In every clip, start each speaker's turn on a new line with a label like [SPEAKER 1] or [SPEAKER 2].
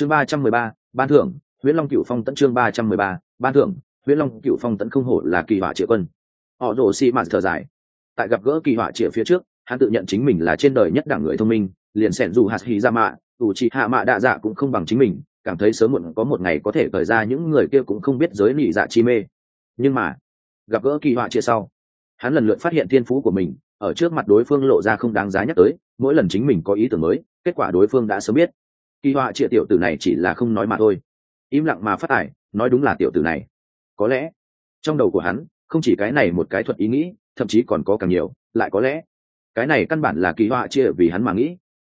[SPEAKER 1] chương ba trăm mười ba, ban thưởng, huyễn long cựu phong tấn chương ba trăm mười ba, ban thưởng, huyễn long cựu phong tấn không hổ là kỳ họa triệu quân. Họ rồ xị mạt thở dài. Tại gặp gỡ kỳ họa triệu phía trước, hắn tự nhận chính mình là trên đời nhất đẳng người thông minh, liền xẻn dù hạt hì ra mạ ủ trị hạ mạ đạ dạ cũng không bằng chính mình, cảm thấy sớm muộn có một ngày có thể khởi ra những người kia cũng không biết giới nị dạ chi mê. Nhưng mà, gặp gỡ kỳ họa chia sau, hắn lần lượt phát hiện thiên phú của mình, ở trước mặt đối phương lộ ra không đáng giá nhắc tới, mỗi lần chính mình có ý tưởng mới, kết quả đối phương đã sớm biết kỳ họa chia tiểu tử này chỉ là không nói mà thôi. Im lặng mà phát tải, nói đúng là tiểu tử này. Có lẽ, trong đầu của hắn, không chỉ cái này một cái thuật ý nghĩ, thậm chí còn có càng nhiều, lại có lẽ, cái này căn bản là kỳ họa chia vì hắn mà nghĩ.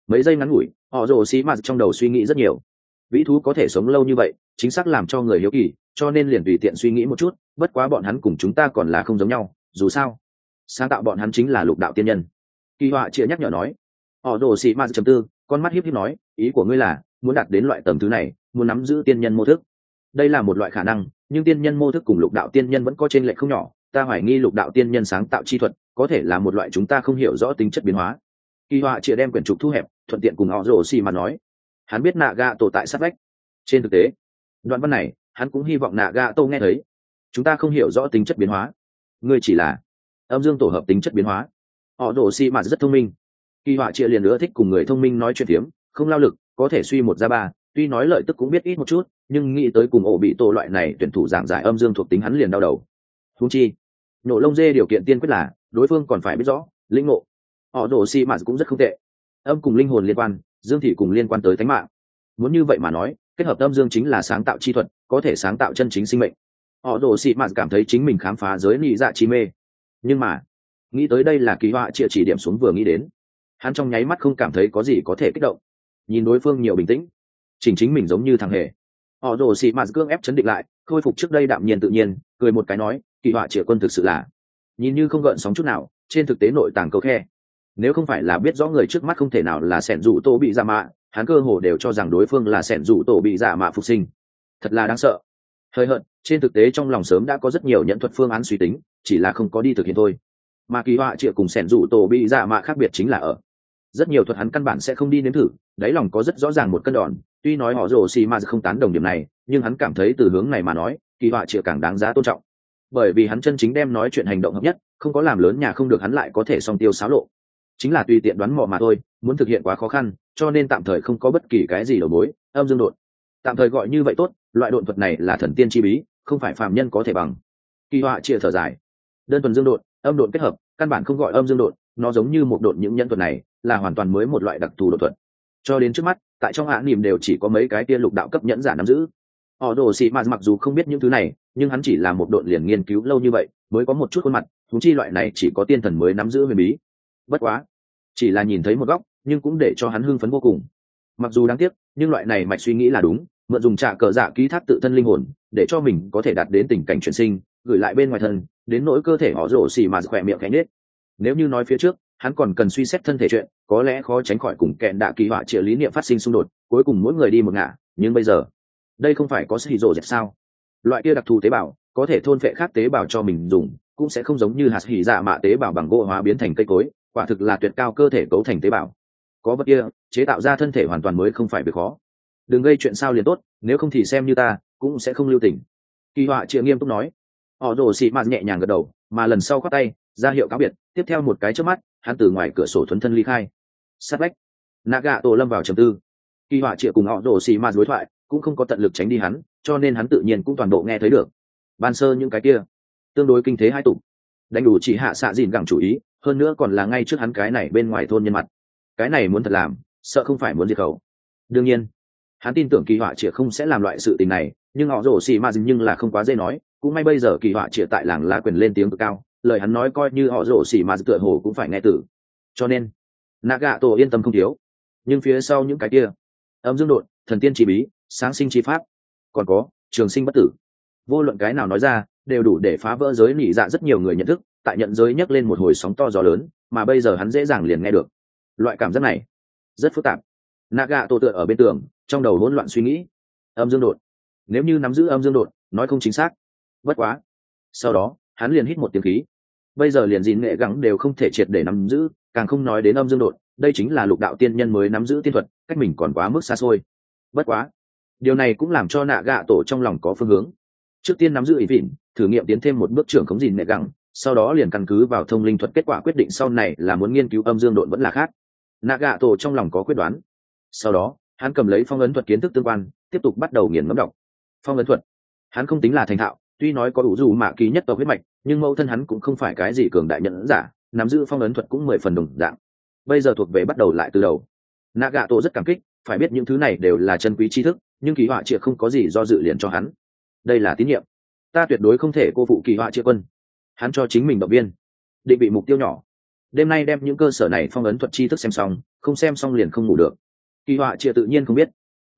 [SPEAKER 1] Mấy giây ngắn ngủi, họ rồ xí mạt trong đầu suy nghĩ rất nhiều. Vĩ thú có thể sống lâu như vậy, chính xác làm cho người hiếu kỳ, cho nên liền tùy tiện suy nghĩ một chút, bất quá bọn hắn cùng chúng ta còn là không giống nhau, dù sao, sáng tạo bọn hắn chính là lục đạo tiên nhân. Kỳ họa chia nhắc nhở nói họ rồ xì ma chấm tư, con mắt hiếp hiếp nói, ý của ngươi là, muốn đạt đến loại tầm thứ này, muốn nắm giữ tiên nhân mô thức. Đây là một loại khả năng, nhưng tiên nhân mô thức cùng lục đạo tiên nhân vẫn có trên lệ không nhỏ. Ta hoài nghi lục đạo tiên nhân sáng tạo chi thuật, có thể là một loại chúng ta không hiểu rõ tính chất biến hóa. Kỳ họa chia đem quyển trục thu hẹp, thuận tiện cùng họ rồ xì mà nói. Hắn biết nạ ga tổ tại sát vách. Trên thực tế, đoạn văn này, hắn cũng hy vọng nạ ga tô nghe thấy. Chúng ta không hiểu rõ tính chất biến hóa. Ngươi chỉ là âm dương tổ hợp tính chất biến hóa. Họ rồ xì mà rất thông minh kỳ họa chia liền nữa thích cùng người thông minh nói chuyện tiếng không lao lực, có thể suy một ra ba, tuy nói lợi tức cũng biết ít một chút, nhưng nghĩ tới cùng ổ bị tổ loại này tuyển thủ giảng giải âm dương thuộc tính hắn liền đau đầu. Thú chi, nổ lông dê điều kiện tiên quyết là, đối phương còn phải biết rõ, lĩnh ngộ. Họ đổ xì mà cũng rất không tệ. Âm cùng linh hồn liên quan, dương thị cùng liên quan tới thánh mạng. Muốn như vậy mà nói, kết hợp âm dương chính là sáng tạo chi thuật, có thể sáng tạo chân chính sinh mệnh. Họ đổ xị mạt cảm thấy chính mình khám phá giới nị dạ chi mê. Nhưng mà, nghĩ tới đây là kỳ họa chịa chỉ điểm xuống vừa nghĩ đến hắn trong nháy mắt không cảm thấy có gì có thể kích động. Nhìn đối phương nhiều bình tĩnh, chỉnh chính mình giống như thằng hề. Họ rồ xị mạt cương ép chấn định lại, khôi phục trước đây đạm nhiên tự nhiên, cười một cái nói, kỳ họa triệu quân thực sự là nhìn như không gợn sóng chút nào, trên thực tế nội tàng cầu khe. Nếu không phải là biết rõ người trước mắt không thể nào là sẻn rủ tổ bị giả mạ, hắn cơ hồ đều cho rằng đối phương là sẻn rủ tổ bị giả mạ phục sinh. Thật là đáng sợ. Hơi hận, trên thực tế trong lòng sớm đã có rất nhiều nhận thuật phương án suy tính, chỉ là không có đi thực hiện thôi. Mà kỳ họa triệu cùng sẻn rủ tổ bị giả mạ khác biệt chính là ở rất nhiều thuật hắn căn bản sẽ không đi nếm thử, đáy lòng có rất rõ ràng một cân đòn. Tuy nói họ rồ xì ma không tán đồng điểm này, nhưng hắn cảm thấy từ hướng này mà nói, kỳ họa chịa càng đáng giá tôn trọng. Bởi vì hắn chân chính đem nói chuyện hành động hợp nhất, không có làm lớn nhà không được hắn lại có thể song tiêu xáo lộ. Chính là tùy tiện đoán mò mà thôi, muốn thực hiện quá khó khăn, cho nên tạm thời không có bất kỳ cái gì đầu mối, âm dương đột. Tạm thời gọi như vậy tốt, loại đột thuật này là thần tiên chi bí, không phải phàm nhân có thể bằng. Kỳ họa chia thở dài. Đơn thuần dương đột, âm đột kết hợp, căn bản không gọi âm dương đột, nó giống như một đột những nhân thuật này là hoàn toàn mới một loại đặc thù đột thuật. Cho đến trước mắt, tại trong hạ niềm đều chỉ có mấy cái tiên lục đạo cấp nhẫn giả nắm giữ. Họ đồ xị mà mặc dù không biết những thứ này, nhưng hắn chỉ là một đội liền nghiên cứu lâu như vậy, mới có một chút khuôn mặt, thúng chi loại này chỉ có tiên thần mới nắm giữ huyền bí. Bất quá, chỉ là nhìn thấy một góc, nhưng cũng để cho hắn hưng phấn vô cùng. Mặc dù đáng tiếc, nhưng loại này mạch suy nghĩ là đúng, mượn dùng trạ cờ dạ ký thác tự thân linh hồn, để cho mình có thể đạt đến tình cảnh chuyển sinh, gửi lại bên ngoài thân, đến nỗi cơ thể họ rổ xì mà khỏe miệng khẽ nết nếu như nói phía trước hắn còn cần suy xét thân thể chuyện, có lẽ khó tránh khỏi cùng kẹn đạ kỳ họa triệu lý niệm phát sinh xung đột, cuối cùng mỗi người đi một ngả, nhưng bây giờ, đây không phải có sĩ rổ dẹp sao? Loại kia đặc thù tế bào, có thể thôn phệ khác tế bào cho mình dùng, cũng sẽ không giống như hạt hỉ dạ mạ tế bào bằng gỗ hóa biến thành cây cối, quả thực là tuyệt cao cơ thể cấu thành tế bào. Có vật kia, chế tạo ra thân thể hoàn toàn mới không phải việc khó. Đừng gây chuyện sao liền tốt, nếu không thì xem như ta, cũng sẽ không lưu tình. Kỳ họa chịa nghiêm túc nói. Họ rồ xị mạt nhẹ nhàng gật đầu, mà lần sau khoác tay ra hiệu cáo biệt, tiếp theo một cái trước mắt, hắn từ ngoài cửa sổ thuấn thân ly khai. Sát bách naga tổ lâm vào trầm tư. Kỳ họa triệu cùng họ đổ xì ma đối thoại, cũng không có tận lực tránh đi hắn, cho nên hắn tự nhiên cũng toàn bộ nghe thấy được. Ban sơ những cái kia, tương đối kinh thế hai tục đánh đủ chỉ hạ xạ dìn gẳng chủ ý, hơn nữa còn là ngay trước hắn cái này bên ngoài thôn nhân mặt. Cái này muốn thật làm, sợ không phải muốn diệt khẩu. Đương nhiên, hắn tin tưởng kỳ họa chĩa không sẽ làm loại sự tình này, nhưng họ rổ xì ma dình nhưng là không quá dễ nói, cũng may bây giờ kỳ họa chĩa tại làng lá quyền lên tiếng cực cao lời hắn nói coi như họ rổ xỉ mà tựa hồ cũng phải nghe tử cho nên naga tổ yên tâm không thiếu. Nhưng phía sau những cái kia, âm dương đột thần tiên chi bí, sáng sinh chi pháp, còn có trường sinh bất tử. Vô luận cái nào nói ra, đều đủ để phá vỡ giới nỉ dạ rất nhiều người nhận thức, tại nhận giới nhấc lên một hồi sóng to gió lớn, mà bây giờ hắn dễ dàng liền nghe được. Loại cảm giác này, rất phức tạp. Naga tổ tựa ở bên tường, trong đầu hỗn loạn suy nghĩ. Âm dương đột nếu như nắm giữ âm dương đột nói không chính xác. Bất quá, sau đó, hắn liền hít một tiếng khí bây giờ liền dìn nghệ gắng đều không thể triệt để nắm giữ, càng không nói đến âm dương đột, đây chính là lục đạo tiên nhân mới nắm giữ tiên thuật, cách mình còn quá mức xa xôi. Bất quá, điều này cũng làm cho nạ gạ tổ trong lòng có phương hướng. Trước tiên nắm giữ ý vịn thử nghiệm tiến thêm một bước trưởng khống dìn nghệ gẳng sau đó liền căn cứ vào thông linh thuật kết quả quyết định sau này là muốn nghiên cứu âm dương độn vẫn là khác. Nạ gạ tổ trong lòng có quyết đoán. Sau đó, hắn cầm lấy phong ấn thuật kiến thức tương quan, tiếp tục bắt đầu nghiền ngẫm đọc. Phong ấn thuật. Hắn không tính là thành thạo tuy nói có đủ dù mạ kỳ nhất tộc huyết mạch, nhưng mẫu thân hắn cũng không phải cái gì cường đại nhận giả, nắm giữ phong ấn thuật cũng mười phần đồng dạng. Bây giờ thuộc về bắt đầu lại từ đầu. Nạ gạ tổ rất cảm kích, phải biết những thứ này đều là chân quý tri thức, nhưng kỳ họa triệt không có gì do dự liền cho hắn. Đây là tín nhiệm. Ta tuyệt đối không thể cô phụ kỳ họa triệt quân. Hắn cho chính mình động viên. Định vị mục tiêu nhỏ. Đêm nay đem những cơ sở này phong ấn thuật tri thức xem xong, không xem xong liền không ngủ được. Kỳ họa triệt tự nhiên không biết.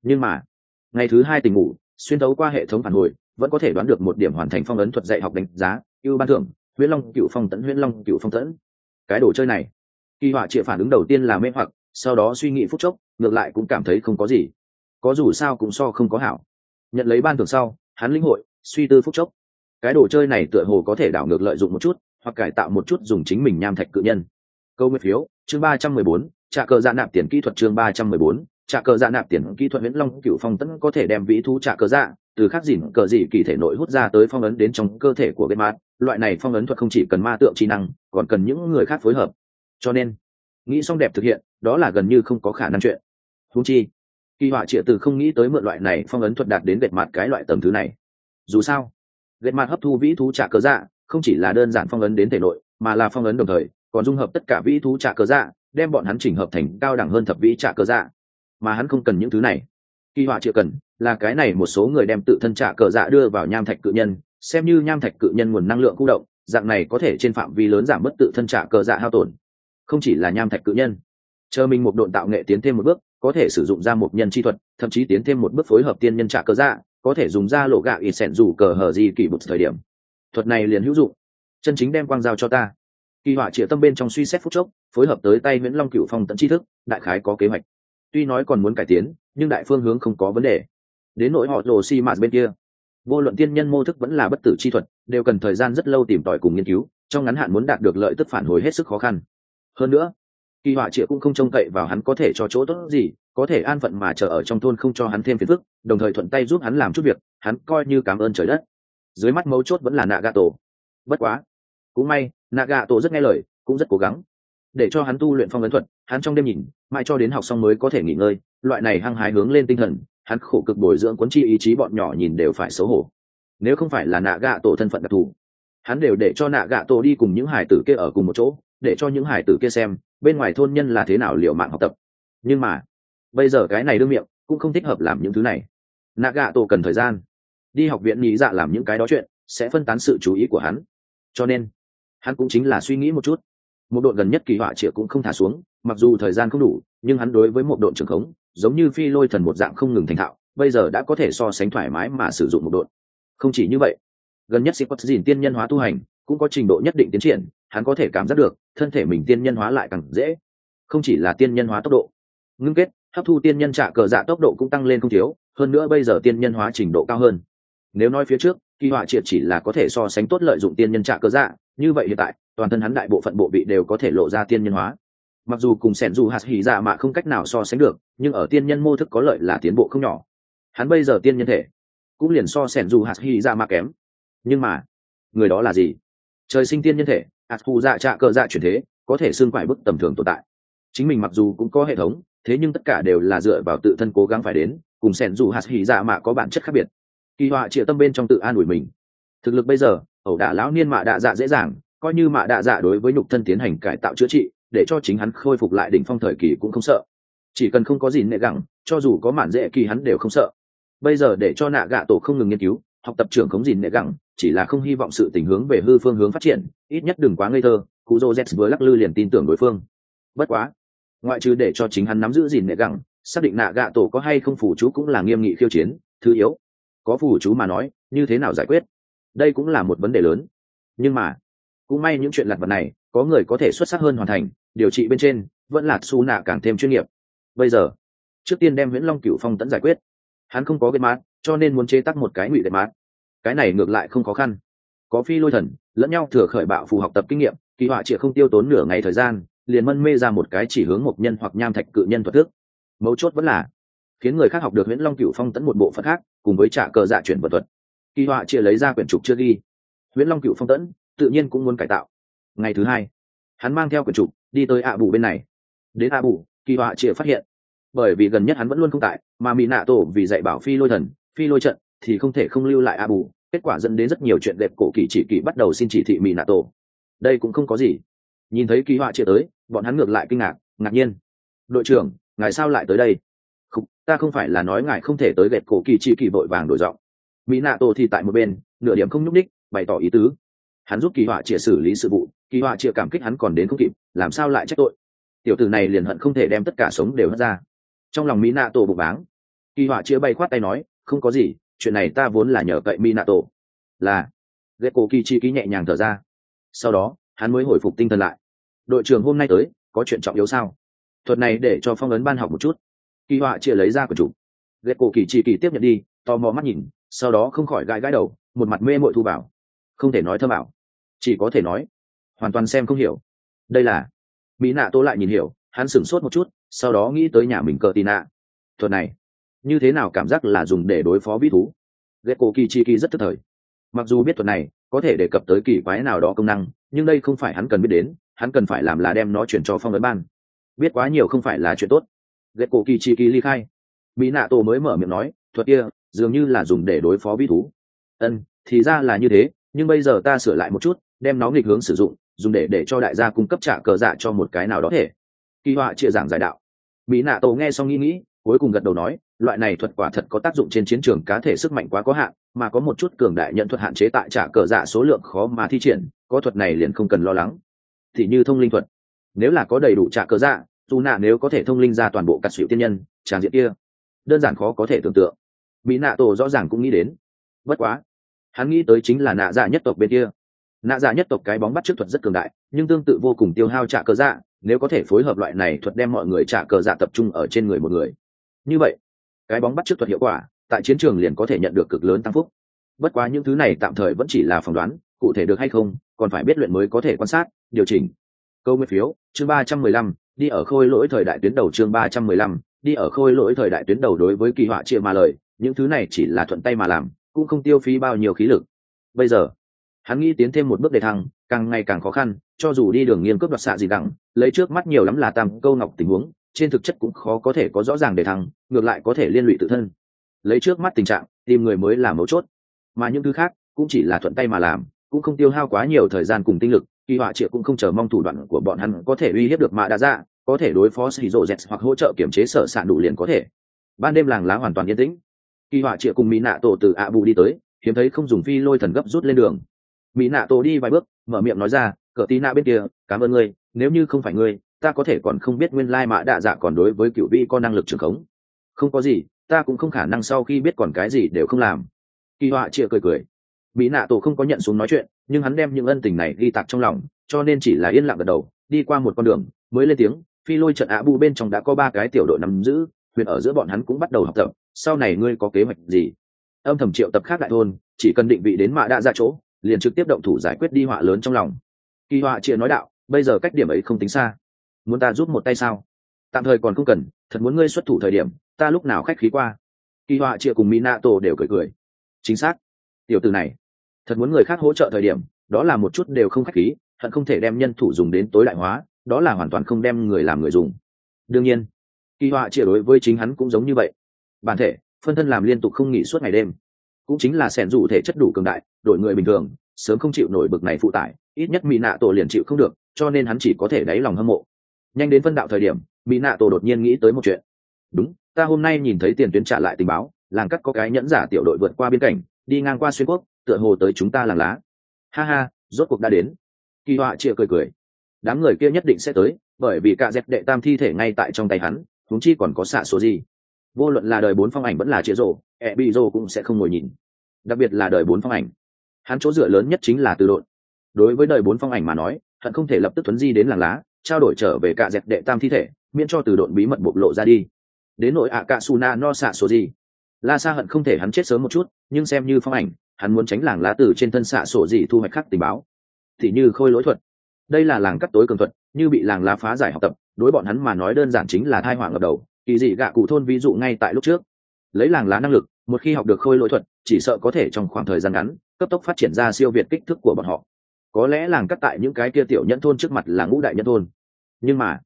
[SPEAKER 1] Nhưng mà, ngày thứ hai tỉnh ngủ xuyên thấu qua hệ thống phản hồi, vẫn có thể đoán được một điểm hoàn thành phong ấn thuật dạy học đánh giá, ưu ban thưởng, huyễn long cựu phong tẫn, huyễn long cựu phong tẫn. Cái đồ chơi này, kỳ họa triệu phản ứng đầu tiên là mê hoặc, sau đó suy nghĩ phút chốc, ngược lại cũng cảm thấy không có gì. Có dù sao cũng so không có hảo. Nhận lấy ban thưởng sau, hắn linh hội, suy tư phút chốc. Cái đồ chơi này tựa hồ có thể đảo ngược lợi dụng một chút, hoặc cải tạo một chút dùng chính mình nham thạch cự nhân. Câu nguyên phiếu, chương ba trăm mười bốn trả cờ dạ nạp tiền kỹ thuật chương ba trăm mười bốn trả cờ dạ nạp tiền kỹ thuật viễn long cựu phong tẫn có thể đem vĩ thú trả cờ dạ từ khắc dỉn cờ dị kỳ thể nội hút ra tới phong ấn đến trong cơ thể của gây mát loại này phong ấn thuật không chỉ cần ma tượng trí năng, còn cần những người khác phối hợp. Cho nên, nghĩ xong đẹp thực hiện, đó là gần như không có khả năng chuyện. Thú chi, kỳ họa triệu từ không nghĩ tới mượn loại này phong ấn thuật đạt đến gệt mặt cái loại tầm thứ này. Dù sao gệt mặt hấp thu vĩ thú trả cờ dạ không chỉ là đơn giản phong ấn đến thể nội, mà là phong ấn đồng thời, còn dung hợp tất cả vĩ thú trả cờ dạ đem bọn hắn chỉnh hợp thành cao đẳng hơn thập vĩ trả cờ dạ mà hắn không cần những thứ này. Kỳ họa chưa cần là cái này một số người đem tự thân trả cờ dạ đưa vào nham thạch cự nhân, xem như nham thạch cự nhân nguồn năng lượng khu động, dạng này có thể trên phạm vi lớn giảm mất tự thân trả cờ dạ hao tổn. Không chỉ là nham thạch cự nhân, chờ mình một độn tạo nghệ tiến thêm một bước, có thể sử dụng ra một nhân chi thuật, thậm chí tiến thêm một bước phối hợp tiên nhân trả cờ dạ có thể dùng ra lộ gạ ít sẹn dù cờ hở gì kỳ bụt thời điểm. Thuật này liền hữu dụng. Chân chính đem quang giao cho ta. Kỳ họa chĩa tâm bên trong suy xét phút chốc, phối hợp tới tay nguyễn long cựu phong tận tri thức, đại khái có kế hoạch tuy nói còn muốn cải tiến, nhưng đại phương hướng không có vấn đề. Đến nỗi họ rồ xi mạt bên kia, vô luận tiên nhân mô thức vẫn là bất tử chi thuật, đều cần thời gian rất lâu tìm tòi cùng nghiên cứu, trong ngắn hạn muốn đạt được lợi tức phản hồi hết sức khó khăn. Hơn nữa, kỳ họa triệu cũng không trông cậy vào hắn có thể cho chỗ tốt gì, có thể an phận mà chờ ở trong thôn không cho hắn thêm phiền phức, đồng thời thuận tay giúp hắn làm chút việc, hắn coi như cảm ơn trời đất. Dưới mắt mấu chốt vẫn là nạ gà tổ bất quá, cũng may nạ gà tổ rất nghe lời, cũng rất cố gắng. Để cho hắn tu luyện phong ấn thuật hắn trong đêm nhìn, mãi cho đến học xong mới có thể nghỉ ngơi, loại này hăng hái hướng lên tinh thần, hắn khổ cực bồi dưỡng cuốn chi ý chí bọn nhỏ nhìn đều phải xấu hổ. Nếu không phải là nạ gạ tổ thân phận đặc thù, hắn đều để cho nạ gạ tổ đi cùng những hải tử kia ở cùng một chỗ, để cho những hải tử kia xem, bên ngoài thôn nhân là thế nào liệu mạng học tập. Nhưng mà, bây giờ cái này đương miệng, cũng không thích hợp làm những thứ này. Nạ gạ tổ cần thời gian, đi học viện nghĩ dạ làm những cái đó chuyện, sẽ phân tán sự chú ý của hắn. Cho nên, hắn cũng chính là suy nghĩ một chút một đội gần nhất kỳ họa triệu cũng không thả xuống, mặc dù thời gian không đủ, nhưng hắn đối với một đội trường khống, giống như phi lôi thần một dạng không ngừng thành thạo, bây giờ đã có thể so sánh thoải mái mà sử dụng một đội. Không chỉ như vậy, gần nhất sĩ quất dìn tiên nhân hóa tu hành, cũng có trình độ nhất định tiến triển, hắn có thể cảm giác được, thân thể mình tiên nhân hóa lại càng dễ. Không chỉ là tiên nhân hóa tốc độ, ngưng kết, hấp thu tiên nhân trả cờ dạ tốc độ cũng tăng lên không thiếu, hơn nữa bây giờ tiên nhân hóa trình độ cao hơn. Nếu nói phía trước, kỳ họa triệt chỉ là có thể so sánh tốt lợi dụng tiên nhân trả cờ dạ như vậy hiện tại toàn thân hắn đại bộ phận bộ vị đều có thể lộ ra tiên nhân hóa. Mặc dù cùng sẻn dù hạt hỉ dạ mạ không cách nào so sánh được, nhưng ở tiên nhân mô thức có lợi là tiến bộ không nhỏ. Hắn bây giờ tiên nhân thể, cũng liền so sẻn dù hạt hỉ dạ mạ kém. Nhưng mà, người đó là gì? Trời sinh tiên nhân thể, hạt phù dạ trạ cờ dạ chuyển thế, có thể xương quải bức tầm thường tồn tại. Chính mình mặc dù cũng có hệ thống, thế nhưng tất cả đều là dựa vào tự thân cố gắng phải đến, cùng sẻn dù hạt hỉ dạ mạ có bản chất khác biệt. Kỳ họa chịa tâm bên trong tự an ủi mình. Thực lực bây giờ, ẩu đả lão niên mạ đạ dạ dễ dàng coi như mạ đạ dạ đối với nhục thân tiến hành cải tạo chữa trị, để cho chính hắn khôi phục lại đỉnh phong thời kỳ cũng không sợ. Chỉ cần không có gì nệ gẳng, cho dù có mạn dễ kỳ hắn đều không sợ. Bây giờ để cho nạ gạ tổ không ngừng nghiên cứu, học tập trưởng khống gì nệ gẳng, chỉ là không hy vọng sự tình hướng về hư phương hướng phát triển, ít nhất đừng quá ngây thơ, cụ dô z vừa lắc lư liền tin tưởng đối phương. Bất quá, ngoại trừ để cho chính hắn nắm giữ gì nệ gẳng, xác định nạ gạ tổ có hay không phủ chú cũng là nghiêm nghị khiêu chiến, thứ yếu, có phủ chú mà nói, như thế nào giải quyết? Đây cũng là một vấn đề lớn. Nhưng mà cũng may những chuyện lặt vặt này, có người có thể xuất sắc hơn hoàn thành, điều trị bên trên, vẫn là su nạ càng thêm chuyên nghiệp. Bây giờ, trước tiên đem nguyễn long cựu phong tẫn giải quyết. Hắn không có cái mát cho nên muốn chế tắc một cái ngụy cái mát cái này ngược lại không khó khăn. Có phi lôi thần, lẫn nhau thừa khởi bạo phù học tập kinh nghiệm, kỳ họa chỉ không tiêu tốn nửa ngày thời gian, liền mân mê ra một cái chỉ hướng một nhân hoặc nham thạch cự nhân thuật thức. Mấu chốt vẫn là, khiến người khác học được nguyễn long Cựu phong tẫn một bộ phận khác, cùng với trả cờ dạ chuyển vật thuật. Kỳ họa chia lấy ra quyển trục chưa ghi. Nguyễn long Cựu phong tẫn tự nhiên cũng muốn cải tạo. Ngày thứ hai hắn mang theo quyển trục đi tới ạ bù bên này. Đến ạ bù kỳ họa chịa phát hiện. Bởi vì gần nhất hắn vẫn luôn không tại mà mỹ nạ tổ vì dạy bảo phi lôi thần phi lôi trận thì không thể không lưu lại ạ bù. Kết quả dẫn đến rất nhiều chuyện đẹp cổ kỳ chỉ kỳ bắt đầu xin chỉ thị mỹ nạ tổ. Đây cũng không có gì. Nhìn thấy kỳ họa chịa tới bọn hắn ngược lại kinh ngạc ngạc nhiên. Đội trưởng ngài sao lại tới đây? Không, ta không phải là nói ngài không thể tới gẹt cổ kỳ chỉ kỳ vội vàng đổi giọng. Mỹ nạ tổ thì tại một bên nửa điểm không nhúc ních bày tỏ ý tứ hắn giúp kỳ họa chia xử lý sự vụ, kỳ họa chia cảm kích hắn còn đến không kịp, làm sao lại trách tội? Tiểu tử này liền hận không thể đem tất cả sống đều hất ra. Trong lòng mỹ nạ tổ bục báng, kỳ họa chia bay khoát tay nói, không có gì, chuyện này ta vốn là nhờ cậy mỹ nạ tổ là ghét cổ kỳ chi ký nhẹ nhàng thở ra. Sau đó, hắn mới hồi phục tinh thần lại. Đội trưởng hôm nay tới, có chuyện trọng yếu sao? Thuật này để cho phong ấn ban học một chút. Kỳ họa chia lấy ra của chủ. Ghét cổ kỳ chi kỳ tiếp nhận đi tò mò mắt nhìn, sau đó không khỏi gãi gãi đầu, một mặt mê mội thu bảo không thể nói thơ bảo chỉ có thể nói, hoàn toàn xem không hiểu. Đây là, mỹ nạ tô lại nhìn hiểu, hắn sửng sốt một chút, sau đó nghĩ tới nhà mình cờ tì nạ thuật này, như thế nào cảm giác là dùng để đối phó vĩ thú? Ghét cổ kỳ chi kỳ rất tức thời. Mặc dù biết thuật này có thể đề cập tới kỳ quái nào đó công năng, nhưng đây không phải hắn cần biết đến, hắn cần phải làm là đem nó chuyển cho phong ấn ban. Biết quá nhiều không phải là chuyện tốt. Ghét cổ kỳ chi kỳ ly khai. Mỹ nạ tổ mới mở miệng nói, thuật kia, dường như là dùng để đối phó vĩ thú. Ân thì ra là như thế, nhưng bây giờ ta sửa lại một chút đem nó nghịch hướng sử dụng, dùng để để cho đại gia cung cấp trả cờ dạ cho một cái nào đó thể. Kỳ họa chia giảng giải đạo. Mỹ nạ tổ nghe xong nghĩ nghĩ, cuối cùng gật đầu nói, loại này thuật quả thật có tác dụng trên chiến trường cá thể sức mạnh quá có hạn, mà có một chút cường đại nhận thuật hạn chế tại trả cờ dạ số lượng khó mà thi triển, có thuật này liền không cần lo lắng. Thì như thông linh thuật. Nếu là có đầy đủ trả cờ dạ dù nạ nếu có thể thông linh ra toàn bộ cắt xịu tiên nhân, tràng diện kia, đơn giản khó có thể tưởng tượng. Mỹ nạ tổ rõ ràng cũng nghĩ đến. Bất quá, hắn nghĩ tới chính là nạ dạ nhất tộc bên kia nạ dạ nhất tộc cái bóng bắt trước thuật rất cường đại, nhưng tương tự vô cùng tiêu hao trả cờ dạ nếu có thể phối hợp loại này thuật đem mọi người trả cờ dạ tập trung ở trên người một người. Như vậy, cái bóng bắt trước thuật hiệu quả, tại chiến trường liền có thể nhận được cực lớn tăng phúc. Bất quá những thứ này tạm thời vẫn chỉ là phỏng đoán, cụ thể được hay không, còn phải biết luyện mới có thể quan sát, điều chỉnh. Câu nguyên phiếu, chương ba trăm mười lăm, đi ở khôi lỗi thời đại tuyến đầu chương ba trăm mười lăm, đi ở khôi lỗi thời đại tuyến đầu đối với kỳ họa chia mà lời, những thứ này chỉ là thuận tay mà làm, cũng không tiêu phí bao nhiêu khí lực. Bây giờ hắn nghĩ tiến thêm một bước đề thăng, càng ngày càng khó khăn, cho dù đi đường nghiên cướp đoạt xạ gì đẳng lấy trước mắt nhiều lắm là tam câu ngọc tình huống, trên thực chất cũng khó có thể có rõ ràng đề thăng, ngược lại có thể liên lụy tự thân. Lấy trước mắt tình trạng, tìm người mới là mấu chốt. Mà những thứ khác, cũng chỉ là thuận tay mà làm, cũng không tiêu hao quá nhiều thời gian cùng tinh lực, kỳ họa triệu cũng không chờ mong thủ đoạn của bọn hắn có thể uy hiếp được mạ đa dạ có thể đối phó xì rộ dẹt hoặc hỗ trợ kiểm chế sở sản đủ liền có thể. Ban đêm làng lá hoàn toàn yên tĩnh. Kỳ họa triệu cùng mỹ nạ tổ từ ạ bù đi tới, hiếm thấy không dùng phi lôi thần gấp rút lên đường mỹ nạ tổ đi vài bước, mở miệng nói ra, cờ tí nạ bên kia, cảm ơn ngươi, nếu như không phải ngươi, ta có thể còn không biết nguyên lai mã đạ dạ còn đối với cựu vi có năng lực trường khống. Không có gì, ta cũng không khả năng sau khi biết còn cái gì đều không làm. Kỳ họa chia cười cười. Mỹ nạ tổ không có nhận xuống nói chuyện, nhưng hắn đem những ân tình này ghi tạc trong lòng, cho nên chỉ là yên lặng gật đầu, đi qua một con đường, mới lên tiếng, phi lôi trận ạ bu bên trong đã có ba cái tiểu đội nắm giữ huyện ở giữa bọn hắn cũng bắt đầu học tập, sau này ngươi có kế hoạch gì? Âm thầm triệu tập khác đại thôn, chỉ cần định vị đến mạ đã ra dạ chỗ liền trực tiếp động thủ giải quyết đi họa lớn trong lòng. Kỳ họa chia nói đạo, bây giờ cách điểm ấy không tính xa. Muốn ta giúp một tay sao? Tạm thời còn không cần, thật muốn ngươi xuất thủ thời điểm, ta lúc nào khách khí qua. Kỳ họa chia cùng minato đều cười cười. Chính xác. Tiểu từ này, thật muốn người khác hỗ trợ thời điểm, đó là một chút đều không khách khí, hận không thể đem nhân thủ dùng đến tối đại hóa, đó là hoàn toàn không đem người làm người dùng. Đương nhiên, kỳ họa chia đối với chính hắn cũng giống như vậy. Bản thể, phân thân làm liên tục không nghỉ suốt ngày đêm, cũng chính là sẻn dụ thể chất đủ cường đại đội người bình thường, sớm không chịu nổi bực này phụ tải, ít nhất mỹ nạ tổ liền chịu không được, cho nên hắn chỉ có thể đáy lòng hâm mộ. Nhanh đến phân đạo thời điểm mỹ nạ tổ đột nhiên nghĩ tới một chuyện. Đúng, ta hôm nay nhìn thấy tiền tuyến trả lại tình báo, làng cắt có cái nhẫn giả tiểu đội vượt qua biên cảnh, đi ngang qua xuyên quốc, tựa hồ tới chúng ta làng lá. Ha ha, rốt cuộc đã đến. Kỳ họa chia cười cười. Đám người kia nhất định sẽ tới, bởi vì cả dẹp đệ tam thi thể ngay tại trong tay hắn thúng chi còn có xạ số gì. Vô luận là đời bốn phong ảnh vẫn là chia rổ ẹ bị rổ cũng sẽ không ngồi nhìn. Đặc biệt là đời bốn phong ảnh hắn chỗ dựa lớn nhất chính là từ đội đối với đời bốn phong ảnh mà nói hận không thể lập tức tuấn di đến làng lá, trao đổi trở về cả dẹp đệ tam thi thể, miễn cho từ đội bí mật bộc lộ ra đi. Đến nội ạ cạ su na no xạ số gì la sa hận không thể hắn chết sớm một chút, nhưng xem như phong ảnh, hắn muốn tránh làng lá từ trên thân xạ sổ gì thu hoạch khắc tình báo. Thì như khôi lỗi thuật. Đây là làng cắt tối cường thuật, như bị làng lá phá giải học tập, đối bọn hắn mà nói đơn giản chính là thai hoàng ngập đầu, kỳ dị gạ cụ thôn ví dụ ngay tại lúc trước. Lấy làng lá năng lực, một khi học được khôi lỗi thuật chỉ sợ có thể trong khoảng thời gian ngắn, cấp tốc phát triển ra siêu việt kích thước của bọn họ. Có lẽ làng cắt tại những cái kia tiểu nhân thôn trước mặt là ngũ đại nhân thôn. Nhưng mà,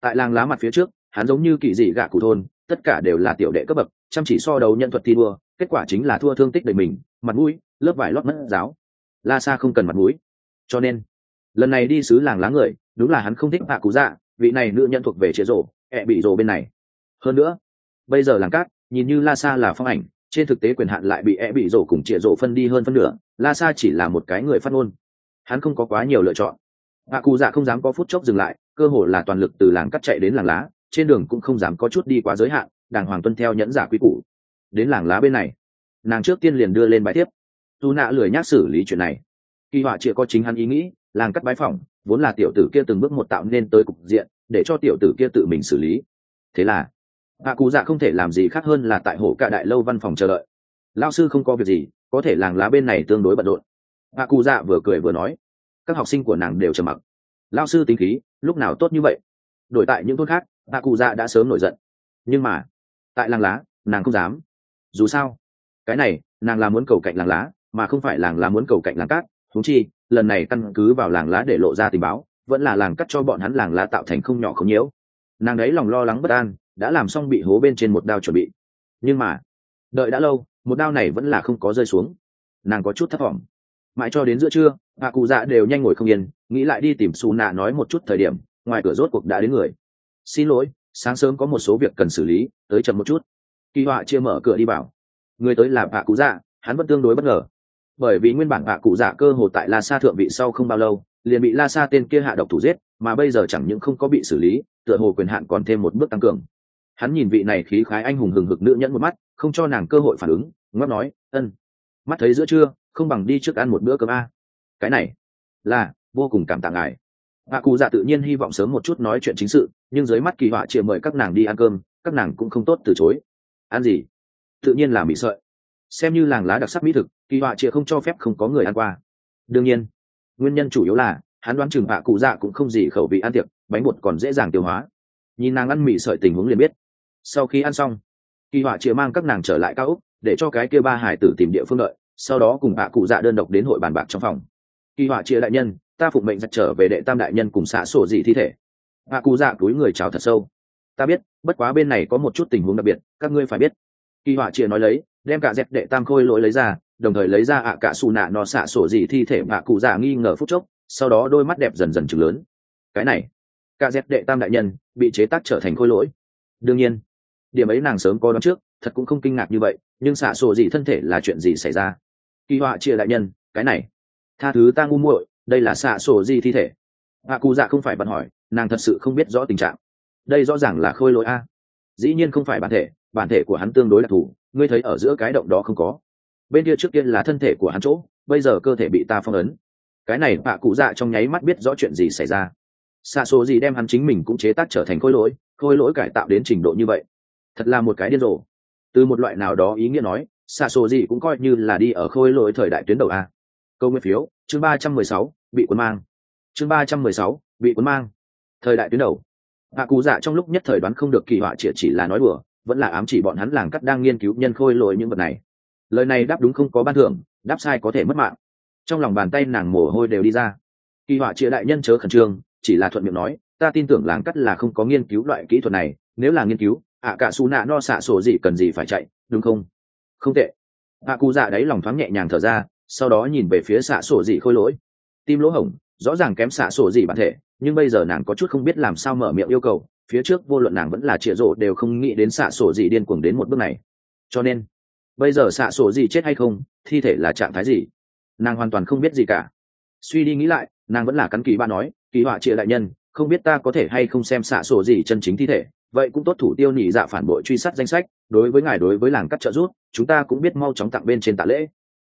[SPEAKER 1] tại làng lá mặt phía trước, hắn giống như kỳ dị gạ cụ thôn, tất cả đều là tiểu đệ cấp bậc, chăm chỉ so đấu nhân thuật thi đua, kết quả chính là thua thương tích đầy mình, mặt mũi, lớp vải lót mất giáo. La sa không cần mặt mũi. Cho nên, lần này đi xứ làng lá người, đúng là hắn không thích hạ cú dạ vị này nữ nhân thuộc về chế rổ, ẹ bị rổ bên này. Hơn nữa, bây giờ làng cát, nhìn như la sa là phong ảnh trên thực tế quyền hạn lại bị e bị rổ cùng trịa rổ phân đi hơn phân nửa, la sa chỉ là một cái người phát ngôn. Hắn không có quá nhiều lựa chọn. Hạ cụ dạ không dám có phút chốc dừng lại, cơ hồ là toàn lực từ làng cắt chạy đến làng lá, trên đường cũng không dám có chút đi quá giới hạn, đàng hoàng tuân theo nhẫn giả quý củ. Đến làng lá bên này, nàng trước tiên liền đưa lên bài tiếp. Dù nạ lười nhác xử lý chuyện này. Kỳ họa chịa có chính hắn ý nghĩ, làng cắt bái phỏng, vốn là tiểu tử kia từng bước một tạo nên tới cục diện, để cho tiểu tử kia tự mình xử lý. Thế là hạ cụ dạ không thể làm gì khác hơn là tại hổ cả đại lâu văn phòng chờ đợi. Lao sư không có việc gì, có thể làng lá bên này tương đối bận rộn. Hạ cụ dạ vừa cười vừa nói, các học sinh của nàng đều trầm mặc. Lao sư tính khí, lúc nào tốt như vậy? Đổi tại những thôn khác, hạ cụ dạ đã sớm nổi giận. Nhưng mà, tại làng lá, nàng không dám. Dù sao, cái này, nàng là muốn cầu cạnh làng lá, mà không phải làng lá muốn cầu cạnh làng cát. Thúng chi, lần này căn cứ vào làng lá để lộ ra tình báo, vẫn là làng cắt cho bọn hắn làng lá tạo thành không nhỏ không nhiễu. Nàng đấy lòng lo lắng bất an đã làm xong bị hố bên trên một đao chuẩn bị. Nhưng mà đợi đã lâu một đao này vẫn là không có rơi xuống. Nàng có chút thất vọng. Mãi cho đến giữa trưa hạ cụ dạ đều nhanh ngồi không yên nghĩ lại đi tìm xù nạ nói một chút thời điểm ngoài cửa rốt cuộc đã đến người. Xin lỗi sáng sớm có một số việc cần xử lý tới chậm một chút. Kỳ họa chia mở cửa đi bảo, người tới là hạ cụ dạ hắn vẫn tương đối bất ngờ. Bởi vì nguyên bản hạ cụ dạ cơ hồ tại la sa thượng vị sau không bao lâu liền bị la sa tên kia hạ độc thủ giết mà bây giờ chẳng những không có bị xử lý tựa hồ quyền hạn còn thêm một bước tăng cường hắn nhìn vị này khí khái anh hùng hừng hực nữ nhẫn một mắt, không cho nàng cơ hội phản ứng ngót nói, ân, mắt thấy giữa trưa, không bằng đi trước ăn một bữa cơm a. Cái này là vô cùng cảm tạ ngài. Hạ cụ dạ tự nhiên hy vọng sớm một chút nói chuyện chính sự, nhưng dưới mắt kỳ họa chịa mời các nàng đi ăn cơm, các nàng cũng không tốt từ chối. Ăn gì? Tự nhiên là mì sợi. Xem như làng lá đặc sắc mỹ thực, kỳ họa chịa không cho phép không có người ăn qua. Đương nhiên, nguyên nhân chủ yếu là, hắn đoán chừng hạ cụ dạ cũng không gì khẩu vị ăn tiệc, bánh bột còn dễ dàng tiêu hóa. Nhìn nàng ăn mì sợi tình huống liền biết sau khi ăn xong, kỳ họa chịa mang các nàng trở lại cao úc để cho cái kia ba hải tử tìm địa phương đợi, sau đó cùng bà cụ dạ đơn độc đến hội bàn bạc trong phòng. Kỳ họa chia đại nhân, ta phụng mệnh giặt trở về đệ tam đại nhân cùng xạ sổ dị thi thể. Bà cụ dạ túi người chào thật sâu. Ta biết, bất quá bên này có một chút tình huống đặc biệt, các ngươi phải biết. Kỳ họa chia nói lấy, đem cả dẹp đệ tam khôi lỗi lấy ra, đồng thời lấy ra ạ cả xù nạ nó xạ sổ dị thi thể bà cụ dạ nghi ngờ phút chốc, sau đó đôi mắt đẹp dần dần chừng lớn. Cái này, cả dẹp đệ tam đại nhân bị chế tác trở thành khôi lỗi. Đương nhiên điểm ấy nàng sớm có đón trước, thật cũng không kinh ngạc như vậy, nhưng xạ sổ gì thân thể là chuyện gì xảy ra? Kỳ họa chia đại nhân, cái này. Tha thứ ta ngu muội, đây là xạ sổ gì thi thể? Hạ cụ dạ không phải bận hỏi, nàng thật sự không biết rõ tình trạng. Đây rõ ràng là khôi lỗi a. Dĩ nhiên không phải bản thể bản thể của hắn tương đối đặc thù, ngươi thấy ở giữa cái động đó không có. Bên kia trước tiên là thân thể của hắn chỗ, bây giờ cơ thể bị ta phong ấn. Cái này hạ cụ dạ trong nháy mắt biết rõ chuyện gì xảy ra. Xạ số gì đem hắn chính mình cũng chế tác trở thành khôi lỗi khôi lỗi cải tạo đến trình độ như vậy thật là một cái điên rồ. Từ một loại nào đó ý nghĩa nói xa sổ gì cũng coi như là đi ở khôi lỗi thời đại tuyến đầu a. Câu nguyên phiếu, chương ba trăm mười sáu, bị cuốn mang. Chương ba trăm mười sáu, bị cuốn mang. Thời đại tuyến đầu. Hạ cụ dạ trong lúc nhất thời đoán không được kỳ họa chỉ chỉ là nói đùa, vẫn là ám chỉ bọn hắn làng cắt đang nghiên cứu nhân khôi lỗi những vật này. Lời này đáp đúng không có ban thưởng, đáp sai có thể mất mạng. Trong lòng bàn tay nàng mồ hôi đều đi ra. Kỳ họa chĩa đại nhân chớ khẩn trương, chỉ là thuận miệng nói, ta tin tưởng làng cắt là không có nghiên cứu loại kỹ thuật này, nếu là nghiên cứu ạ cả xù nạ no xạ sổ gì cần gì phải chạy, đúng không? Không tệ. Hạ cụ dạ đấy lòng thoáng nhẹ nhàng thở ra, sau đó nhìn về phía xạ sổ gì khôi lỗi. Tim lỗ hổng, rõ ràng kém xạ sổ gì bản thể, nhưng bây giờ nàng có chút không biết làm sao mở miệng yêu cầu, phía trước vô luận nàng vẫn là trịa rộ đều không nghĩ đến xạ sổ gì điên cuồng đến một bước này. Cho nên, bây giờ xạ sổ gì chết hay không, thi thể là trạng thái gì? Nàng hoàn toàn không biết gì cả. Suy đi nghĩ lại, nàng vẫn là cắn kỳ ba nói, kỳ họa trịa đại nhân, không biết ta có thể hay không xem xạ sổ gì chân chính thi thể vậy cũng tốt thủ tiêu nhị dạ phản bội truy sát danh sách, đối với ngài đối với làng cắt trợ rút chúng ta cũng biết mau chóng tặng bên trên tạ lễ.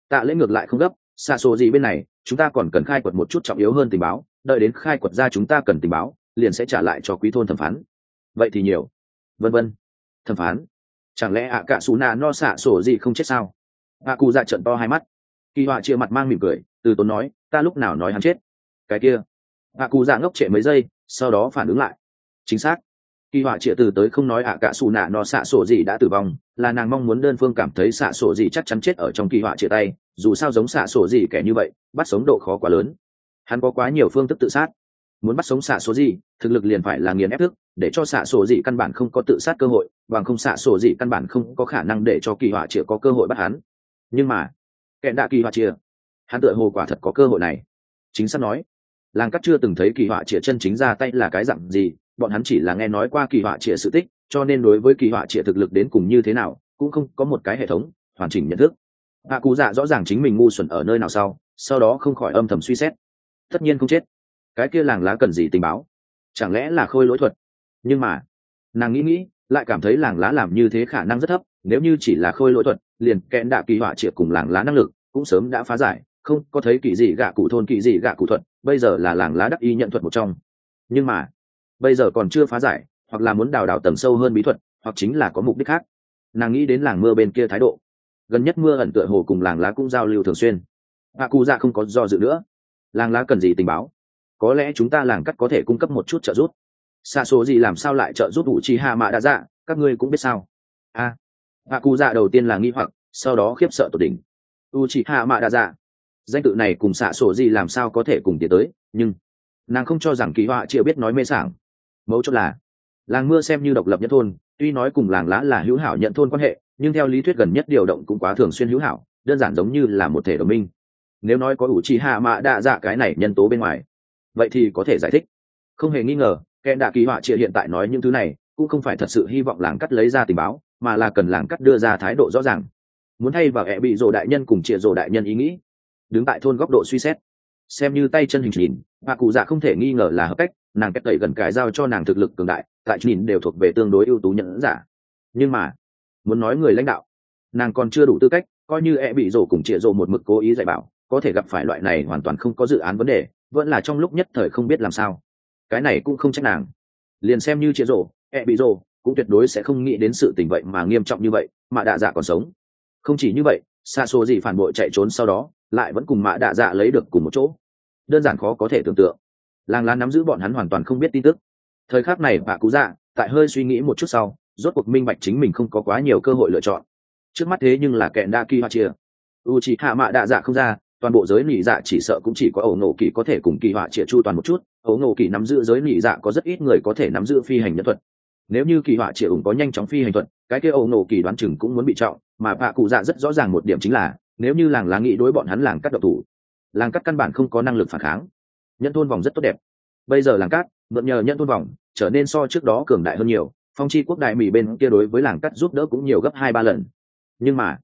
[SPEAKER 1] Tạ lễ ngược lại không gấp, xa xô gì bên này, chúng ta còn cần khai quật một chút trọng yếu hơn tình báo, đợi đến khai quật ra chúng ta cần tình báo, liền sẽ trả lại cho quý thôn thẩm phán. Vậy thì nhiều. Vân vân. Thẩm phán. Chẳng lẽ ạ cả xù nà no xạ sổ gì không chết sao? Ạ cụ dạ trận to hai mắt. Kỳ họa chia mặt mang mỉm cười, từ tốn nói, ta lúc nào nói hắn chết? Cái kia. Ạ cụ dạ ngốc trệ mấy giây, sau đó phản ứng lại. Chính xác kỳ họa trịa từ tới không nói ạ, cả xù nạ nó xạ sổ gì đã tử vong, là nàng mong muốn đơn phương cảm thấy xạ sổ gì chắc chắn chết ở trong kỳ họa trịa tay, dù sao giống xạ sổ gì kẻ như vậy, bắt sống độ khó quá lớn. Hắn có quá nhiều phương thức tự sát. Muốn bắt sống xạ sổ gì, thực lực liền phải là nghiền ép thức, để cho xạ sổ gì căn bản không có tự sát cơ hội, bằng không xạ sổ gì căn bản không có khả năng để cho kỳ họa trịa có cơ hội bắt hắn. Nhưng mà, kẻ đạ kỳ họa trịa hắn tựa hồ quả thật có cơ hội này. Chính xác nói, làng cắt chưa từng thấy kỳ họa trịa chân chính ra tay là cái dặn gì bọn hắn chỉ là nghe nói qua kỳ họa trịa sự tích, cho nên đối với kỳ họa trịa thực lực đến cùng như thế nào, cũng không có một cái hệ thống hoàn chỉnh nhận thức. Hạ cụ dạ rõ ràng chính mình ngu xuẩn ở nơi nào sau sau đó không khỏi âm thầm suy xét. Tất nhiên không chết. Cái kia làng lá cần gì tình báo? Chẳng lẽ là khôi lỗi thuật? Nhưng mà, nàng nghĩ nghĩ, lại cảm thấy làng lá làm như thế khả năng rất thấp, nếu như chỉ là khôi lỗi thuật, liền kẽn đạ kỳ họa triệt cùng làng lá năng lực cũng sớm đã phá giải, không có thấy kỳ gì gạ cụ thôn, kỳ gì gạ cụ thuật, bây giờ là làng lá đắc y nhận thuật một trong. Nhưng mà bây giờ còn chưa phá giải, hoặc là muốn đào đào tầm sâu hơn bí thuật, hoặc chính là có mục đích khác. Nàng nghĩ đến làng mưa bên kia thái độ. Gần nhất mưa ẩn tựa hồ cùng làng lá cũng giao lưu thường xuyên. Hạ cụ dạ không có do dự nữa. Làng lá cần gì tình báo? Có lẽ chúng ta làng cắt có thể cung cấp một chút trợ giúp. Xa số gì làm sao lại trợ giúp đủ chi hạ mạ đã dạ các ngươi cũng biết sao? A. Hạ cụ dạ đầu tiên là nghi hoặc, sau đó khiếp sợ tột đỉnh. U chi hạ mạ đã dạ danh tự này cùng xạ sổ gì làm sao có thể cùng tiến tới, nhưng nàng không cho rằng kỳ họa chưa biết nói mê sảng mấu chốt là, làng mưa xem như độc lập nhất thôn, tuy nói cùng làng lá là hữu hảo nhận thôn quan hệ, nhưng theo lý thuyết gần nhất điều động cũng quá thường xuyên hữu hảo, đơn giản giống như là một thể đồng minh. Nếu nói có ủ trì hạ mạ đa dạ cái này nhân tố bên ngoài, vậy thì có thể giải thích. Không hề nghi ngờ, kẻ đạ kỳ họa trịa hiện tại nói những thứ này, cũng không phải thật sự hy vọng làng cắt lấy ra tình báo, mà là cần làng cắt đưa ra thái độ rõ ràng. Muốn thay vào hẹ bị rồ đại nhân cùng trịa rồ đại nhân ý nghĩ, đứng tại thôn góc độ suy xét xem như tay chân hình nhìn bà cụ dạ không thể nghi ngờ là hợp cách, nàng cách tẩy gần cái giao cho nàng thực lực cường đại, tại nhìn đều thuộc về tương đối ưu tú nhẫn giả. Nhưng mà, muốn nói người lãnh đạo, nàng còn chưa đủ tư cách, coi như e bị rổ cùng chịa rổ một mực cố ý dạy bảo, có thể gặp phải loại này hoàn toàn không có dự án vấn đề, vẫn là trong lúc nhất thời không biết làm sao. Cái này cũng không trách nàng. Liền xem như chịa rổ e bị rổ, cũng tuyệt đối sẽ không nghĩ đến sự tình vậy mà nghiêm trọng như vậy, mà đạ dạ còn sống. Không chỉ như vậy xa xô gì phản bội chạy trốn sau đó lại vẫn cùng mạ đạ dạ lấy được cùng một chỗ. Đơn giản khó có thể tưởng tượng. Làng lá nắm giữ bọn hắn hoàn toàn không biết tin tức. Thời khắc này, bà cú dạ tại hơi suy nghĩ một chút sau, rốt cuộc minh bạch chính mình không có quá nhiều cơ hội lựa chọn. Trước mắt thế nhưng là kẹn đa kỳ hoa chia. U chỉ hạ mạ đạ dạ không ra, toàn bộ giới nỉ dạ chỉ sợ cũng chỉ có ẩu nổ kỳ có thể cùng kỳ họa chia chu toàn một chút. Ẩu nổ kỳ nắm giữ giới nỉ dạ có rất ít người có thể nắm giữ phi hành nhân thuật. Nếu như kỳ họa chia ủng có nhanh chóng phi hành thuật, cái kia ẩu nổ kỳ đoán chừng cũng muốn bị trọng, mà bạ cụ dạ rất rõ ràng một điểm chính là nếu như làng lá nghĩ đối bọn hắn làng cắt độc thủ, làng cắt căn bản không có năng lực phản kháng. Nhân thôn vòng rất tốt đẹp. Bây giờ làng cắt mượn nhờ nhân thôn vòng, trở nên so trước đó cường đại hơn nhiều. Phong chi quốc đại mỹ bên kia đối với làng cắt giúp đỡ cũng nhiều gấp hai ba lần. Nhưng mà,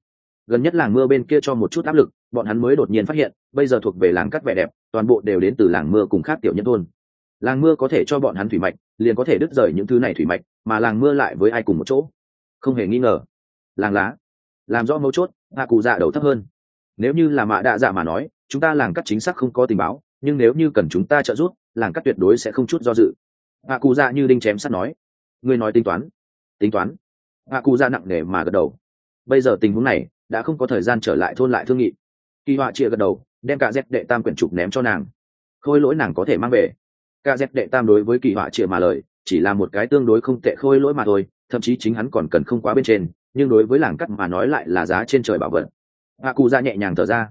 [SPEAKER 1] gần nhất làng mưa bên kia cho một chút áp lực, bọn hắn mới đột nhiên phát hiện, bây giờ thuộc về làng cắt vẻ đẹp, toàn bộ đều đến từ làng mưa cùng khác tiểu nhân thôn. Làng mưa có thể cho bọn hắn thủy mạch, liền có thể đứt rời những thứ này thủy mạch, mà làng mưa lại với ai cùng một chỗ? Không hề nghi ngờ. Làng lá, làm rõ mấu chốt hạ cụ dạ đầu thấp hơn. Nếu như là mạ đạ dạ mà nói, chúng ta làng cắt chính xác không có tình báo, nhưng nếu như cần chúng ta trợ giúp, làng cắt tuyệt đối sẽ không chút do dự. Hạ cụ dạ như đinh chém sắt nói. Ngươi nói tính toán. Tính toán. Hạ cụ dạ nặng nề mà gật đầu. Bây giờ tình huống này, đã không có thời gian trở lại thôn lại thương nghị. Kỳ họa chia gật đầu, đem cả dép đệ tam quyển trục ném cho nàng. Khôi lỗi nàng có thể mang về. Cả dép đệ tam đối với kỳ họa chia mà lời, chỉ là một cái tương đối không tệ khôi lỗi mà thôi, thậm chí chính hắn còn cần không quá bên trên nhưng đối với làng cắt mà nói lại là giá trên trời bảo vật. Hạ cụ ra nhẹ nhàng thở ra.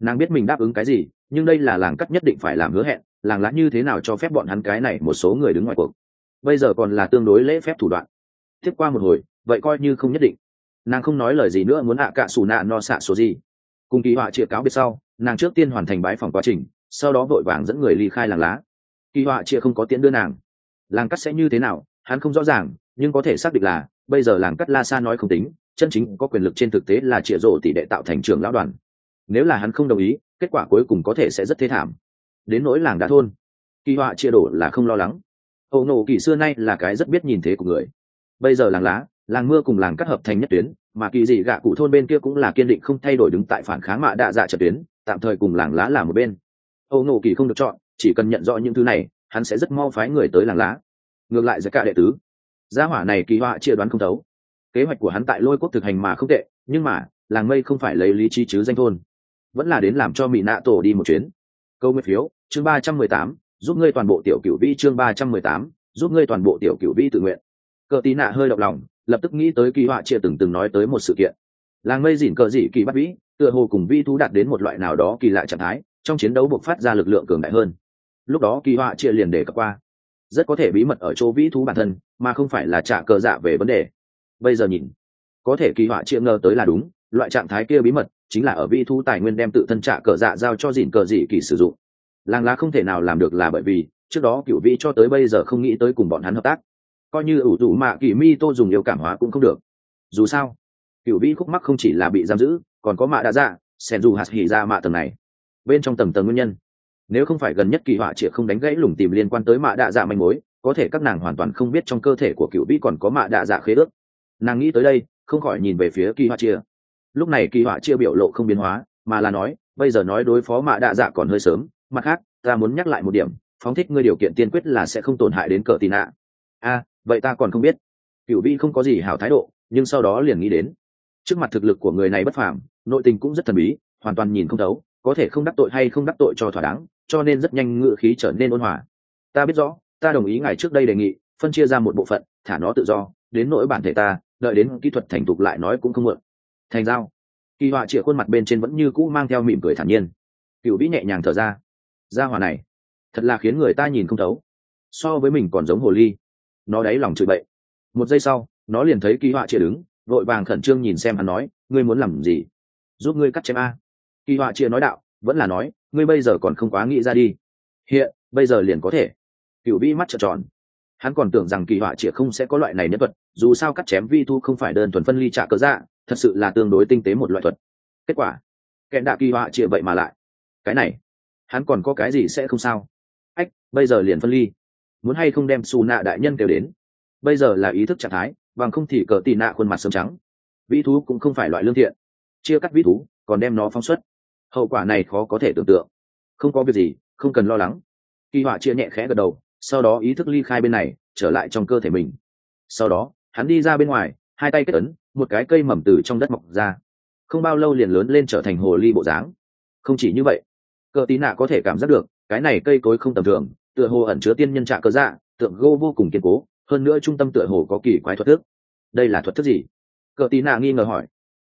[SPEAKER 1] Nàng biết mình đáp ứng cái gì, nhưng đây là làng cắt nhất định phải làm hứa hẹn, làng lá như thế nào cho phép bọn hắn cái này một số người đứng ngoài cuộc. Bây giờ còn là tương đối lễ phép thủ đoạn. Tiếp qua một hồi, vậy coi như không nhất định. Nàng không nói lời gì nữa muốn hạ cạ xù nạ no xạ số gì. Cùng kỳ họa chia cáo biệt sau, nàng trước tiên hoàn thành bái phòng quá trình, sau đó vội vàng dẫn người ly khai làng lá. Kỳ họa chia không có tiễn đưa nàng. Làng cắt sẽ như thế nào, hắn không rõ ràng, nhưng có thể xác định là bây giờ làng cắt la sa nói không tính, chân chính có quyền lực trên thực tế là trịa rộ tỷ đệ tạo thành trường lão đoàn. Nếu là hắn không đồng ý, kết quả cuối cùng có thể sẽ rất thế thảm. Đến nỗi làng đã thôn, kỳ họa chia đổ là không lo lắng. Âu nổ kỳ xưa nay là cái rất biết nhìn thế của người. Bây giờ làng lá, làng mưa cùng làng cắt hợp thành nhất tuyến, mà kỳ dị gạ cụ thôn bên kia cũng là kiên định không thay đổi đứng tại phản kháng mạ đạ dạ trật tuyến, tạm thời cùng làng lá là một bên. Âu nổ kỳ không được chọn, chỉ cần nhận rõ những thứ này, hắn sẽ rất mau phái người tới làng lá. Ngược lại giữa cả đệ tứ gia hỏa này kỳ họa chia đoán không thấu. Kế hoạch của hắn tại lôi quốc thực hành mà không tệ, nhưng mà, làng mây không phải lấy lý trí chứ danh thôn. Vẫn là đến làm cho mỹ nạ tổ đi một chuyến. Câu nguyên phiếu, chương ba trăm mười tám, giúp ngươi toàn bộ tiểu cửu vi chương ba trăm mười tám, giúp ngươi toàn bộ tiểu cửu vi tự nguyện. Cờ tí nạ hơi động lòng, lập tức nghĩ tới kỳ họa chia từng từng nói tới một sự kiện. Làng mây dỉn cờ dị kỳ bắt vĩ, tựa hồ cùng vi thú đạt đến một loại nào đó kỳ lạ trạng thái, trong chiến đấu buộc phát ra lực lượng cường đại hơn. Lúc đó kỳ họa chia liền để cập qua rất có thể bí mật ở chỗ vĩ thú bản thân, mà không phải là trả cờ dạ về vấn đề. Bây giờ nhìn, có thể kỳ họa chịa ngờ tới là đúng, loại trạng thái kia bí mật chính là ở vĩ thú tài nguyên đem tự thân trả cờ dạ giao cho dịn cờ dị kỳ sử dụng. Làng lá không thể nào làm được là bởi vì, trước đó cựu vĩ cho tới bây giờ không nghĩ tới cùng bọn hắn hợp tác. Coi như ủ rủ mạ kỳ mi tô dùng yêu cảm hóa cũng không được. Dù sao, cựu vĩ khúc mắc không chỉ là bị giam giữ, còn có mạ đã dạ sen dù hạt hỉ ra mạ tầng này. Bên trong tầng tầng nguyên nhân nếu không phải gần nhất kỳ họa triệt không đánh gãy lùng tìm liên quan tới mạ đạ dạ manh mối, có thể các nàng hoàn toàn không biết trong cơ thể của cựu vĩ còn có mạ đạ dạ khế ước. Nàng nghĩ tới đây, không khỏi nhìn về phía kỳ họa chia lúc này kỳ họa chia biểu lộ không biến hóa, mà là nói, bây giờ nói đối phó mạ đạ dạ còn hơi sớm, mặt khác, ta muốn nhắc lại một điểm, phóng thích ngươi điều kiện tiên quyết là sẽ không tổn hại đến cờ tì nạ. A, vậy ta còn không biết. Cựu vĩ không có gì hảo thái độ, nhưng sau đó liền nghĩ đến. Trước mặt thực lực của người này bất phàm, nội tình cũng rất thần bí, hoàn toàn nhìn không thấu có thể không đắc tội hay không đắc tội cho thỏa đáng, cho nên rất nhanh ngự khí trở nên ôn hòa. Ta biết rõ, ta đồng ý ngài trước đây đề nghị, phân chia ra một bộ phận, thả nó tự do, đến nỗi bản thể ta, đợi đến kỹ thuật thành thục lại nói cũng không mượn. Thành giao. Kỳ họa chĩa khuôn mặt bên trên vẫn như cũ mang theo mỉm cười thản nhiên. Cựu vĩ nhẹ nhàng thở ra. Ra hòa này, thật là khiến người ta nhìn không thấu. So với mình còn giống hồ ly. Nó đáy lòng chửi bậy. Một giây sau, nó liền thấy kỳ họa chĩa đứng, vội vàng khẩn trương nhìn xem hắn nói, ngươi muốn làm gì? Giúp ngươi cắt chém a kỳ họa chia nói đạo, vẫn là nói, ngươi bây giờ còn không quá nghĩ ra đi. Hiện, bây giờ liền có thể. Cựu vĩ mắt trợn tròn. Hắn còn tưởng rằng kỳ họa chia không sẽ có loại này nhất thuật, dù sao cắt chém vi thu không phải đơn thuần phân ly trả cớ dạ thật sự là tương đối tinh tế một loại thuật. Kết quả kẹn đạ kỳ họa chia vậy mà lại. Cái này, hắn còn có cái gì sẽ không sao? Ách, bây giờ liền phân ly. Muốn hay không đem xù nạ đại nhân kêu đến? Bây giờ là ý thức trạng thái, bằng không thì cờ tì nạ khuôn mặt sớm trắng. Vĩ thú cũng không phải loại lương thiện. Chia cắt vĩ thú, còn đem nó phóng xuất hậu quả này khó có thể tưởng tượng. Không có việc gì, không cần lo lắng. Kỳ họa chia nhẹ khẽ gật đầu, sau đó ý thức ly khai bên này, trở lại trong cơ thể mình. Sau đó, hắn đi ra bên ngoài, hai tay kết ấn, một cái cây mầm từ trong đất mọc ra. Không bao lâu liền lớn lên trở thành hồ ly bộ dáng. Không chỉ như vậy, cờ tí nạ có thể cảm giác được, cái này cây cối không tầm thường, tựa hồ ẩn chứa tiên nhân trạ cơ dạ tượng gô vô cùng kiên cố, hơn nữa trung tâm tựa hồ có kỳ quái thuật thức. Đây là thuật thức gì? Cờ tí nạ nghi ngờ hỏi.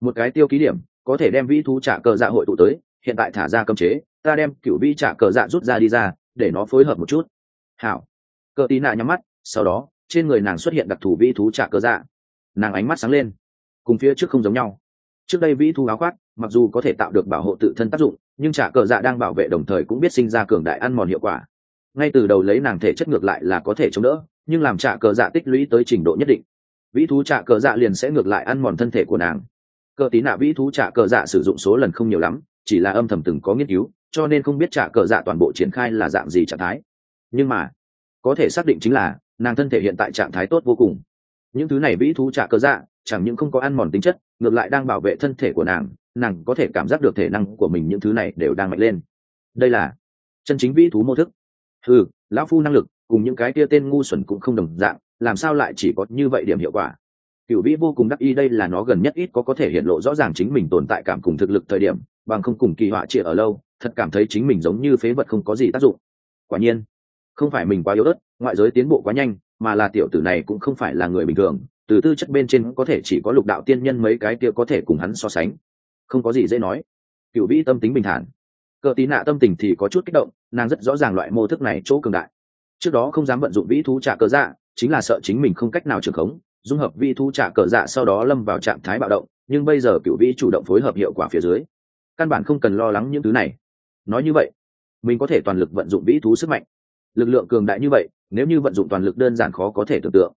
[SPEAKER 1] Một cái tiêu ký điểm, có thể đem vĩ thú trả cờ dạ hội tụ tới hiện tại thả ra cấm chế, ta đem cựu vĩ trả cờ dạ rút ra đi ra, để nó phối hợp một chút. Hảo. Cờ tí nạ nhắm mắt, sau đó, trên người nàng xuất hiện đặc thù vĩ thú trả cờ dạ. Nàng ánh mắt sáng lên, cùng phía trước không giống nhau. Trước đây vĩ thú áo khoác, mặc dù có thể tạo được bảo hộ tự thân tác dụng, nhưng trả cờ dạ đang bảo vệ đồng thời cũng biết sinh ra cường đại ăn mòn hiệu quả. Ngay từ đầu lấy nàng thể chất ngược lại là có thể chống đỡ, nhưng làm trả cờ dạ tích lũy tới trình độ nhất định, vĩ thú trả cờ dạ liền sẽ ngược lại ăn mòn thân thể của nàng. Cờ tí nạ vĩ thú trả cờ dạ sử dụng số lần không nhiều lắm chỉ là âm thầm từng có nghiên cứu, cho nên không biết trả cờ dạ toàn bộ triển khai là dạng gì trạng thái. Nhưng mà, có thể xác định chính là, nàng thân thể hiện tại trạng thái tốt vô cùng. Những thứ này vĩ thú trả cờ dạ chẳng những không có ăn mòn tính chất, ngược lại đang bảo vệ thân thể của nàng nàng có thể cảm giác được thể năng của mình những thứ này đều đang mạnh lên. Đây là chân chính vĩ thú mô thức. Ừ lão phu năng lực cùng những cái kia tên ngu xuẩn cũng không đồng dạng, làm sao lại chỉ có như vậy điểm hiệu quả? Cựu vĩ vô cùng đắc ý, đây là nó gần nhất ít có có thể hiện lộ rõ ràng chính mình tồn tại cảm cùng thực lực thời điểm bằng không cùng kỳ họa trịa ở lâu, thật cảm thấy chính mình giống như phế vật không có gì tác dụng. Quả nhiên, không phải mình quá yếu ớt, ngoại giới tiến bộ quá nhanh, mà là tiểu tử này cũng không phải là người bình thường, từ tư chất bên trên có thể chỉ có lục đạo tiên nhân mấy cái kia có thể cùng hắn so sánh. Không có gì dễ nói. Cựu vĩ tâm tính bình thản. Cờ tí nạ tâm tình thì có chút kích động, nàng rất rõ ràng loại mô thức này chỗ cường đại. Trước đó không dám vận dụng vĩ thú trả cờ dạ chính là sợ chính mình không cách nào trưởng khống, dung hợp vĩ thú trả cờ dạ sau đó lâm vào trạng thái bạo động, nhưng bây giờ cựu vĩ chủ động phối hợp hiệu quả phía dưới căn bản không cần lo lắng những thứ này. Nói như vậy, mình có thể toàn lực vận dụng vĩ thú sức mạnh. Lực lượng cường đại như vậy, nếu như vận dụng toàn lực đơn giản khó có thể tưởng tượng.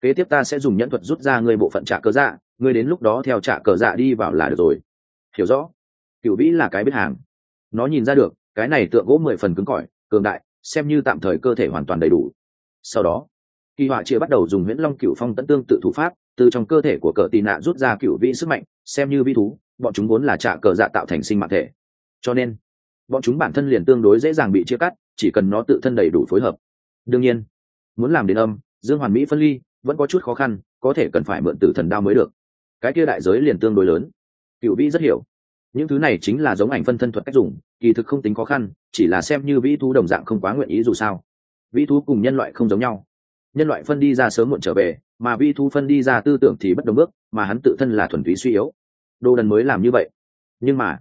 [SPEAKER 1] Kế tiếp ta sẽ dùng nhẫn thuật rút ra người bộ phận trả cờ dạ người đến lúc đó theo trả cờ dạ đi vào là được rồi. Hiểu rõ? Cựu vĩ là cái biết hàng. Nó nhìn ra được, cái này tượng gỗ mười phần cứng cỏi, cường đại, xem như tạm thời cơ thể hoàn toàn đầy đủ. Sau đó, kỳ họa chia bắt đầu dùng nguyễn long cựu phong tấn tương tự thủ pháp, từ trong cơ thể của cờ tị nạ rút ra cựu vĩ sức mạnh, xem như vi thú bọn chúng vốn là trả cờ dạ tạo thành sinh mạng thể. Cho nên, bọn chúng bản thân liền tương đối dễ dàng bị chia cắt, chỉ cần nó tự thân đầy đủ phối hợp. Đương nhiên, muốn làm đến âm, dương hoàn mỹ phân ly vẫn có chút khó khăn, có thể cần phải mượn tử thần đao mới được. Cái kia đại giới liền tương đối lớn. Cựu vĩ rất hiểu. Những thứ này chính là giống ảnh phân thân thuật cách dùng, kỳ thực không tính khó khăn, chỉ là xem như vĩ thú đồng dạng không quá nguyện ý dù sao. Vĩ thú cùng nhân loại không giống nhau. Nhân loại phân đi ra sớm muộn trở về, mà vi thú phân đi ra tư tưởng thì bất đồng bước, mà hắn tự thân là thuần túy suy yếu đồ đần mới làm như vậy. Nhưng mà,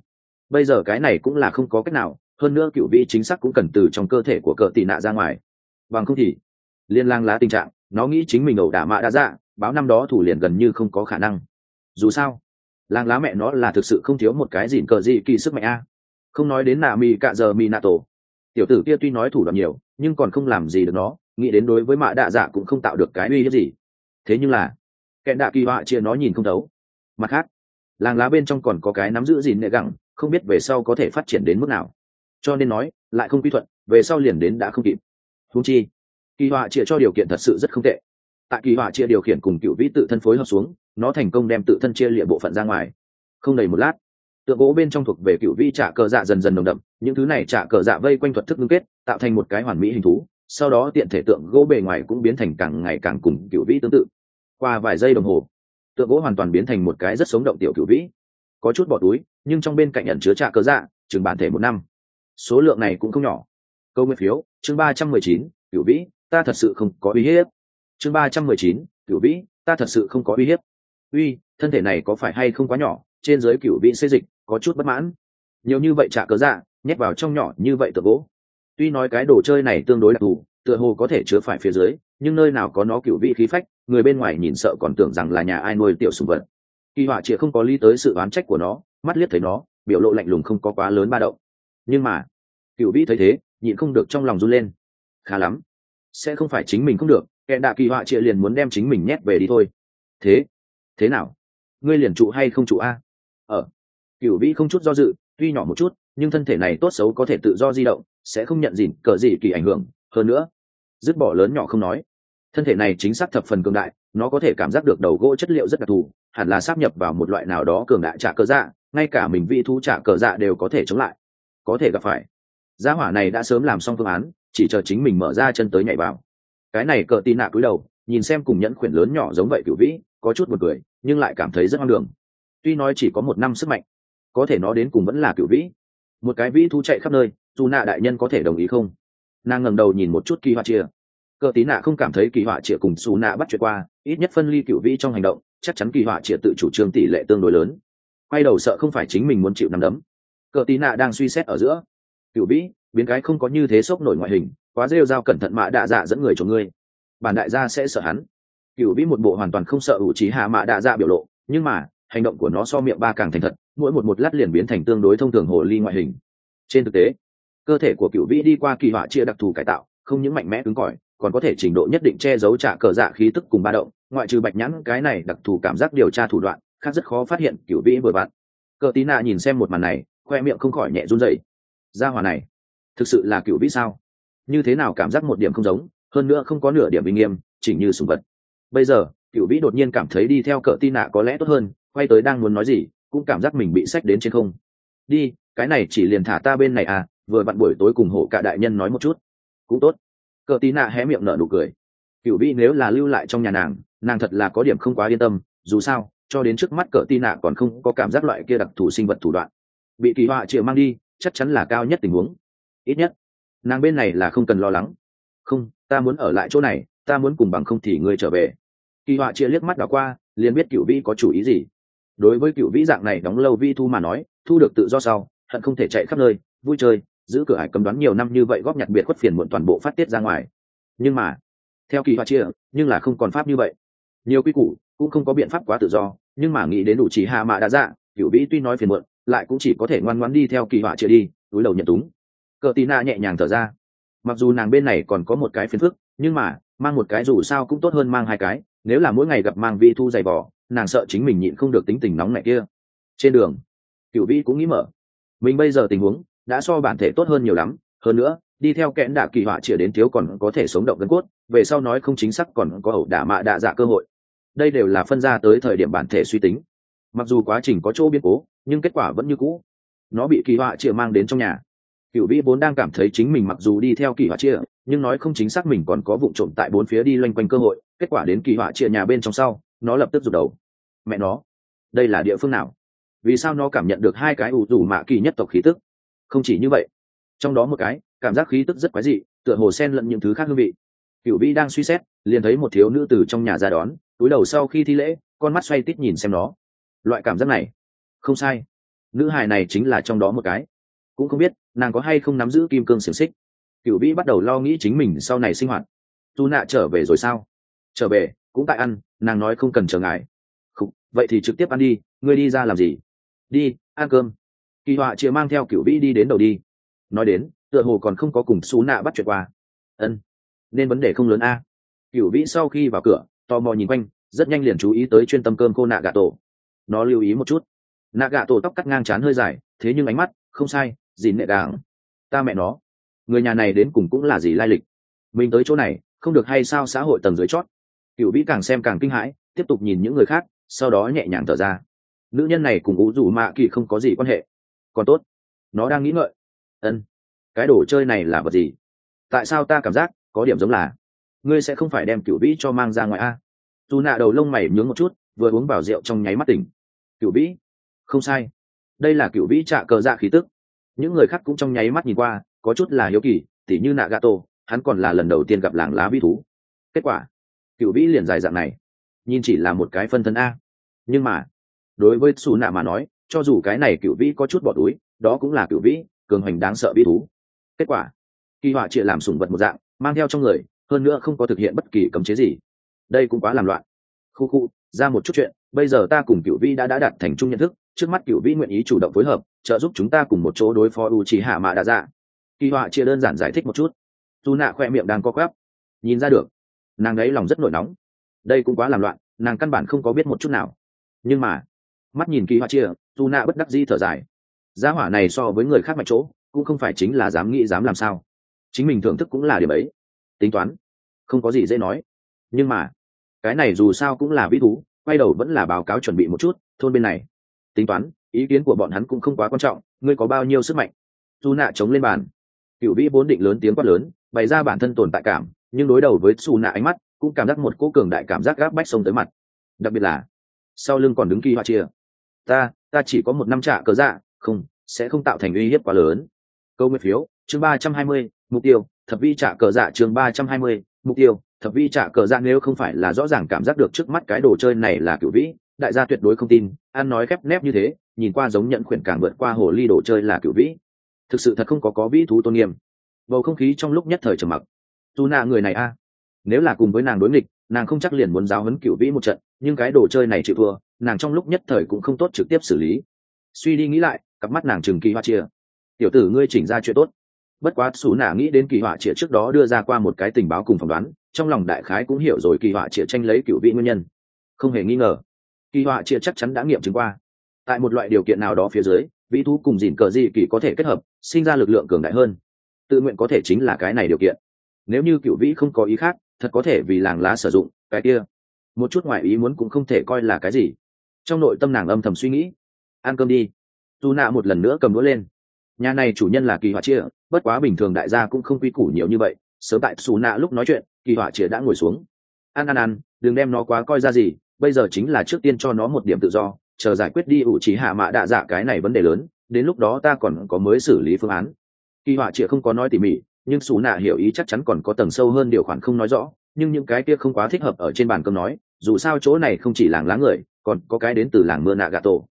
[SPEAKER 1] bây giờ cái này cũng là không có cách nào, hơn nữa cựu vị chính xác cũng cần từ trong cơ thể của cờ tị nạ ra ngoài. Bằng không thì, liên lang lá tình trạng, nó nghĩ chính mình ẩu đả mạ đã ra báo năm đó thủ liền gần như không có khả năng. Dù sao, lang lá mẹ nó là thực sự không thiếu một cái gì cờ gì kỳ sức mạnh a. Không nói đến nạ mì cạ giờ mì nạ tổ. Tiểu tử kia tuy nói thủ đoạn nhiều, nhưng còn không làm gì được nó, nghĩ đến đối với mạ đạ dạ cũng không tạo được cái uy hiếp gì. Thế nhưng là, kẹn đạ kỳ họa chia nó nhìn không thấu. Mặt khác làng lá bên trong còn có cái nắm giữ gì nệ gẳng, không biết về sau có thể phát triển đến mức nào. Cho nên nói, lại không quy thuận, về sau liền đến đã không kịp. Húng chi, kỳ họa chia cho điều kiện thật sự rất không tệ. Tại kỳ họa chia điều khiển cùng cựu vĩ tự thân phối hợp xuống, nó thành công đem tự thân chia lịa bộ phận ra ngoài. Không đầy một lát, tượng gỗ bên trong thuộc về cựu vi trả cờ dạ dần dần nồng đậm, những thứ này trả cờ dạ vây quanh thuật thức ngưng kết, tạo thành một cái hoàn mỹ hình thú, sau đó tiện thể tượng gỗ bề ngoài cũng biến thành càng ngày càng cùng cựu vĩ tương tự. Qua vài giây đồng hồ tượng gỗ hoàn toàn biến thành một cái rất sống động tiểu cửu vĩ. Có chút bỏ túi, nhưng trong bên cạnh ẩn chứa trạ cơ dạ chừng bản thể một năm. Số lượng này cũng không nhỏ. Câu nguyên phiếu, chương ba trăm mười chín, cửu vĩ, ta thật sự không có uy hiếp. Chương ba trăm mười chín, cửu vĩ, ta thật sự không có uy hiếp. Uy, thân thể này có phải hay không quá nhỏ, trên dưới cửu vĩ xây dịch, có chút bất mãn. Nhiều như vậy trạ cớ dạ nhét vào trong nhỏ như vậy tượng gỗ. Tuy nói cái đồ chơi này tương đối đặc thù, tựa hồ có thể chứa phải phía dưới, nhưng nơi nào có nó cựu vị khí phách người bên ngoài nhìn sợ còn tưởng rằng là nhà ai nuôi tiểu sùng vật. Kỳ họa chĩa không có lý tới sự oán trách của nó, mắt liếc thấy nó, biểu lộ lạnh lùng không có quá lớn ba động. Nhưng mà cựu vĩ thấy thế, nhịn không được trong lòng run lên. Khá lắm, sẽ không phải chính mình không được, kẻ đạ kỳ họa chĩa liền muốn đem chính mình nhét về đi thôi. Thế thế nào? Ngươi liền trụ hay không trụ a? Ở ờ. cựu vĩ không chút do dự, tuy nhỏ một chút, nhưng thân thể này tốt xấu có thể tự do di động, sẽ không nhận dìn cờ gì kỳ ảnh hưởng. Hơn nữa, dứt bỏ lớn nhỏ không nói thân thể này chính xác thập phần cường đại, nó có thể cảm giác được đầu gỗ chất liệu rất đặc thù, hẳn là sắp nhập vào một loại nào đó cường đại trả cờ dạ ngay cả mình vị thú trả cờ dạ đều có thể chống lại. Có thể gặp phải. Gia hỏa này đã sớm làm xong phương án, chỉ chờ chính mình mở ra chân tới nhảy vào. Cái này cờ tin nạ cúi đầu, nhìn xem cùng nhẫn khuyển lớn nhỏ giống vậy cựu vĩ, có chút một cười, nhưng lại cảm thấy rất hoang đường. Tuy nói chỉ có một năm sức mạnh, có thể nó đến cùng vẫn là cựu vĩ. Một cái vĩ thú chạy khắp nơi, dù nạ đại nhân có thể đồng ý không? Nàng ngẩng đầu nhìn một chút kỳ hoa chia cờ tí nạ không cảm thấy kỳ họa chia cùng xù nạ bắt chuyện qua, ít nhất phân ly cựu vĩ trong hành động, chắc chắn kỳ họa chia tự chủ trương tỷ lệ tương đối lớn. Quay đầu sợ không phải chính mình muốn chịu nằm đấm. Cờ tí nạ đang suy xét ở giữa. Cựu vĩ, biến cái không có như thế sốc nổi ngoại hình, quá rêu dao cẩn thận mạ đạ dạ dẫn người cho ngươi. Bản đại gia sẽ sợ hắn. Cựu vĩ một bộ hoàn toàn không sợ ủ trí hạ mạ đạ dạ biểu lộ, nhưng mà, hành động của nó so miệng ba càng thành thật, mỗi một một lát liền biến thành tương đối thông thường hồ ly ngoại hình. Trên thực tế, cơ thể của cựu vĩ đi qua kỳ họa chia đặc thù cải tạo, không những mạnh mẽ cứng cỏi còn có thể trình độ nhất định che giấu trả cờ dạ khí tức cùng ba động, ngoại trừ bạch nhãn, cái này đặc thù cảm giác điều tra thủ đoạn, khác rất khó phát hiện cựu vĩ vừa vặn. Cờ tí nạ nhìn xem một màn này, khoe miệng không khỏi nhẹ run dậy ra hòa này, thực sự là cựu vĩ sao? Như thế nào cảm giác một điểm không giống, hơn nữa không có nửa điểm uy nghiêm, chỉnh như sùng vật. Bây giờ cựu vĩ đột nhiên cảm thấy đi theo cờ tí nạ có lẽ tốt hơn, quay tới đang muốn nói gì, cũng cảm giác mình bị sách đến trên không. Đi, cái này chỉ liền thả ta bên này à vừa vặn buổi tối cùng hổ cả đại nhân nói một chút. Cũng tốt cờ tí nạ hé miệng nở nụ cười. Cựu vĩ nếu là lưu lại trong nhà nàng nàng thật là có điểm không quá yên tâm, dù sao, cho đến trước mắt cờ tí nạ còn không có cảm giác loại kia đặc thù sinh vật thủ đoạn. Bị kỳ họa chịu mang đi, chắc chắn là cao nhất tình huống. Ít nhất, nàng bên này là không cần lo lắng. Không, ta muốn ở lại chỗ này, ta muốn cùng bằng không thì ngươi trở về. Kỳ họa chia liếc mắt đảo qua, liền biết cựu vĩ có chủ ý gì. Đối với cựu vĩ dạng này đóng lâu vi thu mà nói, thu được tự do sau, hận không thể chạy khắp nơi, vui chơi giữ cửa hải cấm đoán nhiều năm như vậy góp nhặt biệt khuất phiền muộn toàn bộ phát tiết ra ngoài. Nhưng mà, theo kỳ hoa chia, nhưng là không còn pháp như vậy. Nhiều quy củ cũng không có biện pháp quá tự do, nhưng mà nghĩ đến đủ chỉ hạ mạ đã dạ cựu vĩ tuy nói phiền muộn, lại cũng chỉ có thể ngoan ngoãn đi theo kỳ họa chia đi, túi đầu nhận túng. Cờ tì nạ nhẹ nhàng thở ra. Mặc dù nàng bên này còn có một cái phiền phức, nhưng mà, mang một cái dù sao cũng tốt hơn mang hai cái, nếu là mỗi ngày gặp mang vi thu dày vỏ nàng sợ chính mình nhịn không được tính tình nóng này kia. Trên đường cựu vĩ cũng nghĩ mở. Mình bây giờ tình huống đã so bản thể tốt hơn nhiều lắm. Hơn nữa, đi theo kẽn đạ kỳ họa chĩa đến thiếu còn có thể sống động gân cốt, về sau nói không chính xác còn có ẩu đả mạ đạ dạ cơ hội. Đây đều là phân ra tới thời điểm bản thể suy tính. Mặc dù quá trình có chỗ biến cố, nhưng kết quả vẫn như cũ. Nó bị kỳ họa chĩa mang đến trong nhà. Cựu vĩ vốn đang cảm thấy chính mình mặc dù đi theo kỳ họa chĩa, nhưng nói không chính xác mình còn có vụ trộm tại bốn phía đi loanh quanh cơ hội. Kết quả đến kỳ họa chĩa nhà bên trong sau, nó lập tức rụt đầu. Mẹ nó, đây là địa phương nào? Vì sao nó cảm nhận được hai cái ủ rủ mạ kỳ nhất tộc khí tức? Không chỉ như vậy trong đó một cái cảm giác khí tức rất quái dị tựa hồ sen lẫn những thứ khác hương vị. Cựu vĩ đang suy xét liền thấy một thiếu nữ từ trong nhà ra đón túi đầu sau khi thi lễ con mắt xoay tít nhìn xem nó. Loại cảm giác này không sai. Nữ hài này chính là trong đó một cái. Cũng không biết nàng có hay không nắm giữ kim cương xiềng xích. Cựu vĩ bắt đầu lo nghĩ chính mình sau này sinh hoạt. Tu nạ trở về rồi sao? Trở về cũng tại ăn nàng nói không cần chờ ngài. Không, vậy thì trực tiếp ăn đi ngươi đi ra làm gì? Đi ăn cơm kỳ họa chia mang theo cựu vĩ đi đến đầu đi. Nói đến tựa hồ còn không có cùng xú nạ bắt chuyện qua. Ân nên vấn đề không lớn a. Cựu vĩ sau khi vào cửa tò mò nhìn quanh rất nhanh liền chú ý tới chuyên tâm cơm cô nạ gà tổ nó lưu ý một chút. Nạ gà tổ tóc cắt ngang chán hơi dài thế nhưng ánh mắt không sai dìn nệ đảng, ta mẹ nó. Người nhà này đến cùng cũng là gì lai lịch? Mình tới chỗ này không được hay sao xã hội tầng dưới chót? Cựu vĩ càng xem càng kinh hãi tiếp tục nhìn những người khác sau đó nhẹ nhàng thở ra. Nữ nhân này cùng ú rủ mạ kỳ không có gì quan hệ còn tốt. Nó đang nghĩ ngợi. Ân, cái đồ chơi này là vật gì? Tại sao ta cảm giác có điểm giống là ngươi sẽ không phải đem cựu vĩ cho mang ra ngoài a? Dù nạ đầu lông mày nhướng một chút, vừa uống vào rượu trong nháy mắt tỉnh. Cựu vĩ, không sai. Đây là cựu vĩ trạ cờ dạ khí tức. Những người khác cũng trong nháy mắt nhìn qua, có chút là hiếu kỳ, tỉ như nạ gà tô hắn còn là lần đầu tiên gặp làng lá vi thú. Kết quả cựu vĩ liền dài dạng này. Nhìn chỉ là một cái phân thân a. Nhưng mà, đối với xù nạ mà nói cho dù cái này cựu vĩ có chút bỏ túi, đó cũng là cựu vĩ, cường hoành đáng sợ vĩ thú. Kết quả, kỳ họa chia làm sủng vật một dạng, mang theo trong người, hơn nữa không có thực hiện bất kỳ cấm chế gì. Đây cũng quá làm loạn. Khu khu, ra một chút chuyện, bây giờ ta cùng cựu vĩ đã đã đạt thành chung nhận thức, trước mắt cựu vĩ nguyện ý chủ động phối hợp, trợ giúp chúng ta cùng một chỗ đối phó u chỉ hạ mạ đa ra kỳ họa chia đơn giản giải thích một chút. Dù nạ khoe miệng đang co quắp. Nhìn ra được. Nàng ấy lòng rất nổi nóng. Đây cũng quá làm loạn, nàng căn bản không có biết một chút nào. Nhưng mà, mắt nhìn kỳ họa chia dù nạ bất đắc di thở dài. Giá hỏa này so với người khác mạnh chỗ, cũng không phải chính là dám nghĩ dám làm sao. Chính mình thưởng thức cũng là điểm ấy. Tính toán, không có gì dễ nói. Nhưng mà, cái này dù sao cũng là vĩ thú, quay đầu vẫn là báo cáo chuẩn bị một chút, thôn bên này. Tính toán, ý kiến của bọn hắn cũng không quá quan trọng, ngươi có bao nhiêu sức mạnh? Dù nạ chống lên bàn. Cựu vĩ vốn định lớn tiếng quát lớn, bày ra bản thân tồn tại cảm, nhưng đối đầu với xù nạ ánh mắt, cũng cảm giác một cỗ cường đại cảm giác gác bách sông tới mặt. Đặc biệt là, sau lưng còn đứng kỳ hoa chia. Ta ta chỉ có một năm trả cờ dạ không, sẽ không tạo thành uy hiếp quá lớn. Câu nguyên phiếu, chương ba trăm hai mươi, mục tiêu, thập vi trả cờ dạ chương ba trăm hai mươi, mục tiêu, thập vi trả cờ dạ nếu không phải là rõ ràng cảm giác được trước mắt cái đồ chơi này là cựu vĩ, đại gia tuyệt đối không tin. An nói khép nép như thế, nhìn qua giống nhận khuyển càng vượt qua hồ ly đồ chơi là cựu vĩ. Thực sự thật không có có vĩ thú tôn nghiêm. Bầu không khí trong lúc nhất thời trầm mặc. Dù nạ người này a. Nếu là cùng với nàng đối nghịch, nàng không chắc liền muốn giáo huấn cựu vĩ một trận, nhưng cái đồ chơi này chịu thua nàng trong lúc nhất thời cũng không tốt trực tiếp xử lý. Suy đi nghĩ lại, cặp mắt nàng chừng kỳ hoa chia tiểu tử ngươi chỉnh ra chuyện tốt. Bất quá xù nạ nghĩ đến kỳ họa chia trước đó đưa ra qua một cái tình báo cùng phỏng đoán, trong lòng đại khái cũng hiểu rồi kỳ họa chia tranh lấy cựu vị nguyên nhân. Không hề nghi ngờ, kỳ họa chia chắc chắn đã nghiệm chứng qua. Tại một loại điều kiện nào đó phía dưới, vĩ thú cùng dìn cờ di kỳ có thể kết hợp, sinh ra lực lượng cường đại hơn. Tự nguyện có thể chính là cái này điều kiện. Nếu như cựu vĩ không có ý khác, thật có thể vì làng lá sử dụng, cái kia. Một chút ngoại ý muốn cũng không thể coi là cái gì trong nội tâm nàng âm thầm suy nghĩ. Ăn cơm đi. Dù nạ một lần nữa cầm đũa lên. Nhà này chủ nhân là kỳ họa chia bất quá bình thường đại gia cũng không quy củ nhiều như vậy. Sớm tại xù nạ lúc nói chuyện, kỳ họa chia đã ngồi xuống. Ăn ăn ăn, đừng đem nó quá coi ra gì, bây giờ chính là trước tiên cho nó một điểm tự do, chờ giải quyết đi ủ trí hạ mạ đạ dạ cái này vấn đề lớn, đến lúc đó ta còn có mới xử lý phương án. Kỳ họa chia không có nói tỉ mỉ, nhưng xù nạ hiểu ý chắc chắn còn có tầng sâu hơn điều khoản không nói rõ, nhưng những cái kia không quá thích hợp ở trên bàn cơm nói, dù sao chỗ này không chỉ làng lá người còn có cái đến từ làng mưa nạ gạ tổ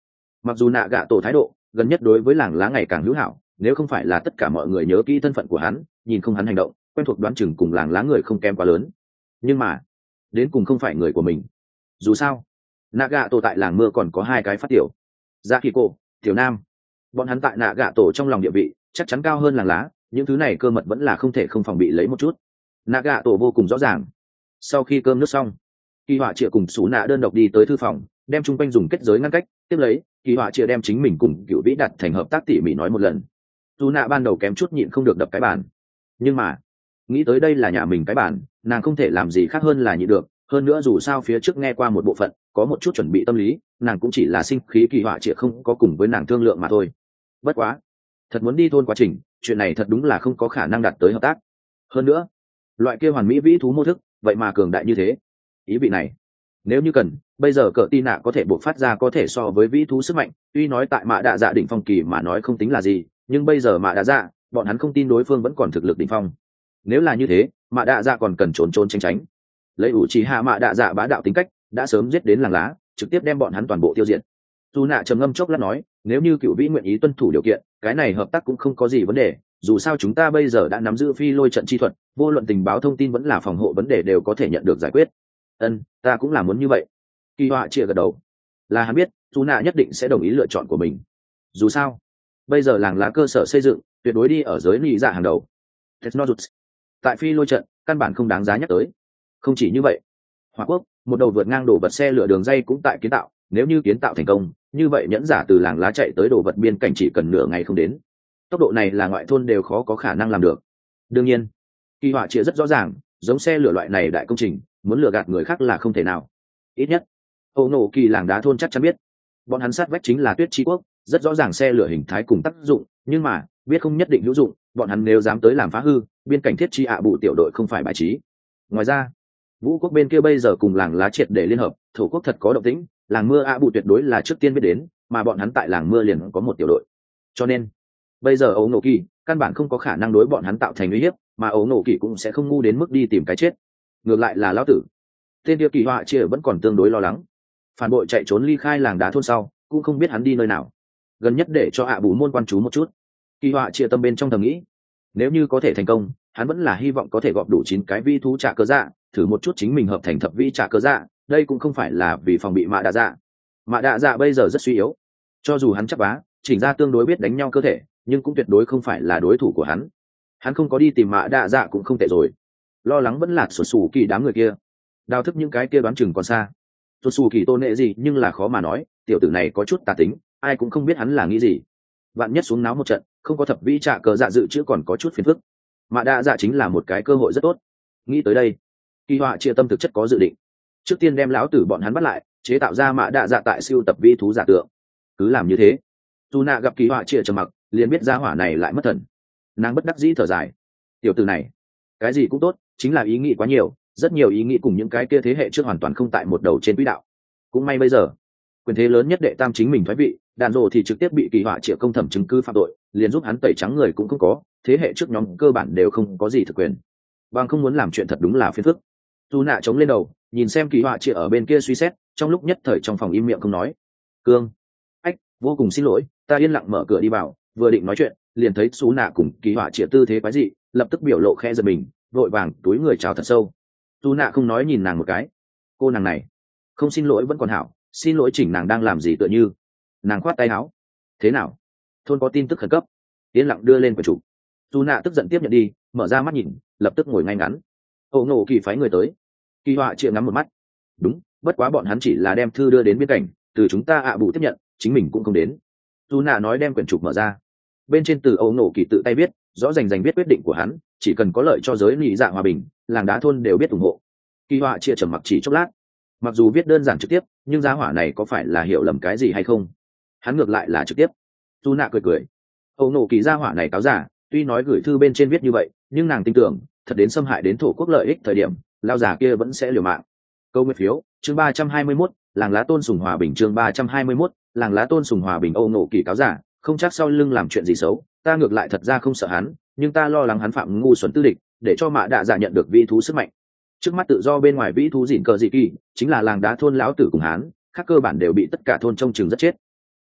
[SPEAKER 1] mặc dù nạ gạ tổ thái độ, gần nhất đối với làng lá ngày càng hữu hảo, nếu không phải là tất cả mọi người nhớ kỹ thân phận của hắn, nhìn không hắn hành động, quen thuộc đoán chừng cùng làng lá người không kém quá lớn. Nhưng mà, đến cùng không phải người của mình. Dù sao nạ gạ tổ tại làng mưa còn có hai cái phát tiểu. Ra khi cô tiểu nam. Bọn hắn tại nạ gạ tổ trong lòng địa vị, chắc chắn cao hơn làng lá, những thứ này cơ mật vẫn là không thể không phòng bị lấy một chút. Nạ gạ tổ vô cùng rõ ràng. Sau khi cơm nước xong, kỳ họa chịa cùng xú nạ đơn độc đi tới thư phòng đem chung quanh dùng kết giới ngăn cách, tiếp lấy, kỳ họa chia đem chính mình cùng cựu vĩ đặt thành hợp tác tỉ mỉ nói một lần. Dù nạ ban đầu kém chút nhịn không được đập cái bàn. Nhưng mà, nghĩ tới đây là nhà mình cái bàn, nàng không thể làm gì khác hơn là nhịn được, hơn nữa dù sao phía trước nghe qua một bộ phận, có một chút chuẩn bị tâm lý, nàng cũng chỉ là sinh khí kỳ họa chịa không có cùng với nàng thương lượng mà thôi. Bất quá, thật muốn đi thôn quá trình, chuyện này thật đúng là không có khả năng đạt tới hợp tác. Hơn nữa, loại kia hoàn mỹ vĩ thú mô thức, vậy mà cường đại như thế. Ý vị này nếu như cần, bây giờ cờ tin nạ có thể buộc phát ra có thể so với vĩ thú sức mạnh, tuy nói tại mạ đạ dạ đỉnh phong kỳ mà nói không tính là gì, nhưng bây giờ mạ đạ dạ bọn hắn không tin đối phương vẫn còn thực lực đỉnh phong. Nếu là như thế, mạ đạ dạ còn cần trốn trốn tránh tránh. Lấy ủ trí hạ mạ đạ dạ bá đạo tính cách, đã sớm giết đến làng lá, trực tiếp đem bọn hắn toàn bộ tiêu diệt. Dù nạ trầm ngâm chốc lát nói, nếu như cựu vĩ nguyện ý tuân thủ điều kiện, cái này hợp tác cũng không có gì vấn đề, dù sao chúng ta bây giờ đã nắm giữ phi lôi trận chi thuật, vô luận tình báo thông tin vẫn là phòng hộ vấn đề đều có thể nhận được giải quyết ân, ta cũng là muốn như vậy. Kỳ họa chia gật đầu. Là hắn biết, dù nạ nhất định sẽ đồng ý lựa chọn của mình. Dù sao, bây giờ làng lá cơ sở xây dựng, tuyệt đối đi ở giới lì dạ hàng đầu. Tại phi lôi trận, căn bản không đáng giá nhắc tới. Không chỉ như vậy hòa quốc, một đầu vượt ngang đổ vật xe lửa đường dây cũng tại kiến tạo. Nếu như kiến tạo thành công, như vậy nhẫn giả từ làng lá chạy tới đồ vật biên cảnh chỉ cần nửa ngày không đến. Tốc độ này là ngoại thôn đều khó có khả năng làm được. Đương nhiên, kỳ họa chia rất rõ ràng giống xe lửa loại này đại công trình, muốn lừa gạt người khác là không thể nào. Ít nhất, âu nổ kỳ làng đá thôn chắc chắn biết. Bọn hắn sát vách chính là tuyết tri quốc, rất rõ ràng xe lửa hình thái cùng tác dụng, nhưng mà, biết không nhất định hữu dụng, bọn hắn nếu dám tới làm phá hư, biên cảnh thiết chi ạ bụ tiểu đội không phải bài trí. Ngoài ra, vũ quốc bên kia bây giờ cùng làng lá triệt để liên hợp, thổ quốc thật có động tĩnh, làng mưa ạ bụ tuyệt đối là trước tiên biết đến, mà bọn hắn tại làng mưa liền có một tiểu đội. Cho nên, bây giờ ấu nổ kỳ căn bản không có khả năng đối bọn hắn tạo thành uy hiếp mà ấu nổ kỳ cũng sẽ không ngu đến mức đi tìm cái chết. Ngược lại là lão tử. Tên kia kỳ họa chia vẫn còn tương đối lo lắng. Phản bội chạy trốn ly khai làng đá thôn sau, cũng không biết hắn đi nơi nào. Gần nhất để cho ạ bù môn quan chú một chút. Kỳ họa chia tâm bên trong thầm nghĩ. Nếu như có thể thành công, hắn vẫn là hy vọng có thể gọp đủ chín cái vi thú trả cơ dạ thử một chút chính mình hợp thành thập vi trả cơ dạ đây cũng không phải là vì phòng bị mạ đạ dạ. Mạ đạ dạ bây giờ rất suy yếu. Cho dù hắn chắc bá, chỉnh ra tương đối biết đánh nhau cơ thể, nhưng cũng tuyệt đối không phải là đối thủ của hắn hắn không có đi tìm mạ đa dạ cũng không tệ rồi. Lo lắng vẫn là sụt sù kỳ đám người kia. Đào thức những cái kia đoán chừng còn xa. Sụt sù kỳ tôn nệ gì, nhưng là khó mà nói, tiểu tử này có chút tà tính, ai cũng không biết hắn là nghĩ gì. Vạn nhất xuống náo một trận, không có thập vĩ trạ cờ dạ dự chứ còn có chút phiền phức. Mạ đa dạ chính là một cái cơ hội rất tốt. Nghĩ tới đây, kỳ họa chia tâm thực chất có dự định. Trước tiên đem lão tử bọn hắn bắt lại, chế tạo ra mạ đa dạ tại siêu tập vi thú giả tượng. Cứ làm như thế. Dù nạ gặp kỳ họa chia trầm mặc, liền biết ra hỏa này lại mất thần nàng bất đắc dĩ thở dài. Tiểu từ này, cái gì cũng tốt, chính là ý nghĩ quá nhiều, rất nhiều ý nghĩ cùng những cái kia thế hệ trước hoàn toàn không tại một đầu trên quỹ đạo. Cũng may bây giờ, quyền thế lớn nhất đệ tam chính mình thoái vị, đàn rộ thì trực tiếp bị kỳ họa triệu công thẩm chứng cứ phạm tội, liền giúp hắn tẩy trắng người cũng không có, thế hệ trước nhóm cơ bản đều không có gì thực quyền. Bằng không muốn làm chuyện thật đúng là phiền phức. Dù nạ chống lên đầu, nhìn xem kỳ họa triệu ở bên kia suy xét, trong lúc nhất thời trong phòng im miệng không nói. Cương, ách, vô cùng xin lỗi, ta yên lặng mở cửa đi vào, vừa định nói chuyện liền thấy xú nạ cùng kỳ họa triệu tư thế quái dị, lập tức biểu lộ khe giật mình, vội vàng túi người chào thật sâu. Dù nạ không nói nhìn nàng một cái. Cô nàng này, không xin lỗi vẫn còn hảo, xin lỗi chỉnh nàng đang làm gì tựa như. Nàng khoát tay áo. Thế nào? Thôn có tin tức khẩn cấp. Yên lặng đưa lên quần chủ. Dù nạ tức giận tiếp nhận đi, mở ra mắt nhìn, lập tức ngồi ngay ngắn. Ẩu nổ kỳ phái người tới. Kỳ họa chịa ngắm một mắt. Đúng, bất quá bọn hắn chỉ là đem thư đưa đến biên cảnh từ chúng ta ạ à bù tiếp nhận, chính mình cũng không đến. Dù nạ nói đem quyển trục mở ra bên trên từ Âu nổ kỳ tự tay viết rõ rành rành biết quyết định của hắn chỉ cần có lợi cho giới lì dạ hòa bình làng đá thôn đều biết ủng hộ. Kỳ họa chia trầm mặc chỉ chốc lát. Mặc dù viết đơn giản trực tiếp nhưng giá hỏa này có phải là hiểu lầm cái gì hay không? Hắn ngược lại là trực tiếp. Dù nạ cười cười. Âu nổ kỳ gia hỏa này cáo giả tuy nói gửi thư bên trên viết như vậy nhưng nàng tin tưởng thật đến xâm hại đến thổ quốc lợi ích thời điểm lao giả kia vẫn sẽ liều mạng. Câu nguyên phiếu chương ba trăm hai mươi 321, làng lá tôn sùng hòa bình chương ba trăm hai mươi 321, làng lá tôn sùng hòa bình âu nổ kỳ cáo giả không chắc sau lưng làm chuyện gì xấu, ta ngược lại thật ra không sợ hắn, nhưng ta lo lắng hắn phạm ngu xuẩn tư địch, để cho mạ đạ giả nhận được vi thú sức mạnh. Trước mắt tự do bên ngoài vĩ thú dịn cờ dị kỳ, chính là làng đá thôn lão tử cùng hán khác cơ bản đều bị tất cả thôn trông chừng rất chết.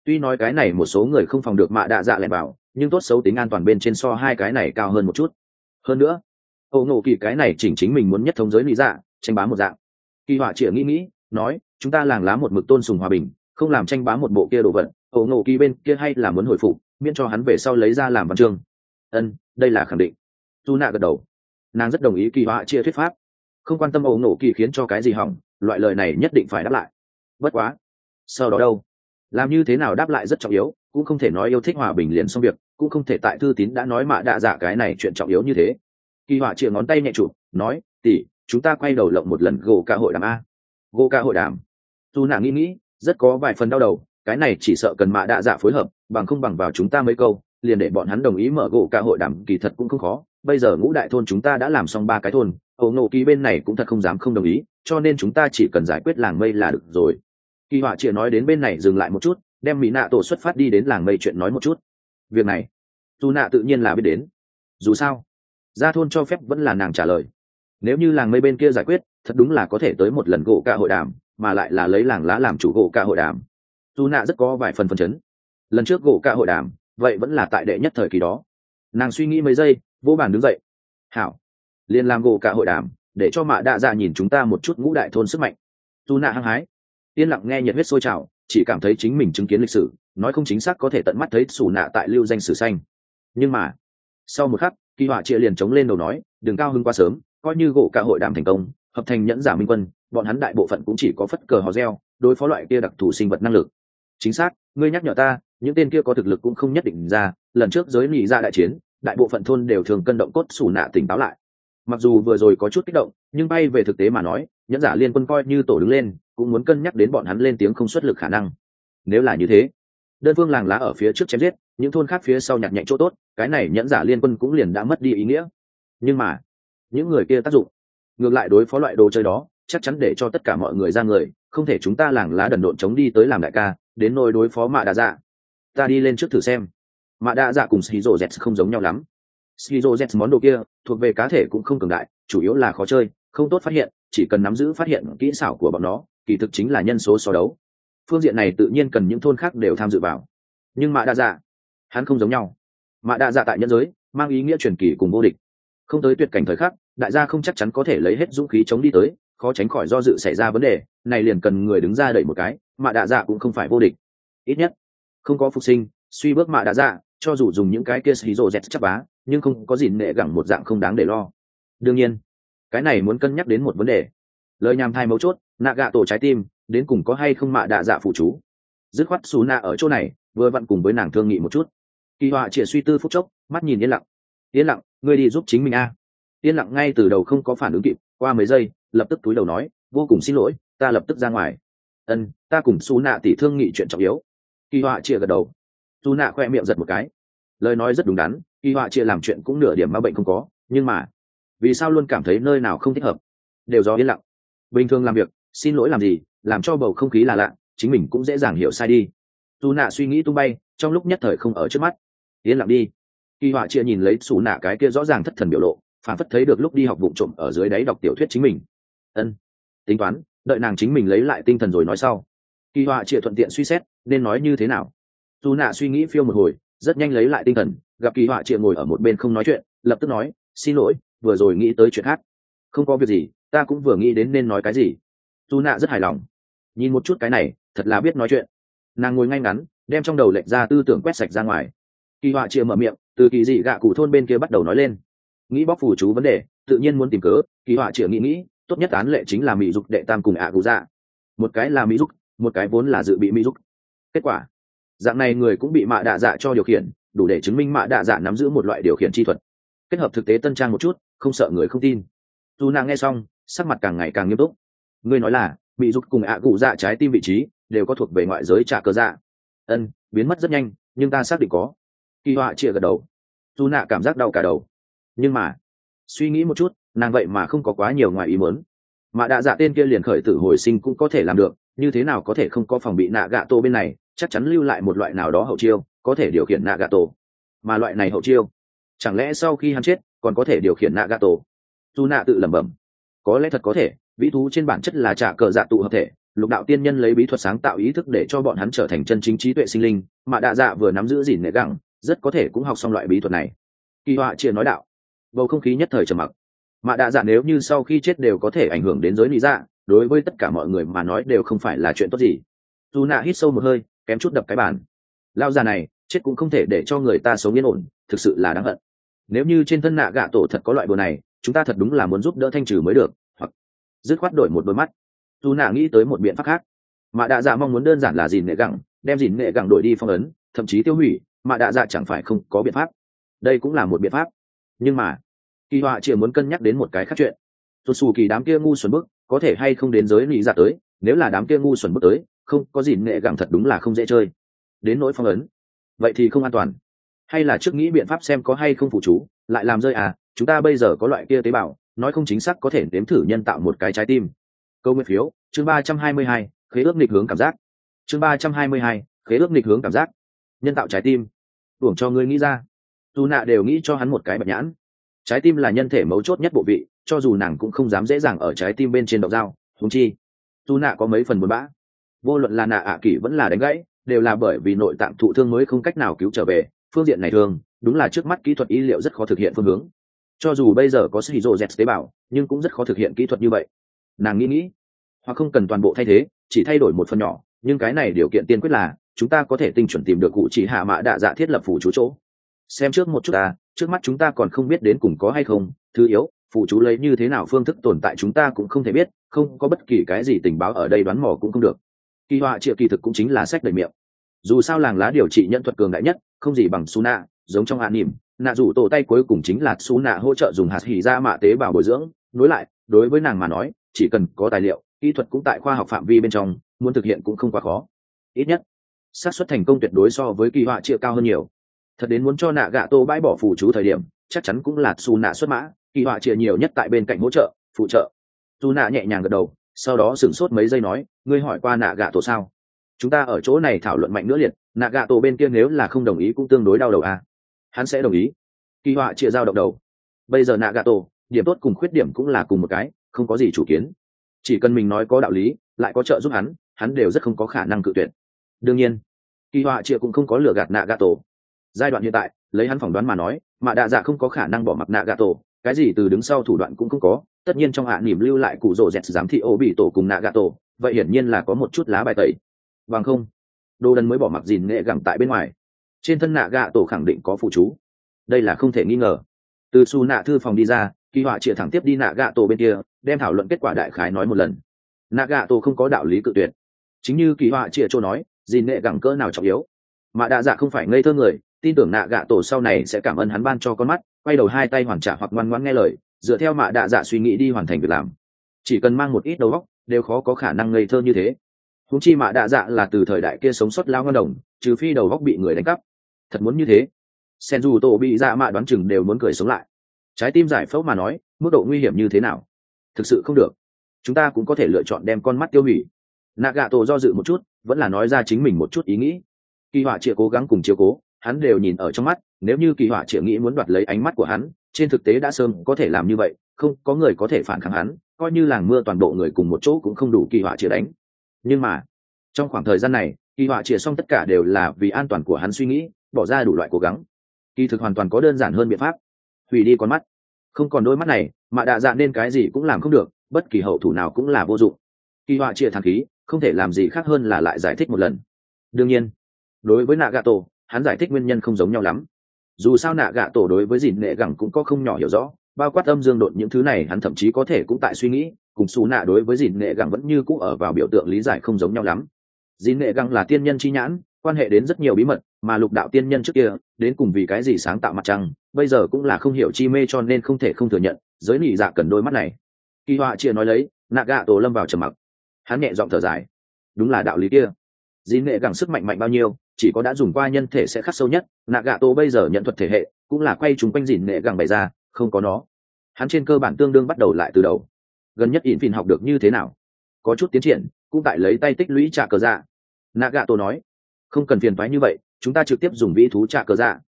[SPEAKER 1] Tuy nói cái này một số người không phòng được mạ đạ dạ lẻn vào, nhưng tốt xấu tính an toàn bên trên so hai cái này cao hơn một chút. Hơn nữa ô ngộ kỳ cái này chỉnh chính mình muốn nhất thống giới lý dạ tranh bá một dạng. Kỳ họa chĩa nghĩ nghĩ, nói, chúng ta làng lá một mực tôn sùng hòa bình, không làm tranh bá một bộ kia đồ vật ổ nổ kỳ bên kia hay là muốn hồi phục, miễn cho hắn về sau lấy ra làm văn chương. Ân, đây là khẳng định. Tu nạ gật đầu. Nàng rất đồng ý kỳ họa chia thuyết pháp. Không quan tâm ổ nổ kỳ khiến cho cái gì hỏng, loại lời này nhất định phải đáp lại. Bất quá, sau đó đâu? Làm như thế nào đáp lại rất trọng yếu, cũng không thể nói yêu thích hòa bình liền xong việc, cũng không thể tại thư tín đã nói mạ đạ giả cái này chuyện trọng yếu như thế. Kỳ họa chĩa ngón tay nhẹ chụp, nói tỉ chúng ta quay đầu lộng một lần gỗ ca hội đàm a. Gỗ ca hội đàm. Dù nàng nghĩ nghĩ, rất có vài phần đau đầu cái này chỉ sợ cần mạ đạ dạ phối hợp, bằng không bằng vào chúng ta mấy câu, liền để bọn hắn đồng ý mở gỗ cả hội đàm, kỳ thật cũng không khó. Bây giờ ngũ đại thôn chúng ta đã làm xong ba cái thôn ấu nộ ký bên này cũng thật không dám không đồng ý, cho nên chúng ta chỉ cần giải quyết làng mây là được rồi. Kỳ họa chịa nói đến bên này dừng lại một chút, đem mỹ nạ tổ xuất phát đi đến làng mây chuyện nói một chút. Việc này, dù nạ tự nhiên là biết đến. Dù sao, ra thôn cho phép vẫn là nàng trả lời. Nếu như làng mây bên kia giải quyết, thật đúng là có thể tới một lần gỗ cả hội đàm, mà lại là lấy làng lá làm chủ gỗ cả hội đàm dù nạ rất có vài phần phần chấn. Lần trước gỗ cả hội đàm, vậy vẫn là tại đệ nhất thời kỳ đó. Nàng suy nghĩ mấy giây, vô bàn đứng dậy. Hảo, liền làm gỗ cả hội đàm, để cho mạ đạ dạ nhìn chúng ta một chút ngũ đại thôn sức mạnh. Dù nạ hăng hái. Yên lặng nghe nhiệt huyết sôi trào, chỉ cảm thấy chính mình chứng kiến lịch sử, nói không chính xác có thể tận mắt thấy xù nạ tại lưu danh sử xanh. Nhưng mà, sau một khắc, kỳ họa chia liền chống lên đầu nói, đừng cao hơn quá sớm, coi như gỗ cả hội đàm thành công, hợp thành nhẫn giả minh quân, bọn hắn đại bộ phận cũng chỉ có phất cờ hò reo, đối phó loại kia đặc thù sinh vật năng lực chính xác, ngươi nhắc nhở ta, những tên kia có thực lực cũng không nhất định ra, lần trước giới mỹ ra dạ đại chiến, đại bộ phận thôn đều thường cân động cốt xù nạ tỉnh táo lại. Mặc dù vừa rồi có chút kích động, nhưng bay về thực tế mà nói, nhẫn giả liên quân coi như tổ đứng lên, cũng muốn cân nhắc đến bọn hắn lên tiếng không xuất lực khả năng. Nếu là như thế, đơn phương làng lá ở phía trước chém giết, những thôn khác phía sau nhặt nhạnh chỗ tốt, cái này nhẫn giả liên quân cũng liền đã mất đi ý nghĩa. Nhưng mà, những người kia tác dụng, ngược lại đối phó loại đồ chơi đó chắc chắn để cho tất cả mọi người ra người, không thể chúng ta làng lá đần độn chống đi tới làm đại ca, đến nôi đối phó mạ đa dạ. Ta đi lên trước thử xem. Mạ đa dạ cùng shizu z không giống nhau lắm. Shizu z món đồ kia thuộc về cá thể cũng không cường đại, chủ yếu là khó chơi, không tốt phát hiện, chỉ cần nắm giữ phát hiện kỹ xảo của bọn nó, kỳ thực chính là nhân số so đấu. Phương diện này tự nhiên cần những thôn khác đều tham dự vào. Nhưng mạ đa dạ hắn không giống nhau. Mạ đa dạ tại nhân giới, mang ý nghĩa truyền kỳ cùng vô địch. Không tới tuyệt cảnh thời khắc, đại gia không chắc chắn có thể lấy hết dũng khí chống đi tới khó tránh khỏi do dự xảy ra vấn đề, này liền cần người đứng ra đẩy một cái, mạ đạ dạ cũng không phải vô địch. Ít nhất, không có phục sinh, suy bước mạ đạ dạ cho dù dùng những cái kia xí rô dẹt chắc bá, nhưng không có gì nệ gẳng một dạng không đáng để lo. Đương nhiên, cái này muốn cân nhắc đến một vấn đề. Lời nhàm thai mấu chốt, nạ gạ tổ trái tim, đến cùng có hay không mạ đạ dạ phụ chú? Dứt khoát xù nạ ở chỗ này, vừa vặn cùng với nàng thương nghị một chút. Kỳ họa chỉ suy tư phút chốc, mắt nhìn yên lặng. Yên lặng, ngươi đi giúp chính mình a. Yên lặng ngay từ đầu không có phản ứng kịp, qua mấy giây lập tức túi đầu nói, vô cùng xin lỗi, ta lập tức ra ngoài. Ân, ta cùng Xu nạ tỷ thương nghị chuyện trọng yếu. Kỳ họa chia gật đầu. Xu nạ khoe miệng giật một cái. Lời nói rất đúng đắn, kỳ họa chia làm chuyện cũng nửa điểm ma bệnh không có, nhưng mà, vì sao luôn cảm thấy nơi nào không thích hợp? Đều do yên lặng. Bình thường làm việc, xin lỗi làm gì, làm cho bầu không khí là lạ, chính mình cũng dễ dàng hiểu sai đi. Dù nạ suy nghĩ tung bay, trong lúc nhất thời không ở trước mắt. Yên lặng đi. Kỳ họa chia nhìn lấy xù nạ cái kia rõ ràng thất thần biểu lộ, phản phất thấy được lúc đi học vụ trộm ở dưới đáy đọc tiểu thuyết chính mình ân. Tính toán, đợi nàng chính mình lấy lại tinh thần rồi nói sau. Kỳ họa chia thuận tiện suy xét, nên nói như thế nào? Dù nạ suy nghĩ phiêu một hồi, rất nhanh lấy lại tinh thần, gặp kỳ họa chia ngồi ở một bên không nói chuyện, lập tức nói, xin lỗi, vừa rồi nghĩ tới chuyện khác. Không có việc gì, ta cũng vừa nghĩ đến nên nói cái gì. Dù nạ rất hài lòng. Nhìn một chút cái này, thật là biết nói chuyện. Nàng ngồi ngay ngắn, đem trong đầu lệnh ra tư tưởng quét sạch ra ngoài. Kỳ họa chia mở miệng, từ kỳ dị gạ cụ thôn bên kia bắt đầu nói lên. Nghĩ bóc phủ chú vấn đề, tự nhiên muốn tìm cớ. Kỳ họa chia nghĩ nghĩ tốt nhất án lệ chính là mỹ dục đệ tam cùng ạ cụ dạ. Một cái là mỹ dục, một cái vốn là dự bị mỹ dục. Kết quả, dạng này người cũng bị mạ đạ dạ cho điều khiển, đủ để chứng minh mạ đạ dạ nắm giữ một loại điều khiển chi thuật. Kết hợp thực tế tân trang một chút, không sợ người không tin. Dù nàng nghe xong, sắc mặt càng ngày càng nghiêm túc. Ngươi nói là, mỹ dục cùng ạ cụ dạ trái tim vị trí đều có thuộc về ngoại giới trả cơ dạ. Ân, biến mất rất nhanh, nhưng ta xác định có. Kỳ họa chia gật đầu. Dù nạ cảm giác đau cả đầu. Nhưng mà, suy nghĩ một chút nàng vậy mà không có quá nhiều ngoài ý muốn. Mà đạ dạ tên kia liền khởi tử hồi sinh cũng có thể làm được, như thế nào có thể không có phòng bị nạ gạ tô bên này, chắc chắn lưu lại một loại nào đó hậu chiêu, có thể điều khiển nạ gạ tổ mà loại này hậu chiêu, chẳng lẽ sau khi hắn chết, còn có thể điều khiển nạ gạ tổ dù nạ tự lẩm bẩm. Có lẽ thật có thể vĩ thú trên bản chất là trả cờ dạ tụ hợp thể, lục đạo tiên nhân lấy bí thuật sáng tạo ý thức để cho bọn hắn trở thành chân chính trí tuệ sinh linh, mà đạ dạ vừa nắm giữ gìn nệ gẳng, rất có thể cũng học xong loại bí thuật này. Kỳ họa chia nói đạo. Bầu không khí nhất thời trầm mặc mà đạ dạ nếu như sau khi chết đều có thể ảnh hưởng đến giới lý dạ đối với tất cả mọi người mà nói đều không phải là chuyện tốt gì. Dù nạ hít sâu một hơi, kém chút đập cái bàn. Lao già này, chết cũng không thể để cho người ta sống yên ổn, thực sự là đáng hận. Nếu như trên thân nạ gạ tổ thật có loại bồ này, chúng ta thật đúng là muốn giúp đỡ thanh trừ mới được, hoặc dứt khoát đổi một đôi mắt. Dù nạ nghĩ tới một biện pháp khác. Mà đạ dạ mong muốn đơn giản là dìn nghệ gẳng, đem dìn nghệ gẳng đổi đi phong ấn, thậm chí tiêu hủy, mà đạ dạ chẳng phải không có biện pháp. Đây cũng là một biện pháp. Nhưng mà kỳ họa chỉ muốn cân nhắc đến một cái khác chuyện. Tuột xù kỳ đám kia ngu xuẩn bức, có thể hay không đến giới lý dạ tới, nếu là đám kia ngu xuẩn bức tới, không, có gì nghệ gẳng thật đúng là không dễ chơi. Đến nỗi phong ấn, vậy thì không an toàn. Hay là trước nghĩ biện pháp xem có hay không phụ chú, lại làm rơi à chúng ta bây giờ có loại kia tế bào, nói không chính xác có thể nếm thử nhân tạo một cái trái tim. Câu nguyên phiếu, chương ba trăm hai mươi hai, khế ước nghịch hướng cảm giác. Chương ba trăm hai mươi hai, khế ước nghịch hướng cảm giác. Nhân tạo trái tim. Tưởng cho ngươi nghĩ ra. Dù nạ đều nghĩ cho hắn một cái bạch nhãn trái tim là nhân thể mấu chốt nhất bộ vị, cho dù nàng cũng không dám dễ dàng ở trái tim bên trên độc dao thúng chi dù nạ có mấy phần buồn bã. Vô luận là nạ ạ kỷ vẫn là đánh gãy, đều là bởi vì nội tạng thụ thương mới không cách nào cứu trở về, phương diện này thường, đúng là trước mắt kỹ thuật y liệu rất khó thực hiện phương hướng. Cho dù bây giờ có sĩ rô z tế bào, nhưng cũng rất khó thực hiện kỹ thuật như vậy. Nàng nghĩ nghĩ, hoặc không cần toàn bộ thay thế, chỉ thay đổi một phần nhỏ, nhưng cái này điều kiện tiên quyết là, chúng ta có thể tinh chuẩn tìm được cụ chỉ hạ mã đạ dạ thiết lập phủ chú chỗ xem trước một chút ta, trước mắt chúng ta còn không biết đến cùng có hay không, thứ yếu, phụ chú lấy như thế nào phương thức tồn tại chúng ta cũng không thể biết, không có bất kỳ cái gì tình báo ở đây đoán mò cũng không được. Kỳ họa triệu kỳ thực cũng chính là sách đầy miệng. Dù sao làng lá điều trị nhân thuật cường đại nhất, không gì bằng su nạ giống trong hạ nỉm nạ rủ tổ tay cuối cùng chính là su nạ hỗ trợ dùng hạt hỉ ra mạ tế bào bồi dưỡng. Nối lại, đối với nàng mà nói, chỉ cần có tài liệu, kỹ thuật cũng tại khoa học phạm vi bên trong, muốn thực hiện cũng không quá khó. Ít nhất, xác suất thành công tuyệt đối so với kỳ họa triệu cao hơn nhiều thật đến muốn cho nạ gạ tô bãi bỏ phù chú thời điểm, chắc chắn cũng là su nạ xuất mã, kỳ họa chia nhiều nhất tại bên cạnh hỗ trợ, phụ trợ. Su nạ nhẹ nhàng gật đầu, sau đó sửng sốt mấy giây nói, ngươi hỏi qua nạ gạ tổ sao? Chúng ta ở chỗ này thảo luận mạnh nữa liệt nạ gạ tổ bên kia nếu là không đồng ý cũng tương đối đau đầu à. hắn sẽ đồng ý. Kỳ họa chia giao động đầu. Bây giờ nạ gạ tổ điểm tốt cùng khuyết điểm cũng là cùng một cái, không có gì chủ kiến. Chỉ cần mình nói có đạo lý, lại có trợ giúp hắn hắn đều rất không có khả năng cự tuyệt. Đương nhiên. Kỳ họa chia cũng không có lừa gạt nạ gạ tổ giai đoạn hiện tại, lấy hắn phỏng đoán mà nói, mà đạ dạ không có khả năng bỏ mặc nạ gà tổ cái gì từ đứng sau thủ đoạn cũng không có, tất nhiên trong hạ niềm nỉm lưu lại cụ rồ dẹt giám thị ô bị tổ cùng nạ gà tổ vậy hiển nhiên là có một chút lá bài tẩy. Bằng không, đồ đần mới bỏ mặc dìn nghệ gẳng tại bên ngoài. Trên thân nạ gà tổ khẳng định có phụ chú. Đây là không thể nghi ngờ. Từ su nạ thư phòng đi ra, kỳ họa chĩa thẳng tiếp đi nạ gà tổ bên kia, đem thảo luận kết quả đại khái nói một lần. Nạ gà tổ không có đạo lý cự tuyệt. Chính như kỳ họa chĩa chỗ nói dìn nghệ gẳng cỡ nào trọng yếu. Mà đạ dạ không phải ngây thơ người tin tưởng nạ gạ tổ sau này sẽ cảm ơn hắn ban cho con mắt, quay đầu hai tay hoàn trả hoặc ngoan ngoãn nghe lời, dựa theo mạ đạ dạ suy nghĩ đi hoàn thành việc làm. Chỉ cần mang một ít đầu óc, đều khó có khả năng ngây thơ như thế. Húng chi mạ đạ dạ là từ thời đại kia sống sót lao ngân đồng, trừ phi đầu óc bị người đánh cắp. Thật muốn như thế. Sen dù tổ bị dạ mạ đoán chừng đều muốn cười sống lại. Trái tim giải phẫu mà nói, mức độ nguy hiểm như thế nào? Thực sự không được. Chúng ta cũng có thể lựa chọn đem con mắt tiêu hủy. Nạ gạ tổ do dự một chút, vẫn là nói ra chính mình một chút ý nghĩ. Kỳ họa chịa cố gắng cùng chiếu cố hắn đều nhìn ở trong mắt, nếu như kỳ họa triệu nghĩ muốn đoạt lấy ánh mắt của hắn, trên thực tế đã sớm có thể làm như vậy, không, có người có thể phản kháng hắn, coi như làng mưa toàn bộ người cùng một chỗ cũng không đủ kỳ họa chĩa đánh. Nhưng mà, trong khoảng thời gian này, kỳ họa chĩa xong tất cả đều là vì an toàn của hắn suy nghĩ, bỏ ra đủ loại cố gắng. Kỳ thực hoàn toàn có đơn giản hơn biện pháp. Hủy đi con mắt. Không còn đôi mắt này, mà đạ dạ nên cái gì cũng làm không được, bất kỳ hậu thủ nào cũng là vô dụng. Kỳ họa chia thằng khí, không thể làm gì khác hơn là lại giải thích một lần. Đương nhiên, đối với nạ gà tổ hắn giải thích nguyên nhân không giống nhau lắm. Dù sao nạ gạ tổ đối với dìn nghệ gẳng cũng có không nhỏ hiểu rõ, bao quát âm dương đột những thứ này hắn thậm chí có thể cũng tại suy nghĩ, cùng xù nạ đối với dìn nghệ gẳng vẫn như cũng ở vào biểu tượng lý giải không giống nhau lắm. Dìn nghệ gẳng là tiên nhân chi nhãn, quan hệ đến rất nhiều bí mật, mà lục đạo tiên nhân trước kia, đến cùng vì cái gì sáng tạo mặt trăng, bây giờ cũng là không hiểu chi mê cho nên không thể không thừa nhận, giới nỉ dạ cần đôi mắt này. Kỳ họa chia nói lấy, nạ gạ tổ lâm vào trầm mặc. Hắn nhẹ giọng thở dài. Đúng là đạo lý kia dĩ nghệ gẳng sức mạnh mạnh bao nhiêu, chỉ có đã dùng qua nhân thể sẽ khắc sâu nhất nạ gạ tổ bây giờ nhận thuật thể hệ, cũng là quay chúng quanh dĩ nghệ gẳng bày ra, không có nó. Hắn trên cơ bản tương đương bắt đầu lại từ đầu. Gần nhất ỉn phìn học được như thế nào? Có chút tiến triển, cũng tại lấy tay tích lũy trả cờ dạ. Nạ gạ tổ nói, không cần phiền thoái như vậy, chúng ta trực tiếp dùng vĩ thú trả cờ dạ.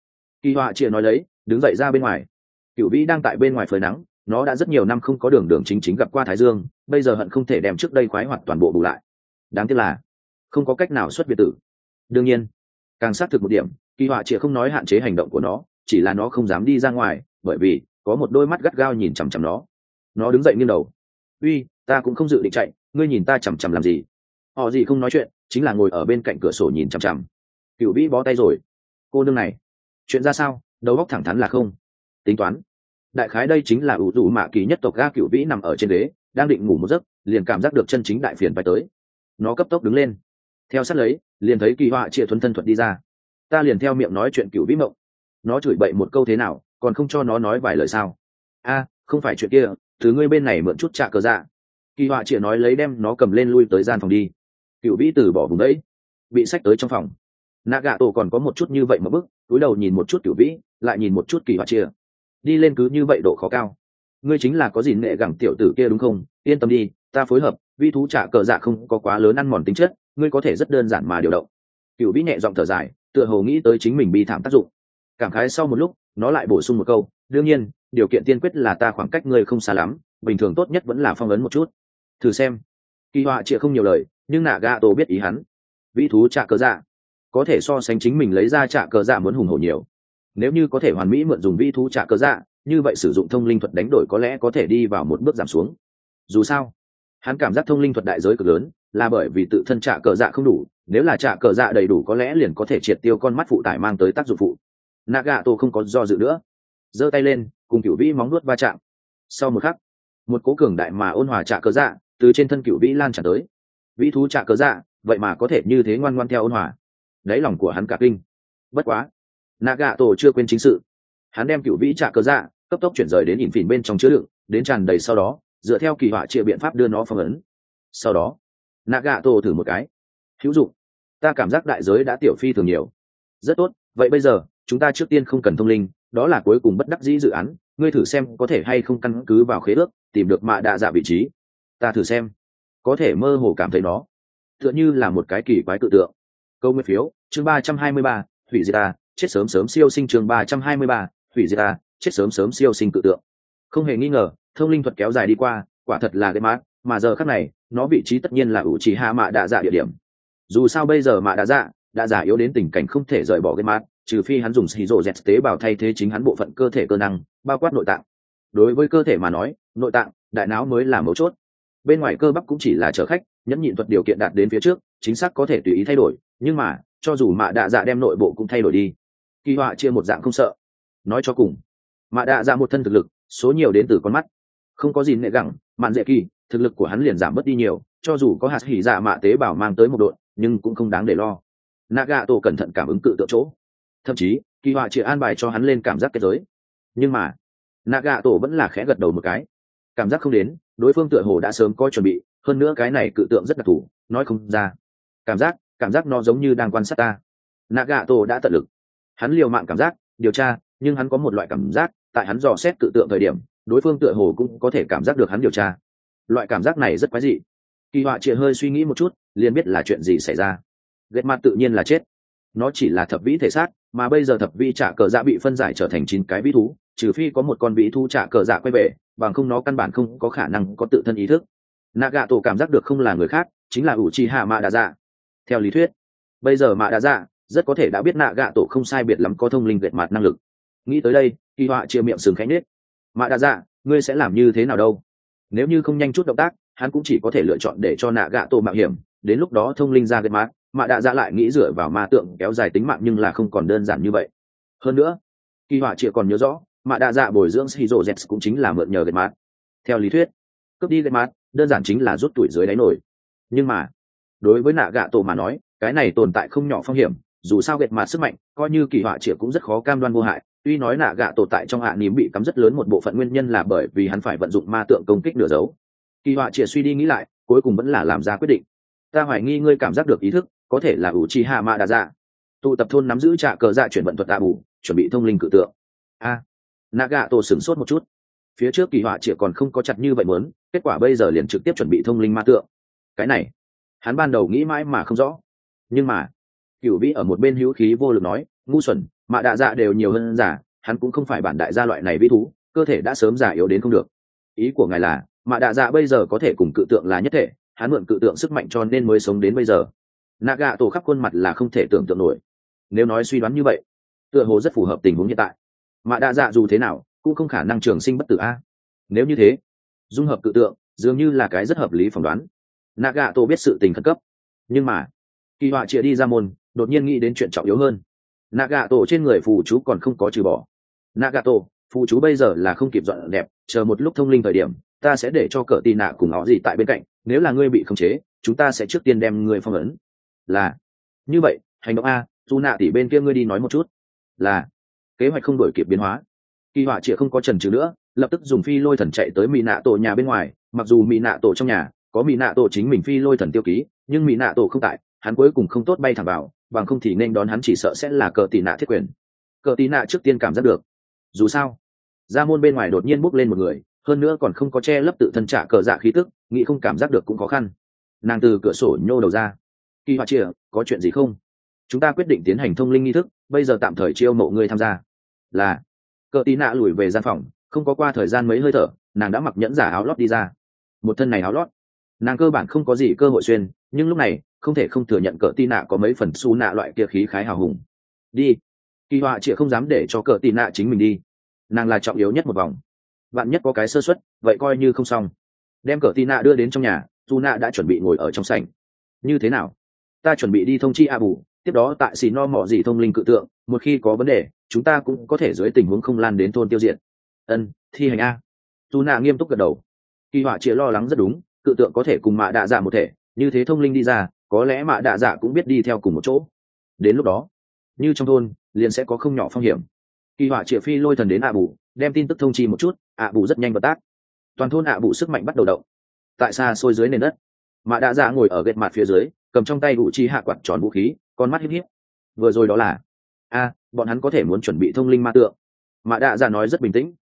[SPEAKER 1] Kỳ họa chia nói lấy, đứng dậy ra bên ngoài. Cựu vĩ đang tại bên ngoài phơi nắng, nó đã rất nhiều năm không có đường đường chính chính gặp qua thái dương, bây giờ hận không thể đem trước đây khoái hoạt toàn bộ bù lại. Đáng tiếc là không có cách nào xuất biệt tử. Đương nhiên, càng xác thực một điểm, kỳ họa chỉ không nói hạn chế hành động của nó, chỉ là nó không dám đi ra ngoài, bởi vì có một đôi mắt gắt gao nhìn chằm chằm nó. Nó đứng dậy nghiêng đầu. Uy, ta cũng không dự định chạy, ngươi nhìn ta chằm chằm làm gì? Họ gì không nói chuyện, chính là ngồi ở bên cạnh cửa sổ nhìn chằm chằm. Cựu vĩ bó tay rồi. Cô nương này, chuyện ra sao? Đầu góc thẳng thắn là không. Tính toán. Đại khái đây chính là ủ rủ mạ kỳ nhất tộc ga cựu vĩ nằm ở trên đế đang định ngủ một giấc, liền cảm giác được chân chính đại phiền phải tới. Nó cấp tốc đứng lên theo sát lấy, liền thấy kỳ họa chia thuấn thân thuật đi ra. Ta liền theo miệng nói chuyện cựu vĩ mộng. Nó chửi bậy một câu thế nào, còn không cho nó nói vài lời sao? A, không phải chuyện kia, thứ ngươi bên này mượn chút trạ cờ dạ. Kỳ họa chia nói lấy đem nó cầm lên lui tới gian phòng đi. Cựu vĩ từ bỏ vùng đấy, bị sách tới trong phòng. Nạ gạ tổ còn có một chút như vậy mà bức, túi đầu nhìn một chút cựu vĩ, lại nhìn một chút kỳ họa chia đi lên cứ như vậy độ khó cao. Ngươi chính là có gì nghệ gẳng tiểu tử kia đúng không? Yên tâm đi, ta phối hợp, vi thú trả cờ dạ không có quá lớn ăn mòn tính chất ngươi có thể rất đơn giản mà điều động. Cựu vĩ nhẹ giọng thở dài, tựa hồ nghĩ tới chính mình bi thảm tác dụng. Cảm khái sau một lúc, nó lại bổ sung một câu, đương nhiên, điều kiện tiên quyết là ta khoảng cách ngươi không xa lắm, bình thường tốt nhất vẫn là phong ấn một chút. Thử xem. Kỳ họa chịa không nhiều lời, nhưng nạ gà tổ biết ý hắn. Vĩ thú trả cờ dạ. Có thể so sánh chính mình lấy ra trả cờ dạ muốn hùng hổ nhiều. Nếu như có thể hoàn mỹ mượn dùng vĩ thú trả cờ dạ như vậy sử dụng thông linh thuật đánh đổi có lẽ có thể đi vào một bước giảm xuống. Dù sao, hắn cảm giác thông linh thuật đại giới cực lớn là bởi vì tự thân trả cờ dạ không đủ, nếu là trả cờ dạ đầy đủ có lẽ liền có thể triệt tiêu con mắt phụ tải mang tới tác dụng phụ. Nạ gạ tổ không có do dự nữa. Giơ tay lên, cùng cựu vĩ móng nuốt va chạm. Sau một khắc, một cố cường đại mà ôn hòa trả cờ dạ từ trên thân cựu vĩ lan tràn tới. Vĩ thú trả cờ dạ vậy mà có thể như thế ngoan ngoan theo ôn hòa. Đáy lòng của hắn cả kinh. Bất quá nạ gạ tổ chưa quên chính sự. Hắn đem cựu vĩ trả cờ dạ cấp tốc chuyển rời đến ỉn phìn bên trong chứa đựng, đến tràn đầy sau đó, dựa theo kỳ họa chia biện pháp đưa nó phong ấn. Sau đó nạ gạ tổ thử một cái. Hữu dụng. Ta cảm giác đại giới đã tiểu phi thường nhiều. Rất tốt. Vậy bây giờ, chúng ta trước tiên không cần thông linh. Đó là cuối cùng bất đắc dĩ dự án. Ngươi thử xem có thể hay không căn cứ vào khế ước, tìm được mạ đạ dạ vị trí. Ta thử xem. Có thể mơ hồ cảm thấy nó. Tựa như là một cái kỳ quái tự tượng. Câu nguyên phiếu, chương ba trăm hai mươi ba thủy diệt ta, chết sớm sớm siêu sinh chương ba trăm hai mươi ba thủy diệt ta, chết sớm sớm siêu sinh tự tượng. Không hề nghi ngờ, thông linh thuật kéo dài đi qua, quả thật là gây mát mà giờ khác này nó vị trí tất nhiên là ủ trì hạ mạ đạ dạ địa điểm. Dù sao bây giờ mạ đạ dạ đã giả yếu đến tình cảnh không thể rời bỏ cái mát, trừ phi hắn dùng xì rộ dẹt tế bào thay thế chính hắn bộ phận cơ thể cơ năng, bao quát nội tạng. Đối với cơ thể mà nói, nội tạng, đại não mới là mấu chốt. Bên ngoài cơ bắp cũng chỉ là chở khách, nhẫn nhịn thuật điều kiện đạt đến phía trước, chính xác có thể tùy ý thay đổi, nhưng mà, cho dù mạ đạ dạ đem nội bộ cũng thay đổi đi. Kỳ họa chia một dạng không sợ. Nói cho cùng, mạ đạ dạ một thân thực lực, số nhiều đến từ con mắt. Không có gì nệ gẳng mạn dễ kỳ, thực lực của hắn liền giảm bớt đi nhiều, cho dù có hạt hỉ dạ mạ tế bào mang tới một đội, nhưng cũng không đáng để lo. Naga tổ cẩn thận cảm ứng cự tượng chỗ. Thậm chí, kỳ họa chỉ an bài cho hắn lên cảm giác kết giới. Nhưng mà naga tổ vẫn là khẽ gật đầu một cái. Cảm giác không đến, đối phương tựa hồ đã sớm có chuẩn bị, hơn nữa cái này cự tượng rất đặc thù, nói không ra. Cảm giác cảm giác nó giống như đang quan sát ta. Naga tổ đã tận lực. Hắn liều mạng cảm giác, điều tra, nhưng hắn có một loại cảm giác, tại hắn dò xét cự tượng thời điểm đối phương tựa hồ cũng có thể cảm giác được hắn điều tra. Loại cảm giác này rất quái dị. Kỳ họa chịa hơi suy nghĩ một chút, liền biết là chuyện gì xảy ra. Ghét mặt tự nhiên là chết. Nó chỉ là thập vĩ thể xác, mà bây giờ thập vĩ trả cờ dạ bị phân giải trở thành chín cái vĩ thú, trừ phi có một con vĩ thú trả cờ dạ quay về, bằng không nó căn bản không có khả năng có tự thân ý thức. Nạ gạ tổ cảm giác được không là người khác, chính là ủ trì hạ mạ đà dạ theo lý thuyết, bây giờ mạ đà dạ rất có thể đã biết nạ gạ tổ không sai biệt lắm có thông linh vệt mặt năng lực. Nghĩ tới đây, kỳ họa chia miệng sừng khánh nết mạ Đa dạ ngươi sẽ làm như thế nào đâu? Nếu như không nhanh chút động tác, hắn cũng chỉ có thể lựa chọn để cho nạ gạ tổ mạo hiểm. Đến lúc đó thông linh ra gật mát mạ Đa dạ lại nghĩ dựa vào ma tượng kéo dài tính mạng nhưng là không còn đơn giản như vậy. Hơn nữa, kỳ họa chịa còn nhớ rõ mạ Đa dạ bồi dưỡng shizu z cũng chính là mượn nhờ gật mát theo lý thuyết, cướp đi gật mát đơn giản chính là rút tuổi dưới đáy nổi. Nhưng mà, đối với nạ gạ tổ mà nói, cái này tồn tại không nhỏ phong hiểm, dù sao gệt mạt sức mạnh, coi như kỳ họa chĩa cũng rất khó cam đoan vô hại tuy nói nạ gạ tổ tại trong hạ ním bị cắm rất lớn một bộ phận nguyên nhân là bởi vì hắn phải vận dụng ma tượng công kích nửa dấu. Kỳ họa chỉ suy đi nghĩ lại cuối cùng vẫn là làm ra quyết định. Ta hoài nghi ngươi cảm giác được ý thức có thể là ủ chi hạ ma đa dạ. Tụ tập thôn nắm giữ trạ cờ dạ chuyển vận thuật tạ bù chuẩn bị thông linh cử tượng. A. À, nạ gạ tổ sửng sốt một chút. Phía trước kỳ họa chỉ còn không có chặt như vậy muốn kết quả bây giờ liền trực tiếp chuẩn bị thông linh ma tượng. Cái này hắn ban đầu nghĩ mãi mà không rõ. Nhưng mà cựu vĩ ở một bên hữu khí vô lực nói ngu xuẩn mạ đạ dạ đều nhiều hơn giả, hắn cũng không phải bản đại gia loại này vĩ thú, cơ thể đã sớm giả yếu đến không được. Ý của ngài là mạ đạ dạ bây giờ có thể cùng cự tượng là nhất thể, hắn mượn cự tượng sức mạnh cho nên mới sống đến bây giờ. Nạ gạ tổ khắp khuôn mặt là không thể tưởng tượng nổi. Nếu nói suy đoán như vậy, tựa hồ rất phù hợp tình huống hiện tại. Mạ đạ dạ dù thế nào, cũng không khả năng trường sinh bất tử a. Nếu như thế, dung hợp cự tượng, dường như là cái rất hợp lý phỏng đoán. Nạ gạ tổ biết sự tình khẩn cấp. Nhưng mà, kỳ họa chia đi ra môn, đột nhiên nghĩ đến chuyện trọng yếu hơn nạ gạ tổ trên người phù chú còn không có trừ bỏ. Nạ gạ tổ phù chú bây giờ là không kịp dọn đẹp chờ một lúc thông linh thời điểm, ta sẽ để cho cờ tì nạ cùng họ gì tại bên cạnh, nếu là ngươi bị khống chế, chúng ta sẽ trước tiên đem ngươi phong ấn. Là. Như vậy, hành động a, dù nạ tỉ bên kia ngươi đi nói một chút. Là. Kế hoạch không đổi kịp biến hóa. Kỳ họa chịa không có trần trừ nữa, lập tức dùng phi lôi thần chạy tới mỹ nạ tổ nhà bên ngoài, mặc dù mỹ nạ tổ trong nhà, có mỹ nạ tổ chính mình phi lôi thần tiêu ký, nhưng mỹ nạ tổ không tại hắn cuối cùng không tốt bay thẳng vào, bằng không thì nên đón hắn chỉ sợ sẽ là cờ tị nạ thiết quyền. Cờ tị nạ trước tiên cảm giác được. Dù sao, ra môn bên ngoài đột nhiên bốc lên một người, hơn nữa còn không có che lấp tự thân trả cờ dạ khí tức, nghĩ không cảm giác được cũng khó khăn. Nàng từ cửa sổ nhô đầu ra. Kỳ họa chìa, có chuyện gì không? Chúng ta quyết định tiến hành thông linh nghi thức, bây giờ tạm thời chiêu mộ ngươi tham gia. Là, cờ tí nạ lùi về gian phòng, không có qua thời gian mấy hơi thở, nàng đã mặc nhẫn giả áo lót đi ra. Một thân này áo lót. Nàng cơ bản không có gì cơ hội xuyên, nhưng lúc này không thể không thừa nhận cờ tì nạ có mấy phần su nạ loại kia khí khái hào hùng. Đi. Kỳ họa chị không dám để cho cờ tì nạ chính mình đi. Nàng là trọng yếu nhất một vòng. Bạn nhất có cái sơ xuất vậy coi như không xong. Đem cờ tì nạ đưa đến trong nhà su nạ đã chuẩn bị ngồi ở trong sảnh. Như thế nào? Ta chuẩn bị đi thông chi a bù, tiếp đó tại xì no mỏ gì thông linh cự tượng, một khi có vấn đề, chúng ta cũng có thể dưới tình huống không lan đến thôn tiêu diệt. Ân, thi hành a. Dù nạ nghiêm túc gật đầu. Kỳ họa chĩa lo lắng rất đúng, cự tượng có thể cùng mạ đạ dạ một thể, như thế thông linh đi ra có lẽ mạ đạ dạ cũng biết đi theo cùng một chỗ. Đến lúc đó, như trong thôn, liền sẽ có không nhỏ phong hiểm. Kỳ họa triệu phi lôi thần đến ạ bù, đem tin tức thông chi một chút, ạ bù rất nhanh vật tác. Toàn thôn ạ bù sức mạnh bắt đầu động. Tại xa xôi dưới nền đất, mạ đạ dạ ngồi ở gạch mặt phía dưới, cầm trong tay vũ chi hạ quạt tròn vũ khí, con mắt híp híp. Vừa rồi đó là, a, bọn hắn có thể muốn chuẩn bị thông linh ma tượng. Mạ đạ dạ nói rất bình tĩnh.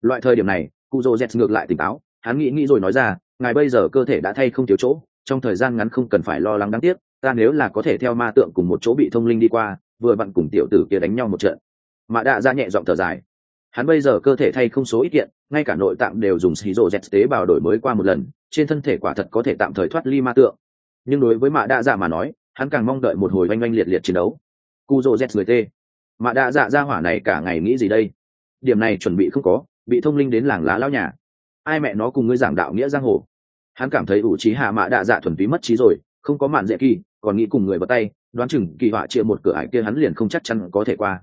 [SPEAKER 1] Loại thời điểm này cụ dô z ngược lại tỉnh táo. Hắn nghĩ nghĩ rồi nói ra, ngài bây giờ cơ thể đã thay không thiếu chỗ trong thời gian ngắn không cần phải lo lắng đáng tiếc, ta nếu là có thể theo ma tượng cùng một chỗ bị thông linh đi qua, vừa vặn cùng tiểu tử kia đánh nhau một trận. Mạ đạ ra nhẹ giọng thở dài. Hắn bây giờ cơ thể thay không số ít kiện, ngay cả nội tạng đều dùng xì rộ z tế bào đổi mới qua một lần, trên thân thể quả thật có thể tạm thời thoát ly ma tượng. Nhưng đối với mạ đạ dạ mà nói, hắn càng mong đợi một hồi oanh oanh liệt liệt chiến đấu. Cu rô z người tê. Mạ đạ dạ ra hỏa này cả ngày nghĩ gì đây? Điểm này chuẩn bị không có, bị thông linh đến làng lá lao nhà. Ai mẹ nó cùng ngươi giảng đạo nghĩa giang hồ? Hắn cảm thấy ủ trí hạ mạ đạ dạ thuần túy mất trí rồi, không có mạn dễ kỳ, còn nghĩ cùng người vào tay, đoán chừng kỳ họa chia một cửa ải kia hắn liền không chắc chắn có thể qua.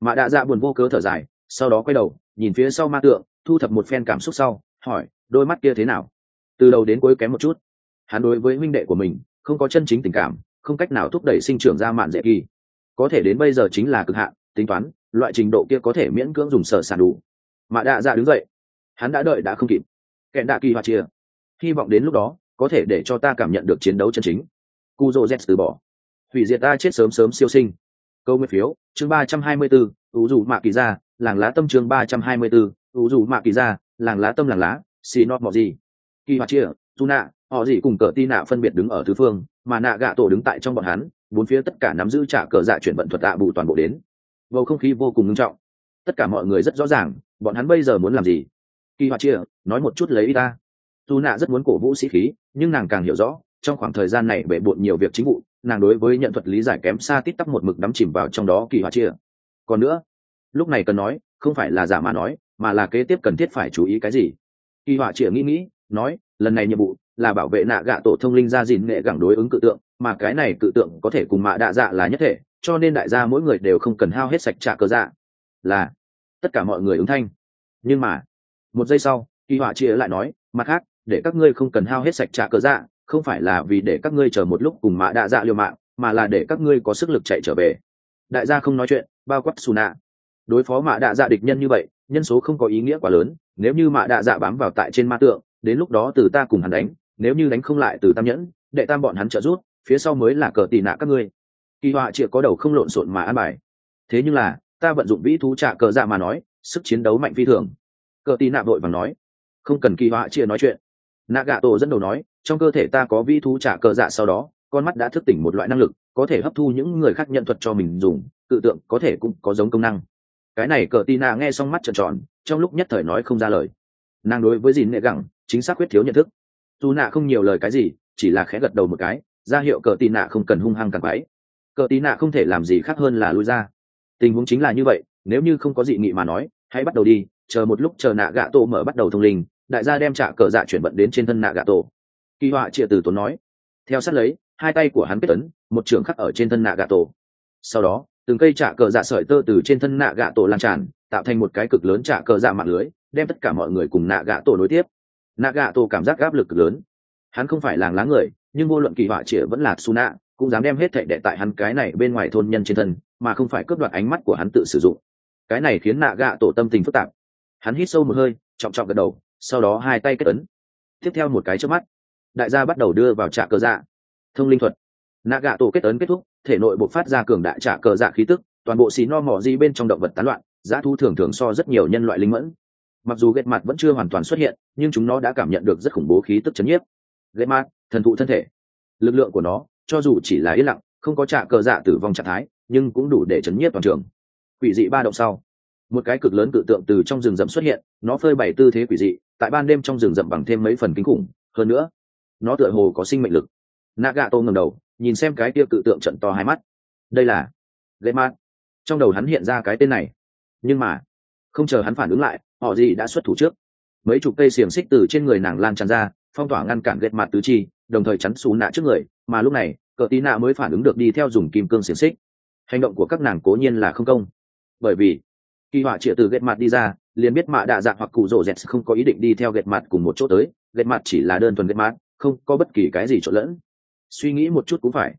[SPEAKER 1] Mạ đạ dạ buồn vô cớ thở dài, sau đó quay đầu, nhìn phía sau ma tượng, thu thập một phen cảm xúc sau, hỏi, đôi mắt kia thế nào? Từ đầu đến cuối kém một chút. Hắn đối với huynh đệ của mình, không có chân chính tình cảm, không cách nào thúc đẩy sinh trưởng ra mạn dễ kỳ. Có thể đến bây giờ chính là cực hạn, tính toán, loại trình độ kia có thể miễn cưỡng dùng sở sản đủ. Mạ đạ dạ đứng dậy. Hắn đã đợi đã không kịp. Kẹn đạ kỳ họa chia hy vọng đến lúc đó, có thể để cho ta cảm nhận được chiến đấu chân chính. Cu dô z từ bỏ. Hủy diệt ta chết sớm sớm siêu sinh. Câu nguyên phiếu, chương ba trăm hai mươi bốn ủ dù mạ kỳ ra làng lá tâm chương ba trăm hai mươi bốn ủ dù mạ kỳ ra làng lá tâm làng lá, xì nót mọ gì. Kỳ hoa chia tu nạ, họ gì cùng cờ ti nạ phân biệt đứng ở thứ phương, mà nạ gạ tổ đứng tại trong bọn hắn, bốn phía tất cả nắm giữ trả cờ dạ chuyển vận thuật tạ bù toàn bộ đến. Bầu không khí vô cùng nghiêm trọng. Tất cả mọi người rất rõ ràng, bọn hắn bây giờ muốn làm gì? Kỳ hoạt chia, nói một chút lấy y ta dù nạ rất muốn cổ vũ sĩ khí, nhưng nàng càng hiểu rõ, trong khoảng thời gian này bể bộn nhiều việc chính vụ, nàng đối với nhận thuật lý giải kém xa tít tắp một mực đắm chìm vào trong đó kỳ họa chia. Còn nữa, lúc này cần nói, không phải là giả mà nói, mà là kế tiếp cần thiết phải chú ý cái gì? Kỳ họa chia nghĩ nghĩ, nói, lần này nhiệm vụ là bảo vệ nạ gạ tổ thông linh ra dìn nghệ gẳng đối ứng cự tượng, mà cái này cự tượng có thể cùng mạ đạ dạ là nhất thể, cho nên đại gia mỗi người đều không cần hao hết sạch trả cờ dạ. Là, tất cả mọi người ứng thanh. Nhưng mà, một giây sau, kỳ họa chia lại nói, mặt khác để các ngươi không cần hao hết sạch trả cờ dạ không phải là vì để các ngươi chờ một lúc cùng mạ đạ dạ liều mạng, mà là để các ngươi có sức lực chạy trở về. Đại gia không nói chuyện, bao quát xù nạ đối phó mạ đạ dạ địch nhân như vậy, nhân số không có ý nghĩa quá lớn, nếu như mạ đạ dạ bám vào tại trên ma tượng, đến lúc đó từ ta cùng hắn đánh, nếu như đánh không lại từ tam nhẫn, đệ tam bọn hắn trợ rút phía sau mới là cờ tì nạ các ngươi. Kỳ họa chịa có đầu không lộn xộn mà an bài. Thế nhưng là, ta vận dụng vĩ thú trả cờ dạ mà nói, sức chiến đấu mạnh phi thường. Cờ tì nạ vội vàng nói, không cần kỳ họa chia nói chuyện nạ gạ tổ dẫn đầu nói, trong cơ thể ta có vi thú trả cờ dạ sau đó, con mắt đã thức tỉnh một loại năng lực, có thể hấp thu những người khác nhận thuật cho mình dùng, tự tượng có thể cũng có giống công năng. Cái này cờ tina nghe xong mắt trợn tròn, trong lúc nhất thời nói không ra lời. Nàng đối với dìn nệ gẳng chính xác quyết thiếu nhận thức. Dù nạ không nhiều lời cái gì, chỉ là khẽ gật đầu một cái, ra hiệu cờ tì nạ không cần hung hăng càng quái cờ tì nạ không thể làm gì khác hơn là lui ra. Tình huống chính là như vậy, nếu như không có dị nghị mà nói, hãy bắt đầu đi, chờ một lúc chờ nạ gạ tổ mở bắt đầu thông linh đại gia đem trả cờ dạ chuyển vận đến trên thân nạ gạ tổ kỳ họa chia từ tốn nói. Theo sát lấy, hai tay của hắn kết tấn một trường khắc ở trên thân nạ gạ tổ sau đó, từng cây trả cờ dạ sợi tơ từ trên thân nạ gạ tổ lan tràn, tạo thành một cái cực lớn trả cờ dạ mạng lưới, đem tất cả mọi người cùng nạ gạ tổ nối tiếp. Nạ gạ tổ cảm giác áp lực cực lớn. Hắn không phải làng lá người, nhưng vô luận kỳ họa chia vẫn là su nạ cũng dám đem hết thệ đệ tại hắn cái này bên ngoài thôn nhân trên thân, mà không phải cướp đoạt ánh mắt của hắn tự sử dụng. Cái này khiến nạ gạ tổ tâm tình phức tạp. Hắn hít sâu một hơi, trọng trọng gật đầu sau đó hai tay kết ấn. Tiếp theo một cái trước mắt, đại gia bắt đầu đưa vào trạ cờ dạ. Thông linh thuật. Nạ gạ tổ kết ấn kết thúc, thể nội buộc phát ra cường đại trạ cờ dạ khí tức, toàn bộ xì no mỏ di bên trong động vật tán loạn, giá thu thường thường so rất nhiều nhân loại linh mẫn. Mặc dù ghét mặt vẫn chưa hoàn toàn xuất hiện, nhưng chúng nó đã cảm nhận được rất khủng bố khí tức chấn nhiếp. Ghét mặt thần thụ thân thể. Lực lượng của nó, cho dù chỉ là yên lặng, không có trạ cờ dạ tử vong trạng thái, nhưng cũng đủ để chấn nhiếp toàn trường. Quỷ dị ba động sau, một cái cực lớn cự tượng từ trong rừng rậm xuất hiện, nó phơi bày tư thế quỷ dị tại ban đêm trong rừng rậm bằng thêm mấy phần kinh khủng, hơn nữa, nó tựa hồ có sinh mệnh lực. Nạ gạ tô ngầm đầu, nhìn xem cái kia cự tượng trận to hai mắt. Đây là lệ mát trong đầu hắn hiện ra cái tên này. Nhưng mà, không chờ hắn phản ứng lại, họ gì đã xuất thủ trước. Mấy chục cây xiềng xích từ trên người nàng lan tràn ra, phong tỏa ngăn cản lệ mặt tứ chi, đồng thời chắn xù nạ trước người, mà lúc này, cờ tí nạ mới phản ứng được đi theo dùng kim cương xiềng xích. Hành động của các nàng cố nhiên là không công. Bởi vì, kỳ họa triệu từ ghét mặt đi ra liền biết mạ đạ dạ hoặc cụ rổ dẹt không có ý định đi theo gẹt mặt cùng một chỗ tới. Gẹt mặt chỉ là đơn thuần gẹt mặt không có bất kỳ cái gì trộn lẫn. Suy nghĩ một chút cũng phải.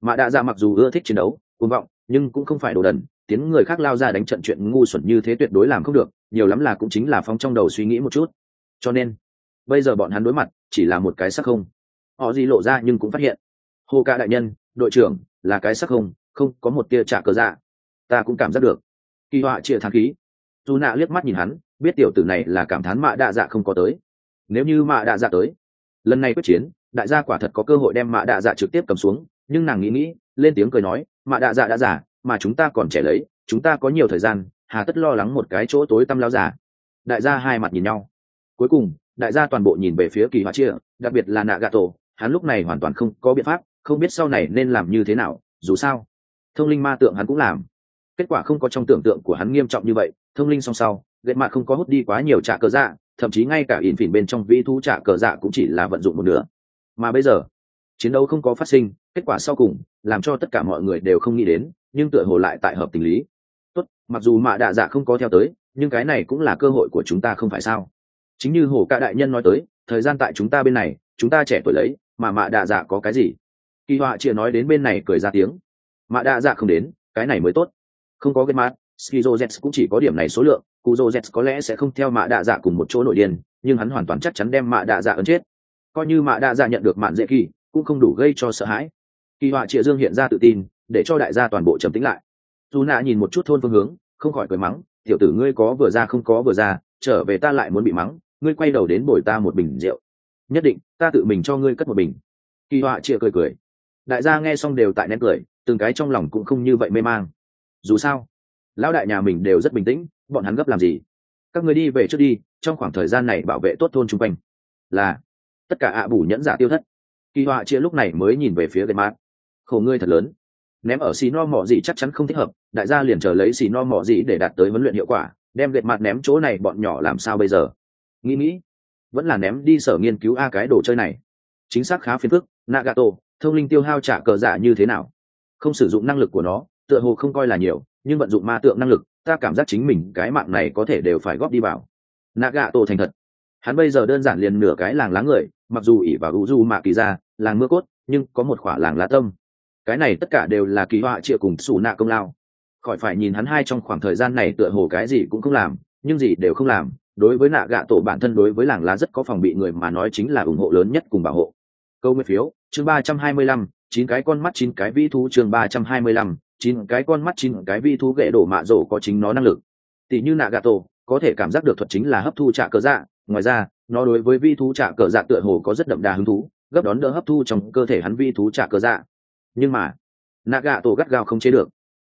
[SPEAKER 1] Mạ đạ dạ mặc dù ưa thích chiến đấu, cuồng vọng, nhưng cũng không phải đồ đần. Tiếng người khác lao ra đánh trận chuyện ngu xuẩn như thế tuyệt đối làm không được, nhiều lắm là cũng chính là phong trong đầu suy nghĩ một chút. Cho nên, bây giờ bọn hắn đối mặt, chỉ là một cái sắc không. Họ gì lộ ra nhưng cũng phát hiện. Hô ca đại nhân, đội trưởng, là cái sắc không không có một tia trả cờ dạ. Ta cũng cảm giác được. Kỳ họa chia thang khí dù nạ liếc mắt nhìn hắn, biết tiểu tử này là cảm thán mạ đạ dạ không có tới. Nếu như mạ đạ dạ tới, lần này quyết chiến, đại gia quả thật có cơ hội đem mạ đạ dạ trực tiếp cầm xuống, nhưng nàng nghĩ nghĩ, lên tiếng cười nói, mạ đạ dạ đã giả mà chúng ta còn trẻ lấy, chúng ta có nhiều thời gian, hà tất lo lắng một cái chỗ tối tăm lao giả đại gia hai mặt nhìn nhau. Cuối cùng, đại gia toàn bộ nhìn về phía kỳ họa chia, đặc biệt là nạ gà tổ hắn lúc này hoàn toàn không có biện pháp, không biết sau này nên làm như thế nào, dù sao, thông linh ma tượng hắn cũng làm. Kết quả không có trong tưởng tượng của hắn nghiêm trọng như vậy thông linh song sau ghét mạ không có hút đi quá nhiều trả cờ dạ thậm chí ngay cả ỉn phỉn bên trong vĩ thú trả cờ dạ cũng chỉ là vận dụng một nửa. Mà bây giờ, chiến đấu không có phát sinh, kết quả sau cùng, làm cho tất cả mọi người đều không nghĩ đến, nhưng tựa hồ lại tại hợp tình lý. Tốt, mặc dù mạ đạ dạ không có theo tới, nhưng cái này cũng là cơ hội của chúng ta không phải sao? Chính như hồ ca đại nhân nói tới, thời gian tại chúng ta bên này, chúng ta trẻ tuổi lấy, mà mạ đạ dạ có cái gì? Kỳ họa chia nói đến bên này cười ra tiếng. Mạ đạ dạ không đến, cái này mới tốt. Không có cái mát Skizozets cũng chỉ có điểm này số lượng, Kuzozets có lẽ sẽ không theo mạ đạ dạ cùng một chỗ nội điên, nhưng hắn hoàn toàn chắc chắn đem mạ đạ dạ ấn chết. Coi như mạ đạ dạ nhận được mạn dễ kỳ, cũng không đủ gây cho sợ hãi. Kỳ họa Triệu dương hiện ra tự tin, để cho đại gia toàn bộ trầm tĩnh lại. Dù nạ nhìn một chút thôn phương hướng, không khỏi cười mắng, tiểu tử ngươi có vừa ra không có vừa ra, trở về ta lại muốn bị mắng, ngươi quay đầu đến bồi ta một bình rượu. Nhất định, ta tự mình cho ngươi cất một bình. Kỳ họa Triệu cười cười. Đại gia nghe xong đều tại nén cười, từng cái trong lòng cũng không như vậy mê mang. Dù sao lão đại nhà mình đều rất bình tĩnh, bọn hắn gấp làm gì? Các người đi về trước đi, trong khoảng thời gian này bảo vệ tốt thôn chung quanh. Là, tất cả ạ bù nhẫn giả tiêu thất. Kỳ họa chia lúc này mới nhìn về phía gậy mát khổ ngươi thật lớn. Ném ở xì no mỏ gì chắc chắn không thích hợp, đại gia liền chờ lấy xì no mỏ gì để đạt tới huấn luyện hiệu quả, đem gậy mặt ném chỗ này bọn nhỏ làm sao bây giờ? Nghĩ nghĩ, vẫn là ném đi sở nghiên cứu a cái đồ chơi này. Chính xác khá phiền phức, nagato, thông linh tiêu hao trả cờ giả như thế nào? Không sử dụng năng lực của nó, tựa hồ không coi là nhiều nhưng vận dụng ma tượng năng lực, ta cảm giác chính mình cái mạng này có thể đều phải góp đi vào. Nạ gạ tổ thành thật. Hắn bây giờ đơn giản liền nửa cái làng lá người, mặc dù ỉ vào u du mạ kỳ ra làng mưa cốt, nhưng có một khỏa làng lá tâm. Cái này tất cả đều là kỳ họa triệu cùng xù nạ công lao. Khỏi phải nhìn hắn hai trong khoảng thời gian này tựa hồ cái gì cũng không làm, nhưng gì đều không làm, đối với nạ gạ tổ bản thân đối với làng lá rất có phòng bị người mà nói chính là ủng hộ lớn nhất cùng bảo hộ. Câu nguyên phiếu, chương ba trăm hai mươi lăm, chín cái con mắt, chín cái vĩ thú, chương ba trăm hai mươi lăm chín cái con mắt chín cái vi thú ghệ đổ mạ rổ có chính nó năng lực. Tỷ như nạ gà tổ có thể cảm giác được thuật chính là hấp thu trả cờ dạ. Ngoài ra, nó đối với vi thú trả cờ dạ tựa hồ có rất đậm đà hứng thú, gấp đón đỡ hấp thu trong cơ thể hắn vi thú trả cờ dạ. Nhưng mà nạ gà tổ gắt gao không chế được.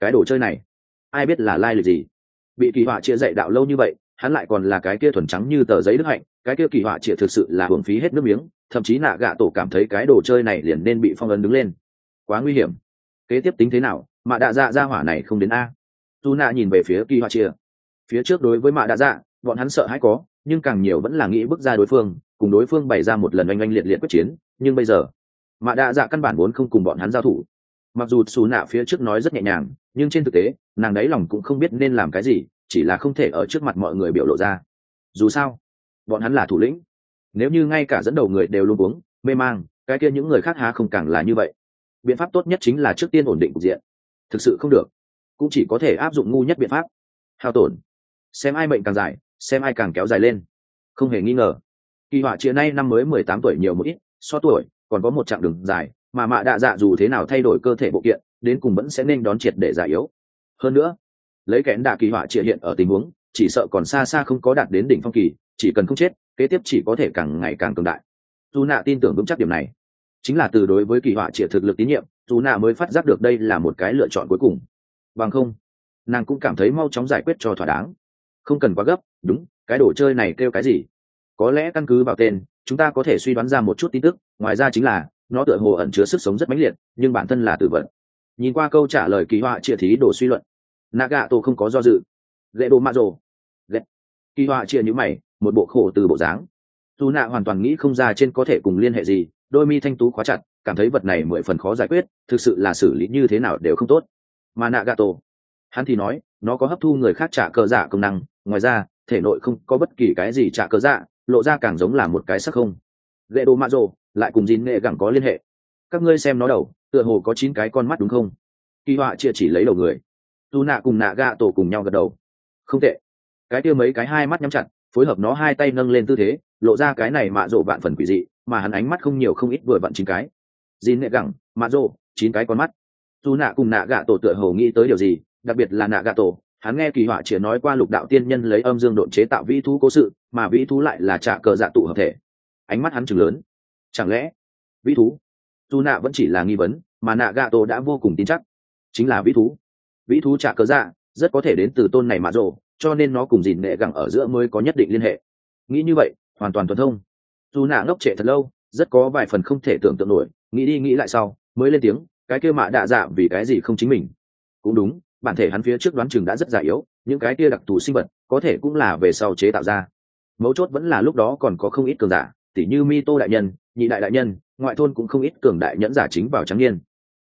[SPEAKER 1] Cái đồ chơi này, ai biết là lai lịch gì? Bị kỳ họa chia dạy đạo lâu như vậy, hắn lại còn là cái kia thuần trắng như tờ giấy đức hạnh, cái kia kỳ họa chia thực sự là hưởng phí hết nước miếng, thậm chí nạ gạ tổ cảm thấy cái đồ chơi này liền nên bị phong ấn đứng lên. Quá nguy hiểm. Kế tiếp tính thế nào? Mạ đạ dạ ra hỏa này không đến a. Dù nạ nhìn về phía kỳ họa chia. Phía trước đối với mạ đạ dạ bọn hắn sợ hãi có, nhưng càng nhiều vẫn là nghĩ bước ra đối phương, cùng đối phương bày ra một lần oanh oanh liệt liệt quyết chiến, nhưng bây giờ, mạ đạ dạ căn bản vốn không cùng bọn hắn giao thủ. Mặc dù xù nạ phía trước nói rất nhẹ nhàng, nhưng trên thực tế, nàng đáy lòng cũng không biết nên làm cái gì, chỉ là không thể ở trước mặt mọi người biểu lộ ra. Dù sao, bọn hắn là thủ lĩnh. Nếu như ngay cả dẫn đầu người đều luôn uống mê mang, cái kia những người khác há không càng là như vậy. Biện pháp tốt nhất chính là trước tiên ổn định cục diện thực sự không được. Cũng chỉ có thể áp dụng ngu nhất biện pháp. Hao tổn. Xem ai mệnh càng dài, xem ai càng kéo dài lên. Không hề nghi ngờ. Kỳ họa chia nay năm mới mười tám tuổi nhiều một ít, so tuổi, còn có một chặng đường dài, mà mạ đạ dạ dù thế nào thay đổi cơ thể bộ kiện, đến cùng vẫn sẽ nên đón triệt để giải yếu. Hơn nữa, lấy kẽn đạ kỳ họa chia hiện ở tình huống, chỉ sợ còn xa xa không có đạt đến đỉnh phong kỳ, chỉ cần không chết, kế tiếp chỉ có thể càng ngày càng cường đại. Dù nạ tin tưởng vững chắc điểm này chính là từ đối với kỳ họa triệt thực lực tín nhiệm, dù nạ mới phát giác được đây là một cái lựa chọn cuối cùng. Bằng không, nàng cũng cảm thấy mau chóng giải quyết cho thỏa đáng. Không cần quá gấp, đúng, cái đồ chơi này kêu cái gì? Có lẽ căn cứ vào tên, chúng ta có thể suy đoán ra một chút tin tức, ngoài ra chính là, nó tựa hồ ẩn chứa sức sống rất mãnh liệt, nhưng bản thân là tử vận nhìn qua câu trả lời kỳ họa chia thí đồ suy luận naga tô không có do dự. Lệ đồ mạ rồ ghệ kỳ họa chia nhữ mày, một bộ khổ từ bộ dáng. Dù nạ hoàn toàn nghĩ không ra trên có thể cùng liên hệ gì đôi mi thanh tú khóa chặt, cảm thấy vật này mười phần khó giải quyết, thực sự là xử lý như thế nào đều không tốt. Mà nạ gà tổ hắn thì nói, nó có hấp thu người khác trả cờ dạ công năng, ngoài ra, thể nội không có bất kỳ cái gì trả cờ dạ lộ ra càng giống là một cái sắc không. Ghệ đồ mạ rồ lại cùng dín nghệ gẳng có liên hệ. Các ngươi xem nó đầu, tựa hồ có chín cái con mắt đúng không? Kỳ họa chia chỉ lấy đầu người. Dù nạ cùng nạ gạ tổ cùng nhau gật đầu. Không tệ. Cái kia mấy cái hai mắt nhắm chặt, phối hợp nó hai tay nâng lên tư thế, lộ ra cái này mạ rộ vạn phần quỷ dị mà hắn ánh mắt không nhiều không ít vừa vặn chín cái. Dìn nệ gẳng, mạ rô chín cái con mắt. Dù nạ cùng nạ gạ tổ tựa hầu nghĩ tới điều gì, đặc biệt là nạ gạ tổ, hắn nghe kỳ họa chỉ nói qua lục đạo tiên nhân lấy âm dương độn chế tạo vĩ thú cố sự, mà vĩ thú lại là trả cờ dạ tụ hợp thể. Ánh mắt hắn chừng lớn. Chẳng lẽ, vĩ thú? Dù nạ vẫn chỉ là nghi vấn, mà nạ gạ tổ đã vô cùng tin chắc. Chính là vĩ thú. Vĩ thú trả cờ dạ rất có thể đến từ tôn này mà rồ, cho nên nó cùng dìn nệ gẳng ở giữa mới có nhất định liên hệ. Nghĩ như vậy, hoàn toàn thuần thông dù nạ ngốc trệ thật lâu, rất có vài phần không thể tưởng tượng nổi, nghĩ đi nghĩ lại sau, mới lên tiếng, cái kia mạ đạ dạ vì cái gì không chính mình? Cũng đúng, bản thể hắn phía trước đoán chừng đã rất già yếu, những cái kia đặc thù sinh vật, có thể cũng là về sau chế tạo ra. Mấu chốt vẫn là lúc đó còn có không ít cường giả, tỉ như mi tô đại nhân, nhị đại đại nhân, ngoại thôn cũng không ít cường đại nhẫn giả chính vào trắng niên.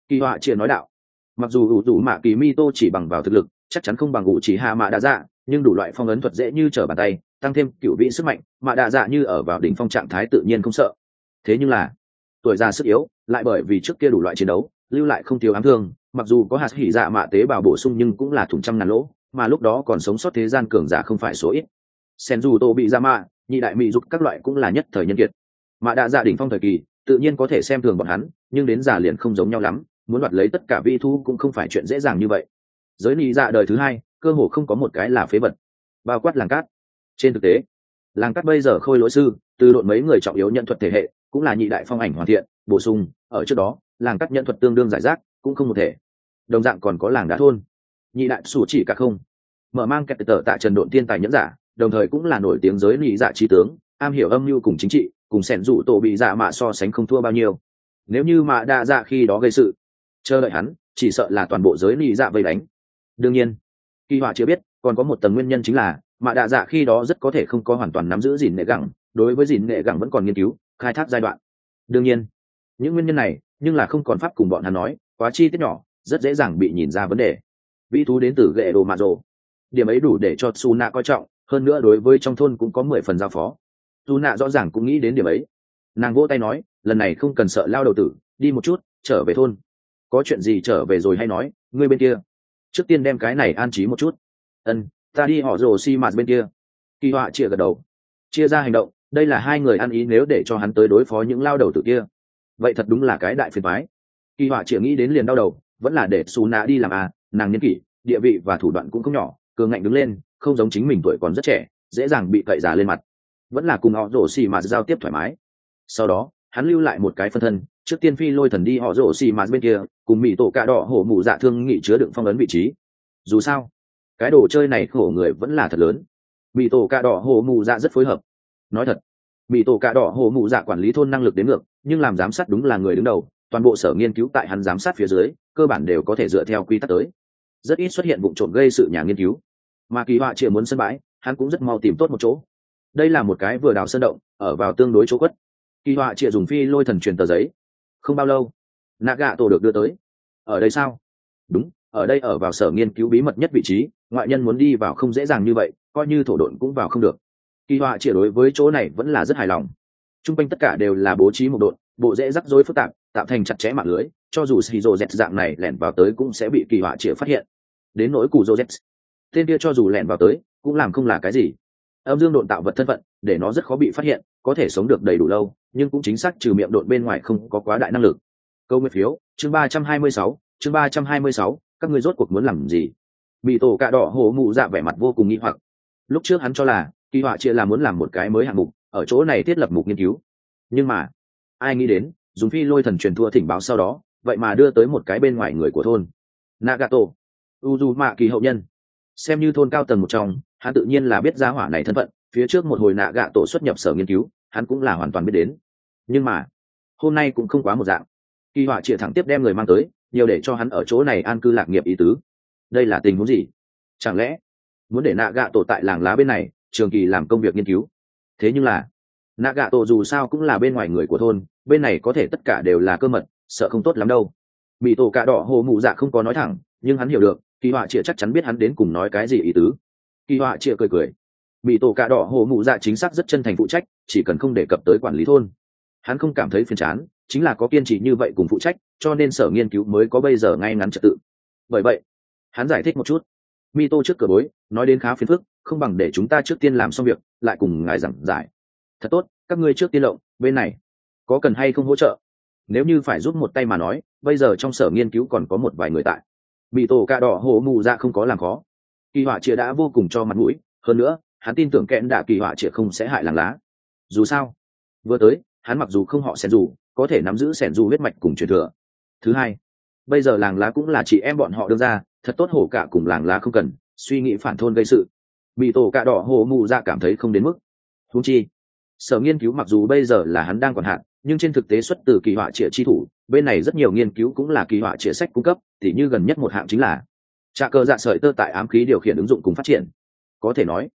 [SPEAKER 1] Kỳ họa chia nói đạo, mặc dù ủ rủ mạ kỳ mi tô chỉ bằng vào thực lực, chắc chắn không bằng ủ chỉ hạ mạ đã dạ nhưng đủ loại phong ấn thuật dễ như trở bàn tay tăng thêm cựu vị sức mạnh, mà đạ dạ như ở vào đỉnh phong trạng thái tự nhiên không sợ. Thế nhưng là, tuổi già sức yếu, lại bởi vì trước kia đủ loại chiến đấu, lưu lại không thiếu ám thương, mặc dù có hạt hỉ dạ mạ tế bào bổ sung nhưng cũng là thủng trăm ngàn lỗ, mà lúc đó còn sống sót thế gian cường giả không phải số ít. Sen dù tô bị ra mạ, nhị đại mỹ dục các loại cũng là nhất thời nhân kiệt. Mạ đạ dạ đỉnh phong thời kỳ, tự nhiên có thể xem thường bọn hắn, nhưng đến già liền không giống nhau lắm, muốn đoạt lấy tất cả vi thu cũng không phải chuyện dễ dàng như vậy. Giới nị dạ đời thứ hai, cơ hồ không có một cái là phế vật. Bao quát làng cát trên thực tế, làng cát bây giờ khôi lỗi sư, từ đội mấy người trọng yếu nhận thuật thể hệ, cũng là nhị đại phong ảnh hoàn thiện, bổ sung, ở trước đó, làng cát nhận thuật tương đương giải rác, cũng không một thể. Đồng dạng còn có làng đá thôn. Nhị đại sủ chỉ cả không. Mở mang kẹt tờ tại trần độn tiên tài nhẫn giả, đồng thời cũng là nổi tiếng giới nị dạ trí tướng, am hiểu âm mưu cùng chính trị, cùng sẻn dụ tổ bị dạ mạ so sánh không thua bao nhiêu. Nếu như mạ đa dạ khi đó gây sự, chờ đợi hắn, chỉ sợ là toàn bộ giới nị dạ vây đánh. Đương nhiên, kỳ họa chưa biết, còn có một tầng nguyên nhân chính là mạ đạ dạ khi đó rất có thể không có hoàn toàn nắm giữ dìn nghệ gẳng, đối với dìn nghệ gẳng vẫn còn nghiên cứu, khai thác giai đoạn. Đương nhiên, những nguyên nhân này nhưng là không còn pháp cùng bọn hắn nói, quá chi tiết nhỏ, rất dễ dàng bị nhìn ra vấn đề. Vĩ thú đến từ ghệ đồ mạ rồ. Điểm ấy đủ để cho su nạ coi trọng, hơn nữa đối với trong thôn cũng có mười phần giao phó. Su nạ rõ ràng cũng nghĩ đến điểm ấy. Nàng vỗ tay nói, lần này không cần sợ lao đầu tử, đi một chút, trở về thôn. Có chuyện gì trở về rồi hay nói, ngươi bên kia. Trước tiên đem cái này an trí một chút. Ân ta đi họ rồ xi mạt bên kia. Kỳ họa chia gật đầu. Chia ra hành động, đây là hai người ăn ý nếu để cho hắn tới đối phó những lao đầu tự kia. Vậy thật đúng là cái đại phiền mái kỳ họa chỉ nghĩ đến liền đau đầu, vẫn là để xù nạ đi làm à nàng nhân kỷ, địa vị và thủ đoạn cũng không nhỏ cường ngạnh đứng lên, không giống chính mình tuổi còn rất trẻ, dễ dàng bị cậy già lên mặt. Vẫn là cùng họ rổ xì mạt giao tiếp thoải mái. Sau đó, hắn lưu lại một cái phân thân, trước tiên phi lôi thần đi họ rổ xì mạt bên kia, cùng mỹ tổ cạ đỏ hổ mụ dạ thương nghị chứa đựng phong ấn vị trí. Dù sao cái đồ chơi này khổ người vẫn là thật lớn. Mỹ tổ cạ đỏ hồ mù dạ rất phối hợp. Nói thật mỹ tổ cạ đỏ hồ mù dạ quản lý thôn năng lực đến ngược, nhưng làm giám sát đúng là người đứng đầu, toàn bộ sở nghiên cứu tại hắn giám sát phía dưới, cơ bản đều có thể dựa theo quy tắc tới. Rất ít xuất hiện vụ trộm gây sự nhà nghiên cứu. Mà kỳ họa chỉ muốn sân bãi, hắn cũng rất mau tìm tốt một chỗ. Đây là một cái vừa đào sân động, ở vào tương đối chỗ quất kỳ họa chỉ dùng phi lôi thần truyền tờ giấy. Không bao lâu, nạ gạ tổ được đưa tới. Ở đây sao? Đúng, ở đây ở vào sở nghiên cứu bí mật nhất vị trí ngoại nhân muốn đi vào không dễ dàng như vậy, coi như thổ độn cũng vào không được. Kỳ họa chỉ đối với chỗ này vẫn là rất hài lòng. T r u n g quanh tất cả đều là bố trí một độn, bộ dễ rắc rối phức tạp, tạo thành chặt chẽ mạng lưới, cho dù shizu z dạng này lẻn vào tới cũng sẽ bị kỳ họa chỉ phát hiện. Đến nỗi cù z tên kia cho dù lẻn vào tới, cũng làm không là cái gì. Âm dương độn tạo vật thân phận, để nó rất khó bị phát hiện, có thể sống được đầy đủ lâu, nhưng cũng chính xác trừ miệng độn bên ngoài không có quá đại năng lực. Câu nguyên phiếu, chương ba trăm hai mươi sáu, chương ba trăm hai mươi sáu, các ngươi rốt cuộc muốn làm gì? Bị tổ cạ đỏ hổ mụ dạ vẻ mặt vô cùng nghi hoặc. Lúc trước hắn cho là, kỳ họa chia là muốn làm một cái mới hạng mục, ở chỗ này thiết lập mục nghiên cứu. Nhưng mà, ai nghĩ đến, dùng phi lôi thần truyền thua thỉnh báo sau đó, vậy mà đưa tới một cái bên ngoài người của thôn. Nagato u dù mạ kỳ hậu nhân. Xem như thôn cao tầng một trong, hắn tự nhiên là biết gia hỏa này thân phận, phía trước một hồi nạ gạ tổ xuất nhập sở nghiên cứu, hắn cũng là hoàn toàn biết đến. Nhưng mà, hôm nay cũng không quá một dạng. Kỳ họa chĩa thẳng tiếp đem người mang tới, nhiều để cho hắn ở chỗ này an cư lạc nghiệp ý tứ đây là tình huống gì? Chẳng lẽ muốn để nạ gạ tổ tại làng lá bên này, trường kỳ làm công việc nghiên cứu? Thế nhưng là nạ gạ tổ dù sao cũng là bên ngoài người của thôn, bên này có thể tất cả đều là cơ mật, sợ không tốt lắm đâu. Mỹ tổ cạ đỏ hồ mụ dạ không có nói thẳng, nhưng hắn hiểu được, kỳ họa chịa chắc chắn biết hắn đến cùng nói cái gì ý tứ. Kỳ họa chịa cười cười. Mỹ tổ cạ đỏ hồ mụ dạ chính xác rất chân thành phụ trách, chỉ cần không đề cập tới quản lý thôn. Hắn không cảm thấy phiền chán, chính là có kiên trì như vậy cùng phụ trách, cho nên sở nghiên cứu mới có bây giờ ngay ngắn trật tự. Bởi vậy hắn giải thích một chút. Mi tô trước cửa bối, nói đến khá phiền phức, không bằng để chúng ta trước tiên làm xong việc, lại cùng ngài giảng giải. Thật tốt, các ngươi trước tiên lộng, bên này, có cần hay không hỗ trợ? Nếu như phải giúp một tay mà nói, bây giờ trong sở nghiên cứu còn có một vài người tại. Bị tổ cạ đỏ hổ mù ra không có làm khó. Kỳ họa chĩa đã vô cùng cho mặt mũi, hơn nữa, hắn tin tưởng kẽn đạ kỳ họa chĩa không sẽ hại làng lá. Dù sao, vừa tới, hắn mặc dù không họ sẻn dù, có thể nắm giữ sẻn dù huyết mạch cùng truyền thừa. Thứ hai, bây giờ làng lá cũng là chị em bọn họ đưa ra thật tốt hổ cả cùng làng lá không cần, suy nghĩ phản thôn gây sự. Bị tổ cạ đỏ hổ mụ ra dạ cảm thấy không đến mức. Thú chi, sở nghiên cứu mặc dù bây giờ là hắn đang còn hạn, nhưng trên thực tế xuất từ kỳ họa trịa chi thủ, bên này rất nhiều nghiên cứu cũng là kỳ họa trịa sách cung cấp thì như gần nhất một hạng chính là trà cơ dạ sợi tơ tại ám khí điều khiển ứng dụng cùng phát triển. Có thể nói,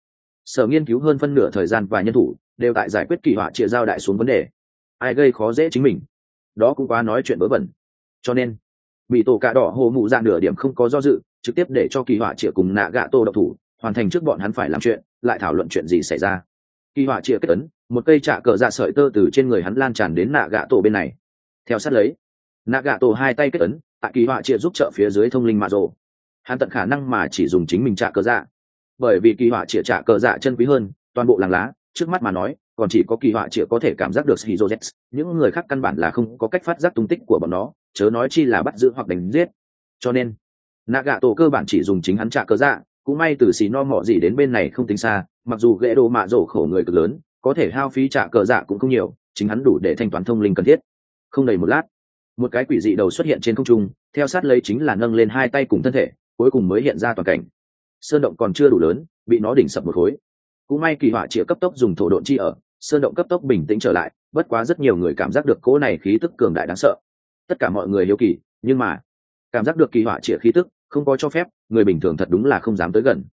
[SPEAKER 1] sở nghiên cứu hơn phân nửa thời gian và nhân thủ đều tại giải quyết kỳ họa trịa giao đại xuống vấn đề. Ai gây khó dễ chính mình, đó cũng quá nói chuyện vớ vẩn. Cho nên bị tổ cạ đỏ hồ mụ ra nửa điểm không có do dự, trực tiếp để cho kỳ họa chĩa cùng nạ gạ tô độc thủ, hoàn thành trước bọn hắn phải làm chuyện, lại thảo luận chuyện gì xảy ra. Kỳ họa chĩa kết ấn, một cây trạ cờ dạ sợi tơ từ trên người hắn lan tràn đến nạ gạ tổ bên này. Theo sát lấy, nạ gạ tổ hai tay kết ấn, tại kỳ họa chĩa giúp trợ phía dưới thông linh mạ rồ. Hắn tận khả năng mà chỉ dùng chính mình trạ cờ dạ. Bởi vì kỳ họa chĩa trạ cờ dạ chân quý hơn, toàn bộ làng lá, trước mắt mà nói, còn chỉ có kỳ họa chĩa có thể cảm giác được shizu những người khác căn bản là không có cách phát giác tung tích của bọn nó chớ nói chi là bắt giữ hoặc đánh giết. Cho nên nạ gạ tổ cơ bản chỉ dùng chính hắn trả cờ dạ cũng may từ xì no mọ gì đến bên này không tính xa, mặc dù ghệ đồ mạ rổ khổ người cực lớn, có thể hao phí trả cờ dạ cũng không nhiều, chính hắn đủ để thanh toán thông linh cần thiết. Không đầy một lát, một cái quỷ dị đầu xuất hiện trên không trung, theo sát lấy chính là nâng lên hai tay cùng thân thể, cuối cùng mới hiện ra toàn cảnh. Sơn động còn chưa đủ lớn, bị nó đỉnh sập một khối. Cũng may kỳ họa chĩa cấp tốc dùng thổ độn chi ở, sơn động cấp tốc bình tĩnh trở lại, bất quá rất nhiều người cảm giác được cỗ này khí tức cường đại đáng sợ tất cả mọi người hiếu kỳ, nhưng mà, cảm giác được kỳ họa chĩa khí tức, không có cho phép, người bình thường thật đúng là không dám tới gần.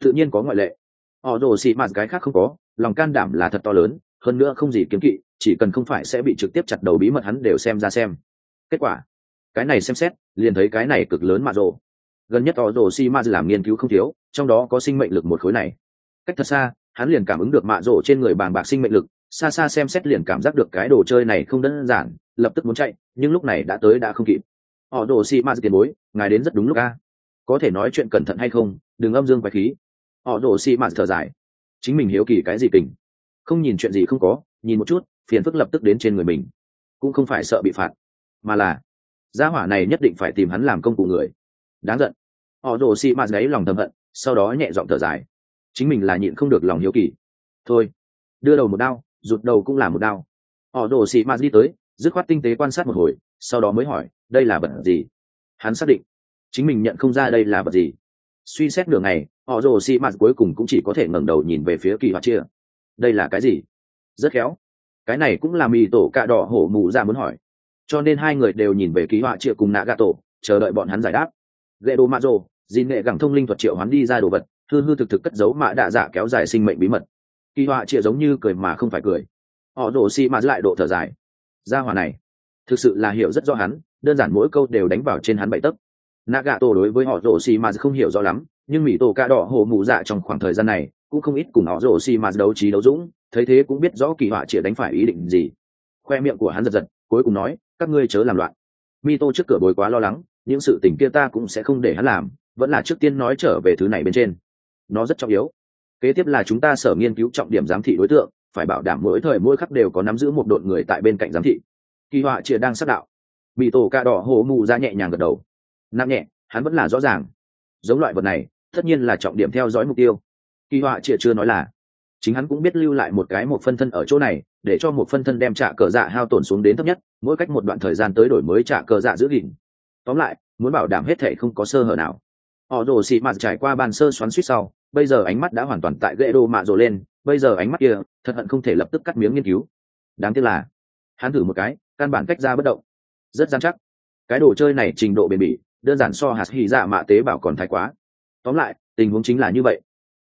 [SPEAKER 1] Tự nhiên có ngoại lệ. Họ rồ xị mạt cái khác không có, lòng can đảm là thật to lớn, hơn nữa không gì kiếm kỵ, chỉ cần không phải sẽ bị trực tiếp chặt đầu bí mật hắn đều xem ra xem. Kết quả, cái này xem xét, liền thấy cái này cực lớn mà rồ. Gần nhất họ rồ xị mạt làm nghiên cứu không thiếu, trong đó có sinh mệnh lực một khối này. Cách thật xa, hắn liền cảm ứng được mạ rồ trên người bàn bạc sinh mệnh lực, xa xa xem xét liền cảm giác được cái đồ chơi này không đơn giản lập tức muốn chạy, nhưng lúc này đã tới đã không kịp. Họ đồ xì ma tiền bối, ngài đến rất đúng lúc a. Có thể nói chuyện cẩn thận hay không, đừng âm dương quái khí. Họ đổ xì ma thở dài. Chính mình hiếu kỳ cái gì kình? Không nhìn chuyện gì không có, nhìn một chút, phiền phức lập tức đến trên người mình. Cũng không phải sợ bị phạt, mà là, gia hỏa này nhất định phải tìm hắn làm công cụ người. Đáng giận. Họ đổ xì ma gáy lòng thầm hận, sau đó nhẹ giọng thở dài. Chính mình là nhịn không được lòng hiếu kỳ. Thôi, đưa đầu một đao, rụt đầu cũng là một đao. Họ đổ xì ma đi tới dứt khoát tinh tế quan sát một hồi, sau đó mới hỏi, đây là vật gì? Hắn xác định, chính mình nhận không ra đây là vật gì. Suy xét nửa ngày họ rồ xì mạt cuối cùng cũng chỉ có thể ngẩng đầu nhìn về phía kỳ họa chia. Đây là cái gì? Rất khéo. Cái này cũng là mì tổ cạ đỏ hổ mù ra muốn hỏi. Cho nên hai người đều nhìn về kỳ họa chia cùng nạ gà tổ chờ đợi bọn hắn giải đáp. Ghệ đồ mạ rồ dì nghệ gẳng thông linh thuật triệu hắn đi ra đồ vật, hư hư thực thực cất giấu mạ đạ giả kéo dài sinh mệnh bí mật. Kỳ họa chia giống như cười mà không phải cười. Họ rồ xì mạt lại độ thở dài gia hòa này, thực sự là hiểu rất rõ hắn, đơn giản mỗi câu đều đánh vào trên hắn bậy tấc. Naga tổ đối với họ rổ xì mà không hiểu rõ lắm, nhưng mỹ tổ ca đỏ hồ mụ dạ trong khoảng thời gian này, cũng không ít cùng họ rổ xì mà đấu trí đấu dũng, thấy thế cũng biết rõ kỳ họa chĩa đánh phải ý định gì. Khoe miệng của hắn giật giật, cuối cùng nói, các ngươi chớ làm loạn. Mi tô trước cửa bồi quá lo lắng, những sự tình kia ta cũng sẽ không để hắn làm, vẫn là trước tiên nói trở về thứ này bên trên. Nó rất trọng yếu. Kế tiếp là chúng ta sở nghiên cứu trọng điểm giám thị đối tượng phải bảo đảm mỗi thời mỗi khắc đều có nắm giữ một đội người tại bên cạnh giám thị. Kỳ họa chia đang sát đạo. Bị tổ ca đỏ hổ mù ra nhẹ nhàng gật đầu. Nặng nhẹ, hắn vẫn là rõ ràng. Giống loại vật này, tất nhiên là trọng điểm theo dõi mục tiêu. Kỳ họa chia chưa nói là, chính hắn cũng biết lưu lại một cái một phân thân ở chỗ này, để cho một phân thân đem trả cờ dạ hao tổn xuống đến thấp nhất, mỗi cách một đoạn thời gian tới đổi mới trả cờ dạ giữ gìn. Tóm lại, muốn bảo đảm hết thể không có sơ hở nào. Họ rồ xị mạt trải qua bàn sơ xoắn suýt sau, bây giờ ánh mắt đã hoàn toàn tại ghệ đồ mạ rồ lên bây giờ ánh mắt kia, thật hận không thể lập tức cắt miếng nghiên cứu. Đáng tiếc là, hắn thử một cái, căn bản cách ra bất động. Rất dán chắc. Cái đồ chơi này trình độ bền bỉ, đơn giản so hạt hy dạ mạ tế bảo còn thái quá. Tóm lại, tình huống chính là như vậy.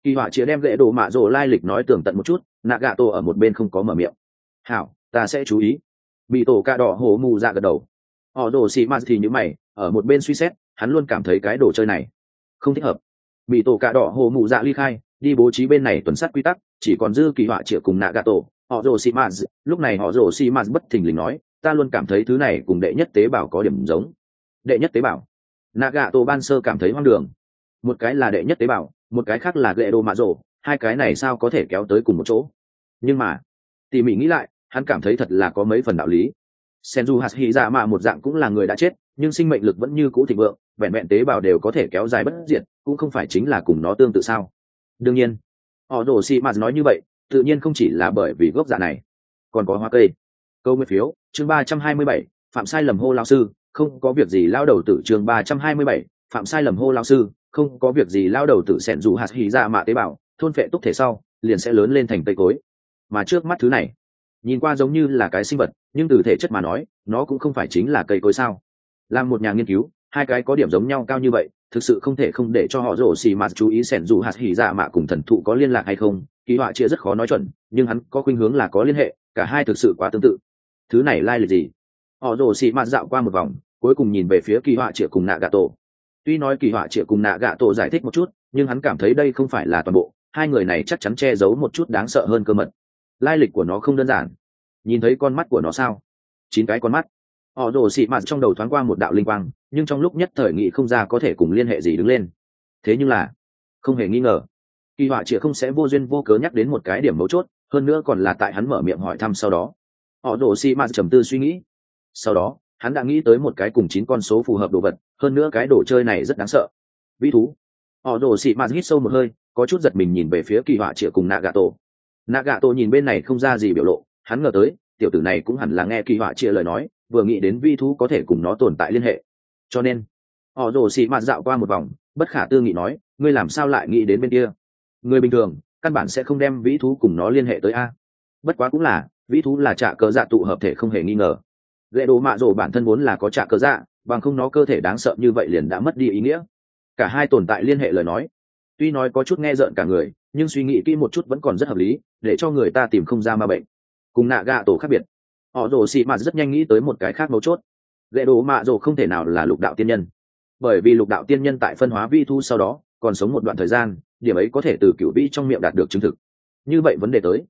[SPEAKER 1] Kỳ họa chĩa đem ghệ đồ mạ rồ lai lịch nói tường tận một chút nạ gạ tổ ở một bên không có mở miệng. Hảo, ta sẽ chú ý. Bị tổ ca đỏ hổ mù dạ gật đầu. Họ đồ xì mạt thì như mày, ở một bên suy xét, hắn luôn cảm thấy cái đồ chơi này không thích hợp. Bị tổ ca đỏ hồ mù dạ ly khai đi bố trí bên này tuần sát quy tắc, chỉ còn dư kỳ họa triệu cùng nạ gà tổ họ rồ xì mạt. Lúc này họ rồ xì mạt bất thình lình nói, ta luôn cảm thấy thứ này cùng đệ nhất tế bào có điểm giống. Đệ nhất tế bào? Nạ gà tổ ban sơ cảm thấy hoang đường. Một cái là đệ nhất tế bào, một cái khác là ghệ đồ mạ rồ hai cái này sao có thể kéo tới cùng một chỗ? Nhưng mà, tỉ mỉ nghĩ lại, hắn cảm thấy thật là có mấy phần đạo lý. Senju hạt hy dạ mạ một dạng cũng là người đã chết, nhưng sinh mệnh lực vẫn như cũ thịnh vượng, vẹn vẹn tế bào đều có thể kéo dài bất diệt, cũng không phải chính là cùng nó tương tự sao đương nhiên, họ đổ xị mạt nói như vậy, tự nhiên không chỉ là bởi vì gốc giả này, còn có hoa cây. Câu nguyên phiếu, chương ba trăm hai mươi bảy, phạm sai lầm hô lao sư, không có việc gì lao đầu tử chương ba trăm hai mươi bảy, phạm sai lầm hô lao sư, không có việc gì lao đầu tử sẹn dù hạt hì ra mạ tế bào, thôn phệ túc thể sau, liền sẽ lớn lên thành cây cối. Mà trước mắt thứ này, nhìn qua giống như là cái sinh vật, nhưng từ thể chất mà nói, nó cũng không phải chính là cây cối sao? Làm một nhà nghiên cứu hai cái có điểm giống nhau cao như vậy, thực sự không thể không để cho họ rổ xì mạt chú ý sẻn dù hạt hỉ dạ mạ cùng thần thụ có liên lạc hay không kỳ họa chia rất khó nói chuẩn, nhưng hắn có khuynh hướng là có liên hệ, cả hai thực sự quá tương tự. Thứ này lai、like、lịch gì? Họ rổ xì mạt dạo qua một vòng, cuối cùng nhìn về phía kỳ họa chia cùng nạ gà tổ. Tuy nói kỳ họa chia cùng nạ gà tổ giải thích một chút, nhưng hắn cảm thấy đây không phải là toàn bộ, hai người này chắc chắn che giấu một chút đáng sợ hơn cơ mật. Lai lịch của nó không đơn giản. Nhìn thấy con mắt của nó sao? Chín cái con mắt họ rồ xị mạn trong đầu thoáng qua một đạo linh quang, nhưng trong lúc nhất thời nghị không ra có thể cùng liên hệ gì đứng lên. Thế nhưng là, không hề nghi ngờ, kỳ họa chĩa không sẽ vô duyên vô cớ nhắc đến một cái điểm mấu chốt, hơn nữa còn là tại hắn mở miệng hỏi thăm sau đó. Họ rồ xị mạn trầm tư suy nghĩ. Sau đó, hắn đã nghĩ tới một cái cùng chín con số phù hợp đồ vật, hơn nữa cái đồ chơi này rất đáng sợ. Vĩ thú. Họ rồ xị mạn hít sâu một hơi, có chút giật mình nhìn về phía kỳ họa chĩa cùng nạ gà tổ nạ gà tổ nhìn bên này không ra gì biểu lộ, hắn ngờ tới, tiểu tử này cũng hẳn là nghe kỳ họa chia lời nói vừa nghĩ đến vi thú có thể cùng nó tồn tại liên hệ. Cho nên, họ rồ xì mạt dạo qua một vòng, bất khả tư nghị nói, ngươi làm sao lại nghĩ đến bên kia? Người bình thường, căn bản sẽ không đem vĩ thú cùng nó liên hệ tới a. Bất quá cũng là vĩ thú là trạ cơ dạ tụ hợp thể không hề nghi ngờ. Lệ đồ mạ rồ bản thân vốn là có trạ cơ dạ bằng không nó cơ thể đáng sợ như vậy liền đã mất đi ý nghĩa. Cả hai tồn tại liên hệ lời nói. Tuy nói có chút nghe rợn cả người, nhưng suy nghĩ kỹ một chút vẫn còn rất hợp lý, để cho người ta tìm không ra ma bệnh. Cùng nạ gạ tổ khác biệt họ rồ xị mạt rất nhanh nghĩ tới một cái khác mấu chốt. Gậy đồ mạ rồ không thể nào là lục đạo tiên nhân. Bởi vì lục đạo tiên nhân tại phân hóa vi thu sau đó, còn sống một đoạn thời gian, điểm ấy có thể từ cựu vĩ trong miệng đạt được chứng thực. Như vậy vấn đề tới,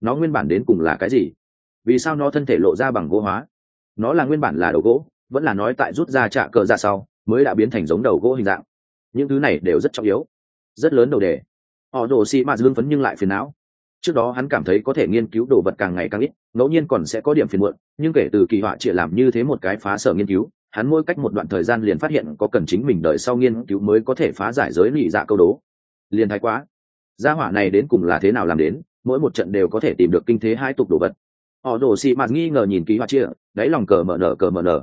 [SPEAKER 1] nó nguyên bản đến cùng là cái gì? Vì sao nó thân thể lộ ra bằng gỗ hóa? Nó là nguyên bản là đầu gỗ, vẫn là nói tại rút ra trạ cờ ra sau, mới đã biến thành giống đầu gỗ hình dạng. Những thứ này đều rất trọng yếu. Rất lớn đầu đề. Họ rồ xị mạt dương phấn nhưng lại phiền não trước đó hắn cảm thấy có thể nghiên cứu đồ vật càng ngày càng ít, ngẫu nhiên còn sẽ có điểm phiền muộn, nhưng kể từ kỳ họa chỉ làm như thế một cái phá sở nghiên cứu, hắn mỗi cách một đoạn thời gian liền phát hiện có cần chính mình đợi sau nghiên cứu mới có thể phá giải giới lì dạ câu đố. Liền thái quá. Gia hỏa này đến cùng là thế nào làm đến, mỗi một trận đều có thể tìm được kinh thế hai tục đồ vật. Họ đổ xị mạt nghi ngờ nhìn kỳ họa chia đáy lòng cờ mở nở, cờ mở nở.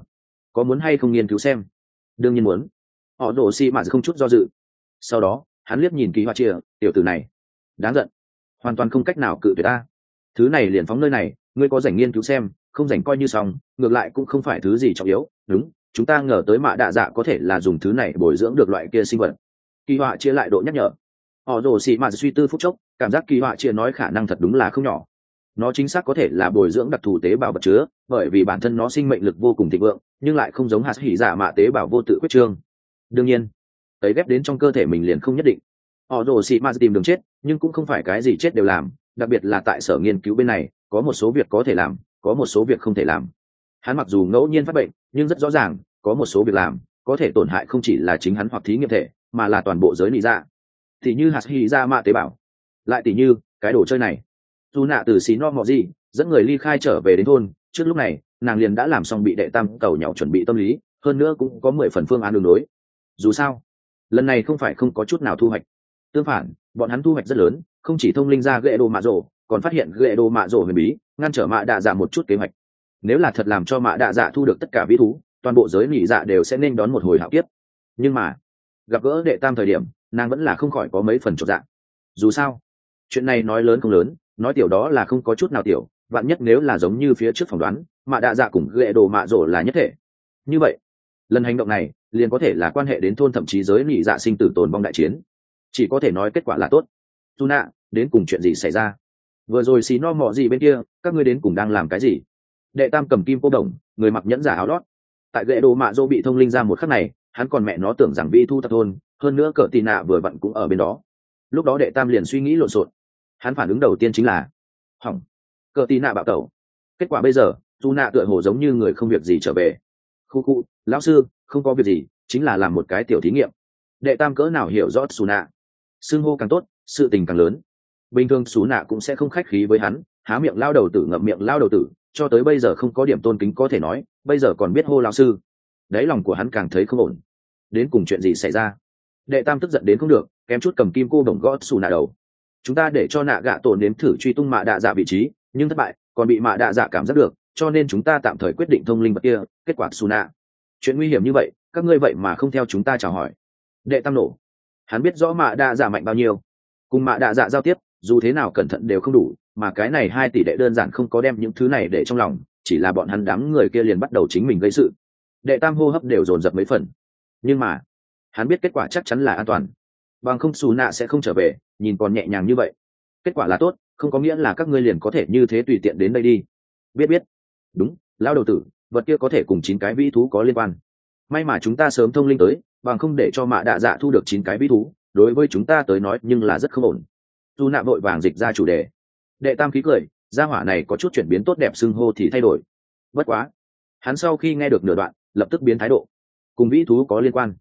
[SPEAKER 1] Có muốn hay không nghiên cứu xem? Đương nhiên muốn. Họ đổ xị mạt không chút do dự. Sau đó, hắn liếc nhìn kỳ họa chia tiểu tử này. Đáng giận hoàn toàn không cách nào cự tuyệt ta. Thứ này liền phóng nơi này, ngươi có dành nghiên cứu xem, không dành coi như xong, ngược lại cũng không phải thứ gì trọng yếu. Đúng, chúng ta ngờ tới mạ đạ dạ có thể là dùng thứ này bồi dưỡng được loại kia sinh vật. Kỳ họa chia lại độ nhắc nhở. Họ rồ xị mạ suy tư phút chốc, cảm giác kỳ họa chia nói khả năng thật đúng là không nhỏ. Nó chính xác có thể là bồi dưỡng đặc thù tế bào vật chứa, bởi vì bản thân nó sinh mệnh lực vô cùng thịnh vượng, nhưng lại không giống hạt hỉ giả mạ tế bào vô tự quyết trương. Đương nhiên, ấy ghép đến trong cơ thể mình liền không nhất định. Họ rồ xị mạ tìm đường chết nhưng cũng không phải cái gì chết đều làm, đặc biệt là tại sở nghiên cứu bên này, có một số việc có thể làm, có một số việc không thể làm. Hắn mặc dù ngẫu nhiên phát bệnh, nhưng rất rõ ràng, có một số việc làm, có thể tổn hại không chỉ là chính hắn hoặc thí nghiệm thể, mà là toàn bộ giới nị dạ. Thì như hạt hy ra mạ tế bào. Lại tỉ như, cái đồ chơi này. Dù nạ từ xí no mò gì, dẫn người ly khai trở về đến thôn, trước lúc này, nàng liền đã làm xong bị đệ tam cầu nhỏ chuẩn bị tâm lý, hơn nữa cũng có mười phần phương án đường đối. Dù sao, lần này không phải không có chút nào thu hoạch. Tương phản bọn hắn thu hoạch rất lớn, không chỉ thông linh ra ghệ đồ mạ rổ còn phát hiện ghệ đồ mạ rổ huyền bí, ngăn trở mạ đạ dạ một chút kế hoạch. Nếu là thật làm cho mạ đạ dạ thu được tất cả vĩ thú, toàn bộ giới nỉ dạ đều sẽ nên đón một hồi hạo kiếp. Nhưng mà, gặp gỡ đệ tam thời điểm, nàng vẫn là không khỏi có mấy phần trọn dạng dù sao, chuyện này nói lớn không lớn, nói tiểu đó là không có chút nào tiểu, vạn nhất nếu là giống như phía trước phỏng đoán, mạ đạ dạ cùng ghệ đồ mạ rổ là nhất thể. Như vậy, lần hành động này liền có thể là quan hệ đến thôn thậm chí giới nị dạ sinh tử tồn vong đại chiến chỉ có thể nói kết quả là tốt. Dù nạ đến cùng chuyện gì xảy ra? Vừa rồi xì no mọ gì bên kia, các ngươi đến cùng đang làm cái gì? Đệ tam cầm kim cô đồng, người mặc nhẫn giả áo lót. Tại gậy đồ mạ dô bị thông linh ra một khắc này, hắn còn mẹ nó tưởng rằng vi thu tập thôn, hơn nữa cỡ tì nạ vừa vặn cũng ở bên đó. Lúc đó đệ tam liền suy nghĩ lộn xộn. Hắn phản ứng đầu tiên chính là, hỏng. Cỡ tì nạ bạo tẩu. Kết quả bây giờ dù nạ tựa hồ giống như người không việc gì trở về. Khu khu, lão sư, không có việc gì, chính là làm một cái tiểu thí nghiệm. Đệ tam cỡ nào hiểu rõ xù nạ xưng hô càng tốt, sự tình càng lớn. Bình thường xú nạ cũng sẽ không khách khí với hắn, há miệng lao đầu tử ngậm miệng lao đầu tử, cho tới bây giờ không có điểm tôn kính có thể nói, bây giờ còn biết hô lao sư. Đáy lòng của hắn càng thấy không ổn. Đến cùng chuyện gì xảy ra? Đệ tam tức giận đến không được, kém chút cầm kim cô bổng gót xù nạ đầu. Chúng ta để cho nạ gạ tổ nếm thử truy tung mạ đạ dạ vị trí, nhưng thất bại, còn bị mạ đạ dạ cảm giác được, cho nên chúng ta tạm thời quyết định thông linh vật kia, kết quả xù nạ. Chuyện nguy hiểm như vậy, các ngươi vậy mà không theo chúng ta chào hỏi. Đệ tam nổ hắn biết rõ mạ đa dạ mạnh bao nhiêu. Cùng mạ đa dạ giao tiếp, dù thế nào cẩn thận đều không đủ, mà cái này hai tỷ đệ đơn giản không có đem những thứ này để trong lòng, chỉ là bọn hắn đám người kia liền bắt đầu chính mình gây sự. Đệ tam hô hấp đều dồn dập mấy phần. Nhưng mà, hắn biết kết quả chắc chắn là an toàn. Bằng không xù nạ sẽ không trở về, nhìn còn nhẹ nhàng như vậy. Kết quả là tốt, không có nghĩa là các ngươi liền có thể như thế tùy tiện đến đây đi. Biết biết. Đúng lao đầu tử, vật kia có thể cùng chín cái vĩ thú có liên quan may mà chúng ta sớm thông linh tới, bằng không để cho mạ đạ dạ thu được chín cái vĩ thú, đối với chúng ta tới nói nhưng là rất không ổn. Dù nạ vội vàng dịch ra chủ đề. Đệ tam khí cười, gia hỏa này có chút chuyển biến tốt đẹp xưng hô thì thay đổi. Bất quá, hắn sau khi nghe được nửa đoạn, lập tức biến thái độ. Cùng vĩ thú có liên quan.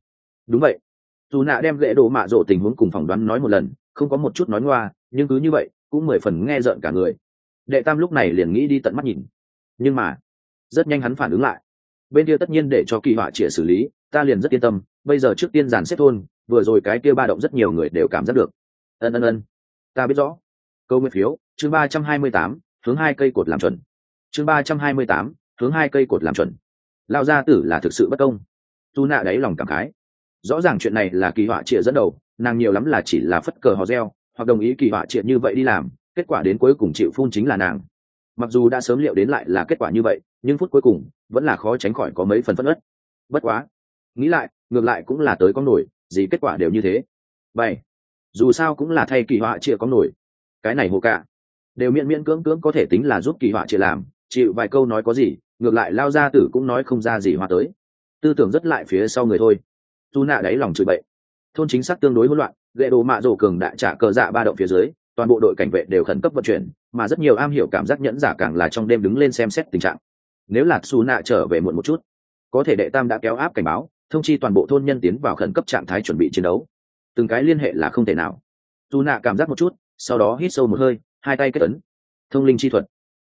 [SPEAKER 1] Đúng vậy. Dù nạ đem lễ đồ mạ rộ tình huống cùng phỏng đoán nói một lần, không có một chút nói ngoa, nhưng cứ như vậy, cũng mười phần nghe rợn cả người. Đệ tam lúc này liền nghĩ đi tận mắt nhìn. Nhưng mà, rất nhanh hắn phản ứng lại bên kia tất nhiên để cho kỳ họa chĩa xử lý, ta liền rất yên tâm, bây giờ trước tiên giàn xếp thôn, vừa rồi cái kia ba động rất nhiều người đều cảm giác được. Ân ân ân. Ta biết rõ. Câu nguyên phiếu, chương ba trăm hai mươi tám, hướng hai cây cột làm chuẩn. Chương ba trăm hai mươi tám, hướng hai cây cột làm chuẩn. Lao gia tử là thực sự bất công. Tu nạ đáy lòng cảm khái. Rõ ràng chuyện này là kỳ họa trịa dẫn đầu, nàng nhiều lắm là chỉ là phất cờ hò reo, hoặc đồng ý kỳ họa trịa như vậy đi làm, kết quả đến cuối cùng chịu phun chính là nàng. Mặc dù đã sớm liệu đến lại là kết quả như vậy, nhưng phút cuối cùng vẫn là khó tránh khỏi có mấy phần phất ất bất quá, nghĩ lại, ngược lại cũng là tới có nổi, gì kết quả đều như thế. Vậy dù sao cũng là thay kỳ họa chia có nổi. Cái này hồ cả, đều miễn miễn cưỡng cưỡng có thể tính là giúp kỳ họa chia làm, chịu vài câu nói có gì, ngược lại lao ra tử cũng nói không ra gì hoa tới. Tư tưởng rất lại phía sau người thôi. Dù nạ đáy lòng chửi bậy. Thôn chính xác tương đối hỗn loạn ghệ đồ mạ rổ cường đại trả cờ dạ ba động phía dưới, toàn bộ đội cảnh vệ đều khẩn cấp vận chuyển, mà rất nhiều am hiểu cảm giác nhẫn giả càng là trong đêm đứng lên xem xét tình trạng nếu là xù nạ trở về muộn một chút, có thể đệ tam đã kéo áp cảnh báo, thông chi toàn bộ thôn nhân tiến vào khẩn cấp trạng thái chuẩn bị chiến đấu. Từng cái liên hệ là không thể nào. Dù nạ cảm giác một chút, sau đó hít sâu một hơi, hai tay kết ấn. Thông linh chi thuật.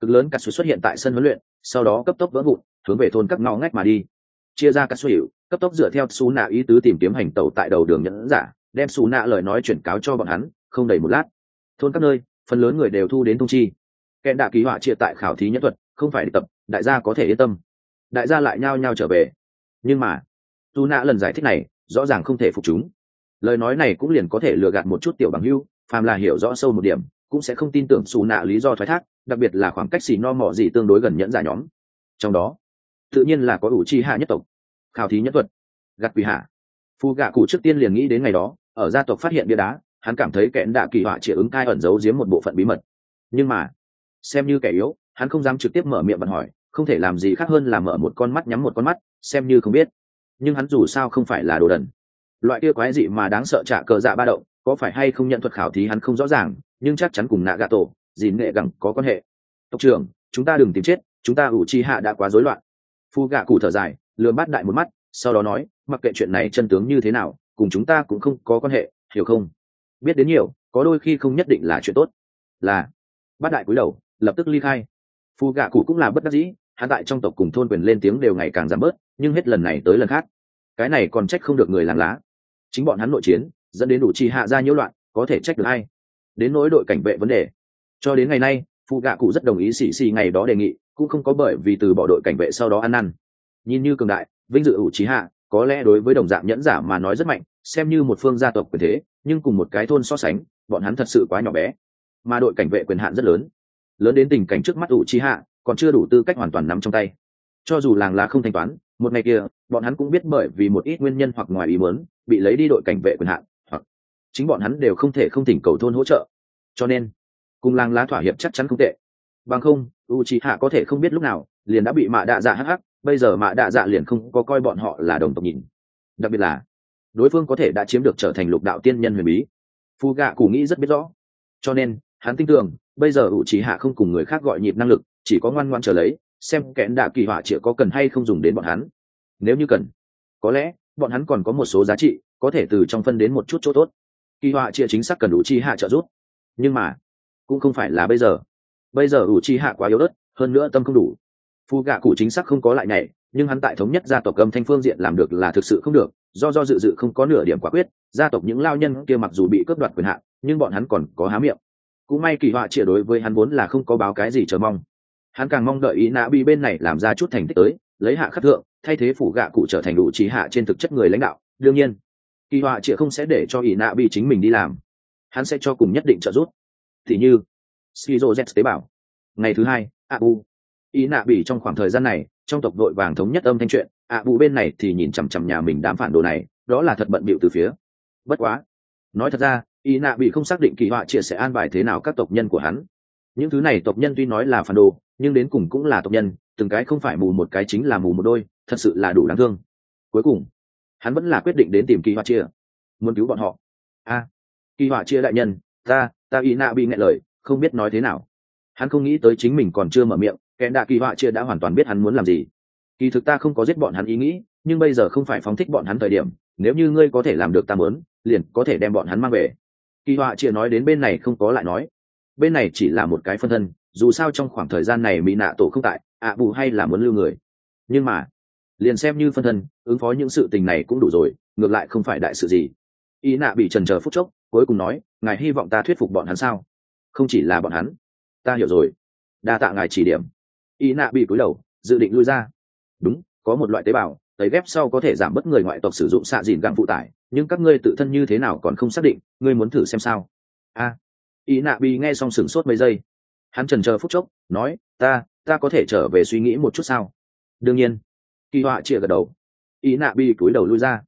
[SPEAKER 1] Cực lớn cắt xuất hiện tại sân huấn luyện, sau đó cấp tốc vỡ vụn, hướng về thôn các ngõ ngách mà đi. Chia ra cắt xuất hiệu cấp tốc dựa theo xù nạ ý tứ tìm kiếm hành tẩu tại đầu đường nhẫn giả, đem xù nạ lời nói chuyển cáo cho bọn hắn, không đầy một lát. Thôn các nơi, phần lớn người đều thu đến thông chi. Kẹn đạ ký họa chia tại khảo thí nhẫn thuật, không phải tập đại gia có thể yên tâm. Đại gia lại nhao nhao trở về. Nhưng mà dù nạ lần giải thích này, rõ ràng không thể phục chúng. Lời nói này cũng liền có thể lừa gạt một chút tiểu bằng hưu, phàm là hiểu rõ sâu một điểm, cũng sẽ không tin tưởng xù nạ lý do thoái thác, đặc biệt là khoảng cách xì no mỏ gì tương đối gần nhẫn giả nhóm. Trong đó, tự nhiên là có ủ chi hạ nhất tộc. Khảo thí nhất thuật, gạt quỷ hạ. Phù gạ cụ trước tiên liền nghĩ đến ngày đó, ở gia tộc phát hiện bia đá, hắn cảm thấy kẽn đạ kỳ họa chỉ ứng cai ẩn giấu giếm một bộ phận bí mật. Nhưng mà, xem như kẻ yếu hắn không dám trực tiếp mở miệng và hỏi, không thể làm gì khác hơn là mở một con mắt nhắm một con mắt, xem như không biết. Nhưng hắn dù sao không phải là đồ đần. Loại kia quái dị mà đáng sợ trả cờ dạ ba động, có phải hay không nhận thuật khảo thí hắn không rõ ràng, nhưng chắc chắn cùng nạ gà tổ dìn nghệ gẳng có quan hệ. Tộc trưởng, chúng ta đừng tìm chết, chúng ta ủ chi hạ đã quá rối loạn. Phu gạ cụ thở dài, lừa bắt đại một mắt, sau đó nói, mặc kệ chuyện này chân tướng như thế nào, cùng chúng ta cũng không có quan hệ, hiểu không? Biết đến nhiều, có đôi khi không nhất định là chuyện tốt. Là. Bát đại cúi đầu, lập tức ly khai phu gạ cụ cũng là bất đắc dĩ, hắn tại trong tộc cùng thôn quyền lên tiếng đều ngày càng giảm bớt, nhưng hết lần này tới lần khác. Cái này còn trách không được người làng lá. Chính bọn hắn nội chiến, dẫn đến đủ chi hạ ra nhiễu loạn, có thể trách được ai? đến nỗi đội cảnh vệ vấn đề. Cho đến ngày nay phụ gạ cụ rất đồng ý xì xì ngày đó đề nghị, cũng không có bởi vì từ bỏ đội cảnh vệ sau đó ăn năn. Nhìn như cường đại, vinh dự ủ trí hạ, có lẽ đối với đồng dạng nhẫn giả mà nói rất mạnh, xem như một phương gia tộc quyền thế, nhưng cùng một cái thôn so sánh, bọn hắn thật sự quá nhỏ bé. Mà đội cảnh vệ quyền hạn rất lớn lớn đến tình cảnh trước mắt ủ chi hạ còn chưa đủ tư cách hoàn toàn nắm trong tay. Cho dù làng lá không thanh toán, một ngày kia, bọn hắn cũng biết bởi vì một ít nguyên nhân hoặc ngoài ý muốn, bị lấy đi đội cảnh vệ quyền hạn, hoặc chính bọn hắn đều không thể không thỉnh cầu thôn hỗ trợ. Cho nên, cùng làng lá thỏa hiệp chắc chắn không tệ. Bằng không u chi hạ có thể không biết lúc nào, liền đã bị mạ đạ dạ hắc hắc, bây giờ mạ đạ dạ liền không có coi bọn họ là đồng tộc nhìn. Đặc biệt là, đối phương có thể đã chiếm được trở thành lục đạo tiên nhân huyền bí. Phù gạ cụ nghĩ rất biết rõ. Cho nên, hắn tin tưởng bây giờ ủ trí hạ không cùng người khác gọi nhịp năng lực, chỉ có ngoan ngoan trở lấy, xem kẽn đạ kỳ họa chĩa có cần hay không dùng đến bọn hắn. Nếu như cần, có lẽ, bọn hắn còn có một số giá trị, có thể từ trong phân đến một chút chỗ tốt. Kỳ họa chĩa chính xác cần đủ chi hạ trợ giúp. Nhưng mà, cũng không phải là bây giờ. Bây giờ ủ chi hạ quá yếu đất hơn nữa tâm không đủ. Phù gạ cụ chính xác không có lại nhảy, nhưng hắn tại thống nhất gia tộc âm thanh phương diện làm được là thực sự không được, do do dự dự không có nửa điểm quả quyết, gia tộc những lao nhân kia mặc dù bị cướp đoạt quyền hạn, nhưng bọn hắn còn có há miệng cũng may kỳ họa chia đối với hắn vốn là không có báo cái gì chờ mong. Hắn càng mong đợi ý nạ bị bên này làm ra chút thành tích tới, lấy hạ khắc thượng, thay thế phủ gạ cụ trở thành đủ trí hạ trên thực chất người lãnh đạo. Đương nhiên, kỳ họa chia không sẽ để cho ý nạ bị chính mình đi làm. Hắn sẽ cho cùng nhất định trợ giúp. Thì như shizu z tế bảo ngày thứ hai, abu. Ý nạ bị trong khoảng thời gian này, trong tộc đội vàng thống nhất âm thanh chuyện ạ bù bên này thì nhìn chằm chằm nhà mình đám phản đồ này, đó là thật bận bịu từ phía. Bất quá, nói thật ra ý nạ bị không xác định kỳ họa chia sẽ an bài thế nào các tộc nhân của hắn. Những thứ này tộc nhân tuy nói là phản đồ, nhưng đến cùng cũng là tộc nhân, từng cái không phải mù một cái chính là mù một đôi, thật sự là đủ đáng thương. Cuối cùng, hắn vẫn là quyết định đến tìm kỳ họa chia. Muốn cứu bọn họ. A, kỳ họa chia đại nhân, ta ta ý nạ bị ngại lời, không biết nói thế nào. Hắn không nghĩ tới chính mình còn chưa mở miệng, kẻ đạ kỳ họa chia đã hoàn toàn biết hắn muốn làm gì. Kỳ thực ta không có giết bọn hắn ý nghĩ, nhưng bây giờ không phải phóng thích bọn hắn thời điểm, nếu như ngươi có thể làm được ta muốn, liền có thể đem bọn hắn mang về kỳ họa chia nói đến bên này không có lại nói. Bên này chỉ là một cái phân thân, dù sao trong khoảng thời gian này mỹ nạ tổ không tại, ạ bù hay là muốn lưu người. Nhưng mà, liền xem như phân thân, ứng phó những sự tình này cũng đủ rồi, ngược lại không phải đại sự gì. Ý nạ bị trần chờ phút chốc, cuối cùng nói, ngài hy vọng ta thuyết phục bọn hắn sao? Không chỉ là bọn hắn. Ta hiểu rồi. Đa tạ ngài chỉ điểm. Ý nạ bị cúi đầu, dự định lui ra. Đúng, có một loại tế bào, tấy ghép sau có thể giảm bớt người ngoại tộc sử dụng xạ dìn găng phụ tải nhưng các ngươi tự thân như thế nào còn không xác định ngươi muốn thử xem sao? A à, ý nạ bị nghe xong sửng sốt mấy giây. Hắn trần chờ phút chốc nói ta ta có thể trở về suy nghĩ một chút sao? Đương nhiên. Kỳ họa chia gật đầu. Ý nạ bị cúi đầu lui ra.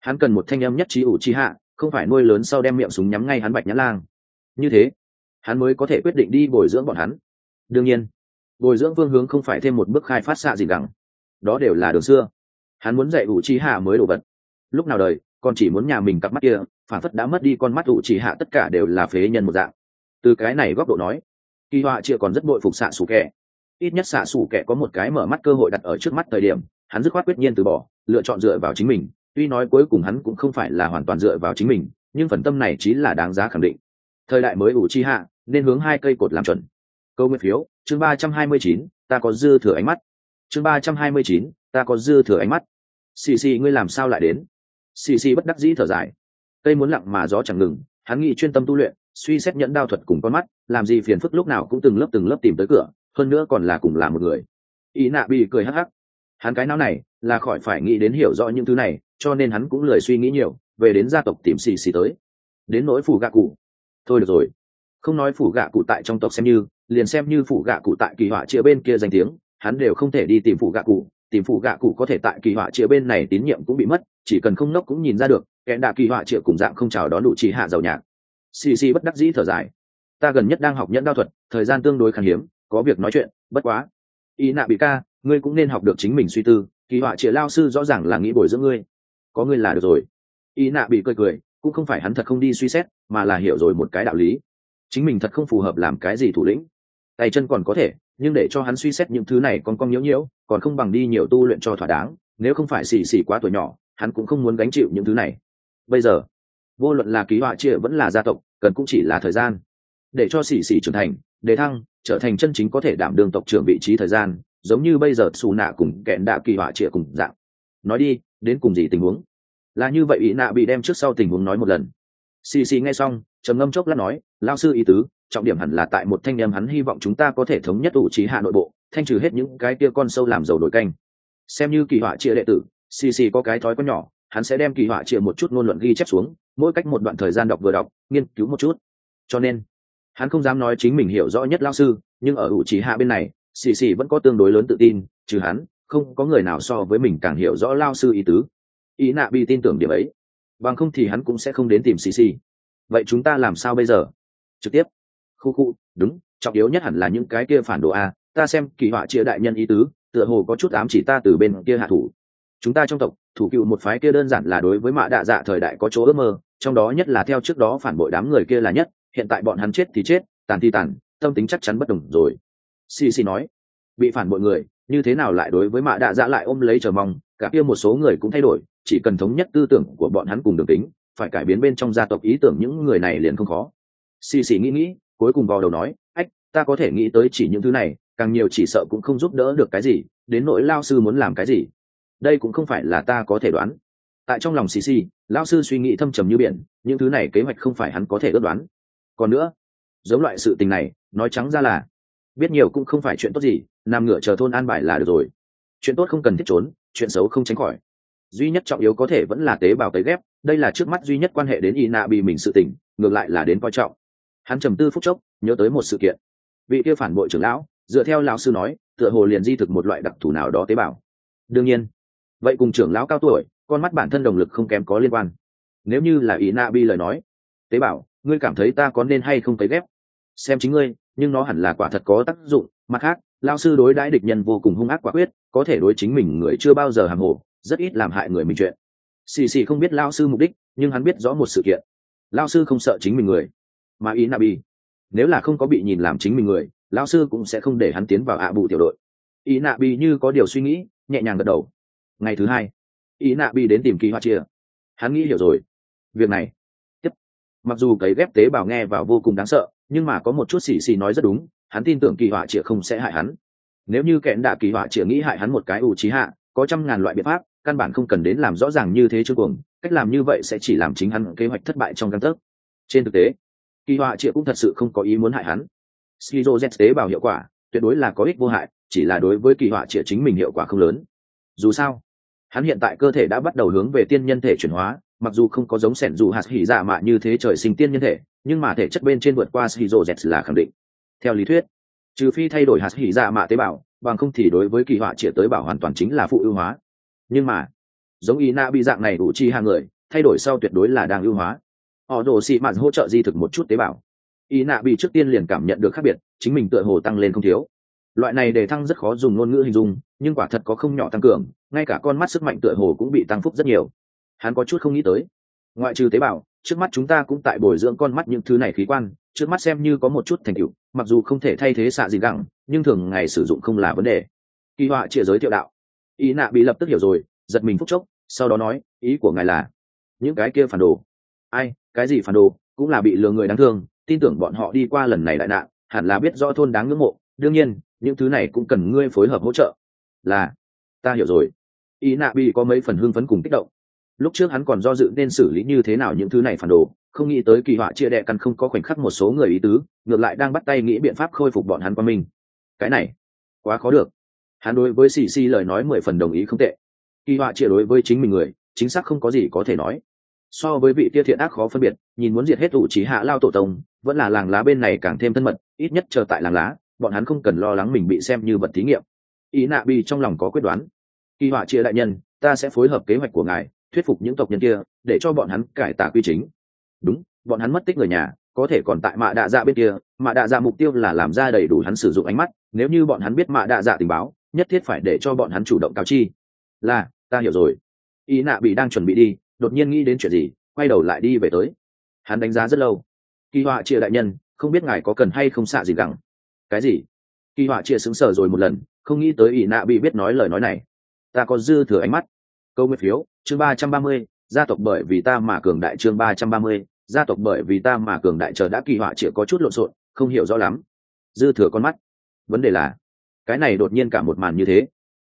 [SPEAKER 1] Hắn cần một thanh em nhất trí ủ chi hạ không phải nuôi lớn sau đem miệng súng nhắm ngay hắn bạch nhã lang. Như thế hắn mới có thể quyết định đi bồi dưỡng bọn hắn. Đương nhiên bồi dưỡng phương hướng không phải thêm một bước khai phát xạ gì gẳng. đó đều là đường xưa. Hắn muốn dạy ủ chi hạ mới đồ vật. Lúc nào đời còn chỉ muốn nhà mình cặp mắt kia, phản phất đã mất đi con mắt ủ chi hạ tất cả đều là phế nhân một dạng. Từ cái này góc độ nói, kỳ họa chia còn rất bội phục xạ xù kẻ. Ít nhất xạ xù kẻ có một cái mở mắt cơ hội đặt ở trước mắt thời điểm, hắn dứt khoát quyết nhiên từ bỏ, lựa chọn dựa vào chính mình. Tuy nói cuối cùng hắn cũng không phải là hoàn toàn dựa vào chính mình, nhưng phần tâm này chỉ là đáng giá khẳng định. Thời đại mới ủ chi hạ, nên hướng hai cây cột làm chuẩn. Câu nguyên phiếu, chương ba trăm hai mươi chín, ta có dư thừa ánh mắt. Chương ba trăm hai mươi chín, ta có dư thừa ánh mắt. Xì xì, ngươi làm sao lại đến? Xì xì bất đắc dĩ thở dài. Cây muốn lặng mà gió chẳng ngừng, hắn nghĩ chuyên tâm tu luyện, suy xét nhẫn đao thuật cùng con mắt, làm gì phiền phức lúc nào cũng từng lớp từng lớp tìm tới cửa, hơn nữa còn là cùng là một người. Ý nạ bị cười hắc hắc. Hắn cái não này là khỏi phải nghĩ đến hiểu rõ những thứ này, cho nên hắn cũng lười suy nghĩ nhiều, về đến gia tộc tìm xì xì tới. Đến nỗi phủ gạ cụ. Thôi được rồi. Không nói phủ gạ cụ tại trong tộc xem như, liền xem như phủ gạ cụ tại kỳ họa chia bên kia danh tiếng, hắn đều không thể đi tìm phủ gạ cụ tìm phụ gạ cụ có thể tại kỳ họa chia bên này tín nhiệm cũng bị mất, chỉ cần không nốc cũng nhìn ra được, kẻ đạ kỳ họa chia cùng dạng không chào đón đủ chỉ hạ giàu nhạc. Xì xì bất đắc dĩ thở dài. Ta gần nhất đang học nhẫn đao thuật, thời gian tương đối khan hiếm, có việc nói chuyện, bất quá. Y nạ bị ca, ngươi cũng nên học được chính mình suy tư, kỳ họa chia lao sư rõ ràng là nghĩ bồi dưỡng ngươi. Có ngươi là được rồi. Y nạ bị cười cười, cũng không phải hắn thật không đi suy xét, mà là hiểu rồi một cái đạo lý. Chính mình thật không phù hợp làm cái gì thủ lĩnh. Tay chân còn có thể nhưng để cho hắn suy xét những thứ này còn con nhiễu nhiễu, còn không bằng đi nhiều tu luyện cho thỏa đáng, nếu không phải xì xì quá tuổi nhỏ, hắn cũng không muốn gánh chịu những thứ này. Bây giờ, vô luận là ký họa chia vẫn là gia tộc, cần cũng chỉ là thời gian. Để cho xì xì trưởng thành, đề thăng, trở thành chân chính có thể đảm đương tộc trưởng vị trí thời gian, giống như bây giờ xù nạ cùng kẹn đạ kỳ họa chia cùng dạng. Nói đi, đến cùng gì tình huống? Là như vậy ý nạ bị đem trước sau tình huống nói một lần. Xì xì nghe xong, trầm ngâm chốc lát nói lao sư ý tứ, trọng điểm hẳn là tại một thanh em hắn hy vọng chúng ta có thể thống nhất ủ trí hạ nội bộ, thanh trừ hết những cái kia con sâu làm dầu đổi canh. Xem như kỳ họa chia đệ tử, xì xì có cái thói có nhỏ, hắn sẽ đem kỳ họa chia một chút ngôn luận ghi chép xuống, mỗi cách một đoạn thời gian đọc vừa đọc, nghiên cứu một chút. Cho nên, hắn không dám nói chính mình hiểu rõ nhất lao sư, nhưng ở ủ trí hạ bên này, xì xì vẫn có tương đối lớn tự tin, trừ hắn, không có người nào so với mình càng hiểu rõ lao sư ý tứ. Ý nạ bị tin tưởng điểm ấy. Bằng không thì hắn cũng sẽ không đến tìm xì xì. Vậy chúng ta làm sao bây giờ? Trực tiếp. Khu khu, đúng, trọng yếu nhất hẳn là những cái kia phản đồ a, ta xem kỳ họa chia đại nhân ý tứ, tựa hồ có chút ám chỉ ta từ bên kia hạ thủ. Chúng ta trong tộc, thủ cựu một phái kia đơn giản là đối với mạ đạ dạ thời đại có chỗ ước mơ, trong đó nhất là theo trước đó phản bội đám người kia là nhất, hiện tại bọn hắn chết thì chết, tàn thì tàn, tâm tính chắc chắn bất đồng rồi. Xì xì nói, bị phản bội người, như thế nào lại đối với mạ đạ dạ lại ôm lấy chờ mong, cả kia một số người cũng thay đổi, chỉ cần thống nhất tư tưởng của bọn hắn cùng đường tính, phải cải biến bên trong gia tộc ý tưởng những người này liền không khó xì xì nghĩ nghĩ, cuối cùng vào đầu nói, ách, ta có thể nghĩ tới chỉ những thứ này, càng nhiều chỉ sợ cũng không giúp đỡ được cái gì, đến nỗi lao sư muốn làm cái gì? Đây cũng không phải là ta có thể đoán. Tại trong lòng xì xì, lao sư suy nghĩ thâm trầm như biển, những thứ này kế hoạch không phải hắn có thể ước đoán. Còn nữa, giống loại sự tình này, nói trắng ra là, biết nhiều cũng không phải chuyện tốt gì, nằm ngựa chờ thôn an bài là được rồi. Chuyện tốt không cần thiết trốn, chuyện xấu không tránh khỏi. Duy nhất trọng yếu có thể vẫn là tế bào cấy ghép, đây là trước mắt duy nhất quan hệ đến y nạ bị mình sự tỉnh ngược lại là đến coi trọng hắn trầm tư phút chốc, nhớ tới một sự kiện. Vị kia phản bội trưởng lão, dựa theo lão sư nói, tựa hồ liền di thực một loại đặc thù nào đó tế bào. Đương nhiên, vậy cùng trưởng lão cao tuổi, con mắt bản thân đồng lực không kém có liên quan. Nếu như là ý na bi lời nói, tế bào, ngươi cảm thấy ta có nên hay không cấy ghép? Xem chính ngươi, nhưng nó hẳn là quả thật có tác dụng. Mặt khác lao sư đối đãi địch nhân vô cùng hung ác quả quyết, có thể đối chính mình người chưa bao giờ hàng hồ, rất ít làm hại người mình chuyện. Xì xì không biết lao sư mục đích, nhưng hắn biết rõ một sự kiện. Lao sư không sợ chính mình người mà ý nabi nếu là không có bị nhìn làm chính mình người lao sư cũng sẽ không để hắn tiến vào ạ bù tiểu đội. Ý nabi như có điều suy nghĩ, nhẹ nhàng gật đầu. Ngày thứ hai ý nabi đến tìm kỳ hoa chia. Hắn nghĩ hiểu rồi. Việc này, tiếp. Mặc dù cấy ghép tế bào nghe vào vô cùng đáng sợ, nhưng mà có một chút xì xì nói rất đúng, hắn tin tưởng kỳ họa chĩa không sẽ hại hắn. Nếu như kẽn đạ kỳ họa chĩa nghĩ hại hắn một cái ủ trí hạ, có trăm ngàn loại biện pháp, căn bản không cần đến làm rõ ràng như thế chương cuồng, cách làm như vậy sẽ chỉ làm chính hắn kế hoạch thất bại trong căn tấc. Trên thực tế kỳ họa triệu cũng thật sự không có ý muốn hại hắn. Skizo z tế bào hiệu quả, tuyệt đối là có ích vô hại, chỉ là đối với kỳ họa triệu chính mình hiệu quả không lớn. Dù sao, hắn hiện tại cơ thể đã bắt đầu hướng về tiên nhân thể chuyển hóa, mặc dù không có giống sẻn dù hạt hỉ dạ mạ như thế trời sinh tiên nhân thể, nhưng mà thể chất bên trên vượt qua shizu z là khẳng định. Theo lý thuyết, trừ phi thay đổi hạt hỉ dạ mạ tế bào, bằng không thì đối với kỳ họa triệu tới bảo hoàn toàn chính là phụ ưu hóa. Nhưng mà, giống ý na bị dạng này đủ chi hàng người, thay đổi sau tuyệt đối là đang ưu hóa họ đổ xị mạn hỗ trợ di thực một chút tế bào. Ý nạ bị trước tiên liền cảm nhận được khác biệt, chính mình tựa hồ tăng lên không thiếu. Loại này để thăng rất khó dùng ngôn ngữ hình dung, nhưng quả thật có không nhỏ tăng cường, ngay cả con mắt sức mạnh tựa hồ cũng bị tăng phúc rất nhiều. Hắn có chút không nghĩ tới. Ngoại trừ tế bào, trước mắt chúng ta cũng tại bồi dưỡng con mắt những thứ này khí quan, trước mắt xem như có một chút thành tựu, mặc dù không thể thay thế xạ gì gẳng, nhưng thường ngày sử dụng không là vấn đề. Kỳ họa chia giới thiệu đạo. Ý nạ bị lập tức hiểu rồi, giật mình phúc chốc, sau đó nói, ý của ngài là, những cái kia phản đồ ai, cái gì phản đồ, cũng là bị lừa người đáng thương, tin tưởng bọn họ đi qua lần này đại nạn, hẳn là biết rõ thôn đáng ngưỡng mộ. Đương nhiên, những thứ này cũng cần ngươi phối hợp hỗ trợ. Là, ta hiểu rồi. Ý nạ bị có mấy phần hưng phấn cùng kích động. Lúc trước hắn còn do dự nên xử lý như thế nào những thứ này phản đồ, không nghĩ tới kỳ họa chia đệ căn không có khoảnh khắc một số người ý tứ, ngược lại đang bắt tay nghĩ biện pháp khôi phục bọn hắn qua mình. Cái này, quá khó được. Hắn đối với xì xì lời nói mười phần đồng ý không tệ. Kỳ họa chia đối với chính mình người, chính xác không có gì có thể nói so với vị tia thiện ác khó phân biệt, nhìn muốn diệt hết ủ trí hạ lao tổ tông, vẫn là làng lá bên này càng thêm thân mật, ít nhất chờ tại làng lá, bọn hắn không cần lo lắng mình bị xem như vật thí nghiệm. Ý nạ bi trong lòng có quyết đoán. Kỳ họa chia đại nhân, ta sẽ phối hợp kế hoạch của ngài, thuyết phục những tộc nhân kia, để cho bọn hắn cải tả quy chính. Đúng, bọn hắn mất tích người nhà, có thể còn tại mạ đạ dạ bên kia, mạ đạ dạ mục tiêu là làm ra đầy đủ hắn sử dụng ánh mắt, nếu như bọn hắn biết mạ đạ dạ tình báo, nhất thiết phải để cho bọn hắn chủ động cáo chi. Là, ta hiểu rồi. Ý nạ bị đang chuẩn bị đi đột nhiên nghĩ đến chuyện gì, quay đầu lại đi về tới. Hắn đánh giá rất lâu. Kỳ họa chia đại nhân, không biết ngài có cần hay không xạ gì gẳng. Cái gì? Kỳ họa chia xứng sở rồi một lần, không nghĩ tới ỷ nạ bị biết nói lời nói này. Ta có dư thừa ánh mắt. Câu nguyên phiếu, chương ba trăm ba mươi, gia tộc bởi vì ta mà cường đại chương ba trăm ba mươi, gia tộc bởi vì ta mà cường đại chờ đã kỳ họa chỉ có chút lộn xộn, không hiểu rõ lắm. Dư thừa con mắt. Vấn đề là, cái này đột nhiên cả một màn như thế.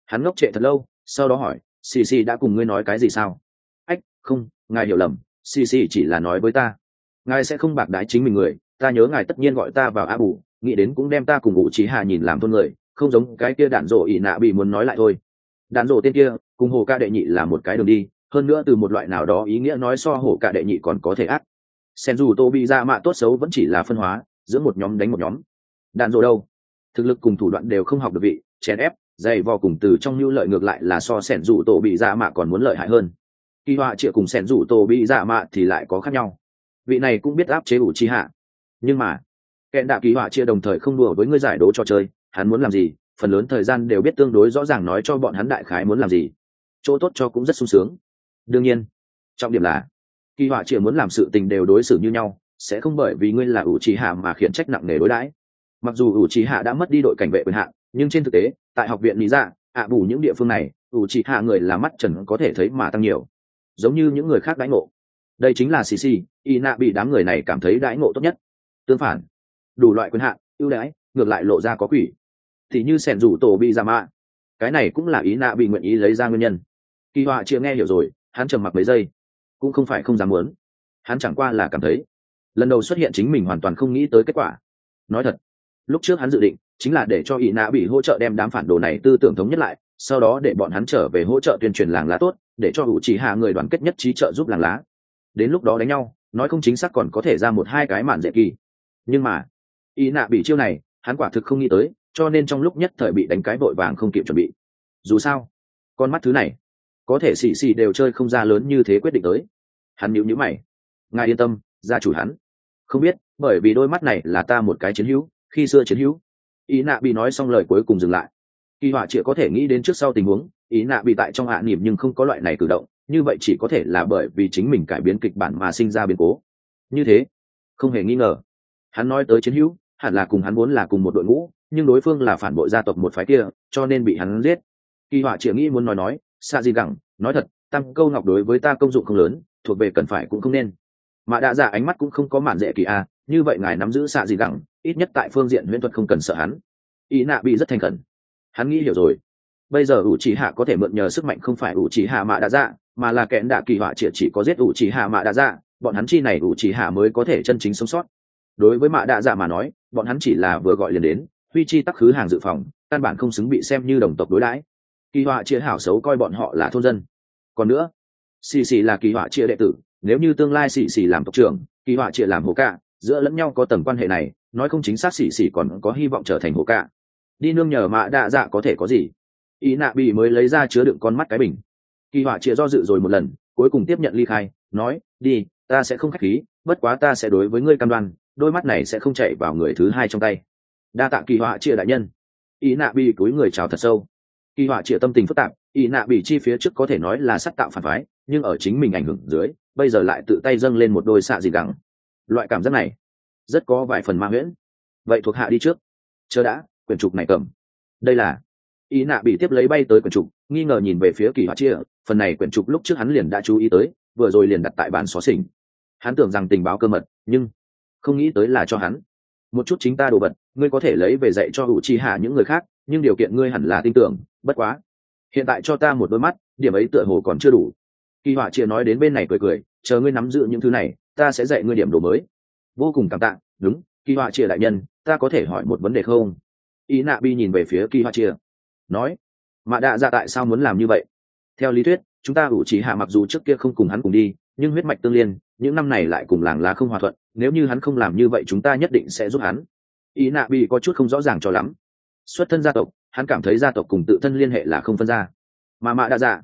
[SPEAKER 1] Hắn ngốc trệ thật lâu, sau đó hỏi, xì xì đã cùng ngươi nói cái gì sao? Không, ngài hiểu lầm, xì xì chỉ là nói với ta. Ngài sẽ không bạc đái chính mình người, ta nhớ ngài tất nhiên gọi ta vào a bù, nghĩ đến cũng đem ta cùng ngụ trí hà nhìn làm thôn người, không giống cái kia đạn rộ ỉ nạ bị muốn nói lại thôi. Đạn rộ tên kia, cùng hồ ca đệ nhị là một cái đường đi, hơn nữa từ một loại nào đó ý nghĩa nói so hồ ca đệ nhị còn có thể ác. Sen dù tô bị ra mạ tốt xấu vẫn chỉ là phân hóa, giữa một nhóm đánh một nhóm. Đạn dộ đâu? Thực lực cùng thủ đoạn đều không học được vị, chèn ép, dày vò cùng từ trong lưu lợi ngược lại là so sẻn dù tổ bị ra mạ còn muốn lợi hại hơn kỳ họa chịa cùng sẻn rủ tổ bị dạ mạ thì lại có khác nhau. Vị này cũng biết áp chế ủ chi hạ. Nhưng mà kẹn đạ kỳ họa chia đồng thời không đùa với ngươi giải đố cho chơi. Hắn muốn làm gì, phần lớn thời gian đều biết tương đối rõ ràng nói cho bọn hắn đại khái muốn làm gì. Chỗ tốt cho cũng rất sung sướng. Đương nhiên, trọng điểm là, kỳ họa chia muốn làm sự tình đều đối xử như nhau, sẽ không bởi vì ngươi là ủ trì hạ mà khiến trách nặng nề đối đãi. Mặc dù ủ trì hạ đã mất đi đội cảnh vệ quyền hạn, nhưng trên thực tế, tại học viện lý dạ ạ bù những địa phương này, ủ trì hạ người là mắt trần có thể thấy mà tăng nhiều giống như những người khác đãi ngộ. Đây chính là xì xì, y nạ bị đám người này cảm thấy đãi ngộ tốt nhất. Tương phản, đủ loại quyền hạn, ưu đãi, ngược lại lộ ra có quỷ. Thì như sẻn rủ tổ bị giả mạ. Cái này cũng là ý nạ bị nguyện ý lấy ra nguyên nhân. Kỳ họa chia nghe hiểu rồi, hắn trầm mặc mấy giây. Cũng không phải không dám muốn. Hắn chẳng qua là cảm thấy, lần đầu xuất hiện chính mình hoàn toàn không nghĩ tới kết quả. Nói thật, lúc trước hắn dự định, chính là để cho ý nạ bị hỗ trợ đem đám phản đồ này tư tưởng thống nhất lại sau đó để bọn hắn trở về hỗ trợ tuyên truyền làng lá tốt, để cho hữu trí hạ người đoàn kết nhất trí trợ giúp làng lá. Đến lúc đó đánh nhau, nói không chính xác còn có thể ra một hai cái màn dễ kỳ. Nhưng mà ý nạ bị chiêu này, hắn quả thực không nghĩ tới, cho nên trong lúc nhất thời bị đánh cái vội vàng không kịp chuẩn bị. Dù sao, con mắt thứ này, có thể xì xì đều chơi không ra lớn như thế quyết định tới. Hắn nhíu nhíu mày. Ngài yên tâm, gia chủ hắn. Không biết, bởi vì đôi mắt này là ta một cái chiến hữu, khi xưa chiến hữu. Ý nạ bị nói xong lời cuối cùng dừng lại kỳ họa chỉ có thể nghĩ đến trước sau tình huống, ý nạ bị tại trong hạ niệm nhưng không có loại này cử động, như vậy chỉ có thể là bởi vì chính mình cải biến kịch bản mà sinh ra biến cố. Như thế, không hề nghi ngờ. Hắn nói tới chiến hữu, hẳn là cùng hắn muốn là cùng một đội ngũ, nhưng đối phương là phản bội gia tộc một phái kia, cho nên bị hắn giết. Kỳ họa chỉ nghĩ muốn nói nói xa gì gẳng, nói thật tăng câu ngọc đối với ta công dụng không lớn, thuộc về cần phải cũng không nên. Mà đã giả dạ ánh mắt cũng không có mản dễ kỳ a, như vậy ngài nắm giữ xạ gì gẳng, ít nhất tại phương diện huyễn thuật không cần sợ hắn. Ý nạ bị rất thành khẩn hắn nghĩ hiểu rồi. Bây giờ ủ chỉ hạ có thể mượn nhờ sức mạnh không phải ủ chỉ hạ mạ đã dạ mà là kẽn đạ kỳ họa chỉ chỉ có giết ủ chỉ hạ mạ đã dạ bọn hắn chi này ủ chỉ hạ mới có thể chân chính sống sót. Đối với mạ đạ dạ mà nói, bọn hắn chỉ là vừa gọi liền đến, huy chi tắc khứ hàng dự phòng, căn bản không xứng bị xem như đồng tộc đối đãi. Kỳ họa chia hảo xấu coi bọn họ là thôn dân. Còn nữa, xì xì là kỳ họa chia đệ tử, nếu như tương lai xì xì làm tộc trưởng, kỳ họa chia làm hồ cạ giữa lẫn nhau có tầm quan hệ này, nói không chính xác xì xì còn có hy vọng trở thành hồ cạ đi nương nhờ mạ đạ dạ có thể có gì? Ý nạ bị mới lấy ra chứa đựng con mắt cái bình. Kỳ họa chia do dự rồi một lần, cuối cùng tiếp nhận ly khai, nói, đi, ta sẽ không khách khí, bất quá ta sẽ đối với ngươi cam đoan, đôi mắt này sẽ không chạy vào người thứ hai trong tay. Đa tạ kỳ họa chia đại nhân. Ý nạ bị cúi người chào thật sâu. Kỳ họa chia tâm tình phức tạp, ý nạ bị chi phía trước có thể nói là sắc tạo phản phái, nhưng ở chính mình ảnh hưởng dưới, bây giờ lại tự tay dâng lên một đôi xạ gì gắng loại cảm giác này, rất có vài phần ma nguyễn. vậy thuộc hạ đi trước. Chờ đã quyển trục này cầm. Đây là ý nạ bị tiếp lấy bay tới quyển trục, nghi ngờ nhìn về phía kỳ họa chia, phần này quyển trục lúc trước hắn liền đã chú ý tới, vừa rồi liền đặt tại bàn xó xỉnh. Hắn tưởng rằng tình báo cơ mật, nhưng không nghĩ tới là cho hắn. Một chút chính ta đồ vật, ngươi có thể lấy về dạy cho hữu chi hạ những người khác, nhưng điều kiện ngươi hẳn là tin tưởng, bất quá. Hiện tại cho ta một đôi mắt, điểm ấy tựa hồ còn chưa đủ. Kỳ họa chia nói đến bên này cười cười, chờ ngươi nắm giữ những thứ này, ta sẽ dạy ngươi điểm đồ mới. Vô cùng cảm tạ, đúng, kỳ họa chia đại nhân, ta có thể hỏi một vấn đề không? Ý nạ bi nhìn về phía kỳ Hoa chia nói, mạ đạ dạ tại sao muốn làm như vậy? Theo lý thuyết, chúng ta ủ trí hạ mặc dù trước kia không cùng hắn cùng đi, nhưng huyết mạch tương liên, những năm này lại cùng làng lá không hòa thuận, nếu như hắn không làm như vậy chúng ta nhất định sẽ giúp hắn. Ý nạ Bi có chút không rõ ràng cho lắm. Xuất thân gia tộc, hắn cảm thấy gia tộc cùng tự thân liên hệ là không phân ra. Mà mạ đa dạ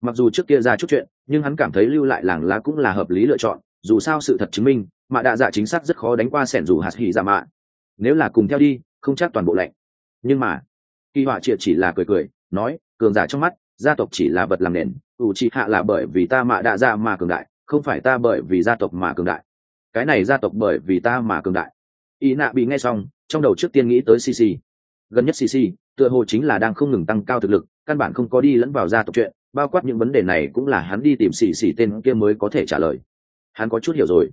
[SPEAKER 1] mặc dù trước kia ra chút chuyện, nhưng hắn cảm thấy lưu lại làng lá cũng là hợp lý lựa chọn, dù sao sự thật chứng minh, mạ đa dạ chính xác rất khó đánh qua sẻn dù hạt hỉ dạ mạ. Nếu là cùng theo đi, không chắc toàn bộ lệnh nhưng mà, kỳ họa triệt chỉ là cười cười, nói, cường giả trong mắt, gia tộc chỉ là vật làm nền, ủ trị hạ là bởi vì ta mạ đa ra mà cường đại, không phải ta bởi vì gia tộc mà cường đại. Cái này gia tộc bởi vì ta mà cường đại. Y nạ bị nghe xong, trong đầu trước tiên nghĩ tới cc gần nhất cc tựa hồ chính là đang không ngừng tăng cao thực lực, căn bản không có đi lẫn vào gia tộc chuyện, bao quát những vấn đề này cũng là hắn đi tìm xì xì tên kia mới có thể trả lời. Hắn có chút hiểu rồi.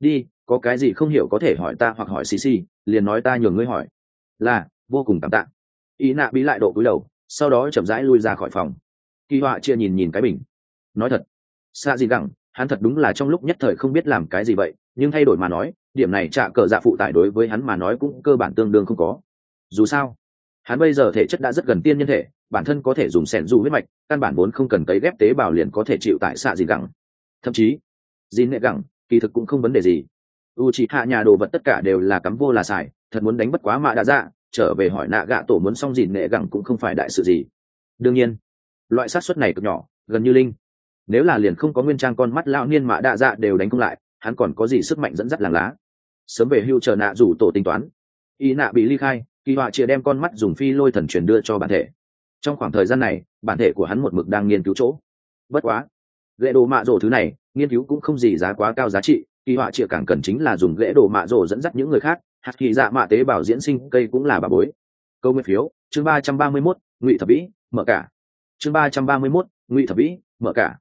[SPEAKER 1] Đi, có cái gì không hiểu có thể hỏi ta hoặc hỏi xì xì liền nói ta nhường ngươi hỏi. Là vô cùng cảm tạ. Ý nạ bị lại độ cúi đầu, sau đó chậm rãi lui ra khỏi phòng. Kỳ họa chia nhìn nhìn cái bình. Nói thật xa gì gẳng, hắn thật đúng là trong lúc nhất thời không biết làm cái gì vậy, nhưng thay đổi mà nói, điểm này trả cờ dạ phụ tải đối với hắn mà nói cũng cơ bản tương đương không có. Dù sao, hắn bây giờ thể chất đã rất gần tiên nhân thể, bản thân có thể dùng sẻn du huyết mạch, căn bản vốn không cần cấy ghép tế bào liền có thể chịu tại xạ gì gẳng. Thậm chí dì nệ gẳng, kỳ thực cũng không vấn đề gì. U chỉ hạ nhà đồ vật tất cả đều là cắm vô là xài, thật muốn đánh bất quá mạ đã dạ trở về hỏi nạ gạ tổ muốn xong dìn nệ gẳng cũng không phải đại sự gì. Đương nhiên, loại sát suất này cực nhỏ, gần như linh. Nếu là liền không có nguyên trang con mắt lão niên mạ đa dạ đều đánh không lại, hắn còn có gì sức mạnh dẫn dắt làng lá? Sớm về hưu chờ nạ rủ tổ tính toán. Y nạ bị ly khai, kỳ họa chia đem con mắt dùng phi lôi thần truyền đưa cho bản thể. Trong khoảng thời gian này, bản thể của hắn một mực đang nghiên cứu chỗ. Bất quá ghệ đồ mạ rổ thứ này, nghiên cứu cũng không gì giá quá cao giá trị, kỳ họa chia càng cần chính là dùng ghệ đồ mạ rổ dẫn dắt những người khác hạt kỳ dạ mạ tế bào diễn sinh cây cũng là bà bối. Câu nguyên phiếu, chương ba trăm ba mươi mốt, ngụy thập vĩ, mở cả. Chương ba trăm ba mươi mốt, ngụy thập vĩ, mở cả.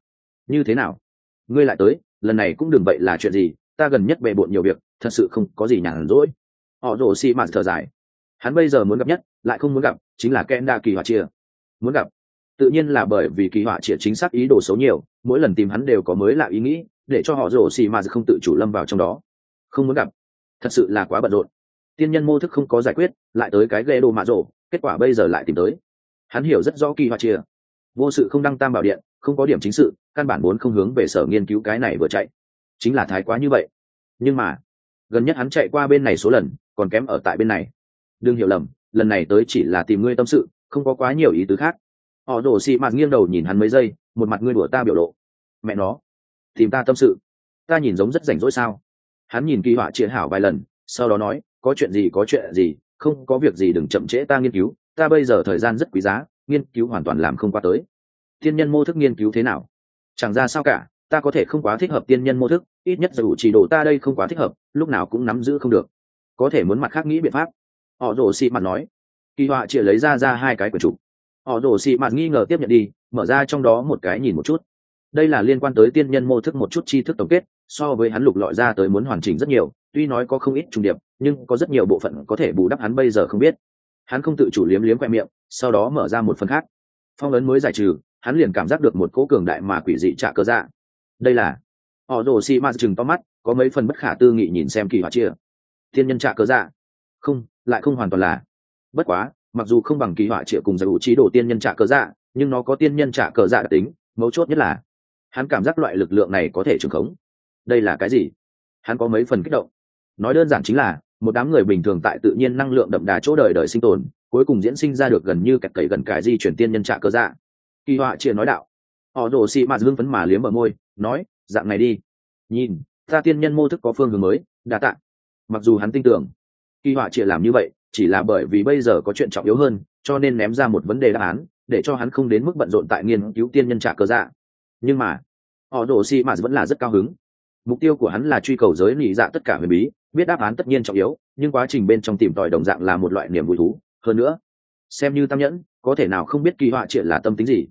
[SPEAKER 1] Như thế nào? Ngươi lại tới, lần này cũng đừng vậy là chuyện gì, ta gần nhất bề bộn nhiều việc, thật sự không có gì nhàn rỗi. Họ rồ xi mạt thở dài. Hắn bây giờ muốn gặp nhất, lại không muốn gặp, chính là ken đa kỳ họa chia muốn gặp? Tự nhiên là bởi vì kỳ họa chia chính xác ý đồ xấu nhiều, mỗi lần tìm hắn đều có mới lạ ý nghĩ, để cho họ rồ xi mạt không tự chủ lâm vào trong đó. Không muốn gặp thật sự là quá bận rộn. Tiên nhân mô thức không có giải quyết, lại tới cái ghê đồ mạ rổ, kết quả bây giờ lại tìm tới. Hắn hiểu rất rõ kỳ họa chia vô sự không đăng tam bảo điện, không có điểm chính sự, căn bản muốn không hướng về sở nghiên cứu cái này vừa chạy. Chính là thái quá như vậy. Nhưng mà, gần nhất hắn chạy qua bên này số lần, còn kém ở tại bên này. Đừng hiểu lầm, lần này tới chỉ là tìm ngươi tâm sự, không có quá nhiều ý tứ khác. Họ đổ xị mặt nghiêng đầu nhìn hắn mấy giây, một mặt ngươi đùa ta biểu lộ. Mẹ nó, tìm ta tâm sự. Ta nhìn giống rất rảnh rỗi sao? Hắn nhìn kỳ họa triển hảo vài lần, sau đó nói, có chuyện gì, có chuyện gì, không có việc gì, đừng chậm trễ ta nghiên cứu, ta bây giờ thời gian rất quý giá, nghiên cứu hoàn toàn làm không qua tới. Tiên nhân mô thức nghiên cứu thế nào? Chẳng ra sao cả, ta có thể không quá thích hợp tiên nhân mô thức, ít nhất dù chỉ đồ ta đây không quá thích hợp, lúc nào cũng nắm giữ không được. Có thể muốn mặt khác nghĩ biện pháp. Họ rồ xị mặt nói. Kỳ họa chỉ lấy ra ra hai cái quyển trục. Họ rồ xị mặt nghi ngờ tiếp nhận đi, mở ra trong đó một cái nhìn một chút. Đây là liên quan tới tiên nhân mô thức một chút tri thức tổng kết so với hắn lục lọi ra tới muốn hoàn chỉnh rất nhiều, tuy nói có không ít trùng điệp, nhưng có rất nhiều bộ phận có thể bù đắp hắn bây giờ không biết. Hắn không tự chủ liếm liếm khoe miệng, sau đó mở ra một phần khác. Phong ấn mới giải trừ, hắn liền cảm giác được một cỗ cường đại mà quỷ dị trả cơ dạ. Đây là họ rồ xi ma chừng to mắt, có mấy phần bất khả tư nghị nhìn xem kỳ họa chia. Thiên nhân trả cơ dạ. Không, lại không hoàn toàn là. Bất quá, mặc dù không bằng kỳ họa chia cùng giải ủ trí đồ tiên nhân trả cơ dạ nhưng nó có tiên nhân trả cơ dạ đặc tính, mấu chốt nhất là, hắn cảm giác loại lực lượng này có thể trường khống đây là cái gì? Hắn có mấy phần kích động. Nói đơn giản chính là, một đám người bình thường tại tự nhiên năng lượng đậm đà chỗ đời đời sinh tồn, cuối cùng diễn sinh ra được gần như kẹt cậy gần cải di chuyển tiên nhân trạ cơ dạ. Kỳ họa chia nói đạo. Họ đổ xị mạt hương phấn mà liếm ở môi, nói, dạng này đi. Nhìn, ta tiên nhân mô thức có phương hướng mới, đa tạ. Mặc dù hắn tin tưởng, kỳ họa chia làm như vậy, chỉ là bởi vì bây giờ có chuyện trọng yếu hơn, cho nên ném ra một vấn đề đáp án, để cho hắn không đến mức bận rộn tại nghiên cứu tiên nhân trạ cơ dạ. Nhưng mà, họ đổ xị mạt vẫn là rất cao hứng mục tiêu của hắn là truy cầu giới nỉ dạ tất cả huyền bí, biết đáp án tất nhiên trọng yếu, nhưng quá trình bên trong tìm tòi đồng dạng là một loại niềm vui thú. Hơn nữa, xem như tam nhẫn, có thể nào không biết kỳ họa chuyện là tâm tính gì.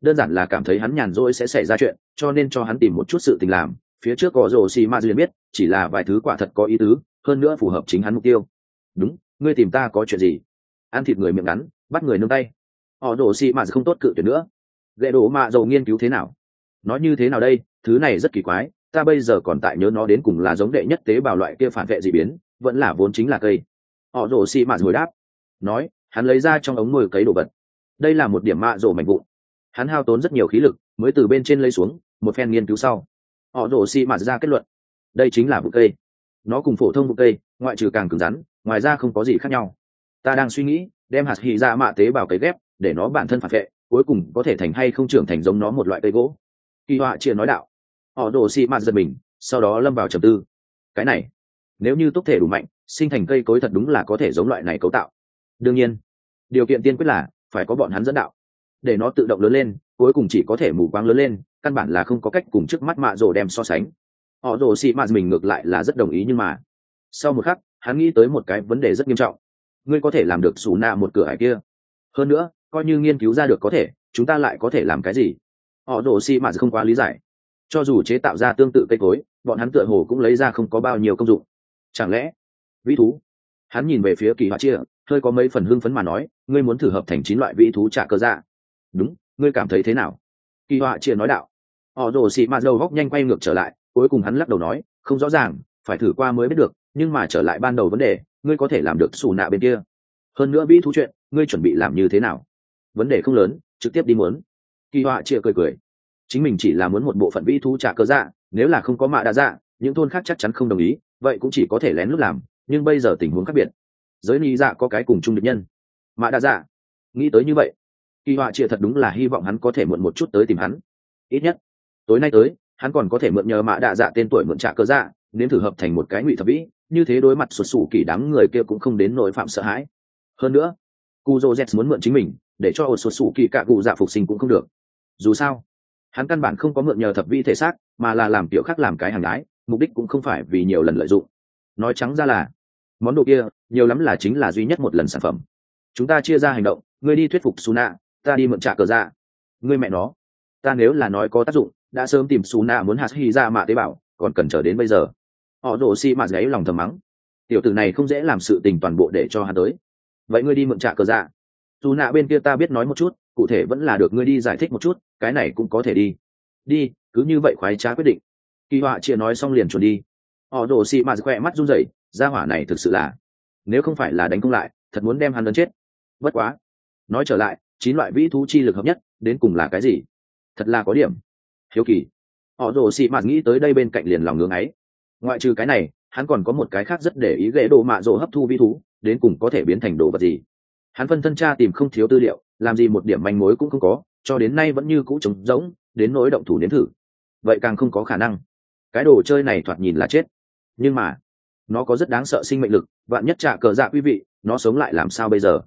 [SPEAKER 1] Đơn giản là cảm thấy hắn nhàn rỗi sẽ xảy ra chuyện, cho nên cho hắn tìm một chút sự tình làm. Phía trước có rồ xì ma duyên biết, chỉ là vài thứ quả thật có ý tứ, hơn nữa phù hợp chính hắn mục tiêu. Đúng, ngươi tìm ta có chuyện gì? Ăn thịt người miệng ngắn, bắt người nương tay. Họ rồ xì ma không tốt cự tuyệt nữa. Lệ đổ mạ dầu nghiên cứu thế nào? Nói như thế nào đây? Thứ này rất kỳ quái ta bây giờ còn tại nhớ nó đến cùng là giống đệ nhất tế bào loại kia phản vệ dị biến, vẫn là vốn chính là cây. Họ rồ xì mạ hồi đáp. Nói, hắn lấy ra trong ống mồi cấy đồ vật. Đây là một điểm mạ rổ mạnh vụn. Hắn hao tốn rất nhiều khí lực, mới từ bên trên lấy xuống, một phen nghiên cứu sau. Họ rổ xì mạ ra kết luận. Đây chính là vụ cây. Nó cùng phổ thông vụ cây, ngoại trừ càng cứng rắn, ngoài ra không có gì khác nhau. Ta đang suy nghĩ, đem hạt hy ra mạ tế bào cấy ghép, để nó bản thân phản vệ, cuối cùng có thể thành hay không trưởng thành giống nó một loại cây gỗ. Kỳ họa chia nói đạo họ đổ xị mạt giật mình, sau đó lâm vào trầm tư. Cái này, nếu như túc thể đủ mạnh, sinh thành cây cối thật đúng là có thể giống loại này cấu tạo. Đương nhiên, điều kiện tiên quyết là phải có bọn hắn dẫn đạo. Để nó tự động lớn lên, cuối cùng chỉ có thể mù quáng lớn lên, căn bản là không có cách cùng trước mắt mạ rồ đem so sánh. Họ rồ xị mạt mình ngược lại là rất đồng ý nhưng mà, sau một khắc, hắn nghĩ tới một cái vấn đề rất nghiêm trọng. Ngươi có thể làm được xù nạ một cửa hải kia. Hơn nữa, coi như nghiên cứu ra được có thể, chúng ta lại có thể làm cái gì? Họ rồ xị mạt không quá lý giải cho dù chế tạo ra tương tự cây cối, bọn hắn tựa hồ cũng lấy ra không có bao nhiêu công dụng. Chẳng lẽ, vĩ thú? Hắn nhìn về phía kỳ họa chia, hơi có mấy phần hưng phấn mà nói, ngươi muốn thử hợp thành chín loại vĩ thú trả cơ dạ? Đúng, ngươi cảm thấy thế nào? Kỳ họa chia nói đạo. Họ rồ xị mạt đầu góc nhanh quay ngược trở lại, cuối cùng hắn lắc đầu nói, không rõ ràng, phải thử qua mới biết được, nhưng mà trở lại ban đầu vấn đề, ngươi có thể làm được xù nạ bên kia. Hơn nữa vĩ thú chuyện, ngươi chuẩn bị làm như thế nào? Vấn đề không lớn, trực tiếp đi muốn. Kỳ họa chia cười cười chính mình chỉ là muốn một bộ phận vĩ thú trả cơ dạ nếu là không có mạ đa dạ những thôn khác chắc chắn không đồng ý, vậy cũng chỉ có thể lén lút làm, nhưng bây giờ tình huống khác biệt. Giới lý dạ có cái cùng chung định nhân. Mạ đa dạ. Nghĩ tới như vậy, kỳ họa chia thật đúng là hy vọng hắn có thể mượn một chút tới tìm hắn. Ít nhất, tối nay tới, hắn còn có thể mượn nhờ mạ đa dạ tên tuổi mượn trả cơ dạ nếm thử hợp thành một cái ngụy thập vĩ, như thế đối mặt sụt sủ kỳ đám người kia cũng không đến nỗi phạm sợ hãi. Hơn nữa cu dô z muốn mượn chính mình, để cho ổ sụt sủ kỳ cạ cụ dạ phục sinh cũng không được. Dù sao hắn căn bản không có mượn nhờ thập vi thể xác, mà là làm kiểu khác làm cái hàng gái mục đích cũng không phải vì nhiều lần lợi dụng. Nói trắng ra là, món đồ kia, nhiều lắm là chính là duy nhất một lần sản phẩm. Chúng ta chia ra hành động, ngươi đi thuyết phục su nạ ta đi mượn trả cờ ra ngươi mẹ nó, ta nếu là nói có tác dụng, đã sớm tìm su nạ muốn hạt hy ra mạ tế bảo còn cần chờ đến bây giờ. Họ rổ xi mạt gáy lòng thầm mắng. Tiểu tử này không dễ làm sự tình toàn bộ để cho hắn tới. Vậy ngươi đi mượn trả cờ ra dù nạ bên kia ta biết nói một chút, cụ thể vẫn là được ngươi đi giải thích một chút, cái này cũng có thể đi. Đi, cứ như vậy khoái trá quyết định. Kỳ họa chia nói xong liền chuẩn đi. Họ đổ xị mạt khỏe mắt run rẩy ra hỏa này thực sự là, nếu không phải là đánh công lại, thật muốn đem hắn lớn chết. Bất quá, nói trở lại, chín loại vĩ thú chi lực hợp nhất, đến cùng là cái gì? Thật là có điểm. Hiếu kỳ. Họ đổ xị mạt nghĩ tới đây bên cạnh liền lòng ngưng ấy. Ngoại trừ cái này, hắn còn có một cái khác rất để ý ghế đồ mạ rộ hấp thu vĩ thú, đến cùng có thể biến thành đồ vật gì? Hắn phân thân cha tìm không thiếu tư liệu, làm gì một điểm manh mối cũng không có, cho đến nay vẫn như cũ trống rỗng, đến nỗi động thủ nếm thử. Vậy càng không có khả năng. Cái đồ chơi này thoạt nhìn là chết. Nhưng mà, nó có rất đáng sợ sinh mệnh lực, vạn nhất trả cờ dạ quý vị, nó sống lại làm sao bây giờ?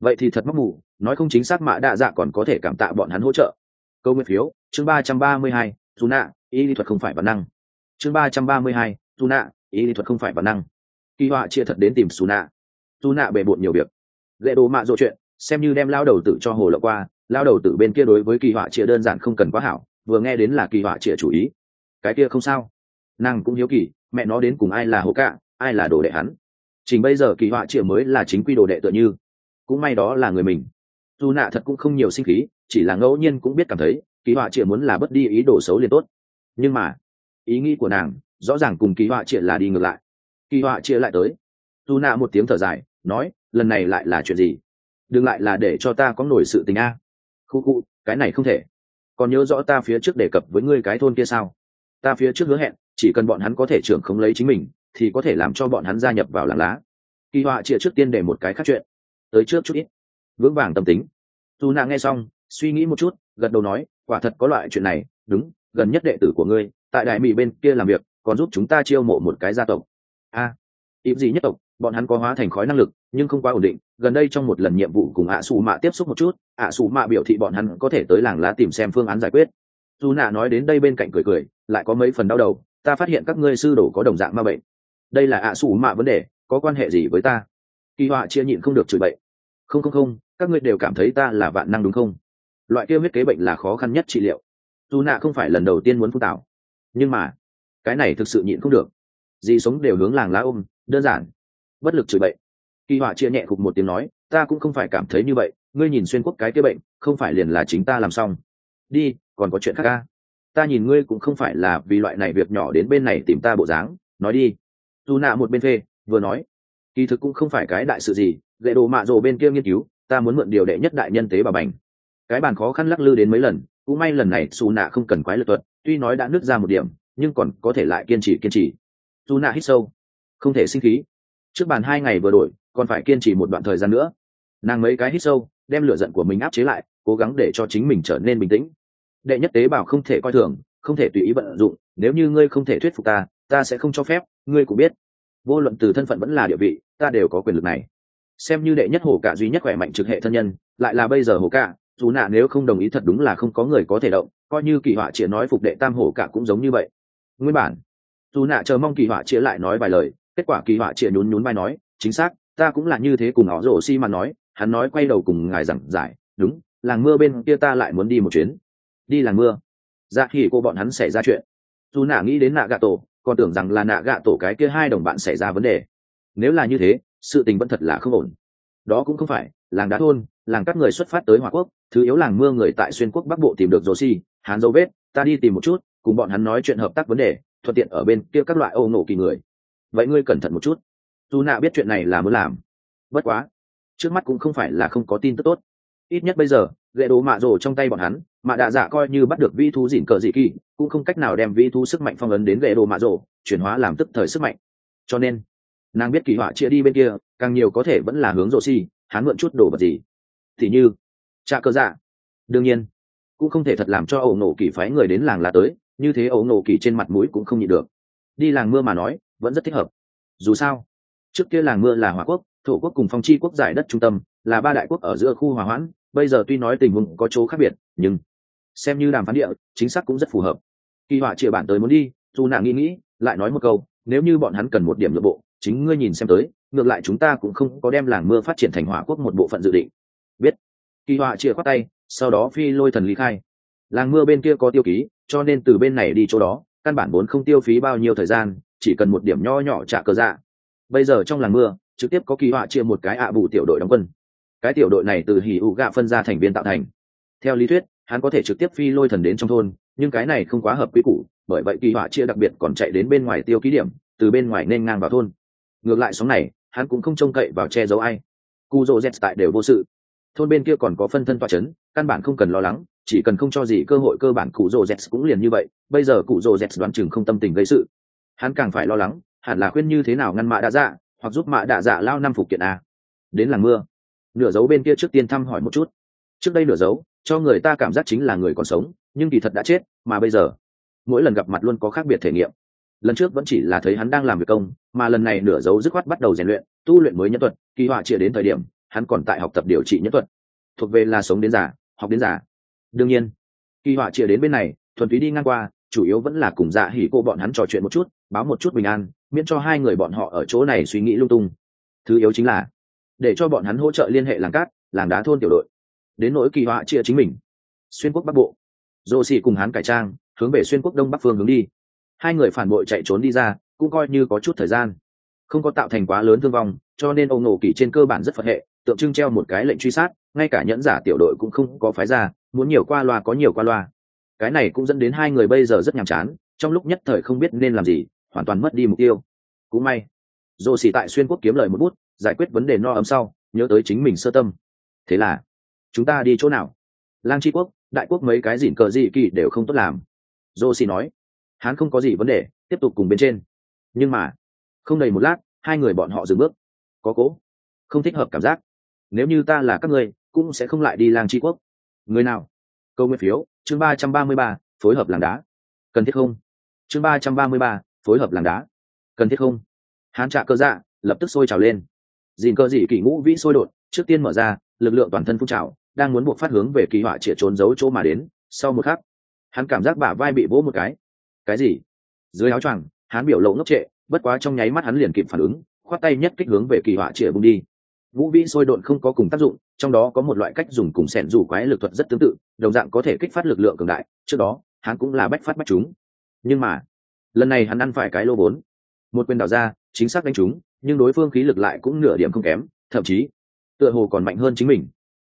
[SPEAKER 1] Vậy thì thật mắc mù, nói không chính xác mạ đa dạ còn có thể cảm tạ bọn hắn hỗ trợ. Câu nguyên phiếu, chương ba trăm ba mươi hai, dù nạ y lý thuật không phải bản năng. Chương ba trăm ba mươi hai, dù nạ y lý thuật không phải bản năng. Kỳ họa chia thật đến tìm xù nạ. Dù nạ bề bộn nhiều việc lệ đồ mạ dỗ chuyện, xem như đem lao đầu tử cho hồ lộ qua, lao đầu tử bên kia đối với kỳ họa chia đơn giản không cần quá hảo, vừa nghe đến là kỳ họa chia chủ ý. Cái kia không sao. Nàng cũng hiếu kỳ, mẹ nó đến cùng ai là hồ cạ, ai là đồ đệ hắn. Chính bây giờ kỳ họa chia mới là chính quy đồ đệ tựa như. Cũng may đó là người mình. Dù nạ thật cũng không nhiều sinh khí, chỉ là ngẫu nhiên cũng biết cảm thấy, kỳ họa chia muốn là bất đi ý đồ xấu liền tốt. Nhưng mà, ý nghĩ của nàng, rõ ràng cùng kỳ họa chia là đi ngược lại. Kỳ họa chia lại tới. Dù nạ một tiếng thở dài, nói lần này lại là chuyện gì? Đừng lại là để cho ta có nổi sự tình a. Khu khu cái này không thể. Còn nhớ rõ ta phía trước đề cập với ngươi cái thôn kia sao? Ta phía trước hứa hẹn chỉ cần bọn hắn có thể trưởng không lấy chính mình thì có thể làm cho bọn hắn gia nhập vào làng lá. Kỳ họa chia trước tiên để một cái khác chuyện. Tới trước chút ít. Vững vàng tâm tính. Dù nàng nghe xong suy nghĩ một chút gật đầu nói quả thật có loại chuyện này đúng gần nhất đệ tử của ngươi tại đại mỹ bên kia làm việc còn giúp chúng ta chiêu mộ một cái gia tộc. A à, gì nhất tộc bọn hắn có hóa thành khói năng lực, nhưng không quá ổn định. Gần đây trong một lần nhiệm vụ cùng ạ xù mạ tiếp xúc một chút, ạ xù mạ biểu thị bọn hắn có thể tới làng lá tìm xem phương án giải quyết. Dù nạ nói đến đây bên cạnh cười cười, lại có mấy phần đau đầu, ta phát hiện các ngươi sư đồ có đồng dạng ma bệnh. Đây là ạ xù mạ vấn đề, có quan hệ gì với ta? Kỳ họa chia nhịn không được chửi bậy. Không không không, các ngươi đều cảm thấy ta là vạn năng đúng không? Loại kia huyết kế bệnh là khó khăn nhất trị liệu. Dù nạ không phải lần đầu tiên muốn phun tạo nhưng mà, cái này thực sự nhịn không được. Gì sống đều hướng làng lá ôm, đơn giản bất lực chửi bậy. Kỳ họa chia nhẹ khục một tiếng nói, ta cũng không phải cảm thấy như vậy, ngươi nhìn xuyên quốc cái kia bệnh, không phải liền là chính ta làm xong. Đi, còn có chuyện khác ca ta nhìn ngươi cũng không phải là vì loại này việc nhỏ đến bên này tìm ta bộ dáng, nói đi. Dù nạ một bên phê, vừa nói, kỳ thực cũng không phải cái đại sự gì, lệ đồ mạ rồ bên kia nghiên cứu, ta muốn mượn điều đệ nhất đại nhân tế bà bành. Cái bàn khó khăn lắc lư đến mấy lần, cũng may lần này xù nạ không cần quái lực thuật, tuy nói đã nứt ra một điểm, nhưng còn có thể lại kiên trì kiên trì. Dù nạ hít sâu, không thể sinh khí trước bàn hai ngày vừa đổi, còn phải kiên trì một đoạn thời gian nữa. Nàng mấy cái hít sâu, đem lửa giận của mình áp chế lại, cố gắng để cho chính mình trở nên bình tĩnh. Đệ nhất tế bào không thể coi thường, không thể tùy ý vận dụng, nếu như ngươi không thể thuyết phục ta ta sẽ không cho phép, ngươi cũng biết. Vô luận từ thân phận vẫn là địa vị, ta đều có quyền lực này. Xem như đệ nhất hồ cả duy nhất khỏe mạnh trực hệ thân nhân, lại là bây giờ hồ cả, dù nạ nếu không đồng ý thật đúng là không có người có thể động, coi như kỳ họa chĩa nói phục đệ tam hồ cả cũng giống như vậy. Nguyên bản, dù nạ chờ mong kỳ họa chĩa lại nói vài lời kết quả kỳ họa chia nhún nhún vai nói, chính xác, ta cũng là như thế cùng họ rổ xi mà nói, hắn nói quay đầu cùng ngài giảng giải, đúng, làng mưa bên kia ta lại muốn đi một chuyến. Đi làng mưa? Dạ khi cô bọn hắn xảy ra chuyện. Dù nạ nghĩ đến nạ gạ tổ còn tưởng rằng là nạ gạ tổ cái kia hai đồng bạn xảy ra vấn đề. Nếu là như thế, sự tình vẫn thật là không ổn. Đó cũng không phải, làng đá thôn, làng các người xuất phát tới hòa quốc, thứ yếu làng mưa người tại xuyên quốc bắc bộ tìm được rồ xi hắn dấu vết, ta đi tìm một chút, cùng bọn hắn nói chuyện hợp tác vấn đề, thuận tiện ở bên kia các loại ô nổ kỳ người vậy ngươi cẩn thận một chút. Dù nạ biết chuyện này là muốn làm. Bất quá, trước mắt cũng không phải là không có tin tức tốt. Ít nhất bây giờ ghệ đồ mạ rồ trong tay bọn hắn, mạ đạ dạ coi như bắt được vi thú dỉn cờ dị kỳ, cũng không cách nào đem vi thú sức mạnh phong ấn đến ghệ đồ mạ rồ, chuyển hóa làm tức thời sức mạnh. Cho nên, nàng biết kỳ họa chia đi bên kia, càng nhiều có thể vẫn là hướng rồ si hắn mượn chút đồ vật gì. Thì như cha cơ dạ. Đương nhiên, cũng không thể thật làm cho ẩu nổ kỳ phái người đến làng là tới, như thế ẩu nổ kỳ trên mặt mũi cũng không nhịn được. Đi làng mưa mà nói vẫn rất thích hợp. Dù sao, trước kia làng mưa là hỏa quốc, thổ quốc cùng phong chi quốc giải đất trung tâm, là ba đại quốc ở giữa khu hòa hoãn, bây giờ tuy nói tình huống có chỗ khác biệt, nhưng xem như đàm phán địa, chính xác cũng rất phù hợp. Kỳ họa chia bản tới muốn đi, dù nàng nghĩ nghĩ, lại nói một câu, nếu như bọn hắn cần một điểm nội bộ, chính ngươi nhìn xem tới, ngược lại chúng ta cũng không có đem làng mưa phát triển thành hỏa quốc một bộ phận dự định. Biết. Kỳ họa chia khoát tay, sau đó phi lôi thần lý khai. Làng mưa bên kia có tiêu ký, cho nên từ bên này đi chỗ đó, căn bản vốn không tiêu phí bao nhiêu thời gian chỉ cần một điểm nho nhỏ trả cờ dạ. Bây giờ trong làng mưa, trực tiếp có kỳ họa chia một cái ạ bù tiểu đội đóng quân. Cái tiểu đội này từ hỉ ụ gạ phân ra thành viên tạo thành. Theo lý thuyết, hắn có thể trực tiếp phi lôi thần đến trong thôn, nhưng cái này không quá hợp quy củ, bởi vậy kỳ họa chia đặc biệt còn chạy đến bên ngoài tiêu ký điểm, từ bên ngoài nên ngang vào thôn. Ngược lại sóng này, hắn cũng không trông cậy vào che giấu ai. Cu dô z tại đều vô sự. Thôn bên kia còn có phân thân toa c h ấ n căn bản không cần lo lắng, chỉ cần không cho gì cơ hội cơ bản cụ rồ z cũng liền như vậy. Bây giờ cụ rồ z đoán chừng không tâm tình gây sự hắn càng phải lo lắng, hẳn là khuyên như thế nào ngăn mạ đã dạ hoặc giúp mạ đạ dạ lao năm phục kiện a. Đến làng mưa. Nửa dấu bên kia trước tiên thăm hỏi một chút. Trước đây nửa dấu, cho người ta cảm giác chính là người còn sống, nhưng kỳ thật đã chết, mà bây giờ, mỗi lần gặp mặt luôn có khác biệt thể nghiệm. Lần trước vẫn chỉ là thấy hắn đang làm việc công, mà lần này nửa dấu dứt khoát bắt đầu rèn luyện, tu luyện mới nhân thuật, kỳ họa chia đến thời điểm, hắn còn tại học tập điều trị nhân thuật. Thuộc về là sống đến già, học đến già. Đương nhiên, kỳ họa chia đến bên này, thuần túy đi ngang qua chủ yếu vẫn là cùng dạ hỉ cô bọn hắn trò chuyện một chút, báo một chút bình an, miễn cho hai người bọn họ ở chỗ này suy nghĩ lung tung. Thứ yếu chính là, để cho bọn hắn hỗ trợ liên hệ làng cát, làng đá thôn tiểu đội. Đến nỗi kỳ họa chia chính mình. Xuyên quốc bắc bộ. Dô xì cùng hắn cải trang, hướng về xuyên quốc đông bắc phương hướng đi. Hai người phản bội chạy trốn đi ra, cũng coi như có chút thời gian. Không có tạo thành quá lớn thương vong, cho nên ông nổ kỳ trên cơ bản rất phật hệ, tượng trưng treo một cái lệnh truy sát, ngay cả nhẫn giả tiểu đội cũng không có phái ra, muốn nhiều qua loa có nhiều qua loa cái này cũng dẫn đến hai người bây giờ rất nhàm chán trong lúc nhất thời không biết nên làm gì hoàn toàn mất đi mục tiêu. Cũng may dồ xì tại xuyên quốc kiếm lời một bút giải quyết vấn đề no ấm sau nhớ tới chính mình sơ tâm. Thế là chúng ta đi chỗ nào? Lang tri quốc đại quốc mấy cái dỉn cờ dị kỳ đều không tốt làm. Dô xì nói hắn không có gì vấn đề tiếp tục cùng bên trên. Nhưng mà không đầy một lát hai người bọn họ dừng bước. Có cố không thích hợp cảm giác. Nếu như ta là các người, cũng sẽ không lại đi lang tri quốc. Người nào? Câu nguyên phiếu chương ba trăm ba mươi ba, phối hợp làng đá. Cần thiết không? Chương ba trăm ba mươi ba, phối hợp làng đá. Cần thiết không? Hán trạ cơ dạ lập tức sôi trào lên. Dìn cơ dị kỳ ngũ vĩ sôi đột, trước tiên mở ra, lực lượng toàn thân phun trào, đang muốn buộc phát hướng về kỳ họa chĩa trốn giấu chỗ mà đến. Sau một khắc, hắn cảm giác bả vai bị vỗ một cái. Cái gì? Dưới áo choàng, hắn biểu lộ ngốc trệ, bất quá trong nháy mắt hắn liền kịp phản ứng, khoát tay nhất kích hướng về kỳ họa chĩa bung đi. Ngũ vĩ sôi đột không có cùng tác dụng trong đó có một loại cách dùng cùng sẻn rủ quái lực thuật rất tương tự, đồng dạng có thể kích phát lực lượng cường đại, trước đó, hắn cũng là bách phát bách chúng. Nhưng mà, lần này hắn ăn phải cái lô bốn. Một quyền đảo ra, chính xác đánh chúng nhưng đối phương khí lực lại cũng nửa điểm không kém, thậm chí, tựa hồ còn mạnh hơn chính mình.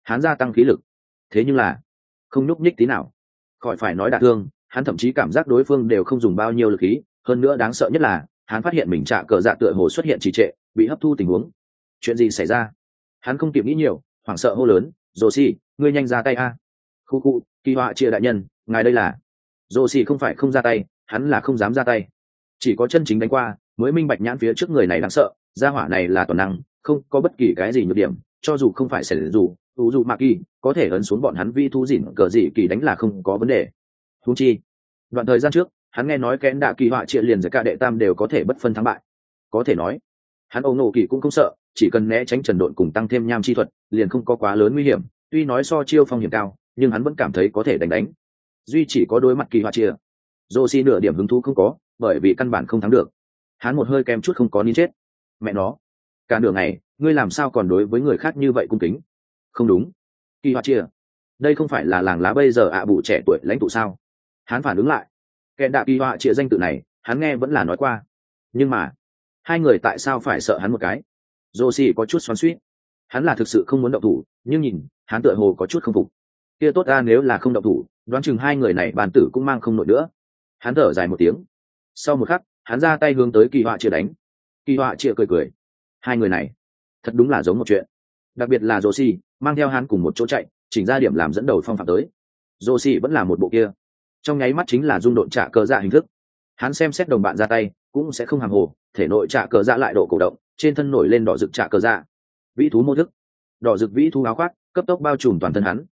[SPEAKER 1] Hắn gia tăng khí lực. Thế nhưng là, không nhúc nhích tí nào. Khỏi phải nói đả thương, hắn thậm chí cảm giác đối phương đều không dùng bao nhiêu lực khí, hơn nữa đáng sợ nhất là, hắn phát hiện mình trả cờ dạ tựa hồ xuất hiện trì trệ, bị hấp thu tình huống. Chuyện gì xảy ra? Hắn không kịp nghĩ nhiều hoảng sợ hô lớn rồ xì ngươi nhanh ra tay a. Khu khu, kỳ họa chia đại nhân, ngài đây là. Rồ xì không phải không ra tay, hắn là không dám ra tay. Chỉ có chân chính đánh qua, mới minh bạch nhãn phía trước người này đáng sợ, gia hỏa này là toàn năng, không có bất kỳ cái gì nhược điểm, cho dù không phải xảy dù dù dù mạc kỳ, có thể ấn xuống bọn hắn vi thu dỉn cờ gì kỳ đánh là không có vấn đề. Thú chi, đoạn thời gian trước, hắn nghe nói kẽn đạ kỳ họa chia liền giữa cả đệ tam đều có thể bất phân thắng bại. Có thể nói, hắn âu nổ kỳ cũng không sợ chỉ cần né tránh trần độn cùng tăng thêm nham chi thuật, liền không có quá lớn nguy hiểm. Tuy nói so chiêu phong hiểm cao, nhưng hắn vẫn cảm thấy có thể đánh đánh. Duy chỉ có đối mặt kỳ hoa chia. Dô xi nửa điểm hứng thú không có, bởi vì căn bản không thắng được. Hắn một hơi kem chút không có nín chết. Mẹ nó, cả nửa ngày, ngươi làm sao còn đối với người khác như vậy cung kính? Không đúng. Kỳ hoa chia. Đây không phải là làng lá bây giờ ạ à bụ trẻ tuổi lãnh tụ sao? Hắn phản ứng lại. Kẻ đạ kỳ họa chia danh tự này, hắn nghe vẫn là nói qua. Nhưng mà, hai người tại sao phải sợ hắn một cái? Rosie xì có chút xoắn suýt hắn là thực sự không muốn động thủ nhưng nhìn hắn tựa hồ có chút không phục. Kia tốt ra nếu là không động thủ đoán chừng hai người này bàn tử cũng mang không nổi nữa. Hắn thở dài một tiếng. Sau một khắc hắn ra tay hướng tới kỳ họa chia đánh. Kỳ họa chia cười cười. Hai người này thật đúng là giống một chuyện. Đặc biệt là Rosie, mang theo hắn cùng một chỗ chạy chỉnh ra điểm làm dẫn đầu phong phạm tới. Rosie vẫn là một bộ kia. Trong nháy mắt chính là dung độn trả cờ dạ hình thức. Hắn xem xét đồng bạn ra tay cũng sẽ không hàng hồ thể nội trả cờ dạ lại độ cổ động trên thân nổi lên đỏ rực trả cờ dạ. Vĩ thú mô thức. Đỏ rực vĩ thú áo khoác, cấp tốc bao trùm toàn thân hắn.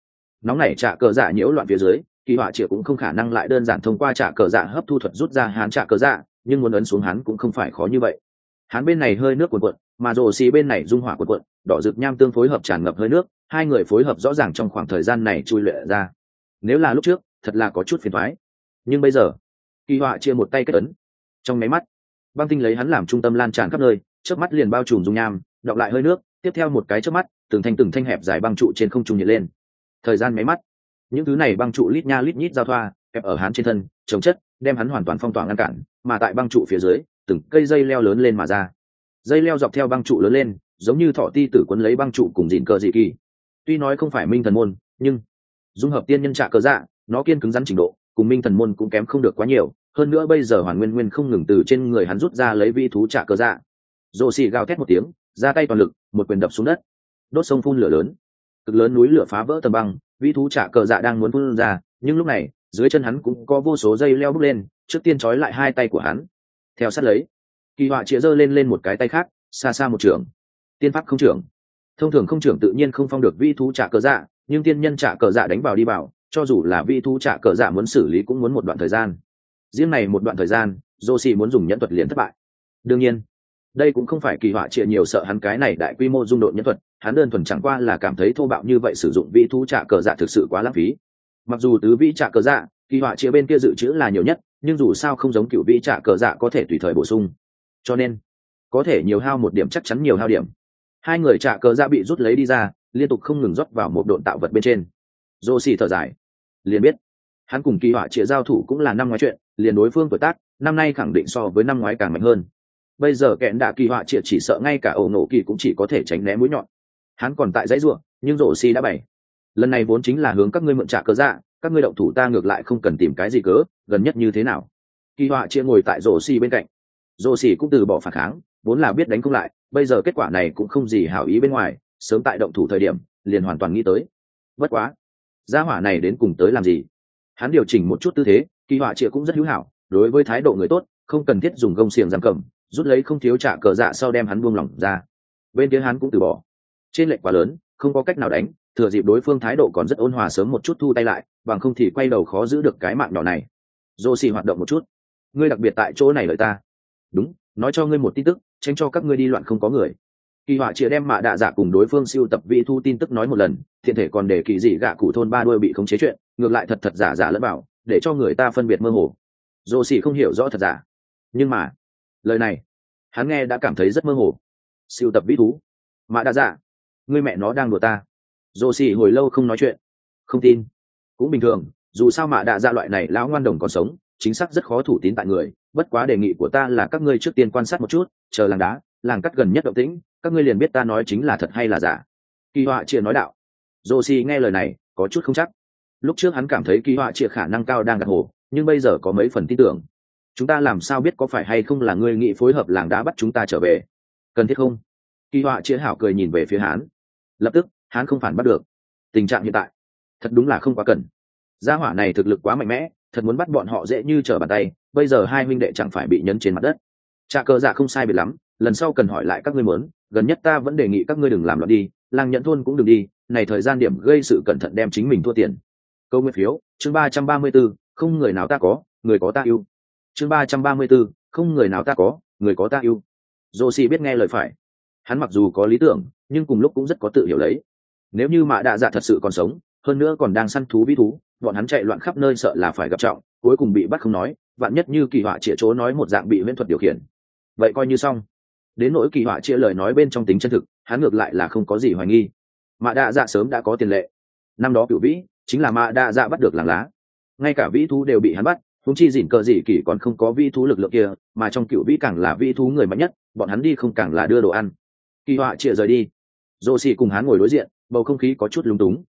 [SPEAKER 1] Nóng nảy trả cờ dạ nhiễu loạn phía dưới, kỳ họa triệu cũng không khả năng lại đơn giản thông qua trả cờ dạ hấp thu thuật rút ra hắn trả cờ dạ nhưng muốn ấn xuống hắn cũng không phải khó như vậy. Hắn bên này hơi nước cuộn cuộn, mà rồ xì bên này dung hỏa cuộn cuộn, đỏ rực nham tương phối hợp tràn ngập hơi nước, hai người phối hợp rõ ràng trong khoảng thời gian này chui luyện ra. Nếu là lúc trước, thật là có chút phiền thoái nhưng bây giờ, kỳ họa chia một tay kết ấn. Trong máy mắt, băng tinh lấy hắn làm trung tâm lan tràn khắp nơi trước mắt liền bao trùm dung nham, đọng lại hơi nước, tiếp theo một cái trước mắt, từng thanh từng thanh hẹp dài băng trụ trên không trung nhiệt lên. Thời gian máy mắt. Những thứ này băng trụ lít nha lít nhít giao thoa, kẹp ở hắn trên thân, chống chất, đem hắn hoàn toàn phong tỏa ngăn cản, mà tại băng trụ phía dưới, từng cây dây leo lớn lên mà ra. Dây leo dọc theo băng trụ lớn lên, giống như thọ ti tử quấn lấy băng trụ cùng dịn cờ dị kỳ. Tuy nói không phải minh thần môn, nhưng dung hợp tiên nhân trạ cờ dạ nó kiên cứng rắn trình độ, cùng minh thần môn cũng kém không được quá nhiều. Hơn nữa bây giờ hoàn nguyên nguyên không ngừng từ trên người hắn rút ra lấy vi thú trạ cờ dạ rồ xì gào thét một tiếng, ra tay toàn lực, một quyền đập xuống đất. Đốt sông phun lửa lớn. Cực lớn núi lửa phá vỡ tầm băng, vi thú trả cờ dạ đang muốn phun ra, nhưng lúc này, dưới chân hắn cũng có vô số dây leo bước lên, trước tiên trói lại hai tay của hắn. Theo sát lấy, kỳ họa chĩa giơ lên lên một cái tay khác, xa xa một trưởng tiên pháp không trưởng. Thông thường không trưởng tự nhiên không phong được vi thú trả cờ dạ nhưng tiên nhân trả cờ dạ đánh vào đi vào, cho dù là vi thú trả cờ dạ muốn xử lý cũng muốn một đoạn thời gian. Riêng này một đoạn thời gian dô xì muốn dùng nhẫn thuật liền thất bại. Đương nhiên đây cũng không phải kỳ họa trịa nhiều sợ hắn cái này đại quy mô dung độn nhân thuật, hắn đơn thuần chẳng qua là cảm thấy thô bạo như vậy sử dụng vi thú trả cờ dạ thực sự quá lãng phí. Mặc dù tứ vị trả cờ dạ kỳ họa trịa bên kia dự trữ là nhiều nhất, nhưng dù sao không giống cựu vi trả cờ dạ có thể tùy thời bổ sung. Cho nên, có thể nhiều hao một điểm chắc chắn nhiều hao điểm. Hai người trả cờ dạ bị rút lấy đi ra, liên tục không ngừng rót vào một độn tạo vật bên trên. Dô xì thở dài. Liền biết, hắn cùng kỳ họa chĩa giao thủ cũng là năm ngoái chuyện, liền đối phương tuổi tác, năm nay khẳng định so với năm ngoái càng mạnh hơn bây giờ kẹn đạ kỳ họa triệt chỉ sợ ngay cả ẩu nổ kỳ cũng chỉ có thể tránh né mũi nhọn. Hắn còn tại dãy ruộng nhưng rổ xi đã bày. Lần này vốn chính là hướng các ngươi mượn trả cớ dạ các ngươi động thủ ta ngược lại không cần tìm cái gì cớ, gần nhất như thế nào? Kỳ họa chia ngồi tại rổ xi bên cạnh. Rổ xi cũng từ bỏ phản kháng, vốn là biết đánh không lại, bây giờ kết quả này cũng không gì hảo ý bên ngoài, sớm tại động thủ thời điểm, liền hoàn toàn nghĩ tới. Bất quá, gia hỏa này đến cùng tới làm gì? Hắn điều chỉnh một chút tư thế, kỳ họa chia cũng rất hữu hảo, đối với thái độ người tốt, không cần thiết dùng gông xiềng giam cầm rút lấy không thiếu trả cờ dạ sau đem hắn buông lỏng ra. Bên kia hắn cũng từ bỏ. Trên lệnh quá lớn, không có cách nào đánh, thừa dịp đối phương thái độ còn rất ôn hòa sớm một chút thu tay lại, bằng không thì quay đầu khó giữ được cái mạng nhỏ này. Dô xì hoạt động một chút. Ngươi đặc biệt tại chỗ này lợi ta. Đúng, nói cho ngươi một tin tức, tránh cho các ngươi đi loạn không có người. Kỳ họa chia đem mạ đạ giả cùng đối phương siêu tập vị thu tin tức nói một lần, thiện thể còn để kỳ dị gạ cụ thôn ba đuôi bị khống chế chuyện, ngược lại thật thật giả giả lẫn bảo để cho người ta phân biệt mơ hồ. Dô xì không hiểu rõ thật giả. Nhưng mà lời này, hắn nghe đã cảm thấy rất mơ hồ. Siêu tập vĩ thú. Mạ đạ dạ, giả người mẹ nó đang đùa ta. Dồ xì hồi lâu không nói chuyện. Không tin. Cũng bình thường, dù sao mạ đạ dạ loại này lão ngoan đồng còn sống, chính xác rất khó thủ tín tại người. Bất quá đề nghị của ta là các ngươi trước tiên quan sát một chút, chờ làng đá, làng cắt gần nhất động tĩnh, các ngươi liền biết ta nói chính là thật hay là giả. Kỳ họa chia nói đạo. Dô xì nghe lời này, có chút không chắc. Lúc trước hắn cảm thấy kỳ họa chia khả năng cao đang gạt hồ, nhưng bây giờ có mấy phần tin tưởng chúng ta làm sao biết có phải hay không là ngươi nghị phối hợp làng đá bắt chúng ta trở về? Cần thiết không? Kỳ họa chĩa hảo cười nhìn về phía hán. Lập tức, hán không phản bắt được. Tình trạng hiện tại, thật đúng là không quá cần. Gia hỏa này thực lực quá mạnh mẽ, thật muốn bắt bọn họ dễ như trở bàn tay, bây giờ hai huynh đệ chẳng phải bị nhấn trên mặt đất. Trà cờ dạ không sai biệt lắm, lần sau cần hỏi lại các ngươi muốn, gần nhất ta vẫn đề nghị các ngươi đừng làm loạn đi làng nhận thôn cũng đừng đi, này thời gian điểm gây sự cẩn thận đem chính mình thua tiền. Câu nguyên phiếu, chương ba trăm ba mươi bốn, không người nào ta có, người có ta yêu chương ba trăm ba mươi b ố không người nào ta có, người có ta yêu. Dô biết nghe lời phải. Hắn mặc dù có lý tưởng, nhưng cùng lúc cũng rất có tự hiểu lấy. Nếu như mạ đạ dạ thật sự còn sống, hơn nữa còn đang săn thú vĩ thú, bọn hắn chạy loạn khắp nơi sợ là phải gặp trọng, cuối cùng bị bắt không nói, vạn nhất như kỳ họa chĩa chỗ nói một dạng bị viễn thuật điều khiển. Vậy coi như xong. Đến nỗi kỳ họa chia lời nói bên trong tính chân thực, hắn ngược lại là không có gì hoài nghi. Mạ đa dạ sớm đã có tiền lệ. Năm đó cựu vĩ, chính là mạ đa dạ bắt được làng lá. Ngay cả vĩ thú đều bị hắn bắt húng chi dỉn cờ dị kỳ còn không có vi thú lực lượng kia, mà trong cựu vĩ càng là vi thú người mạnh nhất, bọn hắn đi không càng là đưa đồ ăn. Kỳ họa chia rời đi. Dô xì cùng hắn ngồi đối diện, bầu không khí có chút lúng túng.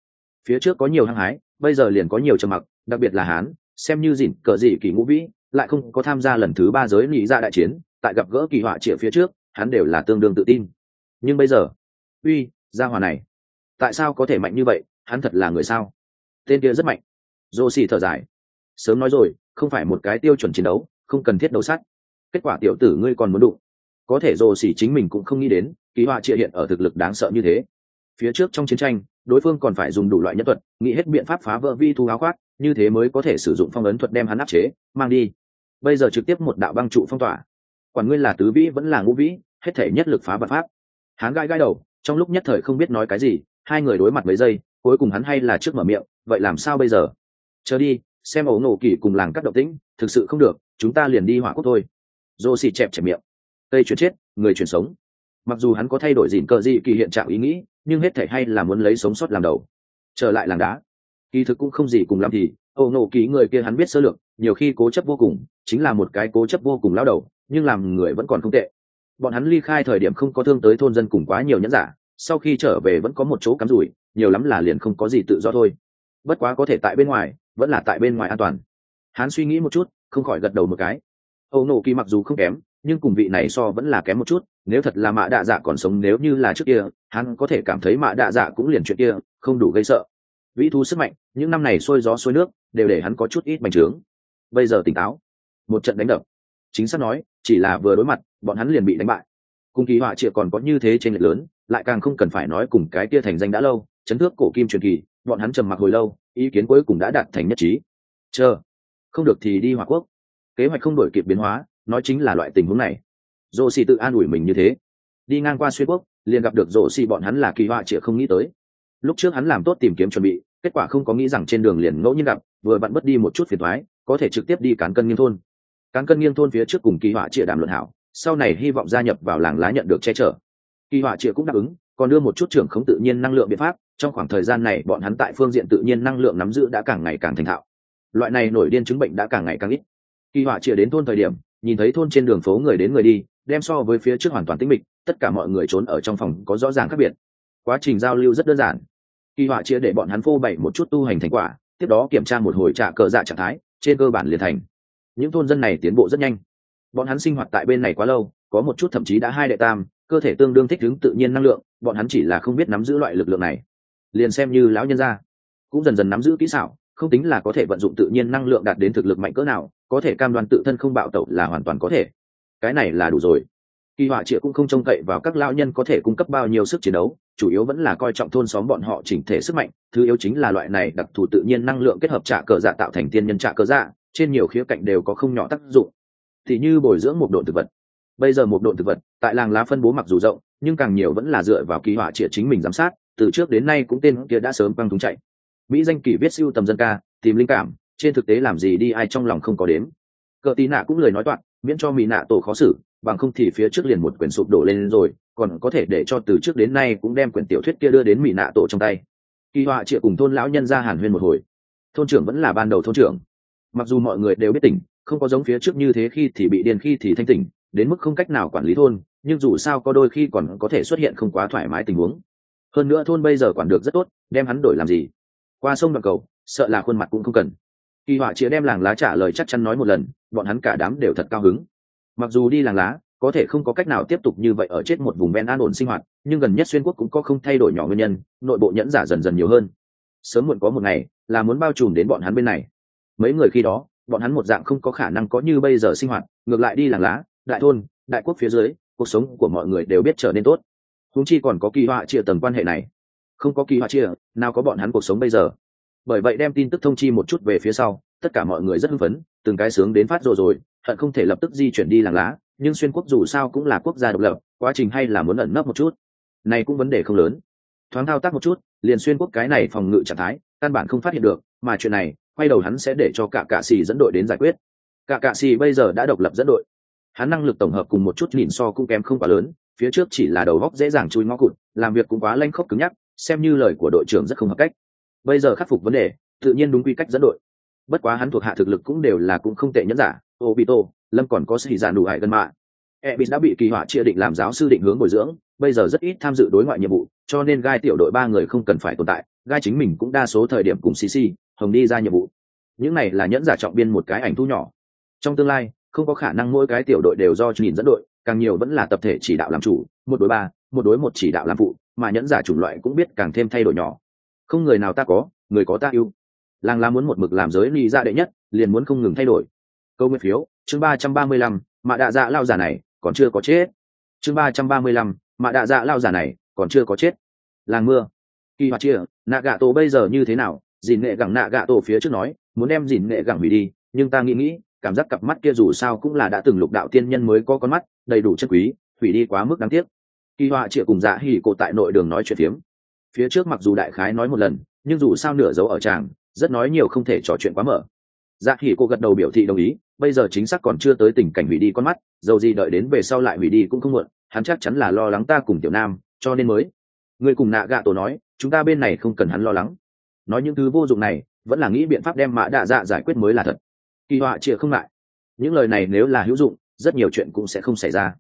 [SPEAKER 1] Phía trước có nhiều hăng hái, bây giờ liền có nhiều trầm mặc, đặc biệt là hắn, xem như dỉn cờ dị kỳ ngũ vĩ, lại không có tham gia lần thứ ba giới nghị ra dạ đại chiến, tại gặp gỡ kỳ họa chĩa phía trước, hắn đều là tương đương tự tin. Nhưng bây giờ, uy, gia hòa này, tại sao có thể mạnh như vậy, hắn thật là người sao? Tên kia rất mạnh. Dô xì thở dài sớm nói rồi, không phải một cái tiêu chuẩn chiến đấu, không cần thiết đấu sắt. Kết quả tiểu tử ngươi còn muốn đụng. Có thể rồ xỉ chính mình cũng không nghĩ đến ký họa trịa hiện ở thực lực đáng sợ như thế. Phía trước trong chiến tranh, đối phương còn phải dùng đủ loại nhân thuật, nghĩ hết biện pháp phá vỡ vi thu áo khoác, như thế mới có thể sử dụng phong ấn thuật đem hắn áp chế, mang đi. Bây giờ trực tiếp một đạo băng trụ phong tỏa. Quản nguyên là tứ vĩ vẫn là ngũ vĩ, hết thể nhất lực phá vật pháp. Hắn gai gai đầu, trong lúc nhất thời không biết nói cái gì, hai người đối mặt mấy giây, cuối cùng hắn hay là trước mở miệng, vậy làm sao bây giờ? Chờ đi xem ấu nổ kỳ cùng làng cắt động tĩnh, thực sự không được, chúng ta liền đi hỏa quốc thôi. Dô xì chẹp chẹp miệng. Cây chuyển chết, người chuyển sống. Mặc dù hắn có thay đổi dịn cờ gì kỳ hiện trạng ý nghĩ, nhưng hết thể hay là muốn lấy sống sót làm đầu. Trở lại làng đá. Kỳ thực cũng không gì cùng lắm thì ấu nổ kỳ người kia hắn biết sơ lược, nhiều khi cố chấp vô cùng, chính là một cái cố chấp vô cùng lao đầu, nhưng làm người vẫn còn không tệ. Bọn hắn ly khai thời điểm không có thương tới thôn dân cùng quá nhiều nhẫn giả, sau khi trở về vẫn có một chỗ cắm rủi, nhiều lắm là liền không có gì tự do thôi. Bất quá có thể tại bên ngoài vẫn là tại bên ngoài an toàn. Hắn suy nghĩ một chút, không khỏi gật đầu một cái. Âu nổ kỳ mặc dù không kém, nhưng cùng vị này so vẫn là kém một chút, nếu thật là mạ đạ dạ còn sống nếu như là trước kia, hắn có thể cảm thấy mạ đạ dạ cũng liền chuyện kia, không đủ gây sợ. Vĩ thu sức mạnh, những năm này sôi gió sôi nước, đều để hắn có chút ít bành trướng. Bây giờ tỉnh táo. Một trận đánh đập. Chính xác nói, chỉ là vừa đối mặt, bọn hắn liền bị đánh bại. Cùng kỳ họa triệu còn có như thế trên lệch lớn, lại càng không cần phải nói cùng cái kia thành danh đã lâu, chấn thước cổ kim truyền kỳ, bọn hắn trầm mặc hồi lâu ý kiến cuối cùng đã đạt thành nhất trí. Chờ. Không được thì đi hòa quốc. Kế hoạch không đổi kịp biến hóa, nói chính là loại tình huống này. Dô xì tự an ủi mình như thế. Đi ngang qua xuyên quốc, liền gặp được dô xì bọn hắn là kỳ họa chĩa không nghĩ tới. Lúc trước hắn làm tốt tìm kiếm chuẩn bị, kết quả không có nghĩ rằng trên đường liền ngẫu nhiên gặp, vừa bận mất đi một chút phiền thoái có thể trực tiếp đi cán cân nghiêng thôn. Cán cân nghiêng thôn phía trước cùng kỳ họa chĩa đàm luận hảo, sau này hy vọng gia nhập vào làng lá nhận được che chở. Kỳ họa chĩa cũng đáp ứng, còn đưa một chút trưởng khống tự nhiên năng lượng biện pháp trong khoảng thời gian này, bọn hắn tại phương diện tự nhiên năng lượng nắm giữ đã càng ngày càng thành thạo. Loại này nổi điên chứng bệnh đã càng ngày càng ít. Kỳ họa chia đến thôn thời điểm, nhìn thấy thôn trên đường phố người đến người đi, đem so với phía trước hoàn toàn tĩnh mịch, tất cả mọi người trốn ở trong phòng có rõ ràng khác biệt. Quá trình giao lưu rất đơn giản. Kỳ họa chia để bọn hắn phô bày một chút tu hành thành quả, tiếp đó kiểm tra một hồi trạ cờ dạ trạng thái, trên cơ bản liền thành. Những thôn dân này tiến bộ rất nhanh. Bọn hắn sinh hoạt tại bên này quá lâu, có một chút thậm chí đã hai đệ tam, cơ thể tương đương thích ứng tự nhiên năng lượng, bọn hắn chỉ là không biết nắm giữ loại lực lượng này liền xem như lão nhân gia. Cũng dần dần nắm giữ kỹ xảo, không tính là có thể vận dụng tự nhiên năng lượng đạt đến thực lực mạnh cỡ nào, có thể cam đoan tự thân không bạo tẩu là hoàn toàn có thể. Cái này là đủ rồi. Kỳ họa triệu cũng không trông cậy vào các lão nhân có thể cung cấp bao nhiêu sức chiến đấu, chủ yếu vẫn là coi trọng thôn xóm bọn họ chỉnh thể sức mạnh, thứ yếu chính là loại này đặc thù tự nhiên năng lượng kết hợp trả cờ dạ tạo thành tiên nhân trả cờ dạ trên nhiều khía cạnh đều có không nhỏ tác dụng. Thì như bồi dưỡng một độn thực vật. Bây giờ một độn thực vật, tại làng lá phân bố mặc dù rộng, nhưng càng nhiều vẫn là dựa vào kỳ họa triệt chính mình giám sát từ trước đến nay cũng tên kia đã sớm băng thúng chạy. Mỹ danh kỳ viết siêu tầm dân ca, tìm linh cảm, trên thực tế làm gì đi ai trong lòng không có đếm. Cờ tí nạ cũng lời nói toạn miễn cho mỹ nạ tổ khó xử, bằng không thì phía trước liền một quyển sụp đổ lên rồi, còn có thể để cho từ trước đến nay cũng đem quyển tiểu thuyết kia đưa đến mỹ nạ tổ trong tay. Kỳ họa chịa cùng thôn lão nhân ra hàn huyên một hồi. Thôn trưởng vẫn là ban đầu thôn trưởng. Mặc dù mọi người đều biết tỉnh, không có giống phía trước như thế khi thì bị điên khi thì thanh tỉnh, đến mức không cách nào quản lý thôn, nhưng dù sao có đôi khi còn có thể xuất hiện không quá thoải mái tình huống hơn nữa thôn bây giờ quản được rất tốt, đem hắn đổi làm gì? Qua sông đoạn cầu, sợ là khuôn mặt cũng không cần. Kỳ họa chĩa đem làng lá trả lời chắc chắn nói một lần, bọn hắn cả đám đều thật cao hứng. Mặc dù đi làng lá, có thể không có cách nào tiếp tục như vậy ở chết một vùng ven an ổn sinh hoạt, nhưng gần nhất xuyên quốc cũng có không thay đổi nhỏ nguyên nhân, nội bộ nhẫn giả dần dần nhiều hơn. Sớm muộn có một ngày, là muốn bao trùm đến bọn hắn bên này. Mấy người khi đó, bọn hắn một dạng không có khả năng có như bây giờ sinh hoạt, ngược lại đi làng lá, đại thôn, đại quốc phía dưới, cuộc sống của mọi người đều biết trở nên tốt húng chi còn có kỳ họa chia tầng quan hệ này. Không có kỳ họa chia, nào có bọn hắn cuộc sống bây giờ? Bởi vậy đem tin tức thông chi một chút về phía sau, tất cả mọi người rất hưng phấn, từng cái sướng đến phát rồi rồi, hận không thể lập tức di chuyển đi làng lá, nhưng xuyên quốc dù sao cũng là quốc gia độc lập, quá trình hay là muốn ẩn nấp một chút. Này cũng vấn đề không lớn. Thoáng thao tác một chút, liền xuyên quốc cái này phòng ngự trạng thái, căn bản không phát hiện được, mà chuyện này, quay đầu hắn sẽ để cho cả cạ xì dẫn đội đến giải quyết. Cả cạ xì bây giờ đã độc lập dẫn đội. Hắn năng lực tổng hợp cùng một chút nhìn so cũng kém không quá lớn phía trước chỉ là đầu góc dễ dàng chui ngõ cụt, làm việc cũng quá lanh khốc cứng nhắc, xem như lời của đội trưởng rất không hợp cách. Bây giờ khắc phục vấn đề, tự nhiên đúng quy cách dẫn đội. Bất quá hắn thuộc hạ thực lực cũng đều là cũng không tệ nhẫn giả, obito, lâm còn có sĩ giả đủ hải gần mạ. Ebis đã bị kỳ họa chia định làm giáo sư định hướng bồi dưỡng, bây giờ rất ít tham dự đối ngoại nhiệm vụ, cho nên gai tiểu đội ba người không cần phải tồn tại, gai chính mình cũng đa số thời điểm cùng cc hồng đi ra nhiệm vụ. Những này là nhẫn giả trọng biên một cái ảnh thu nhỏ. Trong tương lai, không có khả năng mỗi cái tiểu đội đều do nhìn dẫn đội càng nhiều vẫn là tập thể chỉ đạo làm chủ, một đối ba, một đối một chỉ đạo làm phụ, mà nhẫn giả chủng loại cũng biết càng thêm thay đổi nhỏ. Không người nào ta có, người có ta yêu. Làng là muốn một mực làm giới ly ra đệ nhất, liền muốn không ngừng thay đổi. Câu nguyên phiếu, chương ba trăm ba mươi lăm, mạ đạ dạ lao giả này, còn chưa có chết. Chương ba trăm ba mươi lăm, mạ đạ dạ lao giả này, còn chưa có chết. Làng mưa. Kỳ hoạt chia, nạ gạ tổ bây giờ như thế nào? Dìn nghệ gẳng nạ gạ tổ phía trước nói, muốn đem dìn nghệ gẳng hủy đi, nhưng ta nghĩ nghĩ, cảm giác cặp mắt kia dù sao cũng là đã từng lục đạo tiên nhân mới có con mắt đầy đủ chất quý hủy đi quá mức đáng tiếc. Kỳ họa chịa cùng dạ hỉ cổ tại nội đường nói chuyện phiếm. Phía trước mặc dù đại khái nói một lần nhưng dù sao nửa dấu ở chàng, rất nói nhiều không thể trò chuyện quá mở. Dạ hỉ cổ gật đầu biểu thị đồng ý bây giờ chính xác còn chưa tới tình cảnh hủy đi con mắt dầu gì đợi đến về sau lại hủy đi cũng không muộn hắn chắc chắn là lo lắng ta cùng tiểu nam cho nên mới. Người cùng nạ gạ tổ nói chúng ta bên này không cần hắn lo lắng. Nói những thứ vô dụng này vẫn là nghĩ biện pháp đem mã đạ dạ giải quyết mới là thật. Kỳ họa chịa không lại những lời này nếu là hữu dụng rất nhiều chuyện cũng sẽ không xảy ra.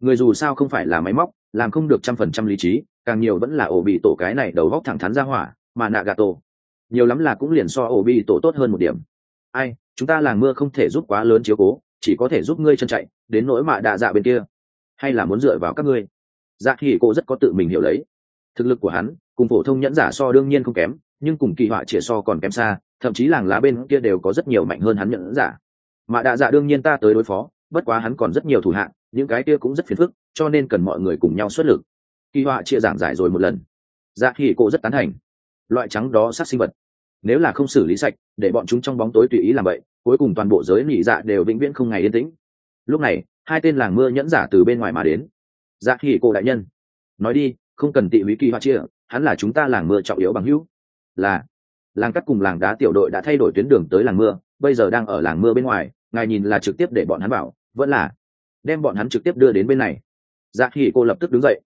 [SPEAKER 1] Người dù sao không phải là máy móc, làm không được trăm phần trăm lý trí, càng nhiều vẫn là ổ bị tổ cái này đầu góc thẳng thắn ra hỏa, mà nạ gà tổ nhiều lắm là cũng liền so ổ bị tổ tốt hơn một điểm. Ai, chúng ta làng mưa không thể giúp quá lớn chiếu cố, chỉ có thể giúp ngươi chân chạy, đến nỗi mạ đạ dạ bên kia. Hay là muốn dựa vào các ngươi? Dạ thì cô rất có tự mình hiểu lấy. Thực lực của hắn, cùng phổ thông nhẫn giả so đương nhiên không kém, nhưng cùng kỳ họa chĩa so còn kém xa, thậm chí làng lá bên kia đều có rất nhiều mạnh hơn hắn nhẫn giả. Mạ đạ dạ đương nhiên ta tới đối phó bất quá hắn còn rất nhiều thủ hạng những cái kia cũng rất phiền phức, cho nên cần mọi người cùng nhau xuất lực. Kỳ họa chia giảng giải rồi một lần. Dạ thì cô rất tán thành. Loại trắng đó sát sinh vật. Nếu là không xử lý sạch, để bọn chúng trong bóng tối tùy ý làm vậy, cuối cùng toàn bộ giới nỉ dạ đều vĩnh viễn không ngày yên tĩnh. Lúc này, hai tên làng mưa nhẫn giả từ bên ngoài mà đến. Dạ thì cô đại nhân. Nói đi, không cần tị húy kỳ họa chia, hắn là chúng ta làng mưa trọng yếu bằng hữu. Là, làng cắt cùng làng đá tiểu đội đã thay đổi tuyến đường tới làng mưa, bây giờ đang ở làng mưa bên ngoài, ngài nhìn là trực tiếp để bọn hắn bảo vẫn là đem bọn hắn trực tiếp đưa đến bên này. Dạ khi cô lập tức đứng dậy.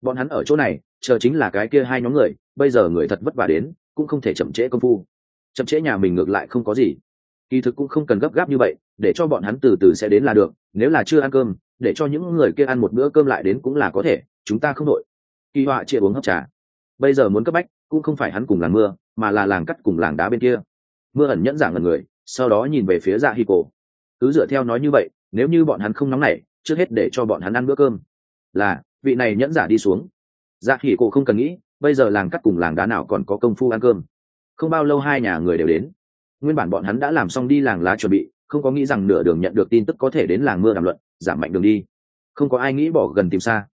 [SPEAKER 1] Bọn hắn ở chỗ này, chờ chính là cái kia hai nhóm người, bây giờ người thật vất vả đến, cũng không thể chậm trễ công phu. Chậm trễ nhà mình ngược lại không có gì. Kỳ thực cũng không cần gấp gáp như vậy, để cho bọn hắn từ từ sẽ đến là được, nếu là chưa ăn cơm, để cho những người kia ăn một bữa cơm lại đến cũng là có thể, chúng ta không đội. Kỳ họa chia uống hấp trà. Bây giờ muốn cấp bách, cũng không phải hắn cùng làng mưa, mà là làng cắt cùng làng đá bên kia. Mưa ẩn nhẫn giả ngần người, sau đó nhìn về phía dạ hi cổ cứ dựa theo nói như vậy nếu như bọn hắn không nóng nảy, trước hết để cho bọn hắn ăn bữa cơm. Là, vị này nhẫn giả đi xuống. Dạ khỉ cổ không cần nghĩ, bây giờ làng cắt cùng làng đá nào còn có công phu ăn cơm. Không bao lâu hai nhà người đều đến. Nguyên bản bọn hắn đã làm xong đi làng lá chuẩn bị, không có nghĩ rằng nửa đường nhận được tin tức có thể đến làng mưa đàm luận, giảm mạnh đường đi. Không có ai nghĩ bỏ gần tìm xa.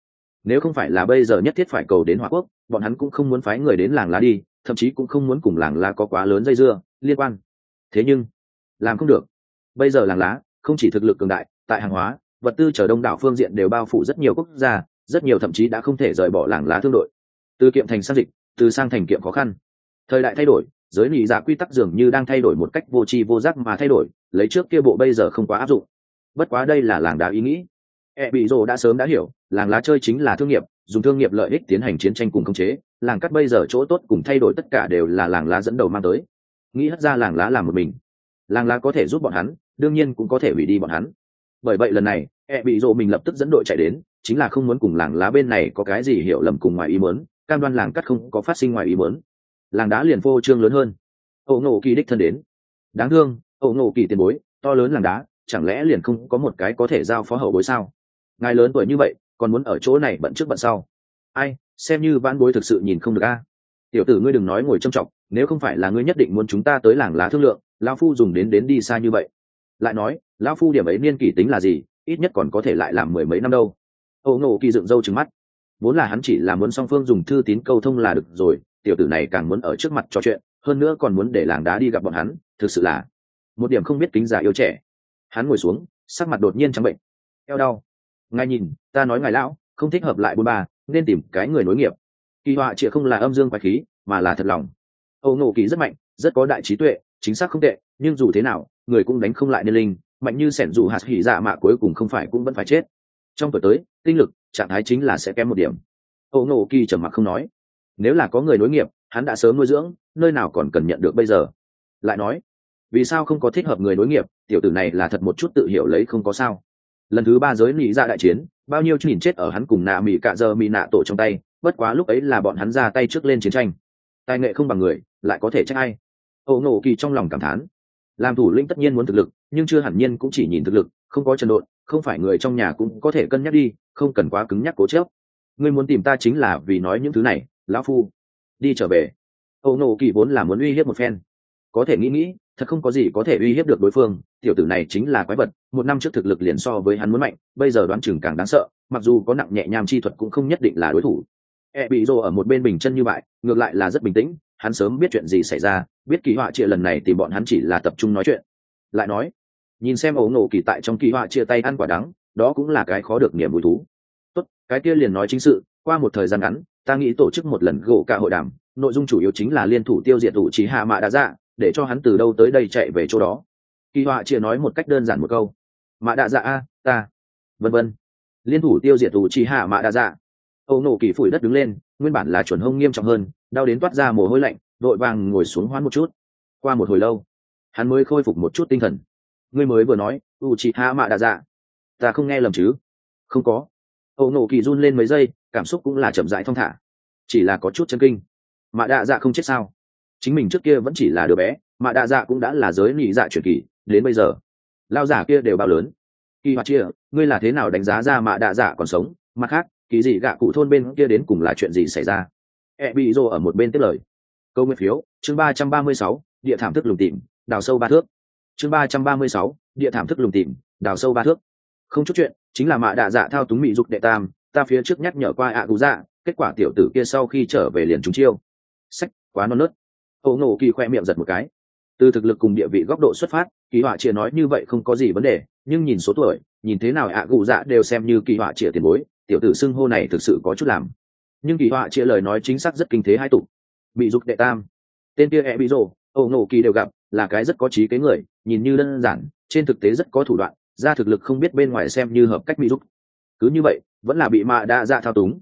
[SPEAKER 1] Nếu không phải là bây giờ nhất thiết phải cầu đến hòa quốc, bọn hắn cũng không muốn phái người đến làng lá đi, thậm chí cũng không muốn cùng làng lá có quá lớn dây dưa, liên quan. Thế nhưng, làm không được. Bây giờ làng lá không chỉ thực lực cường đại, tại hàng hóa, vật tư chở đông đảo phương diện đều bao phủ rất nhiều quốc gia, rất nhiều thậm chí đã không thể rời bỏ làng lá thương đội. Từ kiệm thành sang dịch, từ sang thành kiệm khó khăn. Thời đại thay đổi, giới lý giả dạ quy tắc dường như đang thay đổi một cách vô tri vô giác mà thay đổi, lấy trước kia bộ bây giờ không quá áp dụng. Bất quá đây là làng đá ý nghĩ. E bị rồ đã sớm đã hiểu, làng lá chơi chính là thương nghiệp, dùng thương nghiệp lợi ích tiến hành chiến tranh cùng khống chế, làng cắt bây giờ chỗ tốt cùng thay đổi tất cả đều là làng lá dẫn đầu mang tới. Nghĩ hất ra làng lá làm một mình. Làng lá có thể giúp bọn hắn đương nhiên cũng có thể hủy đi bọn hắn. Bởi vậy lần này e bị rộ mình lập tức dẫn đội chạy đến, chính là không muốn cùng làng lá bên này có cái gì hiểu lầm cùng ngoài ý muốn, cam đoan làng cắt không có phát sinh ngoài ý muốn. Làng đá liền phô trương lớn hơn. Ẩu ngộ kỳ đích thân đến. Đáng thương ẩu ngộ kỳ tiền bối, to lớn làng đá, chẳng lẽ liền không có một cái có thể giao phó hậu bối sao? Ngài lớn tuổi như vậy, còn muốn ở chỗ này bận trước bận sau. Ai, xem như vãn bối thực sự nhìn không được a. Tiểu tử ngươi đừng nói ngồi trâm trọng nếu không phải là ngươi nhất định muốn chúng ta tới làng lá thương lượng lao phu dùng đến đến đi xa như vậy lại nói, lão phu điểm ấy niên kỷ tính là gì, ít nhất còn có thể lại làm mười mấy năm đâu. Âu nổ kỳ dựng râu trừng mắt. Vốn là hắn chỉ là muốn song phương dùng thư tín câu thông là được rồi, tiểu tử này càng muốn ở trước mặt trò chuyện, hơn nữa còn muốn để làng đá đi gặp bọn hắn, thực sự là một điểm không biết kính già yêu trẻ. Hắn ngồi xuống, sắc mặt đột nhiên trắng bệnh. Eo đau. Ngài nhìn, ta nói ngài lão, không thích hợp lại bôn ba, nên tìm cái người nối nghiệp. Kỳ họa chịa không là âm dương quái khí, mà là thật lòng. Âu nổ kỳ rất mạnh, rất có đại trí tuệ, chính xác không tệ, nhưng dù thế nào người cũng đánh không lại nên linh, mạnh như sẻn dù hạt hỉ dạ mạ cuối cùng không phải cũng vẫn phải chết. Trong tuổi tới, tinh lực, trạng thái chính là sẽ kém một điểm. Ô nổ kỳ trầm mặc không nói. Nếu là có người nối nghiệp, hắn đã sớm nuôi dưỡng, nơi nào còn cần nhận được bây giờ? Lại nói, vì sao không có thích hợp người nối nghiệp, tiểu tử này là thật một chút tự hiểu lấy không có sao. Lần thứ ba giới mỹ ra đại chiến, bao nhiêu nhìn chết ở hắn cùng nạ mỹ cạ giờ mỹ nạ tổ trong tay, bất quá lúc ấy là bọn hắn ra tay trước lên chiến tranh. Tài nghệ không bằng người, lại có thể trách ai? Ô nổ kỳ trong lòng cảm thán làm thủ lĩnh tất nhiên muốn thực lực, nhưng chưa hẳn nhiên cũng chỉ nhìn thực lực, không có trần độn, không phải người trong nhà cũng có thể cân nhắc đi, không cần quá cứng nhắc cố chớp ngươi muốn tìm ta chính là vì nói những thứ này, lão phu. Đi trở về. Âu Nô kỳ vốn là muốn uy hiếp một phen. Có thể nghĩ nghĩ, thật không có gì có thể uy hiếp được đối phương, tiểu tử này chính là quái vật, một năm trước thực lực liền so với hắn muốn mạnh, bây giờ đoán chừng càng đáng sợ, mặc dù có nặng nhẹ nham chi thuật cũng không nhất định là đối thủ. E bị rô ở một bên bình chân như vậy ngược lại là rất bình tĩnh hắn sớm biết chuyện gì xảy ra, biết kỳ họa chia lần này thì bọn hắn chỉ là tập trung nói chuyện. Lại nói, nhìn xem ấu nổ kỳ tại trong kỳ họa chia tay ăn quả đắng, đó cũng là cái khó được niềm vui thú. Tốt, cái kia liền nói chính sự, qua một thời gian ngắn, ta nghĩ tổ chức một lần gỗ cả hội đàm, nội dung chủ yếu chính là liên thủ tiêu diệt thủ trí hạ mạ đã ra để cho hắn từ đâu tới đây chạy về chỗ đó. Kỳ họa chia nói một cách đơn giản một câu. Mạ đạ dạ a, ta, vân vân. Liên thủ tiêu diệt thủ trí hạ mạ đạ dạ. Âu nổ kỳ phủi đất đứng lên, nguyên bản là chuẩn hông nghiêm trọng hơn đau đến toát ra mồ hôi lạnh, vội vàng ngồi xuống hoán một chút. Qua một hồi lâu, hắn mới khôi phục một chút tinh thần. Ngươi mới vừa nói u chị hạ mạ đạ dạ ta không nghe lầm chứ? Không có. Âu nổ kỳ run lên mấy giây, cảm xúc cũng là chậm rãi thong thả. Chỉ là có chút chân kinh. Mạ đạ dạ không chết sao? Chính mình trước kia vẫn chỉ là đứa bé mạ đạ dạ cũng đã là giới nhị dạ truyền kỳ, đến bây giờ, lao giả kia đều bao lớn. Kỳ hoạt chia, ngươi là thế nào đánh giá ra mạ đạ dạ còn sống? Mặt khác, kỳ dị gạ cụ thôn bên kia đến cùng là chuyện gì xảy ra? E bị rô ở một bên tiếp lời. Câu nguyên phiếu, chương ba trăm ba mươi sáu, địa thảm thức lùng tìm, đào sâu ba thước. Chương ba trăm ba mươi sáu, địa thảm thức lùng tìm, đào sâu ba thước. Không chút chuyện, chính là mạ đạ dạ thao túng mỹ dục đệ tam, ta phía trước nhắc nhở qua ạ cụ dạ kết quả tiểu tử kia sau khi trở về liền trúng chiêu. Sách, quá non nớt. Ô ngộ kỳ khoe miệng giật một cái. Từ thực lực cùng địa vị góc độ xuất phát, kỳ họa chia nói như vậy không có gì vấn đề, nhưng nhìn số tuổi, nhìn thế nào ạ cụ dạ đều xem như kỳ họa chia tiền bối, tiểu tử xưng hô này thực sự có chút làm nhưng kỳ họa chia lời nói chính xác rất kinh thế hai tục. Bị dục đệ tam. Tên kia e bị rồ, ổ ngộ kỳ đều gặp, là cái rất có trí kế người, nhìn như đơn giản, trên thực tế rất có thủ đoạn, ra thực lực không biết bên ngoài xem như hợp cách bị dục. Cứ như vậy, vẫn là bị mạ đa dạ thao túng.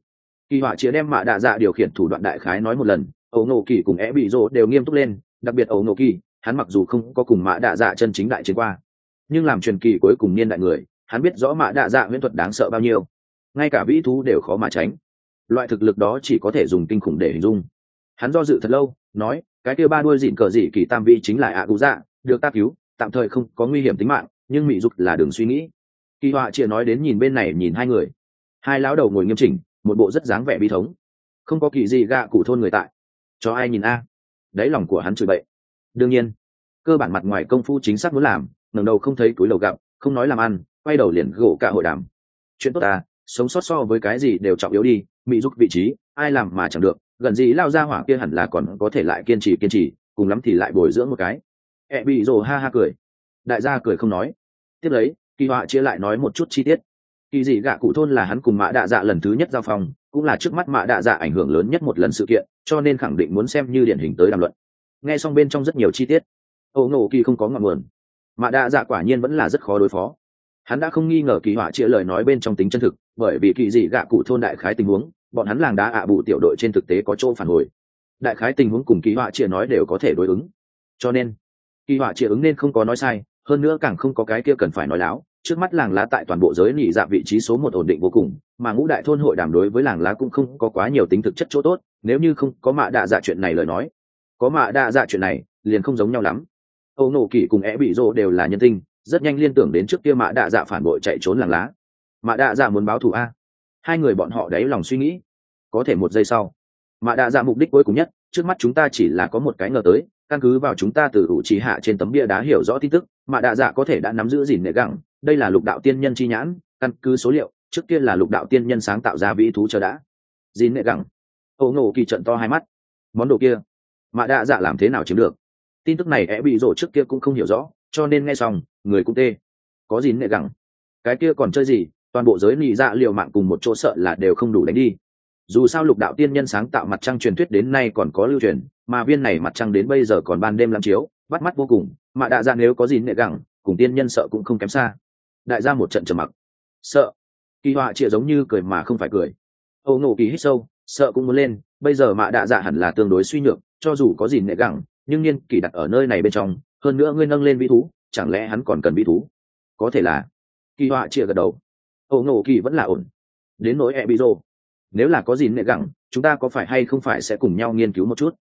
[SPEAKER 1] Kỳ họa chia đem mạ đa dạ điều khiển thủ đoạn đại khái nói một lần ẩu nổ kỳ cùng é bị rồ đều nghiêm túc lên, đặc biệt ẩu nổ kỳ, hắn mặc dù không có cùng mạ đa dạ chân chính đại chiến qua, nhưng làm truyền kỳ cuối cùng niên đại người, hắn biết rõ mạ đa dạ huyễn thuật đáng sợ bao nhiêu. Ngay cả vĩ thú đều khó mà tránh loại thực lực đó chỉ có thể dùng kinh khủng để hình dung. Hắn do dự thật lâu, nói, cái kia ba đuôi dịn cờ dị kỳ tam vi chính là ạ cụ dạ được ta cứu, tạm thời không có nguy hiểm tính mạng, nhưng mỹ dục là đường suy nghĩ. Kỳ họa chia nói đến nhìn bên này nhìn hai người. Hai lão đầu ngồi nghiêm chỉnh, một bộ rất dáng vẻ bi thống. Không có kỳ gì gạ cụ thôn người tại. Cho ai nhìn a? À? đáy lòng của hắn chửi bậy. Đương nhiên, cơ bản mặt ngoài công phu chính xác muốn làm, ngẩng đầu không thấy túi lầu gặp không nói làm ăn, quay đầu liền gỗ cả hội đàm. Chuyện tốt à sống sót so với cái gì đều trọng yếu đi mỹ giúp vị trí, ai làm mà chẳng được, gần gì lao ra hỏa kia hẳn là còn có thể lại kiên trì kiên trì, cùng lắm thì lại bồi dưỡng một cái. E Ẹ bị rồ ha ha cười. Đại gia cười không nói. Tiếp lấy, kỳ họa chia lại nói một chút chi tiết. Kỳ dị gạ cụ thôn là hắn cùng mã đạ dạ lần thứ nhất giao phòng cũng là trước mắt mã đạ dạ ảnh hưởng lớn nhất một lần sự kiện, cho nên khẳng định muốn xem như điển hình tới đàm luận. Nghe xong bên trong rất nhiều chi tiết. Ô ngộ kỳ không có ngọn nguồn. Mã đạ dạ quả nhiên vẫn là rất khó đối phó hắn đã không nghi ngờ kỳ họa chia lời nói bên trong tính chân thực, bởi vì kỳ dị gạ cụ thôn đại khái tình huống, bọn hắn làng đá ạ bù tiểu đội trên thực tế có chỗ phản hồi. Đại khái tình huống cùng kỳ họa chia nói đều có thể đối ứng. Cho nên, kỳ họa chia ứng nên không có nói sai, hơn nữa càng không có cái kia cần phải nói láo. Trước mắt làng lá tại toàn bộ giới nỉ dạ vị trí số một ổn định vô cùng, mà ngũ đại thôn hội đàm đối với làng lá cũng không có quá nhiều tính thực chất chỗ tốt, nếu như không có mạ đạ dạ chuyện này lời nói, có mạ đạ dạ chuyện này liền không giống nhau lắm. Âu nổ kỷ cùng é bị rô đều là nhân tinh rất nhanh liên tưởng đến trước kia Mã đạ dạ phản bội chạy trốn làng lá. Mã đạ dạ muốn báo thù a. Hai người bọn họ đáy lòng suy nghĩ. Có thể một giây sau, Mã đạ dạ mục đích cuối cùng nhất, trước mắt chúng ta chỉ là có một cái ngờ tới, căn cứ vào chúng ta từ hữu trí hạ trên tấm bia đá hiểu rõ tin tức, Mã đạ dạ có thể đã nắm giữ gìn nệ gẳng, đây là lục đạo tiên nhân chi nhãn, căn cứ số liệu, trước kia là lục đạo tiên nhân sáng tạo ra vĩ thú chờ đã. Gìn nệ gẳng. Ô ngộ kỳ trận to hai mắt. Món đồ kia, Mã đạ dạ làm thế nào chiếm được? Tin tức này é bị rổ trước kia cũng không hiểu rõ cho nên nghe xong, người cũng tê. Có gì nệ gẳng? Cái kia còn chơi gì? Toàn bộ giới nị dạ liều mạng cùng một chỗ sợ là đều không đủ đánh đi. Dù sao lục đạo tiên nhân sáng tạo mặt trăng truyền thuyết đến nay còn có lưu truyền, mà viên này mặt trăng đến bây giờ còn ban đêm làm chiếu, bắt mắt vô cùng. Mà đạ ra nếu có gì nệ gẳng, cùng tiên nhân sợ cũng không kém xa. Đại ra một trận trầm mặc. Sợ. Kỳ họa chịa giống như cười mà không phải cười. Âu nổ kỳ hít sâu, sợ cũng muốn lên, bây giờ mạ đạ dạ hẳn là tương đối suy nhược, cho dù có gì nệ gẳng, nhưng niên kỳ đặt ở nơi này bên trong hơn nữa ngươi nâng lên vĩ thú, chẳng lẽ hắn còn cần vĩ thú? Có thể là. Kỳ họa chia gật đầu. Âu ngộ kỳ vẫn là ổn. Đến nỗi e bị rô nếu là có gì nệ gẳng, chúng ta có phải hay không phải sẽ cùng nhau nghiên cứu một chút?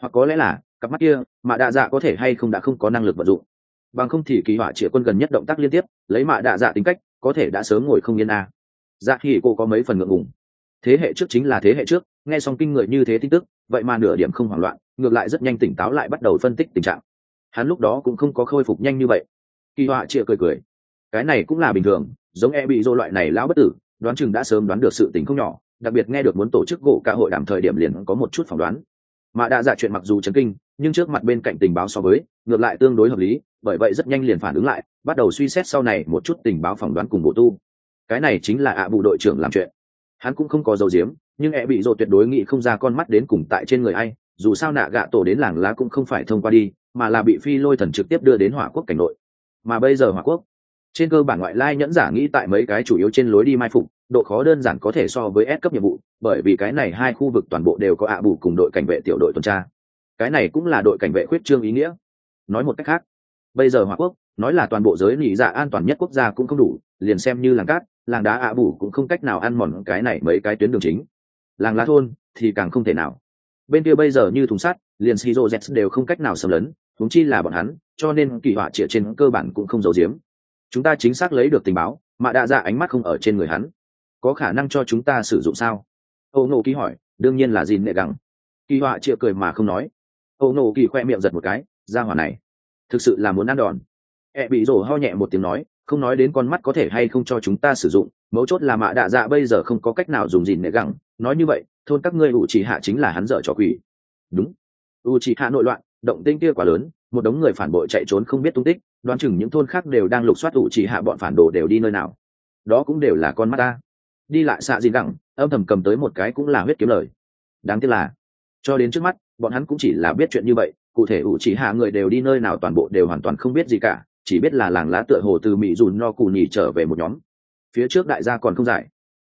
[SPEAKER 1] Hoặc có lẽ là, cặp mắt kia mạ đạ dạ có thể hay không đã không có năng lực vận dụng? Bằng không thì kỳ họa chĩa quân gần nhất động tác liên tiếp, lấy mạ đạ dạ tính cách, có thể đã sớm ngồi không yên a à. dạ khi cô có mấy phần ngượng ngùng. Thế hệ trước chính là thế hệ trước, nghe xong kinh người như thế tin tức, vậy mà nửa điểm không hoảng loạn, ngược lại rất nhanh tỉnh táo lại bắt đầu phân tích tình trạng hắn lúc đó cũng không có khôi phục nhanh như vậy. Kỳ họa chịa cười cười. Cái này cũng là bình thường, giống e bị dô loại này lão bất tử, đoán chừng đã sớm đoán được sự tình không nhỏ, đặc biệt nghe được muốn tổ chức gỗ cả hội đàm thời điểm liền có một chút phỏng đoán. Mà đã giả chuyện mặc dù chấn kinh, nhưng trước mặt bên cạnh tình báo so với, ngược lại tương đối hợp lý, bởi vậy rất nhanh liền phản ứng lại, bắt đầu suy xét sau này một chút tình báo phỏng đoán cùng bộ tu. Cái này chính là ạ à bù đội trưởng làm chuyện. Hắn cũng không có dầu diếm nhưng e bị dô tuyệt đối nghĩ không ra con mắt đến cùng tại trên người ai, dù sao nạ gạ tổ đến làng lá cũng không phải thông qua đi mà là bị phi lôi thần trực tiếp đưa đến hỏa quốc cảnh nội. Mà bây giờ hỏa quốc, trên cơ bản ngoại lai nhẫn giả nghĩ tại mấy cái chủ yếu trên lối đi mai phục, độ khó đơn giản có thể so với S cấp nhiệm vụ, bởi vì cái này hai khu vực toàn bộ đều có ạ bù cùng đội cảnh vệ tiểu đội tuần tra. Cái này cũng là đội cảnh vệ khuyết trương ý nghĩa. Nói một cách khác, bây giờ hỏa quốc, nói là toàn bộ giới nhị dạ an toàn nhất quốc gia cũng không đủ, liền xem như làng cát, làng đá ạ bù cũng không cách nào ăn mòn cái này mấy cái tuyến đường chính. Làng lá thôn thì càng không thể nào. Bên kia bây giờ như thùng sắt liền shizu z đều không cách nào xâm lấn thúng chi là bọn hắn, cho nên kỳ họa triệt trên cơ bản cũng không giấu giếm. Chúng ta chính xác lấy được tình báo, mà đã ra dạ ánh mắt không ở trên người hắn. Có khả năng cho chúng ta sử dụng sao? Âu Ngộ Kỳ hỏi, đương nhiên là gìn nệ gặng. kỳ họa triệt cười mà không nói. Âu Ngộ kỳ khoe miệng giật một cái, ra hỏa này, thực sự là muốn ăn đòn. E bị rổ ho nhẹ một tiếng nói, không nói đến con mắt có thể hay không cho chúng ta sử dụng, mấu chốt là mạ đạ dạ bây giờ không có cách nào dùng gìn nệ gặng. nói như vậy, thôn các ngươi ủ chỉ hạ chính là hắn dở trò quỷ. Đúng u chỉ hạ nội loạn, động tinh kia quá lớn, một đống người phản bội chạy trốn không biết tung tích, đoán chừng những thôn khác đều đang lục soát U chỉ hạ bọn phản đồ đều đi nơi nào. Đó cũng đều là con mắt ta. Đi lại xạ gì đẳng âm thầm cầm tới một cái cũng là huyết kiếm lời. Đáng tiếc là, cho đến trước mắt, bọn hắn cũng chỉ là biết chuyện như vậy, cụ thể ủ chỉ hạ người đều đi nơi nào toàn bộ đều hoàn toàn không biết gì cả, chỉ biết là làng lá tựa hồ từ mỹ dùn no cù nhì trở về một nhóm. Phía trước đại gia còn không giải.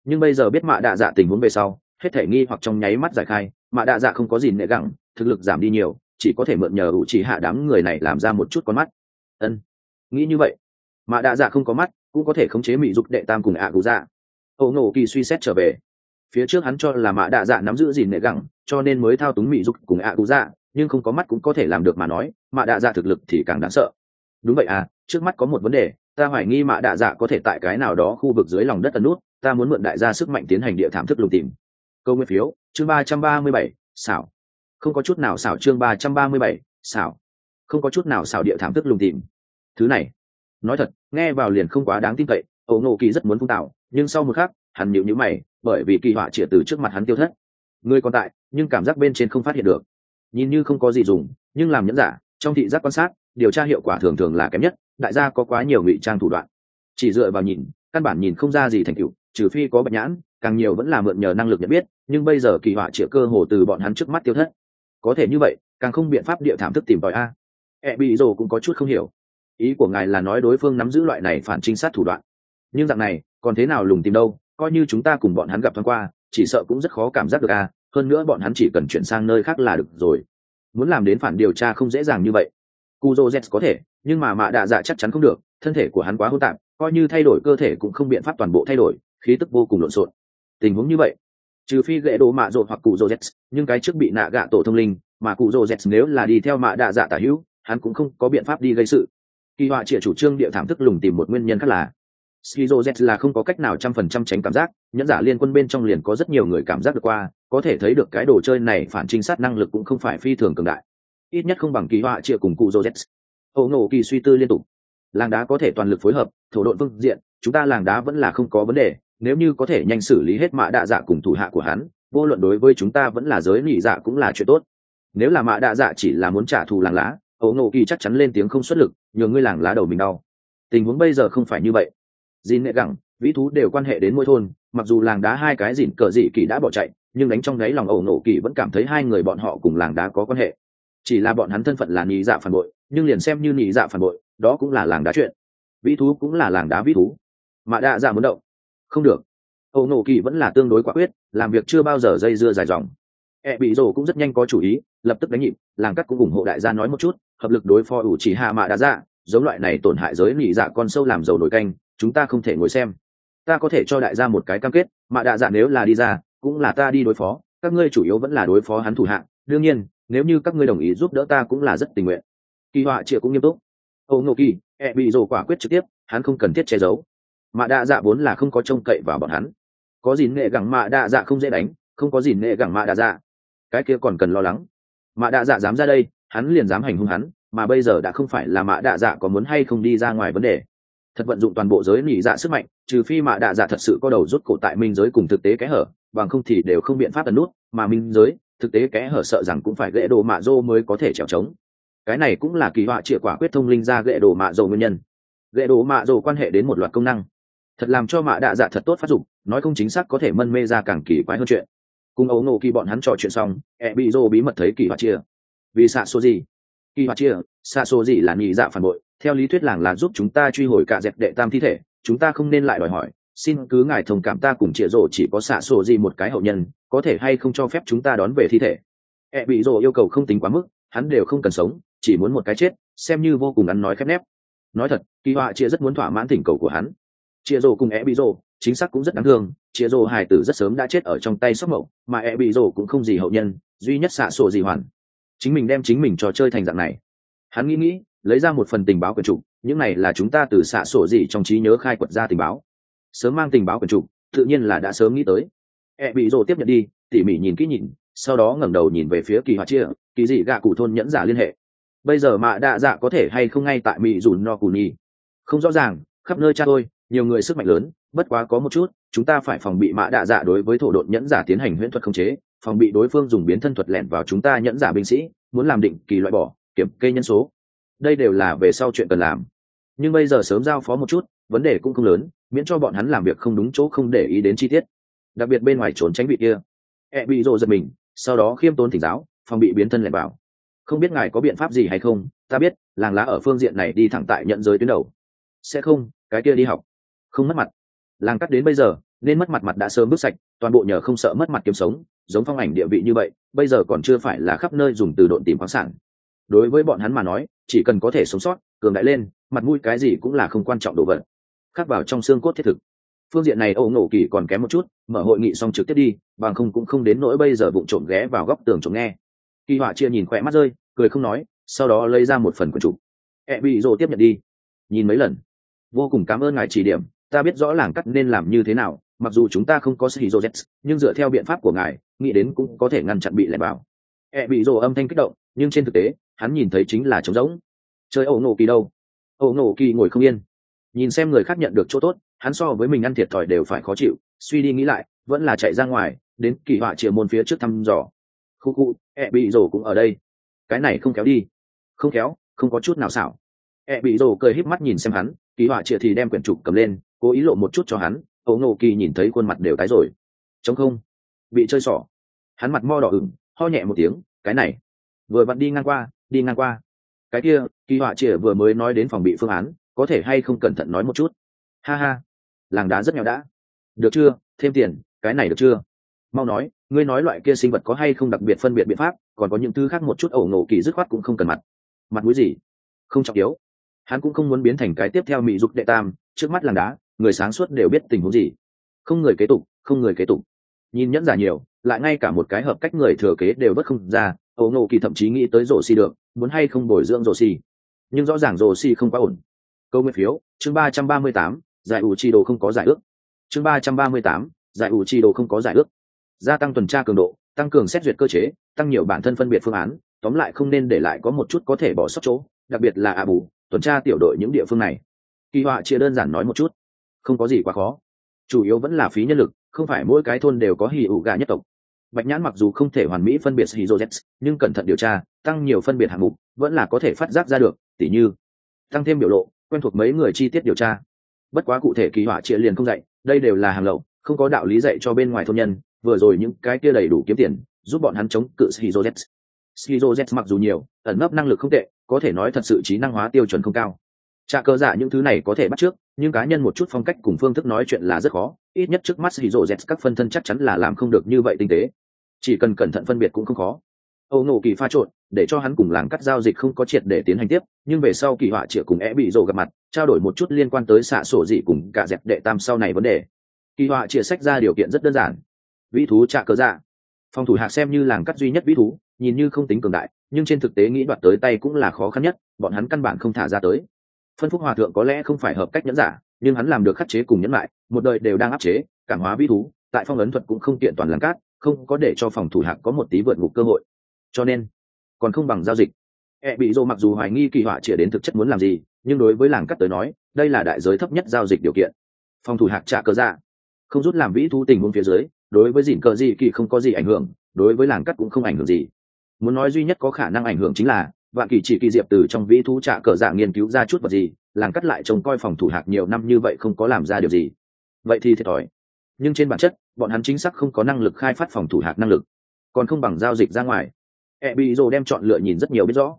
[SPEAKER 1] Nhưng bây giờ biết mạ đạ dạ tình huống về sau, hết thể nghi hoặc trong nháy mắt giải khai, mạ đạ dạ không có gì nệ gẳng thực lực giảm đi nhiều, chỉ có thể mượn nhờ ủ chỉ hạ đám người này làm ra một chút con mắt. Ân, nghĩ như vậy. Mà đạ dạ không có mắt, cũng có thể khống chế mỹ dục đệ tam cùng ạ cụ dạ. Âu nổ kỳ suy xét trở về. Phía trước hắn cho là mạ đạ dạ nắm giữ gì nệ gẳng, cho nên mới thao túng mỹ dục cùng ạ cụ dạ nhưng không có mắt cũng có thể làm được mà nói mạ đạ dạ thực lực thì càng đáng sợ. Đúng vậy à trước mắt có một vấn đề, ta hoài nghi mạ đạ dạ có thể tại cái nào đó khu vực dưới lòng đất tần nút, ta muốn mượn đại gia sức mạnh tiến hành địa thảm thức lùng tìm. Câu nguyên phiếu, chương ba trăm ba mươi bảy, xảo không có chút nào xảo chương ba trăm ba mươi bảy, xảo. Không có chút nào xảo địa thảm thức lùng tìm. Thứ này. Nói thật, nghe vào liền không quá đáng tin cậy ẩu nổ kỳ rất muốn phung tạo, nhưng sau một khắc, hắn nhịu nhữ mày, bởi vì kỳ họa chĩa từ trước mặt hắn tiêu thất. Người còn tại, nhưng cảm giác bên trên không phát hiện được. Nhìn như không có gì dùng, nhưng làm nhẫn giả, trong thị giác quan sát, điều tra hiệu quả thường thường là kém nhất, đại gia có quá nhiều ngụy trang thủ đoạn. Chỉ dựa vào nhìn, căn bản nhìn không ra gì thành tựu, trừ phi có bạch nhãn, càng nhiều vẫn là mượn nhờ năng lực nhận biết, nhưng bây giờ kỳ họa chĩa cơ hồ từ bọn hắn trước mắt tiêu thất có thể như vậy càng không biện pháp địa thảm thức tìm tòi a. E bị rồ cũng có chút không hiểu. Ý của ngài là nói đối phương nắm giữ loại này phản trinh sát thủ đoạn. Nhưng dạng này còn thế nào lùng tìm đâu coi như chúng ta cùng bọn hắn gặp thoáng qua chỉ sợ cũng rất khó cảm giác được a hơn nữa bọn hắn chỉ cần chuyển sang nơi khác là được rồi. Muốn làm đến phản điều tra không dễ dàng như vậy. Cuzo Z có thể, nhưng mà mạ đạ dạ chắc chắn không được, thân thể của hắn quá hô tạp, coi như thay đổi cơ thể cũng không biện pháp toàn bộ thay đổi, khí tức vô cùng lộn xộn. Tình huống như vậy, trừ phi gãy đồ mạ rộ hoặc cụ rô z nhưng cái trước bị nạ gạ tổ thông linh, mà cụ rô z nếu là đi theo mạ đạ dạ tả hữu, hắn cũng không có biện pháp đi gây sự. Kỳ họa trịa chủ trương địa thảm thức lùng tìm một nguyên nhân khác là skizo z là không có cách nào trăm phần trăm tránh cảm giác, nhẫn giả liên quân bên trong liền có rất nhiều người cảm giác được qua, có thể thấy được cái đồ chơi này phản trinh sát năng lực cũng không phải phi thường cường đại. Ít nhất không bằng kỳ họa chĩa cùng cụ rô z ô ngộ kỳ suy tư liên tục. Làng đá có thể toàn lực phối hợp, thổ đội phương diện, chúng ta làng đá vẫn là không có vấn đề nếu như có thể nhanh xử lý hết mạ đạ dạ cùng thủ hạ của hắn, vô luận đối với chúng ta vẫn là giới nhị dạ cũng là chuyện tốt. Nếu là mạ đạ dạ chỉ là muốn trả thù làng lá, ấu nộ kỳ chắc chắn lên tiếng không xuất lực nhường ngươi làng lá đầu mình đau. Tình huống bây giờ không phải như vậy. Dìn nệ gẳng, vĩ thú đều quan hệ đến mỗi thôn, mặc dù làng đá hai cái dìn cờ dị kỳ đã bỏ chạy, nhưng đánh trong đáy lòng ẩu nổ kỳ vẫn cảm thấy hai người bọn họ cùng làng đá có quan hệ. Chỉ là bọn hắn thân phận là nhị dạ phản bội, nhưng liền xem như nhị dạ phản bội, đó cũng là làng đá chuyện. Vĩ thú cũng là làng đá vĩ thú. Mạ đạ dạ muốn động không được. Âu nổ kỳ vẫn là tương đối quả quyết, làm việc chưa bao giờ dây dưa dài dòng. E bị rồ cũng rất nhanh có chủ ý, lập tức đánh nhịp, làng cắt cũng ủng hộ đại gia nói một chút, hợp lực đối phó ủ chỉ hạ mạ đã ra, giống loại này tổn hại giới nỉ dạ con sâu làm dầu nổi canh, chúng ta không thể ngồi xem. Ta có thể cho đại gia một cái cam kết, mạ đạ dạ nếu là đi ra, cũng là ta đi đối phó, các ngươi chủ yếu vẫn là đối phó hắn thủ hạ đương nhiên, nếu như các ngươi đồng ý giúp đỡ ta cũng là rất tình nguyện. Kỳ họa triệu cũng nghiêm túc. Âu nô kỳ e bị rồ quả quyết trực tiếp, hắn không cần thiết che giấu mạ đa dạ vốn là không có trông cậy vào bọn hắn. Có gì nghệ gẳng mạ đa dạ không dễ đánh, không có gì nệ gẳng mạ đa dạ. Cái kia còn cần lo lắng. Mạ đa dạ dám ra đây, hắn liền dám hành hung hắn, mà bây giờ đã không phải là mạ đa dạ có muốn hay không đi ra ngoài vấn đề. Thật vận dụng toàn bộ giới nỉ dạ sức mạnh, trừ phi mạ đa dạ thật sự có đầu rút cổ tại minh giới cùng thực tế kẽ hở, bằng không thì đều không biện pháp ẩn nút, mà minh giới, thực tế kẽ hở sợ rằng cũng phải gãy đồ mạ dô mới có thể trèo trống. Cái này cũng là kỳ họa chĩa quả quyết thông linh ra gãy đồ mạ dô nguyên nhân. Gãy đồ mạ dô quan hệ đến một loạt công năng thật làm cho mạ đạ dạ thật tốt phát dụng nói không chính xác có thể mân mê ra càng kỳ quái hơn chuyện. Cùng ấu nổ kỳ bọn hắn trò chuyện xong e bị dô bí mật thấy kỳ hoạt chia. Vì xạ số gì? Kỳ hoạt chia, xạ số gì là nhị dạ phản bội, theo lý thuyết làng là giúp chúng ta truy hồi cả dẹp đệ tam thi thể, chúng ta không nên lại đòi hỏi, xin cứ ngài thông cảm ta cùng chĩa rổ chỉ có xạ sổ gì một cái hậu nhân, có thể hay không cho phép chúng ta đón về thi thể. E bị rổ yêu cầu không tính quá mức, hắn đều không cần sống, chỉ muốn một cái chết, xem như vô cùng ăn nói khép nép. Nói thật, kỳ họa chia rất muốn thỏa mãn thỉnh cầu của hắn chia rổ cùng e bị rổ chính xác cũng rất đáng thương chia rổ hài tử rất sớm đã chết ở trong tay sóc mậu mà e bị rổ cũng không gì hậu nhân, duy nhất xạ sổ gì hoàn. Chính mình đem chính mình trò chơi thành dạng này. Hắn nghĩ nghĩ, lấy ra một phần tình báo quyền trục, những này là chúng ta từ xạ sổ gì trong trí nhớ khai quật ra tình báo. Sớm mang tình báo quyền trục, tự nhiên là đã sớm nghĩ tới. E bị rồ tiếp nhận đi, tỉ mỉ nhìn kỹ nhìn, sau đó ngẩng đầu nhìn về phía kỳ họa chia, kỳ dị gạ cụ thôn nhẫn giả liên hệ. Bây giờ mạ đạ dạ có thể hay không ngay tại mỹ dù no cù nhi không rõ ràng, khắp nơi cha tôi nhiều người sức mạnh lớn, bất quá có một chút, chúng ta phải phòng bị mã đạ dạ đối với thổ độn nhẫn giả tiến hành huyễn thuật khống chế, phòng bị đối phương dùng biến thân thuật lẻn vào chúng ta nhẫn giả binh sĩ, muốn làm định kỳ loại bỏ, kiểm kê nhân số. Đây đều là về sau chuyện cần làm. Nhưng bây giờ sớm giao phó một chút, vấn đề cũng không lớn, miễn cho bọn hắn làm việc không đúng chỗ không để ý đến chi tiết. Đặc biệt bên ngoài trốn tránh vị kia. E bị rộ giật mình, sau đó khiêm tốn thỉnh giáo, phòng bị biến thân lẻn vào. Không biết ngài có biện pháp gì hay không, ta biết, làng lá ở phương diện này đi thẳng tại nhận giới tuyến đầu. Sẽ không, cái kia đi học không mất mặt. Làng cắt đến bây giờ, nên mất mặt mặt đã sớm bước sạch, toàn bộ nhờ không sợ mất mặt kiếm sống, giống phong ảnh địa vị như vậy, bây giờ còn chưa phải là khắp nơi dùng từ độn tìm khoáng sản. Đối với bọn hắn mà nói, chỉ cần có thể sống sót, cường đại lên, mặt mũi cái gì cũng là không quan trọng đồ vật. Khắc vào trong xương cốt thiết thực. Phương diện này âu nổ kỳ còn kém một chút, mở hội nghị xong trực tiếp đi, bằng không cũng không đến nỗi bây giờ bụng trộm ghé vào góc tường trộm nghe. Kỳ họa chia nhìn khỏe mắt rơi, cười không nói, sau đó lấy ra một phần quần trục e bị rồ tiếp nhận đi. Nhìn mấy lần. Vô cùng cảm ơn ngài chỉ điểm ta biết rõ làng cắt nên làm như thế nào, mặc dù chúng ta không có shizu z nhưng dựa theo biện pháp của ngài, nghĩ đến cũng có thể ngăn chặn bị lẻ vào. E bị rồ âm thanh kích động, nhưng trên thực tế, hắn nhìn thấy chính là trống rỗng. Chơi ẩu nổ kỳ đâu? Ẩu nổ kỳ ngồi không yên. Nhìn xem người khác nhận được chỗ tốt, hắn so với mình ăn thiệt thòi đều phải khó chịu, suy đi nghĩ lại, vẫn là chạy ra ngoài, đến kỳ họa chìa môn phía trước thăm dò. Khu khu e bị cũng ở đây. Cái này không kéo đi. Không kéo không có chút nào xảo. E bị cười híp mắt nhìn xem hắn, kỳ họa chìa thì đem quyển trục cầm lên cố ý lộ một chút cho hắn ấu ngộ kỳ nhìn thấy khuôn mặt đều tái rồi. Chống không. Bị chơi xỏ hắn mặt mo đỏ ửng, ho nhẹ một tiếng, cái này, vừa vặn đi ngang qua, đi ngang qua. Cái kia, kỳ họa chìa vừa mới nói đến phòng bị phương án, có thể hay không cẩn thận nói một chút? Ha ha, làng đá rất nghèo đã. Được chưa? Thêm tiền, cái này được chưa? Mau nói, ngươi nói loại kia sinh vật có hay không đặc biệt phân biệt biện pháp, còn có những thứ khác một chút ẩu nổ kỳ dứt khoát cũng không cần mặt. Mặt mũi gì? Không trọng yếu. Hắn cũng không muốn biến thành cái tiếp theo mỹ dục đệ tam, trước mắt làng đá người sáng suốt đều biết tình huống gì. Không người kế tục, không người kế tục. Nhìn nhẫn giả nhiều, lại ngay cả một cái hợp cách người thừa kế đều bất không ra ấu nộ kỳ thậm chí nghĩ tới rổ xi được, muốn hay không bồi dưỡng rổ xi. Nhưng rõ ràng rổ xi không quá ổn. Câu nguyên phiếu, chương ba trăm ba mươi tám, giải ủ chi đồ không có giải ước. Chương ba trăm ba mươi tám, giải ủ chi đồ không có giải ước. Gia tăng tuần tra cường độ, tăng cường xét duyệt cơ chế, tăng nhiều bản thân phân biệt phương án, tóm lại không nên để lại có một chút có thể bỏ sót chỗ, đặc biệt là à bù tuần tra tiểu đội những địa phương này. Kỳ họa chia đơn giản nói một chút không có gì quá khó. Chủ yếu vẫn là phí nhân lực, không phải mỗi cái thôn đều có hì ủ gà nhất tộc. Bạch nhãn mặc dù không thể hoàn mỹ phân biệt hì nhưng cẩn thận điều tra, tăng nhiều phân biệt hạng mục, vẫn là có thể phát giác ra được, tỉ như, tăng thêm biểu lộ, quen thuộc mấy người chi tiết điều tra. Bất quá cụ thể kỳ họa chia liền không dạy, đây đều là hàng lậu, không có đạo lý dạy cho bên ngoài thôn nhân, vừa rồi những cái kia đầy đủ kiếm tiền, giúp bọn hắn chống cự shizu z mặc dù nhiều, ẩn nấp năng lực không tệ, có thể nói thật sự trí năng hóa tiêu chuẩn không cao trả cơ giả những thứ này có thể bắt trước, nhưng cá nhân một chút phong cách cùng phương thức nói chuyện là rất khó, ít nhất trước mắt shizu z các phân thân chắc chắn là làm không được như vậy tinh tế. Chỉ cần cẩn thận phân biệt cũng không khó. Âu nổ kỳ pha trộn, để cho hắn cùng làng cắt giao dịch không có triệt để tiến hành tiếp, nhưng về sau kỳ họa chĩa cùng é bị rộ gặp mặt, trao đổi một chút liên quan tới xạ sổ dị cùng cả dẹp đệ tam sau này vấn đề. Kỳ họa chia sách ra điều kiện rất đơn giản. Vĩ thú trạ cơ dạ phòng thủ hạc xem như làng cắt duy nhất vĩ thú, nhìn như không tính cường đại, nhưng trên thực tế nghĩ đoạt tới tay cũng là khó khăn nhất, bọn hắn căn bản không thả ra tới phân phúc hòa thượng có lẽ không phải hợp cách nhẫn giả, nhưng hắn làm được khắc chế cùng nhẫn lại, một đời đều đang áp chế, cảm hóa vi thú, tại phong ấn thuật cũng không kiện toàn làng cát, không có để cho phòng thủ hạc có một tí vượt ngục cơ hội. Cho nên, còn không bằng giao dịch. E bị dô mặc dù hoài nghi kỳ họa chĩa đến thực chất muốn làm gì, nhưng đối với làng cắt tới nói, đây là đại giới thấp nhất giao dịch điều kiện. Phòng thủ hạc trả cơ dạ. Không rút làm vĩ thu tình huống phía dưới, đối với dìn cờ gì kỳ không có gì ảnh hưởng, đối với làng cắt cũng không ảnh hưởng gì. Muốn nói duy nhất có khả năng ảnh hưởng chính là vạn kỳ chỉ kỳ diệp từ trong vĩ thú trạ cờ dạ nghiên cứu ra chút vật gì, làng cắt lại trông coi phòng thủ hạc nhiều năm như vậy không có làm ra điều gì. Vậy thì thiệt thòi. Nhưng trên bản chất, bọn hắn chính xác không có năng lực khai phát phòng thủ hạt năng lực, còn không bằng giao dịch ra ngoài. E bị rồ đem chọn lựa nhìn rất nhiều biết rõ.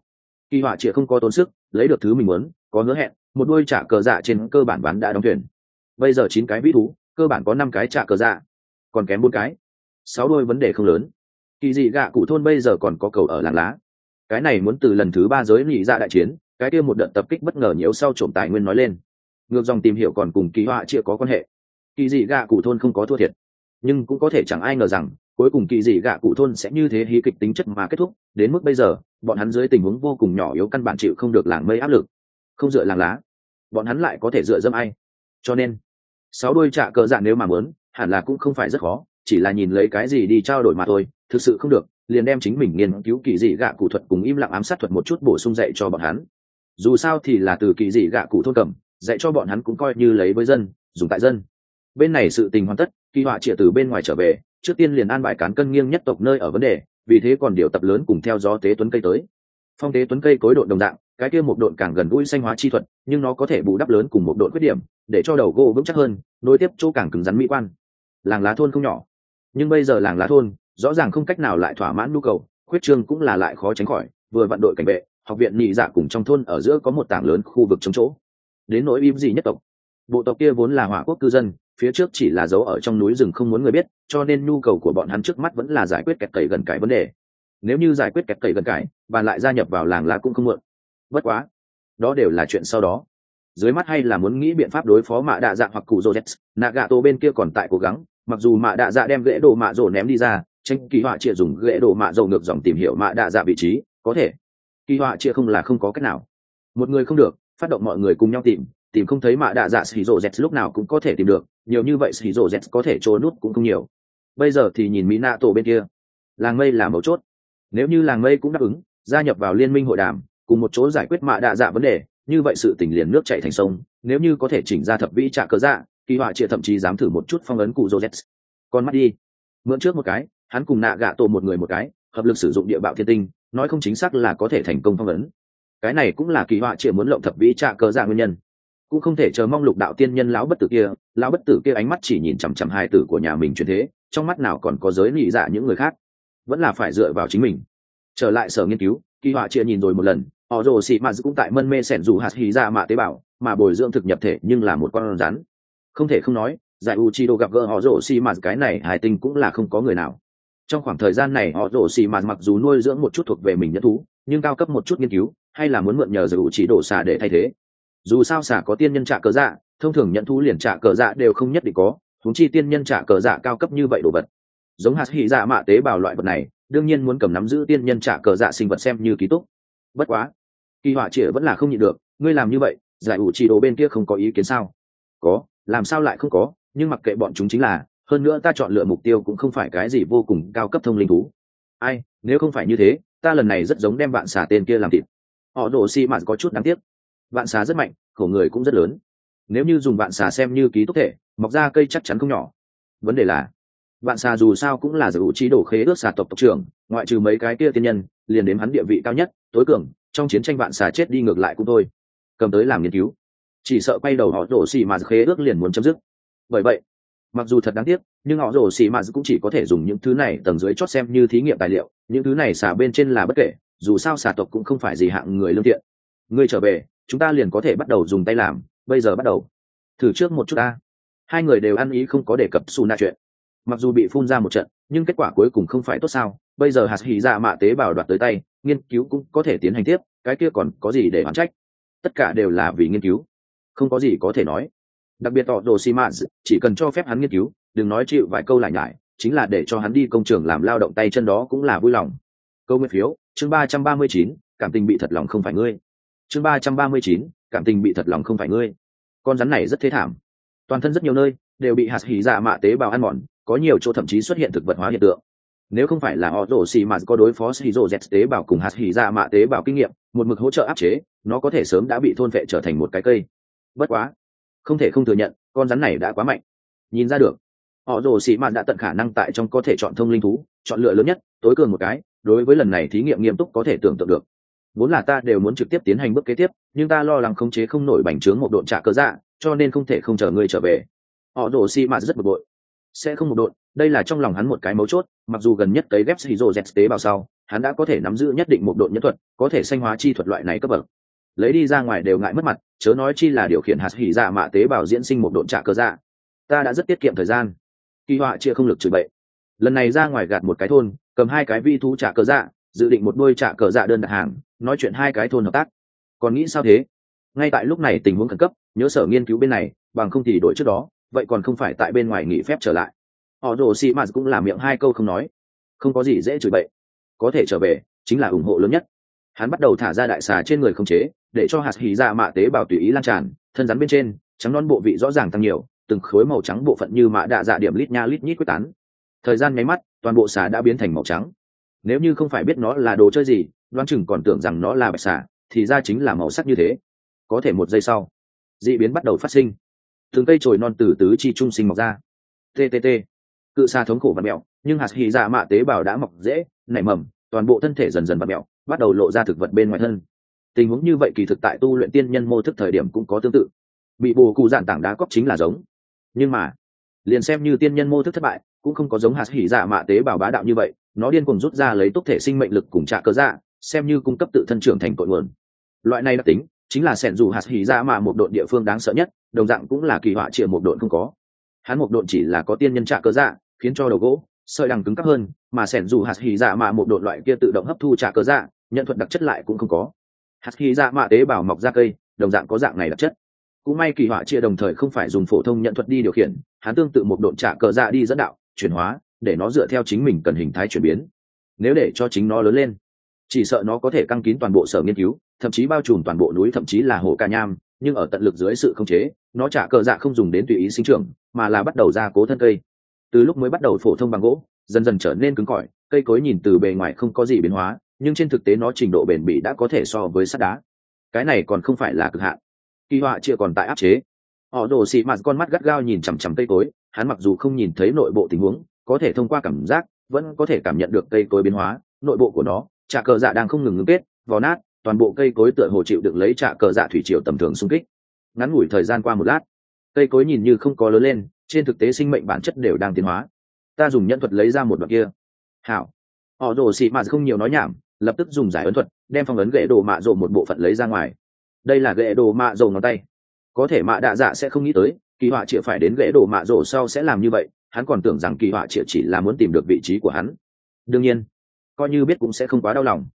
[SPEAKER 1] Kỳ họa chịa không có tốn sức, lấy được thứ mình muốn, có hứa hẹn, một đôi trả cờ dạ trên cơ bản bán đã đóng thuyền. Bây giờ chín cái vĩ thú, cơ bản có năm cái trả cờ dạ còn kém bốn cái. Sáu đôi vấn đề không lớn. Kỳ dị gạ cụ thôn bây giờ còn có cầu ở làng lá cái này muốn từ lần thứ ba giới nhị ra đại chiến, cái kia một đợt tập kích bất ngờ nhiễu sau trộm tài nguyên nói lên. Ngược dòng tìm hiểu còn cùng kỳ họa chưa có quan hệ. Kỳ dị gạ cụ thôn không có thua thiệt. Nhưng cũng có thể chẳng ai ngờ rằng, cuối cùng kỳ dị gạ cụ thôn sẽ như thế hí kịch tính chất mà kết thúc. Đến mức bây giờ, bọn hắn dưới tình huống vô cùng nhỏ yếu căn bản chịu không được làng mây áp lực. Không dựa làng lá. Bọn hắn lại có thể dựa dâm ai? Cho nên, sáu đôi trạ cờ dạng nếu mà muốn, hẳn là cũng không phải rất khó, chỉ là nhìn lấy cái gì đi trao đổi mà thôi, thực sự không được liền đem chính mình nghiên cứu kỳ dị gạ cụ thuật cùng im lặng ám sát thuật một chút bổ sung dạy cho bọn hắn. Dù sao thì là từ kỳ dị gạ cụ thôn cầm, dạy cho bọn hắn cũng coi như lấy với dân, dùng tại dân. Bên này sự tình hoàn tất, kỳ họa trịa từ bên ngoài trở về, trước tiên liền an bài cán cân nghiêng nhất tộc nơi ở vấn đề, vì thế còn điều tập lớn cùng theo gió tế tuấn cây tới. Phong tế tuấn cây cối độn đồng dạng, cái kia một độn càng gần gũi xanh hóa chi thuật, nhưng nó có thể bù đắp lớn cùng một độn khuyết điểm, để cho đầu gỗ vững chắc hơn, nối tiếp chỗ càng cứng rắn mỹ quan. Làng lá thôn không nhỏ, nhưng bây giờ làng lá thôn rõ ràng không cách nào lại thỏa mãn nhu cầu, khuyết trương cũng là lại khó tránh khỏi, vừa vận đội cảnh vệ, học viện nhị dạ cùng trong thôn ở giữa có một tảng lớn khu vực chống chỗ. Đến nỗi im gì nhất tộc. Bộ tộc kia vốn là hỏa quốc cư dân, phía trước chỉ là dấu ở trong núi rừng không muốn người biết, cho nên nhu cầu của bọn hắn trước mắt vẫn là giải quyết kẹt cầy gần cải vấn đề. Nếu như giải quyết kẹt cầy gần cải bàn lại gia nhập vào làng là cũng không muộn. Bất quá, đó đều là chuyện sau đó. Dưới mắt hay là muốn nghĩ biện pháp đối phó mạ đạ dạ hoặc cụ rô z nạ gà tô bên kia còn tại cố gắng, mặc dù mạ đạ dạ đem gãy đồ mạ rổ ném đi ra tranh kỳ họa chia dùng ghệ đổ mạ dầu ngược dòng tìm hiểu mạ đạ dạ vị trí, có thể. Kỳ họa chia không là không có cách nào. Một người không được, phát động mọi người cùng nhau tìm tìm không thấy mạ đạ dạ xì rô z lúc nào cũng có thể tìm được, nhiều như vậy xì rô z có thể trốn nút cũng không nhiều. Bây giờ thì nhìn mỹ nạ tổ bên kia. Làng mây là mấu chốt. Nếu như làng mây cũng đáp ứng, gia nhập vào liên minh hội đàm, cùng một chỗ giải quyết mạ đạ dạ vấn đề, như vậy sự tình liền nước chạy thành sông, nếu như có thể chỉnh ra thập vĩ trạ cớ dạ kỳ họa chia thậm chí dám thử một chút phong ấn cụ rô z con mắt đi. Mượn trước một cái hắn cùng nạ gạ tổ một người một cái, hợp lực sử dụng địa bạo thiên tinh, nói không chính xác là có thể thành công phong ấn. Cái này cũng là kỳ họa chia muốn lộng thập vĩ trạ cơ dạ nguyên nhân. Cũng không thể chờ mong lục đạo tiên nhân lão bất tử kia, lão bất tử kia ánh mắt chỉ nhìn chằm chằm hai tử của nhà mình truyền thế, trong mắt nào còn có giới lì dạ những người khác. Vẫn là phải dựa vào chính mình. Trở lại sở nghiên cứu, kỳ họa chia nhìn rồi một lần, họ rồ xị mạt cũng tại mân mê sẻn dù hạt hì ra mạ tế bào, mà bồi dưỡng thực nhập thể nhưng là một con rắn. Không thể không nói, giải u chi đô gặp gỡ họ rồ xị mạt cái này hài tinh cũng là không có người nào trong khoảng thời gian này, họ đổ xì mạt mặc dù nuôi dưỡng một chút thuộc về mình nhất thú, nhưng cao cấp một chút nghiên cứu, hay là muốn mượn nhờ giữ chỉ đổ xà để thay thế. Dù sao xà có tiên nhân trả cờ dạ thông thường nhận thú liền trả cờ dạ đều không nhất định có thúng chi tiên nhân trả cờ dạ cao cấp như vậy đồ vật. Giống hạt hỉ dạ mạ tế bào loại vật này, đương nhiên muốn cầm nắm giữ tiên nhân trả cờ dạ sinh vật xem như ký túc. Bất quá, kỳ họa chĩa vẫn là không nhịn được, ngươi làm như vậy, giải ủ chỉ đồ bên kia không có ý kiến sao? Có, làm sao lại không có, nhưng mặc kệ bọn chúng chính là hơn nữa ta chọn lựa mục tiêu cũng không phải cái gì vô cùng cao cấp thông linh thú. Ai, nếu không phải như thế, ta lần này rất giống đem bạn xà tên kia làm thịt. Họ đổ xi mạt có chút đáng tiếc. Vạn xà rất mạnh, khổ người cũng rất lớn. Nếu như dùng vạn xà xem như ký túc thể, mọc ra cây chắc chắn không nhỏ. Vấn đề là, vạn xà dù sao cũng là giải ủ trí đổ khế ước xà tộc tộc trưởng, ngoại trừ mấy cái kia tiên nhân, liền đếm hắn địa vị cao nhất, tối cường, trong chiến tranh vạn xà chết đi ngược lại cũng thôi. Cầm tới làm nghiên cứu. Chỉ sợ quay đầu họ đổ xì mà khế ước liền muốn chấm dứt. Bởi vậy mặc dù thật đáng tiếc, nhưng họ rồ xì mà cũng chỉ có thể dùng những thứ này tầng dưới chót xem như thí nghiệm tài liệu. Những thứ này xà bên trên là bất kể, dù sao xà tộc cũng không phải gì hạng người lương thiện. Ngươi trở về, chúng ta liền có thể bắt đầu dùng tay làm. Bây giờ bắt đầu. Thử trước một chút ta. Hai người đều ăn ý không có đề cập xù na chuyện. Mặc dù bị phun ra một trận, nhưng kết quả cuối cùng không phải tốt sao? Bây giờ hạt hỉ dạ mạ tế bào đoạt tới tay, nghiên cứu cũng có thể tiến hành tiếp, cái kia còn có gì để oán trách? Tất cả đều là vì nghiên cứu. Không có gì có thể nói đặc biệt tỏ đồ xi mã chỉ cần cho phép hắn nghiên cứu, đừng nói chịu vài câu lại nhải, chính là để cho hắn đi công trường làm lao động tay chân đó cũng là vui lòng. Câu nguyên phiếu, chương ba trăm ba mươi chín, cảm tình bị thật lòng không phải ngươi. Chương ba trăm ba mươi chín, cảm tình bị thật lòng không phải ngươi. Con rắn này rất thế thảm. Toàn thân rất nhiều nơi, đều bị hạt hỉ dạ mạ tế bào ăn mòn, có nhiều chỗ thậm chí xuất hiện thực vật hóa hiện tượng. Nếu không phải là họ rổ xì mà có đối phó xì rổ z tế bào cùng hạt hỉ dạ mạ tế bào kinh nghiệm, một mực hỗ trợ áp chế, nó có thể sớm đã bị thôn vệ trở thành một cái cây. Bất quá không thể không thừa nhận, con rắn này đã quá mạnh. Nhìn ra được, họ rồ xì mạn đã tận khả năng tại trong có thể chọn thông linh thú, chọn lựa lớn nhất, tối cường một cái, đối với lần này thí nghiệm nghiêm túc có thể tưởng tượng được. Vốn là ta đều muốn trực tiếp tiến hành bước kế tiếp, nhưng ta lo lắng khống chế không nổi bành trướng một độn trả cơ dạ cho nên không thể không chờ ngươi trở về. Họ rồ xì mạn rất bực bội. Sẽ không một độn, đây là trong lòng hắn một cái mấu chốt, mặc dù gần nhất tới ghép xì rồ z tế bào sau, hắn đã có thể nắm giữ nhất định một độn nhân thuật, có thể sanh hóa chi thuật loại này cấp bậc lấy đi ra ngoài đều ngại mất mặt, chớ nói chi là điều khiển hạt hỉ dạ mạ tế bào diễn sinh một độn trả cơ dạ. Ta đã rất tiết kiệm thời gian. Kỳ họa chia không lực chửi bậy. Lần này ra ngoài gạt một cái thôn, cầm hai cái vi thú trả cờ dạ dự định một đôi trả cờ dạ đơn đặt hàng, nói chuyện hai cái thôn hợp tác. Còn nghĩ sao thế? Ngay tại lúc này tình huống khẩn cấp, nhớ sở nghiên cứu bên này, bằng không thì đổi trước đó, vậy còn không phải tại bên ngoài nghỉ phép trở lại. Họ rồ xị mạt cũng làm miệng hai câu không nói. Không có gì dễ chửi bậy. Có thể trở về, chính là ủng hộ lớn nhất. Hắn bắt đầu thả ra đại xà trên người không chế để cho hạt hỉ dạ mạ tế bào tùy ý lan tràn, thân rắn bên trên, trắng non bộ vị rõ ràng tăng nhiều, từng khối màu trắng bộ phận như mạ đạ dạ điểm lít nha lít nhít quyết tán. Thời gian nháy mắt, toàn bộ xà đã biến thành màu trắng. Nếu như không phải biết nó là đồ chơi gì, đoán chừng còn tưởng rằng nó là bạch xà, thì ra chính là màu sắc như thế. Có thể một giây sau d ị biến bắt đầu phát sinh. Thường cây trồi non từ tứ chi trung sinh mọc ra. Ttt cự xà thống khổ và mẹo, nhưng hạt hy dạ mạ tế bào đã mọc dễ, nảy mầm, toàn bộ thân thể dần dần và mẹo, bắt đầu lộ ra thực vật bên ngoài thân tình huống như vậy kỳ thực tại tu luyện tiên nhân mô thức thời điểm cũng có tương tự. Bị bồ cụ dạn tảng đá cóc chính là giống. Nhưng mà, liền xem như tiên nhân mô thức thất bại, cũng không có giống hạt hỉ dạ mạ tế bào bá đạo như vậy, nó điên cùng rút ra lấy túc thể sinh mệnh lực cùng trả cơ dạ xem như cung cấp tự thân trưởng thành cội nguồn. Loại này đặc tính, chính là sẻn dù hạt hỉ dạ mạ một đội địa phương đáng sợ nhất, đồng dạng cũng là kỳ họa chịa một đội không có. Hắn một đội chỉ là có tiên nhân trả cơ dạ khiến cho đầu gỗ, sợi đằng cứng cắp hơn, mà sẻn dù hạt hỉ dạ mạ một đội loại kia tự động hấp thu trả cơ dạ nhận thuật đặc chất lại cũng không có hạt khi dạ mạ tế bào mọc ra cây, đồng dạng có dạng này đặc chất. Cũng may kỳ họa chia đồng thời không phải dùng phổ thông nhận thuật đi điều khiển, hắn tương tự một độn trả cờ dạ đi dẫn đạo, chuyển hóa, để nó dựa theo chính mình cần hình thái chuyển biến. Nếu để cho chính nó lớn lên, chỉ sợ nó có thể căng kín toàn bộ sở nghiên cứu, thậm chí bao trùm toàn bộ núi, thậm chí là hồ ca nham, nhưng ở tận lực dưới sự khống chế, nó trả cờ dạ không dùng đến tùy ý sinh trưởng, mà là bắt đầu ra cố thân cây. Từ lúc mới bắt đầu phổ thông bằng gỗ, dần dần trở nên cứng cỏi, cây cối nhìn từ bề ngoài không có gì biến hóa nhưng trên thực tế nó trình độ bền bỉ đã có thể so với sắt đá. Cái này còn không phải là cực hạn. Kỳ họa chia còn tại áp chế. Họ đổ xị mạt con mắt gắt gao nhìn chằm chằm cây cối, hắn mặc dù không nhìn thấy nội bộ tình huống, có thể thông qua cảm giác, vẫn có thể cảm nhận được cây cối biến hóa, nội bộ của nó trà cờ dạ đang không ngừng ngưng kết, vò nát, toàn bộ cây cối tựa hồ chịu được lấy trà cờ dạ thủy triều tầm thường xung kích. Ngắn ngủi thời gian qua một lát, cây cối nhìn như không có lớn lên, trên thực tế sinh mệnh bản chất đều đang tiến hóa. Ta dùng nhân thuật lấy ra một đoạn kia. Hảo. Họ rồ xị mạt không nhiều nói nhảm lập tức dùng giải ấn thuật, đem phong ấn gậy đồ mạ rộ một bộ phận lấy ra ngoài. Đây là gậy đồ mạ rộ ngón tay. Có thể mạ đạ dạ sẽ không nghĩ tới, kỳ họa chịa phải đến gậy đồ mạ rộ sau sẽ làm như vậy, hắn còn tưởng rằng kỳ họa chịa chỉ là muốn tìm được vị trí của hắn. Đương nhiên, coi như biết cũng sẽ không quá đau lòng.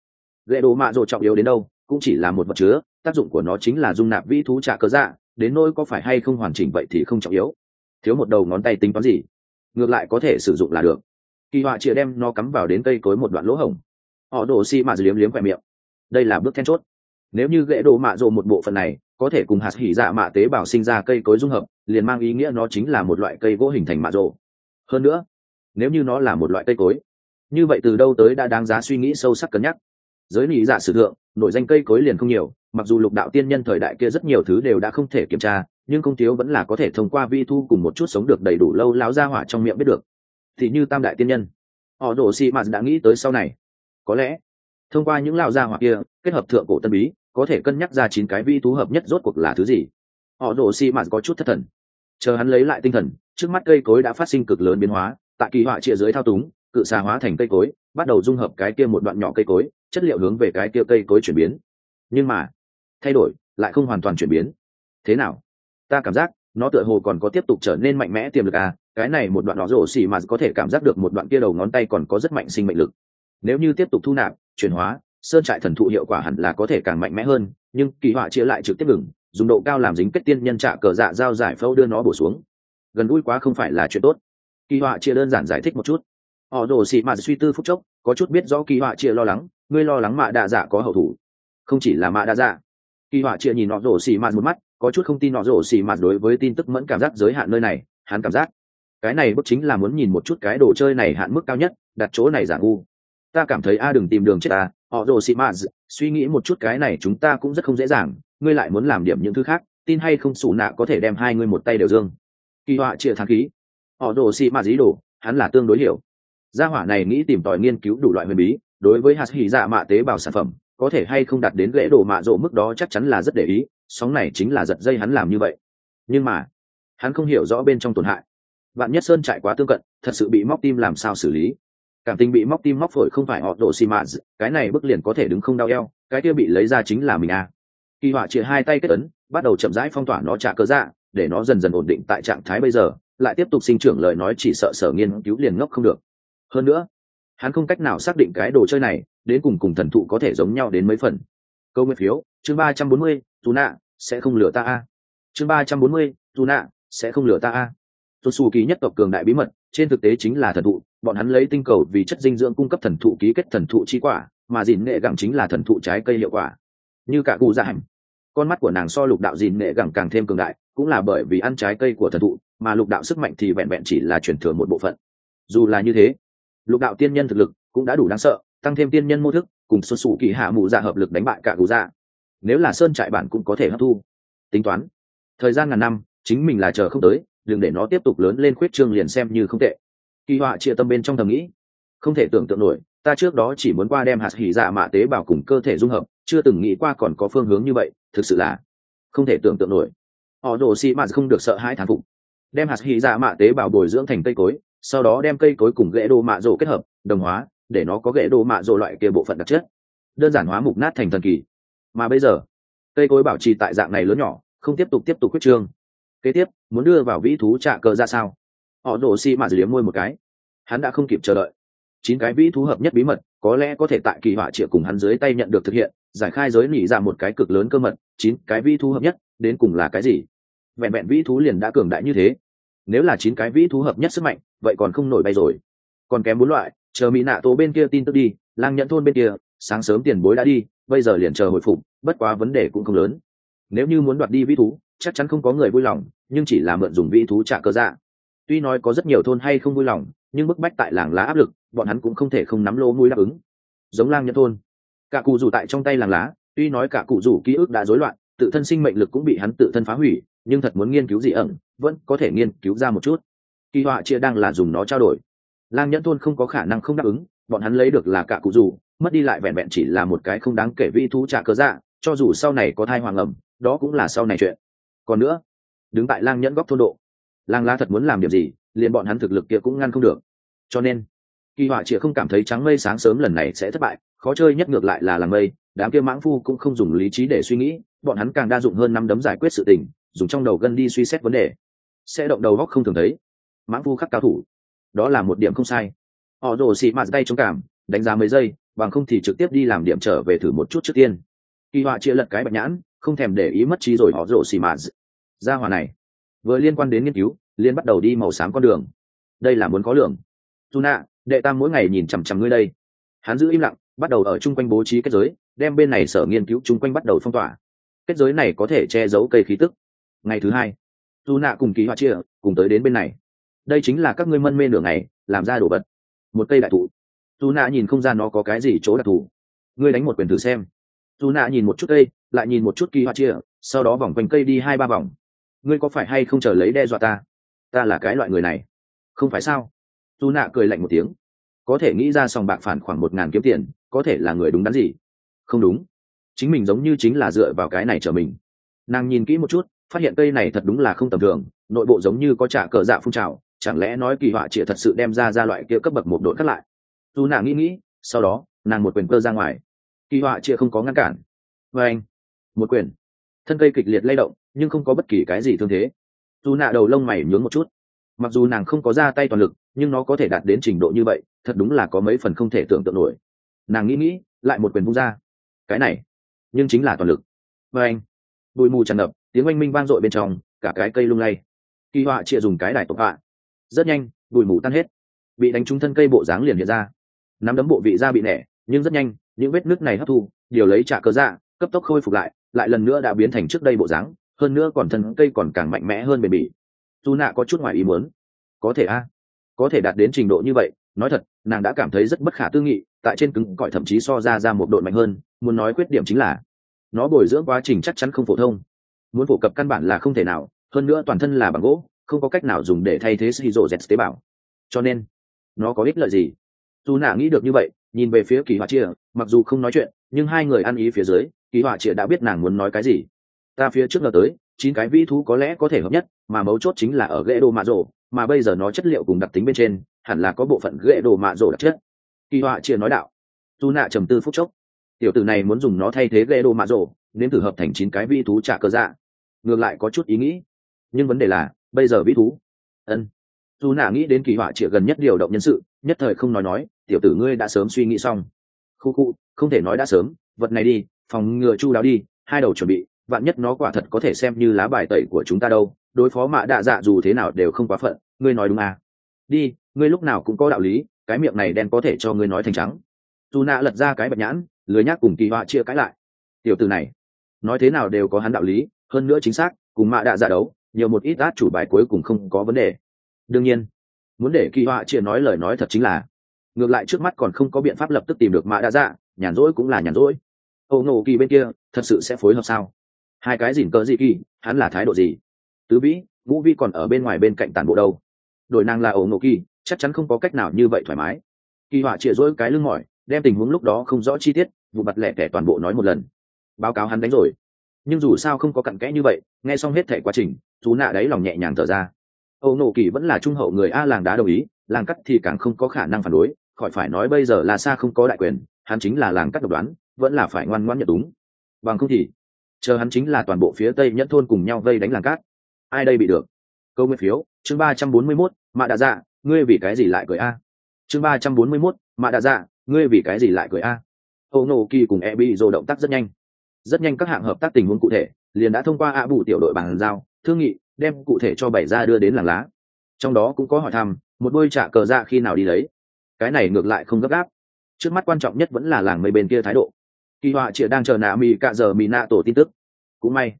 [SPEAKER 1] Gậy đồ mạ rộ trọng yếu đến đâu, cũng chỉ là một vật chứa, tác dụng của nó chính là dung nạp vĩ thú trả cơ dạ đến nỗi có phải hay không hoàn chỉnh vậy thì không trọng yếu. Thiếu một đầu ngón tay tính toán gì? Ngược lại có thể sử dụng là được. Kỳ họa chịa đem nó cắm vào đến cây cối một đoạn lỗ hổng họ đổ xì mạ liếm liếm khoe miệng. Đây là bước then chốt. Nếu như gãy đồ mạ rộ một bộ phận này, có thể cùng hạt hỉ dạ mạ tế bào sinh ra cây cối dung hợp, liền mang ý nghĩa nó chính là một loại cây gỗ hình thành mạ rộ. Hơn nữa, nếu như nó là một loại cây cối, như vậy từ đâu tới đã đáng giá suy nghĩ sâu sắc cân nhắc. Giới lý giả sử thượng nội danh cây cối liền không nhiều, mặc dù lục đạo tiên nhân thời đại kia rất nhiều thứ đều đã không thể kiểm tra, nhưng công thiếu vẫn là có thể thông qua vi thu cùng một chút sống được đầy đủ lâu láo ra hỏa trong miệng biết được. Thì như tam đại tiên nhân, họ đổ xì mạt đã nghĩ tới sau này có lẽ, thông qua những lao gia hoặc kia, kết hợp thượng cổ tân bí, có thể cân nhắc ra chín cái vi thú hợp nhất rốt cuộc là thứ gì. Họ đổ xi mạt có chút thất thần. Chờ hắn lấy lại tinh thần, trước mắt cây cối đã phát sinh cực lớn biến hóa, tại kỳ họa chia dưới thao túng, cự xà hóa thành cây cối, bắt đầu dung hợp cái kia một đoạn nhỏ cây cối, chất liệu hướng về cái kia cây cối chuyển biến. Nhưng mà, thay đổi, lại không hoàn toàn chuyển biến. Thế nào? Ta cảm giác, nó tựa hồ còn có tiếp tục trở nên mạnh mẽ tiềm lực à cái này một đoạn đó rổ xì mà có thể cảm giác được một đoạn kia đầu ngón tay còn có rất mạnh sinh mệnh lực nếu như tiếp tục thu nạp, chuyển hóa, sơn trại thần thụ hiệu quả hẳn là có thể càng mạnh mẽ hơn, nhưng kỳ họa chia lại trực tiếp ngừng, dùng độ cao làm dính kết tiên nhân trạ cờ dạ giao giải phẫu đưa nó bổ xuống. Gần gũi quá không phải là chuyện tốt. Kỳ họa chia đơn giản giải thích một chút. Họ đổ xị mạ suy tư phúc chốc, có chút biết rõ kỳ họa chia lo lắng, ngươi lo lắng mạ đạ dạ có hậu thủ. Không chỉ là mạ đạ dạ. Kỳ họa chia nhìn họ đổ xị mạ một mắt, có chút không tin họ đổ xị mạ đối với tin tức mẫn cảm giác giới hạn nơi này, hắn cảm giác. Cái này bức chính là muốn nhìn một chút cái đồ chơi này hạn mức cao nhất, đặt chỗ này giả ngu ta cảm thấy a đừng tìm đường chết ta, họ rồ xị mạt suy nghĩ một chút cái này chúng ta cũng rất không dễ dàng, ngươi lại muốn làm điểm những thứ khác, tin hay không xù nạ có thể đem hai ngươi một tay đều dương. Kỳ họa chia thang khí. Họ rồ xị mạt dí đồ, hắn là tương đối hiểu. Gia hỏa này nghĩ tìm tòi nghiên cứu đủ loại huyền bí, đối với hạt hỉ dạ mạ tế bào sản phẩm, có thể hay không đạt đến lễ đồ mạ rộ mức đó chắc chắn là rất để ý, sóng này chính là giật dây hắn làm như vậy. Nhưng mà, hắn không hiểu rõ bên trong tổn hại. Vạn nhất sơn trải quá tương cận, thật sự bị móc tim làm sao xử lý? Cảm tình bị móc tim móc phổi không phải họ đổ xì mạ cái này bức liền có thể đứng không đau eo, cái kia bị lấy ra chính là mình à. kỳ họa chia hai tay kết ấn, bắt đầu chậm rãi phong tỏa nó trả cơ dạ để nó dần dần ổn định tại trạng thái bây giờ, lại tiếp tục sinh trưởng lời nói chỉ sợ sở nghiên cứu liền ngốc không được. Hơn nữa, hắn không cách nào xác định cái đồ chơi này, đến cùng cùng thần thụ có thể giống nhau đến mấy phần. Câu nguyên phiếu, chương ba trăm bốn mươi dù nạ sẽ không lừa ta a. Chương ba trăm bốn mươi dù nạ sẽ không lừa ta a. Tuân xù ký nhất tộc cường đại bí mật, trên thực tế chính là thần thụ bọn hắn lấy tinh cầu vì chất dinh dưỡng cung cấp thần thụ ký kết thần thụ chi quả, mà dìn nghệ gẳng chính là thần thụ trái cây hiệu quả. Như cả cụ dạ hành, con mắt của nàng so lục đạo dìn nghệ gẳng càng thêm cường đại, cũng là bởi vì ăn trái cây của thần thụ, mà lục đạo sức mạnh thì vẹn vẹn chỉ là chuyển thừa một bộ phận. Dù là như thế, lục đạo tiên nhân thực lực cũng đã đủ đáng sợ, tăng thêm tiên nhân mô thức, cùng xuân sủ kỳ hạ mụ dạ hợp lực đánh bại cả cụ dạ. Nếu là sơn trại bản cũng có thể hấp thu. Tính toán, thời gian ngàn năm, chính mình là chờ không tới, đừng để nó tiếp tục lớn lên khuyết trương liền xem như không tệ kỳ họa chia tâm bên trong thầm nghĩ. Không thể tưởng tượng nổi, ta trước đó chỉ muốn qua đem hạt hỉ dạ mạ tế bào cùng cơ thể dung hợp, chưa từng nghĩ qua còn có phương hướng như vậy, thực sự là không thể tưởng tượng nổi. Họ đồ xị mạ không được sợ hãi thán phục. Đem hạt hỉ dạ mạ tế bào bồi dưỡng thành cây cối, sau đó đem cây cối cùng ghệ đồ mạ rổ kết hợp, đồng hóa, để nó có ghệ đồ mạ rổ loại kia bộ phận đặc chất. Đơn giản hóa mục nát thành thần kỳ. Mà bây giờ, cây cối bảo trì tại dạng này lớn nhỏ, không tiếp tục tiếp tục quyết trương. Kế tiếp, muốn đưa vào vĩ thú trạ cờ ra sao? Họ đổ xi mạ liếm môi một cái. Hắn đã không kịp chờ đợi. Chín cái vĩ thú hợp nhất bí mật, có lẽ có thể tại kỳ họa triệu cùng hắn dưới tay nhận được thực hiện, giải khai giới nỉ ra một cái cực lớn cơ mật, chín cái vĩ thú hợp nhất, đến cùng là cái gì? Vẹn vẹn vĩ thú liền đã cường đại như thế. Nếu là chín cái vĩ thú hợp nhất sức mạnh, vậy còn không nổi bay rồi. Còn kém bốn loại, chờ mỹ nạ tố bên kia tin tức đi, lang nhận thôn bên kia, sáng sớm tiền bối đã đi, bây giờ liền chờ hồi phục, bất quá vấn đề cũng không lớn. Nếu như muốn đoạt đi vĩ thú, chắc chắn không có người vui lòng, nhưng chỉ là mượn dùng vĩ thú trả cơ dạ tuy nói có rất nhiều thôn hay không vui lòng, nhưng bức bách tại làng lá áp lực, bọn hắn cũng không thể không nắm lỗ mũi đáp ứng. Giống lang nhân thôn. Cả cụ rủ tại trong tay làng lá, tuy nói cả cụ rủ ký ức đã rối loạn, tự thân sinh mệnh lực cũng bị hắn tự thân phá hủy, nhưng thật muốn nghiên cứu dị ẩn, vẫn có thể nghiên cứu ra một chút. Kỳ họa chia đang là dùng nó trao đổi. Lang nhẫn thôn không có khả năng không đáp ứng, bọn hắn lấy được là cả cụ rủ, mất đi lại vẹn vẹn chỉ là một cái không đáng kể vi thú trả cơ dạ cho dù sau này có thai hoàng ẩm, đó cũng là sau này chuyện. Còn nữa, đứng tại lang nhẫn góc thôn độ lang lá thật muốn làm điều gì, liền bọn hắn thực lực kia cũng ngăn không được. Cho nên, kỳ họa chịa không cảm thấy trắng mây sáng sớm lần này sẽ thất bại, khó chơi nhất ngược lại là làng mây, đám kia mãng phu cũng không dùng lý trí để suy nghĩ, bọn hắn càng đa dụng hơn năm đấm giải quyết sự tình, dùng trong đầu gân đi suy xét vấn đề. Sẽ động đầu góc không thường thấy. Mãng phu khắc cao thủ. Đó là một điểm không sai. Họ rồ xị mạt tay chống cảm, đánh giá mấy giây, bằng không thì trực tiếp đi làm điểm trở về thử một chút trước tiên. Kỳ họa chia lật cái bạch nhãn, không thèm để ý mất trí rồi, họ rồ xì mạt. Ra hòa này vừa liên quan đến nghiên cứu liên bắt đầu đi màu xám con đường. Đây là muốn có lượng dù nạ đệ tam mỗi ngày nhìn chằm chằm ngươi đây. Hắn giữ im lặng, bắt đầu ở chung quanh bố trí kết giới, đem bên này sở nghiên cứu chung quanh bắt đầu phong tỏa. Kết giới này có thể che giấu cây khí tức. Ngày thứ hai dù nạ cùng kỳ họa chia cùng tới đến bên này. Đây chính là các ngươi mân mê nửa ngày, làm ra đồ vật. Một cây đại thụ. Dù nạ nhìn không ra nó có cái gì chỗ đặc thù. Ngươi đánh một quyền thử xem. Dù nạ nhìn một chút cây, lại nhìn một chút kỳ họa chia, sau đó vòng quanh cây đi hai ba vòng ngươi có phải hay không chờ lấy đe dọa ta? Ta là cái loại người này. Không phải sao? Dù nạ cười lạnh một tiếng. Có thể nghĩ ra sòng bạc phản khoảng một ngàn kiếm tiền, có thể là người đúng đắn gì? Không đúng. Chính mình giống như chính là dựa vào cái này trở mình. Nàng nhìn kỹ một chút, phát hiện cây này thật đúng là không tầm thường, nội bộ giống như có trả cờ dạ phun trào, chẳng lẽ nói kỳ họa chĩa thật sự đem ra ra loại kia cấp bậc một đội cắt lại? Dù nàng nghĩ nghĩ, sau đó, nàng một quyền cơ ra ngoài. Kỳ họa chĩa không có ngăn cản. Và anh, một quyền. Thân cây kịch liệt lay động nhưng không có bất kỳ cái gì thương thế. Dù nạ đầu lông mày nhướng một chút. Mặc dù nàng không có ra tay toàn lực, nhưng nó có thể đạt đến trình độ như vậy, thật đúng là có mấy phần không thể tưởng tượng nổi. Nàng nghĩ nghĩ, lại một quyền vung ra. Cái này, nhưng chính là toàn lực. Và anh, bụi mù tràn ngập, tiếng oanh minh vang dội bên trong, cả cái cây lung lay. Kỳ họa chịa dùng cái đài tộc họa rất nhanh, bụi mù tan hết. Bị đánh trúng thân cây bộ dáng liền hiện ra. Nắm đấm bộ vị da bị nẻ, nhưng rất nhanh, những vết nước này hấp thu, điều lấy trả cơ dạ cấp tốc khôi phục lại lại lần nữa đã biến thành trước đây bộ dáng hơn nữa còn thân cây còn càng mạnh mẽ hơn bền bỉ. Dù nạ có chút ngoài ý muốn. Có thể a. Có thể đạt đến trình độ như vậy, nói thật, nàng đã cảm thấy rất bất khả tư nghị, tại trên cứng cỏi thậm chí so ra ra một đội mạnh hơn, muốn nói khuyết điểm chính là, nó bồi dưỡng quá trình chắc chắn không phổ thông. Muốn phổ cập căn bản là không thể nào, hơn nữa toàn thân là bằng gỗ, không có cách nào dùng để thay thế sĩ rộ z tế bào. Cho nên, nó có ích lợi gì? Dù nạ nghĩ được như vậy, nhìn về phía kỳ họa chia, mặc dù không nói chuyện, nhưng hai người ăn ý phía dưới, kỳ họa chia đã biết nàng muốn nói cái gì ta phía trước ngờ tới, chín cái vĩ thú có lẽ có thể hợp nhất, mà mấu chốt chính là ở ghế đồ mạ rổ mà bây giờ nó chất liệu cùng đặc tính bên trên, hẳn là có bộ phận ghế đồ mạ rổ đặc chất. Kỳ họa chia nói đạo. Tu nạ trầm tư phút chốc. Tiểu tử này muốn dùng nó thay thế ghế đồ mạ rổ nên thử hợp thành chín cái vĩ thú trả cơ dạ. Ngược lại có chút ý nghĩ. Nhưng vấn đề là, bây giờ vĩ thú. Ân. Dù nạ nghĩ đến kỳ họa chia gần nhất điều động nhân sự, nhất thời không nói nói, tiểu tử ngươi đã sớm suy nghĩ xong. Khu khu, không thể nói đã sớm, vật này đi, phòng ngừa chu đáo đi, hai đầu chuẩn bị vạn nhất nó quả thật có thể xem như lá bài tẩy của chúng ta đâu, đối phó mạ đạ dạ dù thế nào đều không quá phận, ngươi nói đúng à? Đi, ngươi lúc nào cũng có đạo lý, cái miệng này đen có thể cho ngươi nói thành trắng. Dù nạ lật ra cái bạch nhãn, lười nhác cùng kỳ họa chia cãi lại. Tiểu từ này, nói thế nào đều có hắn đạo lý, hơn nữa chính xác, cùng mạ đạ dạ đấu, nhiều một ít át chủ bài cuối cùng không có vấn đề. Đương nhiên, muốn để kỳ họa chia nói lời nói thật chính là, ngược lại trước mắt còn không có biện pháp lập tức tìm được mạ đạ dạ nhàn rỗi cũng là nhàn rỗi. Âu nổ kỳ bên kia, thật sự sẽ phối hợp sao? Hai cái dỉn cờ gì kỳ, hắn là thái độ gì? Tứ vĩ vũ vi còn ở bên ngoài bên cạnh tàn bộ đâu? Đổi nàng là ổ nổ kỳ, chắc chắn không có cách nào như vậy thoải mái. Kỳ họa chĩa rỗi cái lưng mỏi, đem tình huống lúc đó không rõ chi tiết, vụ mặt lẻ tẻ toàn bộ nói một lần. Báo cáo hắn đánh rồi. Nhưng dù sao không có cặn kẽ như vậy, nghe xong hết thể quá trình, chú nạ đấy lòng nhẹ nhàng thở ra. Âu nổ kỳ vẫn là trung hậu người a làng đá đồng ý, làng cắt thì càng không có khả năng phản đối, khỏi phải nói bây giờ là xa không có đại quyền, hắn chính là làng cắt độc đoán, vẫn là phải ngoan ngoãn nhận đúng. Bằng không thì chờ hắn chính là toàn bộ phía tây nhẫn thôn cùng nhau vây đánh làng cát. Ai đây bị được? Câu nguyên phiếu, chương ba trăm bốn mươi mốt, mạ đạ dạ ngươi vì cái gì lại cười a? Chương ba trăm bốn mươi mốt, mạ đạ dạ ngươi vì cái gì lại cười a? Ô nô kỳ cùng e bị dồ động tác rất nhanh. Rất nhanh các hạng hợp tác tình huống cụ thể, liền đã thông qua a bù tiểu đội bàn giao, thương nghị, đem cụ thể cho bảy ra đưa đến làng lá. Trong đó cũng có hỏi thăm, một đôi trả cờ ra khi nào đi lấy. Cái này ngược lại không gấp gáp. Trước mắt quan trọng nhất vẫn là làng mây bên kia thái độ kỳ họa chịa đang chờ nạ mỹ cạ giờ mỹ nạ tổ tin tức. Cũng may,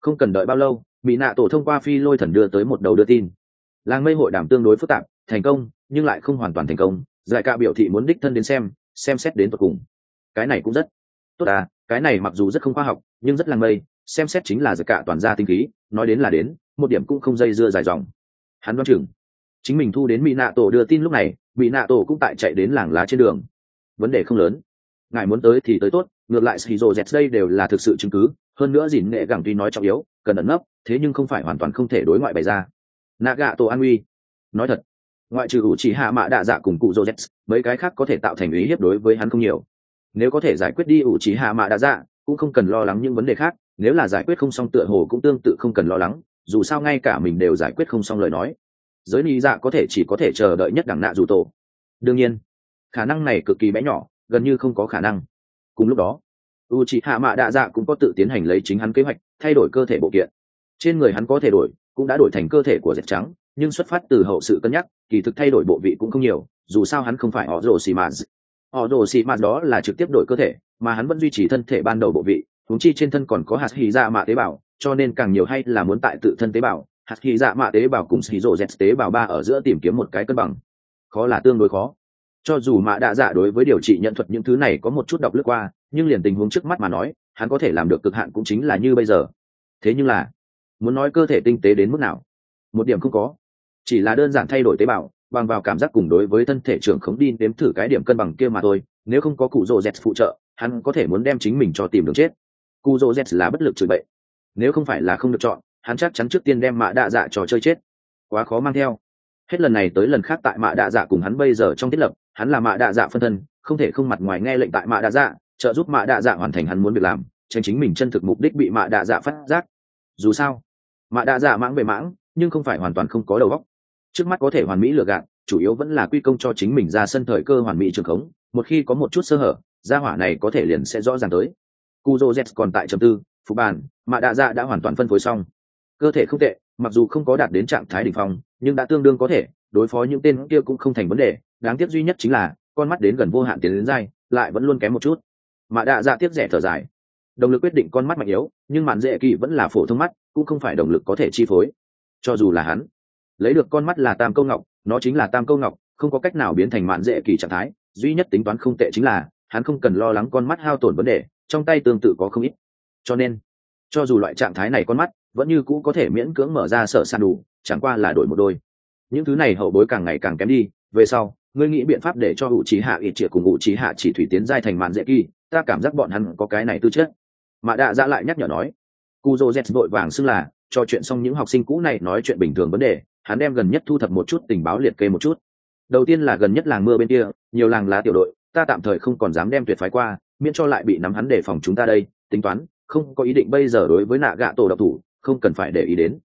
[SPEAKER 1] không cần đợi bao lâu mỹ nạ tổ thông qua phi lôi thần đưa tới một đầu đưa tin. Làng mây hội đàm tương đối phức tạp, thành công, nhưng lại không hoàn toàn thành công. Giải cạ biểu thị muốn đích thân đến xem xem xét đến tột cùng. Cái này cũng rất tốt à cái này mặc dù rất không khoa học, nhưng rất làng mây, xem xét chính là giải cả toàn gia tinh khí, nói đến là đến, một điểm cũng không dây dưa dài dòng. Hắn đoán chừng, chính mình thu đến mỹ nạ tổ đưa tin lúc này mỹ nạ tổ cũng tại chạy đến làng lá trên đường. Vấn đề không lớn, ngài muốn tới thì tới tốt ngược lại shizu z đây đều là thực sự chứng cứ, hơn nữa dìn nghệ gẳng tuy nói trọng yếu, cần ẩn nấp, thế nhưng không phải hoàn toàn không thể đối ngoại bày ra. Nạ gạ tổ an uy. Nói thật, ngoại trừ ủ chỉ hạ mạ đạ dạ cùng cụ dô z, mấy cái khác có thể tạo thành ý hiếp đối với hắn không nhiều. Nếu có thể giải quyết đi ủ chỉ hạ mạ đạ dạ cũng không cần lo lắng những vấn đề khác, nếu là giải quyết không xong tựa hồ cũng tương tự không cần lo lắng, dù sao ngay cả mình đều giải quyết không xong lời nói. Giới lý dạ có thể chỉ có thể chờ đợi nhất đẳng nạ dù tổ. Đương nhiên, khả năng này cực kỳ bé nhỏ, gần như không có khả năng cùng lúc đó u c h ị hạ mạ đạ dạ cũng có tự tiến hành lấy chính hắn kế hoạch, thay đổi cơ thể bộ kiện. Trên người hắn có thể đổi, cũng đã đổi thành cơ thể của dẹp trắng, nhưng xuất phát từ hậu sự cân nhắc, kỳ thực thay đổi bộ vị cũng không nhiều, dù sao hắn không phải họ rồ xì mạt họ rồ xì mạt đó là trực tiếp đổi cơ thể, mà hắn vẫn duy trì thân thể ban đầu bộ vị thúng chi trên thân còn có hạt hy dạ mạ tế bào, cho nên càng nhiều hay là muốn tại tự thân tế bào hạt hy dạ mạ tế bào cùng xì rồ dẹp tế bào ba ở giữa tìm kiếm một cái cân bằng. Khó là tương đối khó cho dù mạ đạ dạ đối với điều trị nhận thuật những thứ này có một chút đọc lướt qua, nhưng liền tình huống trước mắt mà nói, hắn có thể làm được cực hạn cũng chính là như bây giờ. Thế nhưng là, muốn nói cơ thể tinh tế đến mức nào? Một điểm không có. Chỉ là đơn giản thay đổi tế bào, bằng vào cảm giác cùng đối với thân thể trưởng khống đi đếm thử cái điểm cân bằng kia mà thôi, nếu không có cụ rồ z phụ trợ, hắn có thể muốn đem chính mình cho tìm đường chết. Cụ rồ z là bất lực chửi bậy. Nếu không phải là không được chọn, hắn chắc chắn trước tiên đem mạ đạ dạ trò chơi chết. Quá khó mang theo. Hết lần này tới lần khác tại mạ đạ dạ cùng hắn bây giờ trong thiết lập hắn là mạ đạ dạ phân thân không thể không mặt ngoài nghe lệnh tại mạ đạ dạ trợ giúp mạ đạ dạ hoàn thành hắn muốn việc làm tránh chính mình chân thực mục đích bị mạ đạ dạ phát giác. Dù sao mạ đạ dạ mãng về mãng nhưng không phải hoàn toàn không có đầu óc. Trước mắt có thể hoàn mỹ lừa gạt chủ yếu vẫn là quy công cho chính mình ra sân thời cơ hoàn mỹ trường khống một khi có một chút sơ hở gia hỏa này có thể liền sẽ rõ ràng tới. Cuzo Z còn tại trầm tư, phục bàn, mạ đạ dạ đã hoàn toàn phân phối xong. Cơ thể không tệ, mặc dù không có đạt đến trạng thái đỉnh phong, nhưng đã tương đương có thể, đối phó những tên kia cũng không thành vấn đề, đáng tiếc duy nhất chính là, con mắt đến gần vô hạn tiến đến dai, lại vẫn luôn kém một chút. Mạ đạ dạ tiếp rẻ thở dài. Động lực quyết định con mắt mạnh yếu, nhưng mạn dễ kỳ vẫn là phổ thông mắt, cũng không phải động lực có thể chi phối. Cho dù là hắn, lấy được con mắt là tam câu ngọc, nó chính là tam câu ngọc, không có cách nào biến thành mạn dễ kỳ trạng thái. Duy nhất tính toán không tệ chính là, hắn không cần lo lắng con mắt hao tổn vấn đề, trong tay tương tự có không ít. Cho nên, cho dù loại trạng thái này con mắt, vẫn như cũ có thể miễn cưỡng mở ra sở sàn đủ, chẳng qua là đổi một đôi. Những thứ này hậu bối càng ngày càng kém đi, về sau ngươi nghĩ biện pháp để cho ủ trí hạ ít triệt cùng ủ trí hạ chỉ thủy tiến giai thành màn dễ kỳ, ta cảm giác bọn hắn có cái này tư chất. Mà đạ dạ lại nhắc nhở nói, cu dô z vội vàng xưng là trò chuyện xong những học sinh cũ này nói chuyện bình thường vấn đề, hắn đem gần nhất thu thập một chút tình báo liệt kê một chút. Đầu tiên là gần nhất làng mưa bên kia, nhiều làng lá tiểu đội, ta tạm thời không còn dám đem tuyệt phái qua, miễn cho lại bị nắm hắn để phòng chúng ta đây, tính toán, không có ý định bây giờ đối với nạ gạ tổ độc thủ, không cần phải để ý đến.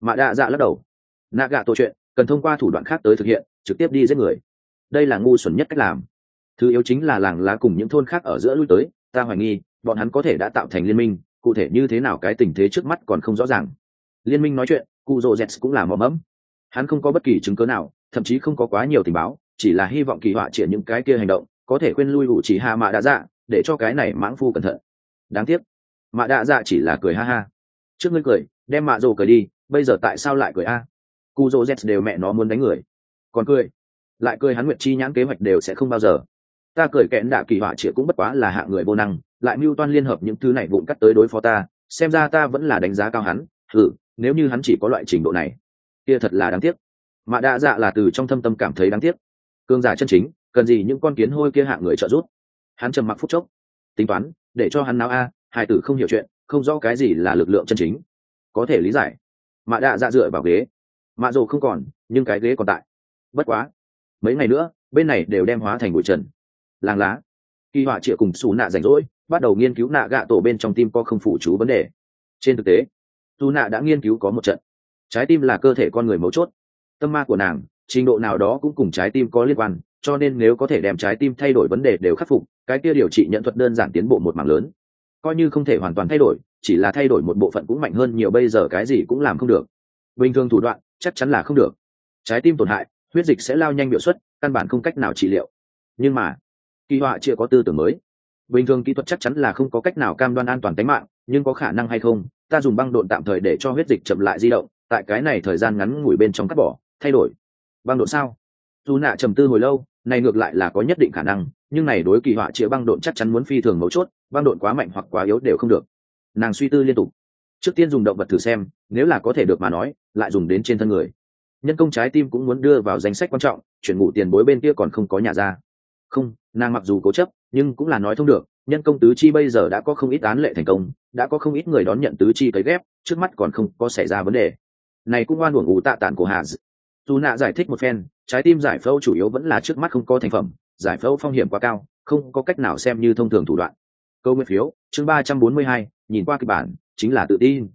[SPEAKER 1] Mạ đạ dạ lắc đầu, nạ gạ tổ chuyện, cần thông qua thủ đoạn khác tới thực hiện, trực tiếp đi giết người đây là ngu xuẩn nhất cách làm. Thứ yếu chính là làng lá cùng những thôn khác ở giữa lui tới, ta hoài nghi, bọn hắn có thể đã tạo thành liên minh, cụ thể như thế nào cái tình thế trước mắt còn không rõ ràng. Liên minh nói chuyện cụ rồ z cũng là mò mẫm. Hắn không có bất kỳ chứng cớ nào, thậm chí không có quá nhiều tình báo, chỉ là hy vọng kỳ họa triển những cái kia hành động, có thể khuyên lui ủ chỉ hạ mạ đạ dạ để cho cái này mãng phu cẩn thận. Đáng tiếc mạ đạ dạ chỉ là cười ha ha. Trước ngươi cười, đem mạ rồ cười đi, bây giờ tại sao lại cười a? Cu dô z đều mẹ nó muốn đánh người. Còn cười lại cười hắn nguyệt chi nhãn kế hoạch đều sẽ không bao giờ. Ta cười kẽn đạ kỳ họa chĩa cũng bất quá là hạ người vô năng, lại mưu toan liên hợp những thứ này vụn cắt tới đối phó ta, xem ra ta vẫn là đánh giá cao hắn, thử, nếu như hắn chỉ có loại trình độ này, kia thật là đáng tiếc. Mà đa dạ là từ trong thâm tâm cảm thấy đáng tiếc. Cương giả chân chính, cần gì những con kiến hôi kia hạ người trợ giúp? Hắn trầm mặc phút chốc. Tính toán, để cho hắn nào a, hai tử không hiểu chuyện, không rõ cái gì là lực lượng chân chính. Có thể lý giải. Mạ đạ dạ dựa vào ghế. Mạ rồ không còn, nhưng cái ghế còn tại. Bất quá mấy ngày nữa, bên này đều đem hóa thành bụi trần. Làng lá. Kỳ họa chịa cùng xù nạ rảnh rỗi, bắt đầu nghiên cứu nạ gạ tổ bên trong tim có không phủ chú vấn đề. Trên thực tế dù nạ đã nghiên cứu có một trận. Trái tim là cơ thể con người mấu chốt. Tâm ma của nàng, trình độ nào đó cũng cùng trái tim có liên quan, cho nên nếu có thể đem trái tim thay đổi vấn đề đều khắc phục, cái kia điều trị nhận thuật đơn giản tiến bộ một mảng lớn. Coi như không thể hoàn toàn thay đổi, chỉ là thay đổi một bộ phận cũng mạnh hơn nhiều, bây giờ cái gì cũng làm không được. Bình thường thủ đoạn, chắc chắn là không được. Trái tim tổn hại huyết dịch sẽ lao nhanh biểu xuất, căn bản không cách nào trị liệu. Nhưng mà, kỳ họa chưa có tư tưởng mới. Bình thường kỹ thuật chắc chắn là không có cách nào cam đoan an toàn tính mạng, nhưng có khả năng hay không, ta dùng băng độn tạm thời để cho huyết dịch chậm lại di động, tại cái này thời gian ngắn ngủi bên trong cắt bỏ, thay đổi. Băng độn sao? Dù nạ trầm tư hồi lâu, này ngược lại là có nhất định khả năng, nhưng này đối kỳ họa chĩa băng độn chắc chắn muốn phi thường mấu chốt, băng độn quá mạnh hoặc quá yếu đều không được. Nàng suy tư liên tục. Trước tiên dùng động vật thử xem, nếu là có thể được mà nói, lại dùng đến trên thân người nhân công trái tim cũng muốn đưa vào danh sách quan trọng, chuyển ngủ tiền bối bên kia còn không có nhà ra. Không, nàng mặc dù cố chấp, nhưng cũng là nói thông được, nhân công tứ chi bây giờ đã có không ít án lệ thành công, đã có không ít người đón nhận tứ chi cấy ghép, trước mắt còn không có xảy ra vấn đề. Này cũng oan uổng ủ tạ tản của hà dù nạ giải thích một phen, trái tim giải phẫu chủ yếu vẫn là trước mắt không có thành phẩm, giải phẫu phong hiểm quá cao, không có cách nào xem như thông thường thủ đoạn. Câu nguyên phiếu, chương ba trăm bốn mươi hai, nhìn qua kịch bản, chính là tự tin.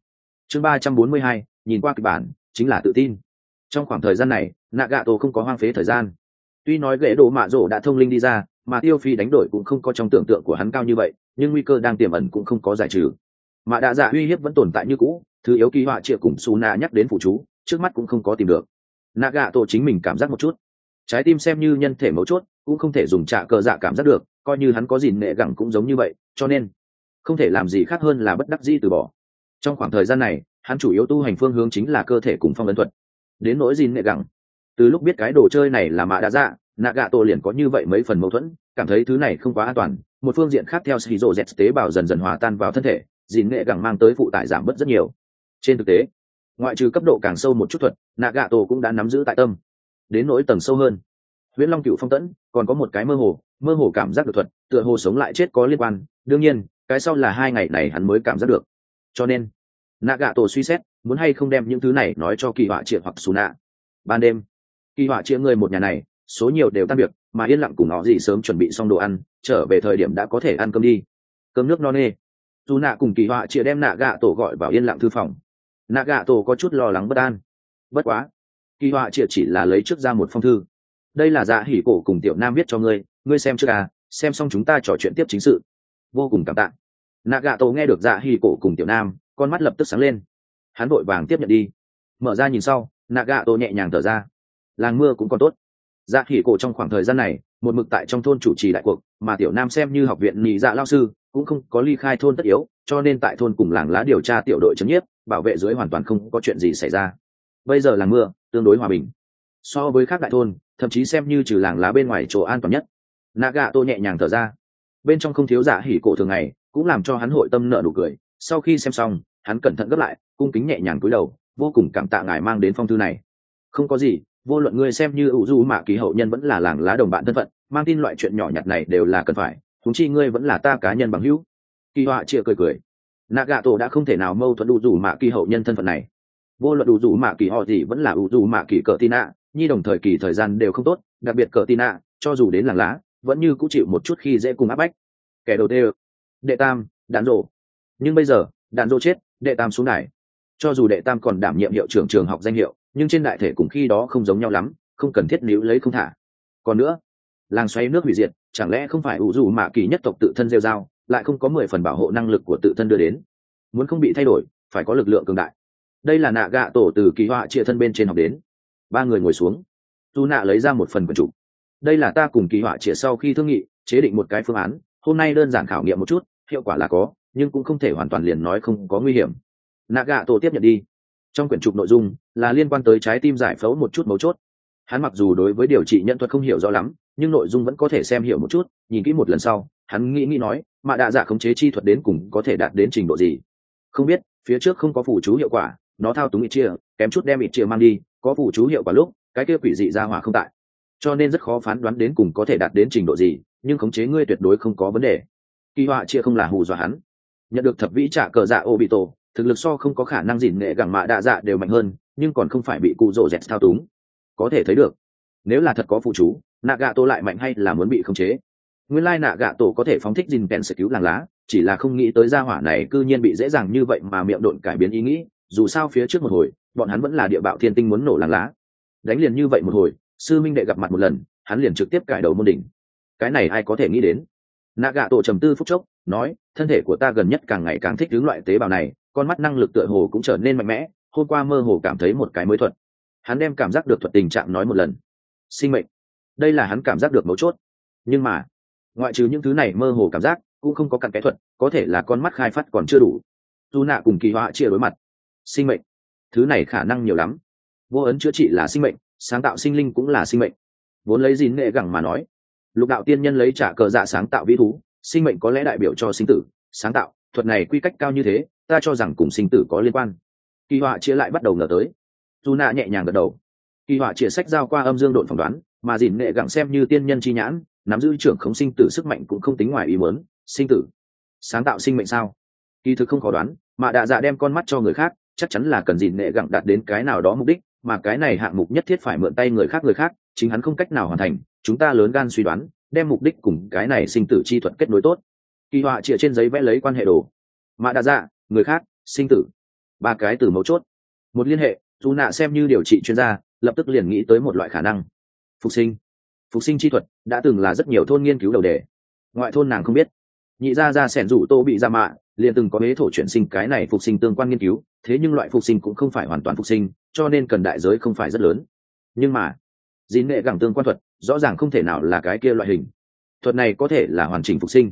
[SPEAKER 1] Chương ba trăm bốn mươi hai, nhìn qua kịch bản, chính là tự tin trong khoảng thời gian này nạ gạ tổ không có hoang phế thời gian. Tuy nói ghế đồ mạ rổ đã thông linh đi ra, mà tiêu phi đánh đổi cũng không có trong tưởng tượng của hắn cao như vậy, nhưng nguy cơ đang tiềm ẩn cũng không có giải trừ. Mà đạ dạ uy hiếp vẫn tồn tại như cũ, thứ yếu kỳ họa triệu cùng su na nhắc đến phụ chú, trước mắt cũng không có tìm được. Nạ gạ tổ chính mình cảm giác một chút. Trái tim xem như nhân thể mấu chốt, cũng không thể dùng trạ cờ dạ cảm giác được, coi như hắn có gì nệ gẳng cũng giống như vậy, cho nên không thể làm gì khác hơn là bất đắc dĩ từ bỏ. Trong khoảng thời gian này, hắn chủ yếu tu hành phương hướng chính là cơ thể cùng phong ấn thuật đến nỗi gìn nệ gẳng. Từ lúc biết cái đồ chơi này là mạ đã dạ nạ gạ tổ liền có như vậy mấy phần mâu thuẫn, cảm thấy thứ này không quá an toàn. Một phương diện khác theo sĩ rộ z tế bào dần dần hòa tan vào thân thể dìn nghệ gẳng mang tới phụ tải giảm bớt rất nhiều. Trên thực tế, ngoại trừ cấp độ càng sâu một chút thuật nạ gạ tổ cũng đã nắm giữ tại tâm. Đến nỗi tầng sâu hơn. Nguyễn long cựu phong tẫn, còn có một cái mơ hồ mơ hồ cảm giác được thuật, tựa hồ sống lại chết có liên quan. Đương nhiên, cái sau là hai ngày này hắn mới cảm giác được. Cho nên nạ gạ tổ suy xét, muốn hay không đem những thứ này nói cho kỳ họa triệt hoặc xù nạ ban đêm, kỳ họa triệt người một nhà này, số nhiều đều tan việc, mà yên lặng cùng họ gì sớm chuẩn bị xong đồ ăn, trở về thời điểm đã có thể ăn cơm đi. Cơm nước no nê. Dù nạ cùng kỳ họa chia đem nạ gạ tổ gọi vào yên lặng thư phòng. Nạ gạ tổ có chút lo lắng bất an. Bất quá, kỳ họa chia chỉ là lấy trước ra một phong thư. Đây là dạ hỉ cổ cùng tiểu nam viết cho ngươi ngươi xem trước à xem xong chúng ta trò chuyện tiếp chính sự. Vô cùng cảm tạ. Nạ gạ tổ nghe được dạ hỉ cổ cùng tiểu nam con mắt lập tức sáng lên. Hắn vội vàng tiếp nhận đi. Mở ra nhìn sau nạ gạ tổ nhẹ nhàng thở ra. Làng mưa cũng còn tốt. Dạ hỉ cổ trong khoảng thời gian này, một mực tại trong thôn chủ trì đại cuộc, mà tiểu nam xem như học viện nhị dạ lao sư, cũng không có ly khai thôn tất yếu, cho nên tại thôn cùng làng lá điều tra tiểu đội chấm nhiếp, bảo vệ dưới hoàn toàn không có chuyện gì xảy ra. Bây giờ làng mưa tương đối hòa bình. So với các đại thôn, thậm chí xem như trừ làng lá bên ngoài chỗ an toàn nhất. Nạ gạ tô nhẹ nhàng thở ra. Bên trong không thiếu dạ giả hỉ cổ thường ngày, cũng làm cho hắn hội tâm nợ nụ cười sau khi xem xong, hắn cẩn thận gấp lại, cung kính nhẹ nhàng cúi đầu, vô cùng cảm tạ ngài mang đến phong thư này. Không có gì, vô luận ngươi xem như ủ du mạ kỳ hậu nhân vẫn là làng lá đồng bạn thân phận, mang tin loại chuyện nhỏ nhặt này đều là cần phải thúng chi ngươi vẫn là ta cá nhân bằng hữu. Kỳ họa chia cười cười. Nạ gạ tổ đã không thể nào mâu thuẫn ủ du mạ kỳ hậu nhân thân phận này. Vô luận ủ du mạ kỳ họ gì vẫn là ủ du mạ kỳ cờ tin ạ nhi đồng thời kỳ thời gian đều không tốt, đặc biệt cờ tin ạ cho dù đến làng lá, vẫn như cũng chịu một chút khi dễ cùng áp bách. Kẻ đầu tiên, đệ tam, đạn rộ nhưng bây giờ, đạn dô chết, đệ tam xuống này cho dù đệ tam còn đảm nhiệm hiệu trưởng trường học danh hiệu, nhưng trên đại thể cùng khi đó không giống nhau lắm, không cần thiết níu lấy không thả. Còn nữa, làng xoáy nước hủy diệt, chẳng lẽ không phải ủ dù mạ kỳ nhất tộc tự thân rêu dao lại không có mười phần bảo hộ năng lực của tự thân đưa đến? Muốn không bị thay đổi, phải có lực lượng cường đại. Đây là nạ gạ tổ từ kỳ họa chia thân bên trên học đến. Ba người ngồi xuống. Dù nạ lấy ra một phần quần chủ. Đây là ta cùng kỳ họa chia sau khi thương nghị, chế định một cái phương án. Hôm nay đơn giản khảo nghiệm một chút, hiệu quả là có nhưng cũng không thể hoàn toàn liền nói không có nguy hiểm. Nạ gạ tổ tiếp nhận đi. Trong quyển trục nội dung là liên quan tới trái tim giải phẫu một chút mấu chốt. Hắn mặc dù đối với điều trị nhận thuật không hiểu rõ lắm, nhưng nội dung vẫn có thể xem hiểu một chút, nhìn kỹ một lần sau, hắn nghĩ nghĩ nói, mà đạ dạ khống chế chi thuật đến cùng có thể đạt đến trình độ gì? Không biết, phía trước không có phủ chú hiệu quả, nó thao túng ít chia, kém chút đem ít chia mang đi, có phủ chú hiệu quả lúc, cái kia quỷ dị ra hỏa không tại. Cho nên rất khó phán đoán đến cùng có thể đạt đến trình độ gì, nhưng khống chế ngươi tuyệt đối không có vấn đề. Kỳ họa chia không là hù dọa hắn nhận được thập vĩ trả cờ dạ ô bị tổ, thực lực so không có khả năng dìn nghệ gẳng mạ đạ dạ đều mạnh hơn, nhưng còn không phải bị cụ rỗ dẹt thao túng. Có thể thấy được, nếu là thật có phụ chú nạ gạ tổ lại mạnh hay là muốn bị khống chế? Nguyên lai nạ gạ tổ có thể phóng thích dìn bèn sẽ cứu làng lá, chỉ là không nghĩ tới gia hỏa này cư nhiên bị dễ dàng như vậy mà miệng độn cải biến ý nghĩ, dù sao phía trước một hồi, bọn hắn vẫn là địa bạo thiên tinh muốn nổ làng lá. Đánh liền như vậy một hồi, sư minh đệ gặp mặt một lần, hắn liền trực tiếp cải đầu môn đỉnh. Cái này ai có thể nghĩ đến? Nạ gạ tổ trầm tư phúc chốc nói, thân thể của ta gần nhất càng ngày càng thích hướng loại tế bào này, con mắt năng lực tựa hồ cũng trở nên mạnh mẽ, hôm qua mơ hồ cảm thấy một cái mới thuật hắn đem cảm giác được thuật tình trạng nói một lần. Sinh mệnh. Đây là hắn cảm giác được mấu chốt. Nhưng mà, ngoại trừ những thứ này mơ hồ cảm giác, cũng không có cặn kẽ thuật có thể là con mắt khai phát còn chưa đủ. Dù nạ cùng kỳ họa chia đối mặt. Sinh mệnh. Thứ này khả năng nhiều lắm. Vô ấn chữa trị là sinh mệnh, sáng tạo sinh linh cũng là sinh mệnh. Vốn lấy gì nghệ gẳng mà nói, lục đạo tiên nhân lấy trả cờ dạ sáng tạo vĩ thú sinh mệnh có lẽ đại biểu cho sinh tử, sáng tạo, thuật này quy cách cao như thế, ta cho rằng cùng sinh tử có liên quan. Kỳ họa chia lại bắt đầu ngờ tới. Dù nạ nhẹ nhàng gật đầu. Kỳ họa chia sách giao qua âm dương độn phỏng đoán, mà dìn nghệ gặng xem như tiên nhân chi nhãn, nắm giữ trưởng khống sinh tử sức mạnh cũng không tính ngoài ý muốn, sinh tử. Sáng tạo sinh mệnh sao? Kỳ thực không khó đoán, mà đạ dạ đem con mắt cho người khác, chắc chắn là cần dìn nghệ gặng đạt đến cái nào đó mục đích, mà cái này hạng mục nhất thiết phải mượn tay người khác người khác, chính hắn không cách nào hoàn thành, chúng ta lớn gan suy đoán đem mục đích cùng cái này sinh tử chi thuật kết nối tốt. Kỳ họa chĩa trên giấy vẽ lấy quan hệ đồ. Mà đã dạ người khác, sinh tử. Ba cái từ mấu chốt. Một liên hệ, dù nạ xem như điều trị chuyên gia, lập tức liền nghĩ tới một loại khả năng. Phục sinh. Phục sinh chi thuật đã từng là rất nhiều thôn nghiên cứu đầu đề. Ngoại thôn nàng không biết. Nhị gia ra sẻn rủ tô bị ra mạ, liền từng có huế thổ chuyển sinh cái này phục sinh tương quan nghiên cứu, thế nhưng loại phục sinh cũng không phải hoàn toàn phục sinh, cho nên cần đại giới không phải rất lớn. Nhưng mà dín nghệ gẳng tương quan thuật, rõ ràng không thể nào là cái kia loại hình. Thuật này có thể là hoàn chỉnh phục sinh.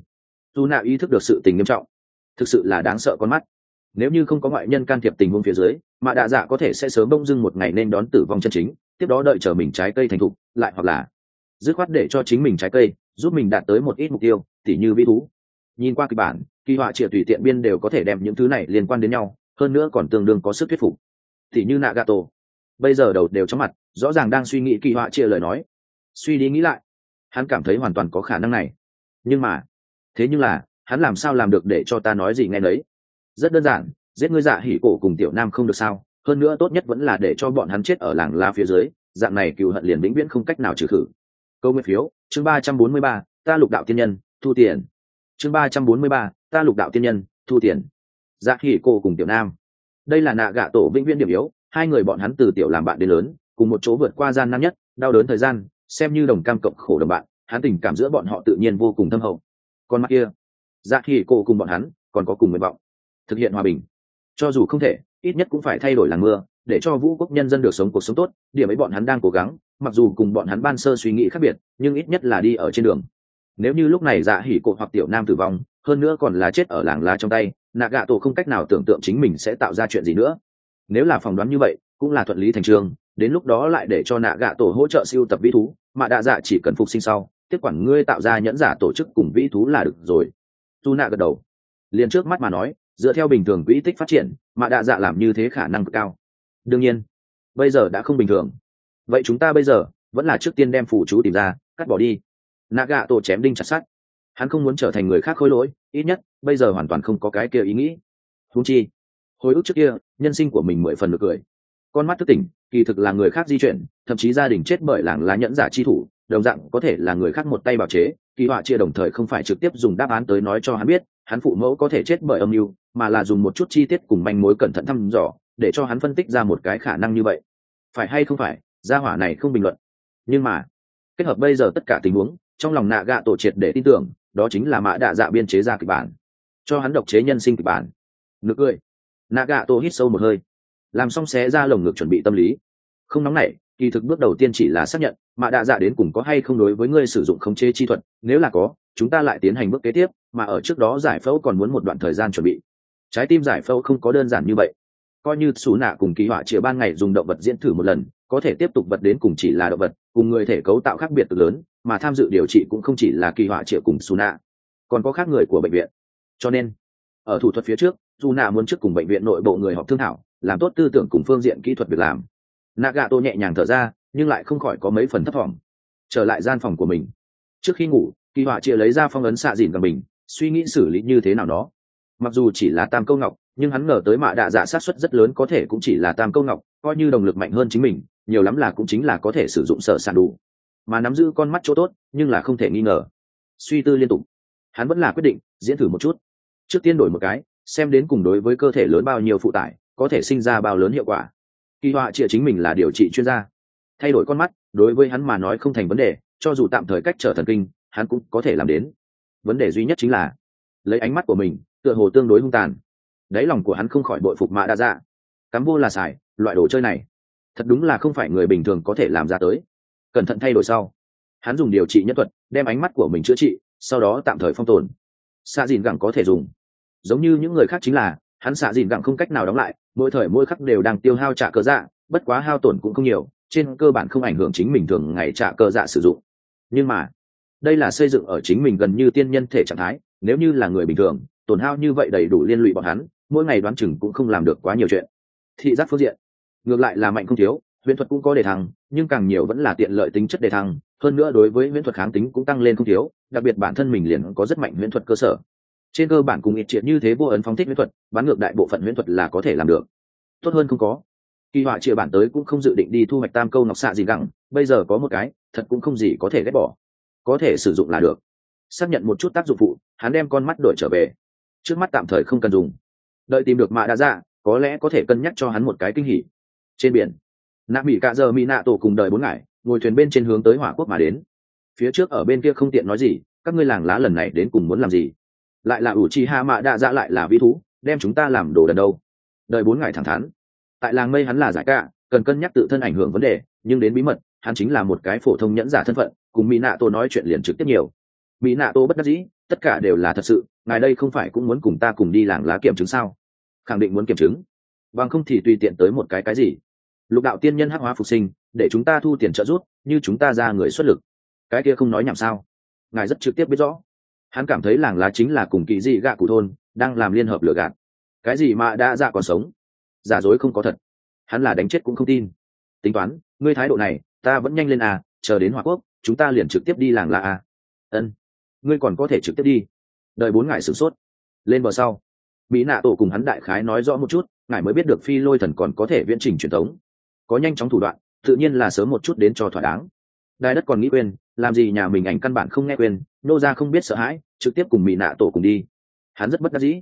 [SPEAKER 1] Dù nạ ý thức được sự tình nghiêm trọng. Thực sự là đáng sợ con mắt. Nếu như không có ngoại nhân can thiệp tình huống phía dưới, mà đạ dạ có thể sẽ sớm bông dưng một ngày nên đón tử vong chân chính, tiếp đó đợi chờ mình trái cây thành thục, lại hoặc là dứt khoát để cho chính mình trái cây, giúp mình đạt tới một ít mục tiêu, tỉ như vĩ thú. Nhìn qua kịch bản, kỳ họa triệt tùy tiện biên đều có thể đem những thứ này liên quan đến nhau, hơn nữa còn tương đương có sức thuyết phục. Tỉ như nagato bây giờ đầu đều trong mặt, rõ ràng đang suy nghĩ kỳ họa chia lời nói. Suy đi nghĩ lại, hắn cảm thấy hoàn toàn có khả năng này. Nhưng mà, thế nhưng là, hắn làm sao làm được để cho ta nói gì nghe nấy? Rất đơn giản, giết ngươi dạ hỉ cổ cùng tiểu nam không được sao, hơn nữa tốt nhất vẫn là để cho bọn hắn chết ở làng la phía dưới, dạng này cựu hận liền vĩnh viễn không cách nào trừ khử. Câu nguyên phiếu, chương ba trăm bốn mươi ba, ta lục đạo tiên nhân, thu tiền. Chương ba trăm bốn mươi ba, ta lục đạo tiên nhân, thu tiền. Dạ hỉ cổ cùng tiểu nam. Đây là nạ gạ tổ vĩnh viễn điểm yếu hai người bọn hắn từ tiểu làm bạn đến lớn, cùng một chỗ vượt qua gian nan nhất, đau đớn thời gian, xem như đồng cam cộng khổ đồng bạn, hắn tình cảm giữa bọn họ tự nhiên vô cùng thâm hậu. Còn mặt kia dạ hỉ cô cùng bọn hắn còn có cùng nguyện vọng, thực hiện hòa bình. Cho dù không thể, ít nhất cũng phải thay đổi làng mưa, để cho vũ quốc nhân dân được sống cuộc sống tốt, điểm ấy bọn hắn đang cố gắng, mặc dù cùng bọn hắn ban sơ suy nghĩ khác biệt, nhưng ít nhất là đi ở trên đường. Nếu như lúc này dạ hỉ cộ hoặc tiểu nam tử vong, hơn nữa còn là chết ở làng lá trong tay, nạ gạ tổ không cách nào tưởng tượng chính mình sẽ tạo ra chuyện gì nữa nếu là phỏng đoán như vậy, cũng là thuận lý thành trường, đến lúc đó lại để cho nạ gạ tổ hỗ trợ siêu tập vĩ thú, mà đạ dạ chỉ cần phục sinh sau, tiếp quản ngươi tạo ra nhẫn giả tổ chức cùng vĩ thú là được rồi. Dù nạ gật đầu. Liền trước mắt mà nói, dựa theo bình thường quỹ tích phát triển, mà đạ dạ làm như thế khả năng cực cao. Đương nhiên, bây giờ đã không bình thường. Vậy chúng ta bây giờ, vẫn là trước tiên đem phủ chú tìm ra, cắt bỏ đi. Nạ gạ tổ chém đinh chặt sắt. Hắn không muốn trở thành người khác khôi lỗi, ít nhất, bây giờ hoàn toàn không có cái kia ý nghĩ. Thú chi hồi ức trước kia, nhân sinh của mình mười phần được cười. Con mắt thức tỉnh, kỳ thực là người khác di chuyển, thậm chí gia đình chết bởi làng lá nhẫn giả chi thủ, đồng dạng có thể là người khác một tay bảo chế, kỳ họa chia đồng thời không phải trực tiếp dùng đáp án tới nói cho hắn biết, hắn phụ mẫu có thể chết bởi âm mưu, mà là dùng một chút chi tiết cùng manh mối cẩn thận thăm dò, để cho hắn phân tích ra một cái khả năng như vậy. Phải hay không phải, gia hỏa này không bình luận. Nhưng mà, kết hợp bây giờ tất cả tình huống, trong lòng nạ gạ tổ triệt để tin tưởng, đó chính là mã đạ dạ biên chế ra kịch bản. Cho hắn độc chế nhân sinh kịch bản. Nực cười nạ gạ tổ hít sâu một hơi. Làm xong xé ra lồng ngực chuẩn bị tâm lý. Không nóng nảy, kỳ thực bước đầu tiên chỉ là xác nhận, mà đạ dạ đến cùng có hay không đối với ngươi sử dụng khống chế chi thuật, nếu là có, chúng ta lại tiến hành bước kế tiếp, mà ở trước đó giải phẫu còn muốn một đoạn thời gian chuẩn bị. Trái tim giải phẫu không có đơn giản như vậy. Coi như xù nạ cùng kỳ họa chĩa ban ngày dùng động vật diễn thử một lần, có thể tiếp tục vật đến cùng chỉ là động vật, cùng người thể cấu tạo khác biệt cực lớn, mà tham dự điều trị cũng không chỉ là kỳ họa chĩa cùng xù nạ, còn có khác người của bệnh viện. Cho nên ở thủ thuật phía trước, dù nạ muốn trước cùng bệnh viện nội bộ người họp thương thảo, làm tốt tư tưởng cùng phương diện kỹ thuật việc làm. Nạ gà tô nhẹ nhàng thở ra, nhưng lại không khỏi có mấy phần thấp thỏm. Trở lại gian phòng của mình. Trước khi ngủ, kỳ họa chia lấy ra phong ấn xạ dìn gần mình, suy nghĩ xử lý như thế nào đó. Mặc dù chỉ là tam câu ngọc, nhưng hắn ngờ tới mạ đạ dạ sát xuất rất lớn có thể cũng chỉ là tam câu ngọc, coi như động lực mạnh hơn chính mình, nhiều lắm là cũng chính là có thể sử dụng sở sản đủ. Mà nắm giữ con mắt chỗ tốt, nhưng là không thể nghi ngờ. Suy tư liên tục. Hắn vẫn là quyết định, diễn thử một chút trước tiên đổi một cái, xem đến cùng đối với cơ thể lớn bao nhiêu phụ tải, có thể sinh ra bao lớn hiệu quả. Kỳ họa chịa chính mình là điều trị chuyên gia. Thay đổi con mắt, đối với hắn mà nói không thành vấn đề, cho dù tạm thời cách trở thần kinh, hắn cũng có thể làm đến. Vấn đề duy nhất chính là, lấy ánh mắt của mình, tựa hồ tương đối hung tàn. Đáy lòng của hắn không khỏi bội phục mạ đa dạ. Cắm vô là xài, loại đồ chơi này, thật đúng là không phải người bình thường có thể làm ra tới. Cẩn thận thay đổi sau. Hắn dùng điều trị nhất thuật, đem ánh mắt của mình chữa trị, sau đó tạm thời phong tồn. Xa dìn gẳng có thể dùng giống như những người khác chính là, hắn xạ dìn gặng không cách nào đóng lại, mỗi thời mỗi khắc đều đang tiêu hao trả cơ dạ bất quá hao tổn cũng không nhiều, trên cơ bản không ảnh hưởng chính mình thường ngày trả cơ dạ sử dụng. Nhưng mà, đây là xây dựng ở chính mình gần như tiên nhân thể trạng thái, nếu như là người bình thường, tổn hao như vậy đầy đủ liên lụy bọn hắn, mỗi ngày đoán chừng cũng không làm được quá nhiều chuyện. Thị giác phương diện, ngược lại là mạnh không thiếu, huyễn thuật cũng có đề thăng, nhưng càng nhiều vẫn là tiện lợi tính chất đề thăng, hơn nữa đối với huyễn thuật kháng tính cũng tăng lên không thiếu, đặc biệt bản thân mình liền có rất mạnh huyễn thuật cơ sở trên cơ bản cùng ít triệt như thế vô ấn phóng thích huyễn thuật bán ngược đại bộ phận huyễn thuật là có thể làm được. Tốt hơn không có. Kỳ họa chia bản tới cũng không dự định đi thu hoạch tam câu ngọc xạ gì gẳng bây giờ có một cái, thật cũng không gì có thể ghét bỏ. Có thể sử dụng là được. Xác nhận một chút tác dụng phụ, hắn đem con mắt đổi trở về. Trước mắt tạm thời không cần dùng. Đợi tìm được mạ đã ra có lẽ có thể cân nhắc cho hắn một cái kinh hỉ. Trên biển, nạ mỹ cạ giờ mỹ nạ tổ cùng đời bốn ngày ngồi thuyền bên trên hướng tới hỏa quốc mà đến. Phía trước ở bên kia không tiện nói gì, các ngươi làng lá lần này đến cùng muốn làm gì? Lại là ủ chi ha mạ đạ dạ lại là vi thú, đem chúng ta làm đồ đần đâu. Đợi bốn ngày thẳng thắn, tại làng mây hắn là giải cả cần cân nhắc tự thân ảnh hưởng vấn đề, nhưng đến bí mật, hắn chính là một cái phổ thông nhẫn giả thân phận, cùng mỹ nạ tô nói chuyện liền trực tiếp nhiều. Mỹ nạ tô bất đắc dĩ, tất cả đều là thật sự, ngài đây không phải cũng muốn cùng ta cùng đi làng lá kiểm chứng sao? Khẳng định muốn kiểm chứng. Bằng không thì tùy tiện tới một cái cái gì? Lục đạo tiên nhân hắc hóa phục sinh, để chúng ta thu tiền trợ giúp, như chúng ta ra người xuất lực. Cái kia không nói nhảm sao? Ngài rất trực tiếp biết rõ hắn cảm thấy làng lá chính là cùng kỳ dị gạ cụ thôn, đang làm liên hợp lừa gạt. Cái gì mà đã dạ còn sống? Giả dối không có thật. Hắn là đánh chết cũng không tin. Tính toán, ngươi thái độ này, ta vẫn nhanh lên à chờ đến hòa quốc, chúng ta liền trực tiếp đi làng lá à. Ân. Ngươi còn có thể trực tiếp đi. Đợi bốn ngày sửng sốt. Lên bờ sau. Mỹ nạ tổ cùng hắn đại khái nói rõ một chút, ngài mới biết được phi lôi thần còn có thể viễn trình truyền thống. Có nhanh chóng thủ đoạn, tự nhiên là sớm một chút đến cho thỏa đáng. Đài đất còn nghĩ quên, làm gì nhà mình ảnh căn bản không nghe quên nô ra không biết sợ hãi, trực tiếp cùng mỹ nạ tổ cùng đi. Hắn rất bất đắc dĩ.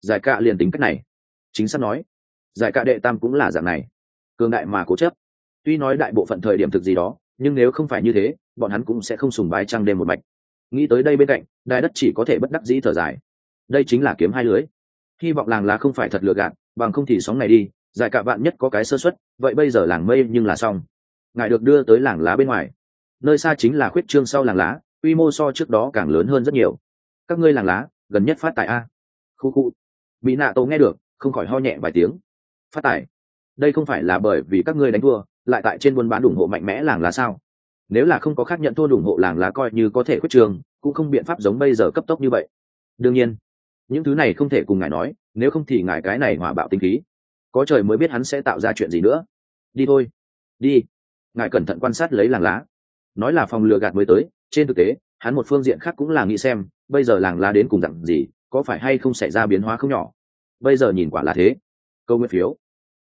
[SPEAKER 1] Giải cạ liền tính cách này. Chính xác nói, giải cạ đệ tam cũng là dạng này. Cường đại mà cố chấp. Tuy nói đại bộ phận thời điểm thực gì đó, nhưng nếu không phải như thế, bọn hắn cũng sẽ không sùng bái trăng đêm một mạch. Nghĩ tới đây bên cạnh, đài đất chỉ có thể bất đắc dĩ thở dài. Đây chính là kiếm hai lưới. Hy vọng làng lá không phải thật lừa gạt, bằng không thì sóng này đi, giải cả bạn nhất có cái sơ xuất vậy bây giờ làng mây nhưng là xong. Ngài được đưa tới làng lá bên ngoài. Nơi xa chính là khuyết trương sau làng lá quy mô so trước đó càng lớn hơn rất nhiều. Các ngươi làng lá, gần nhất phát tài a? Khu khu. Bị nạ tổ nghe được, không khỏi ho nhẹ vài tiếng. Phát tài? Đây không phải là bởi vì các ngươi đánh thua, lại tại trên buôn bán ủng hộ mạnh mẽ làng lá sao? Nếu là không có khác nhận thua ủng hộ làng lá coi như có thể khuyết trường, cũng không biện pháp giống bây giờ cấp tốc như vậy. Đương nhiên, những thứ này không thể cùng ngài nói, nếu không thì ngài cái này hỏa bạo tinh khí. Có trời mới biết hắn sẽ tạo ra chuyện gì nữa. Đi thôi. Đi. Ngài cẩn thận quan sát lấy làng lá. Nói là phòng lừa gạt mới tới trên thực tế, hắn một phương diện khác cũng là nghĩ xem, bây giờ làng lá đến cùng dặn gì, có phải hay không xảy ra biến hóa không nhỏ? Bây giờ nhìn quả là thế. Câu nguyên phiếu.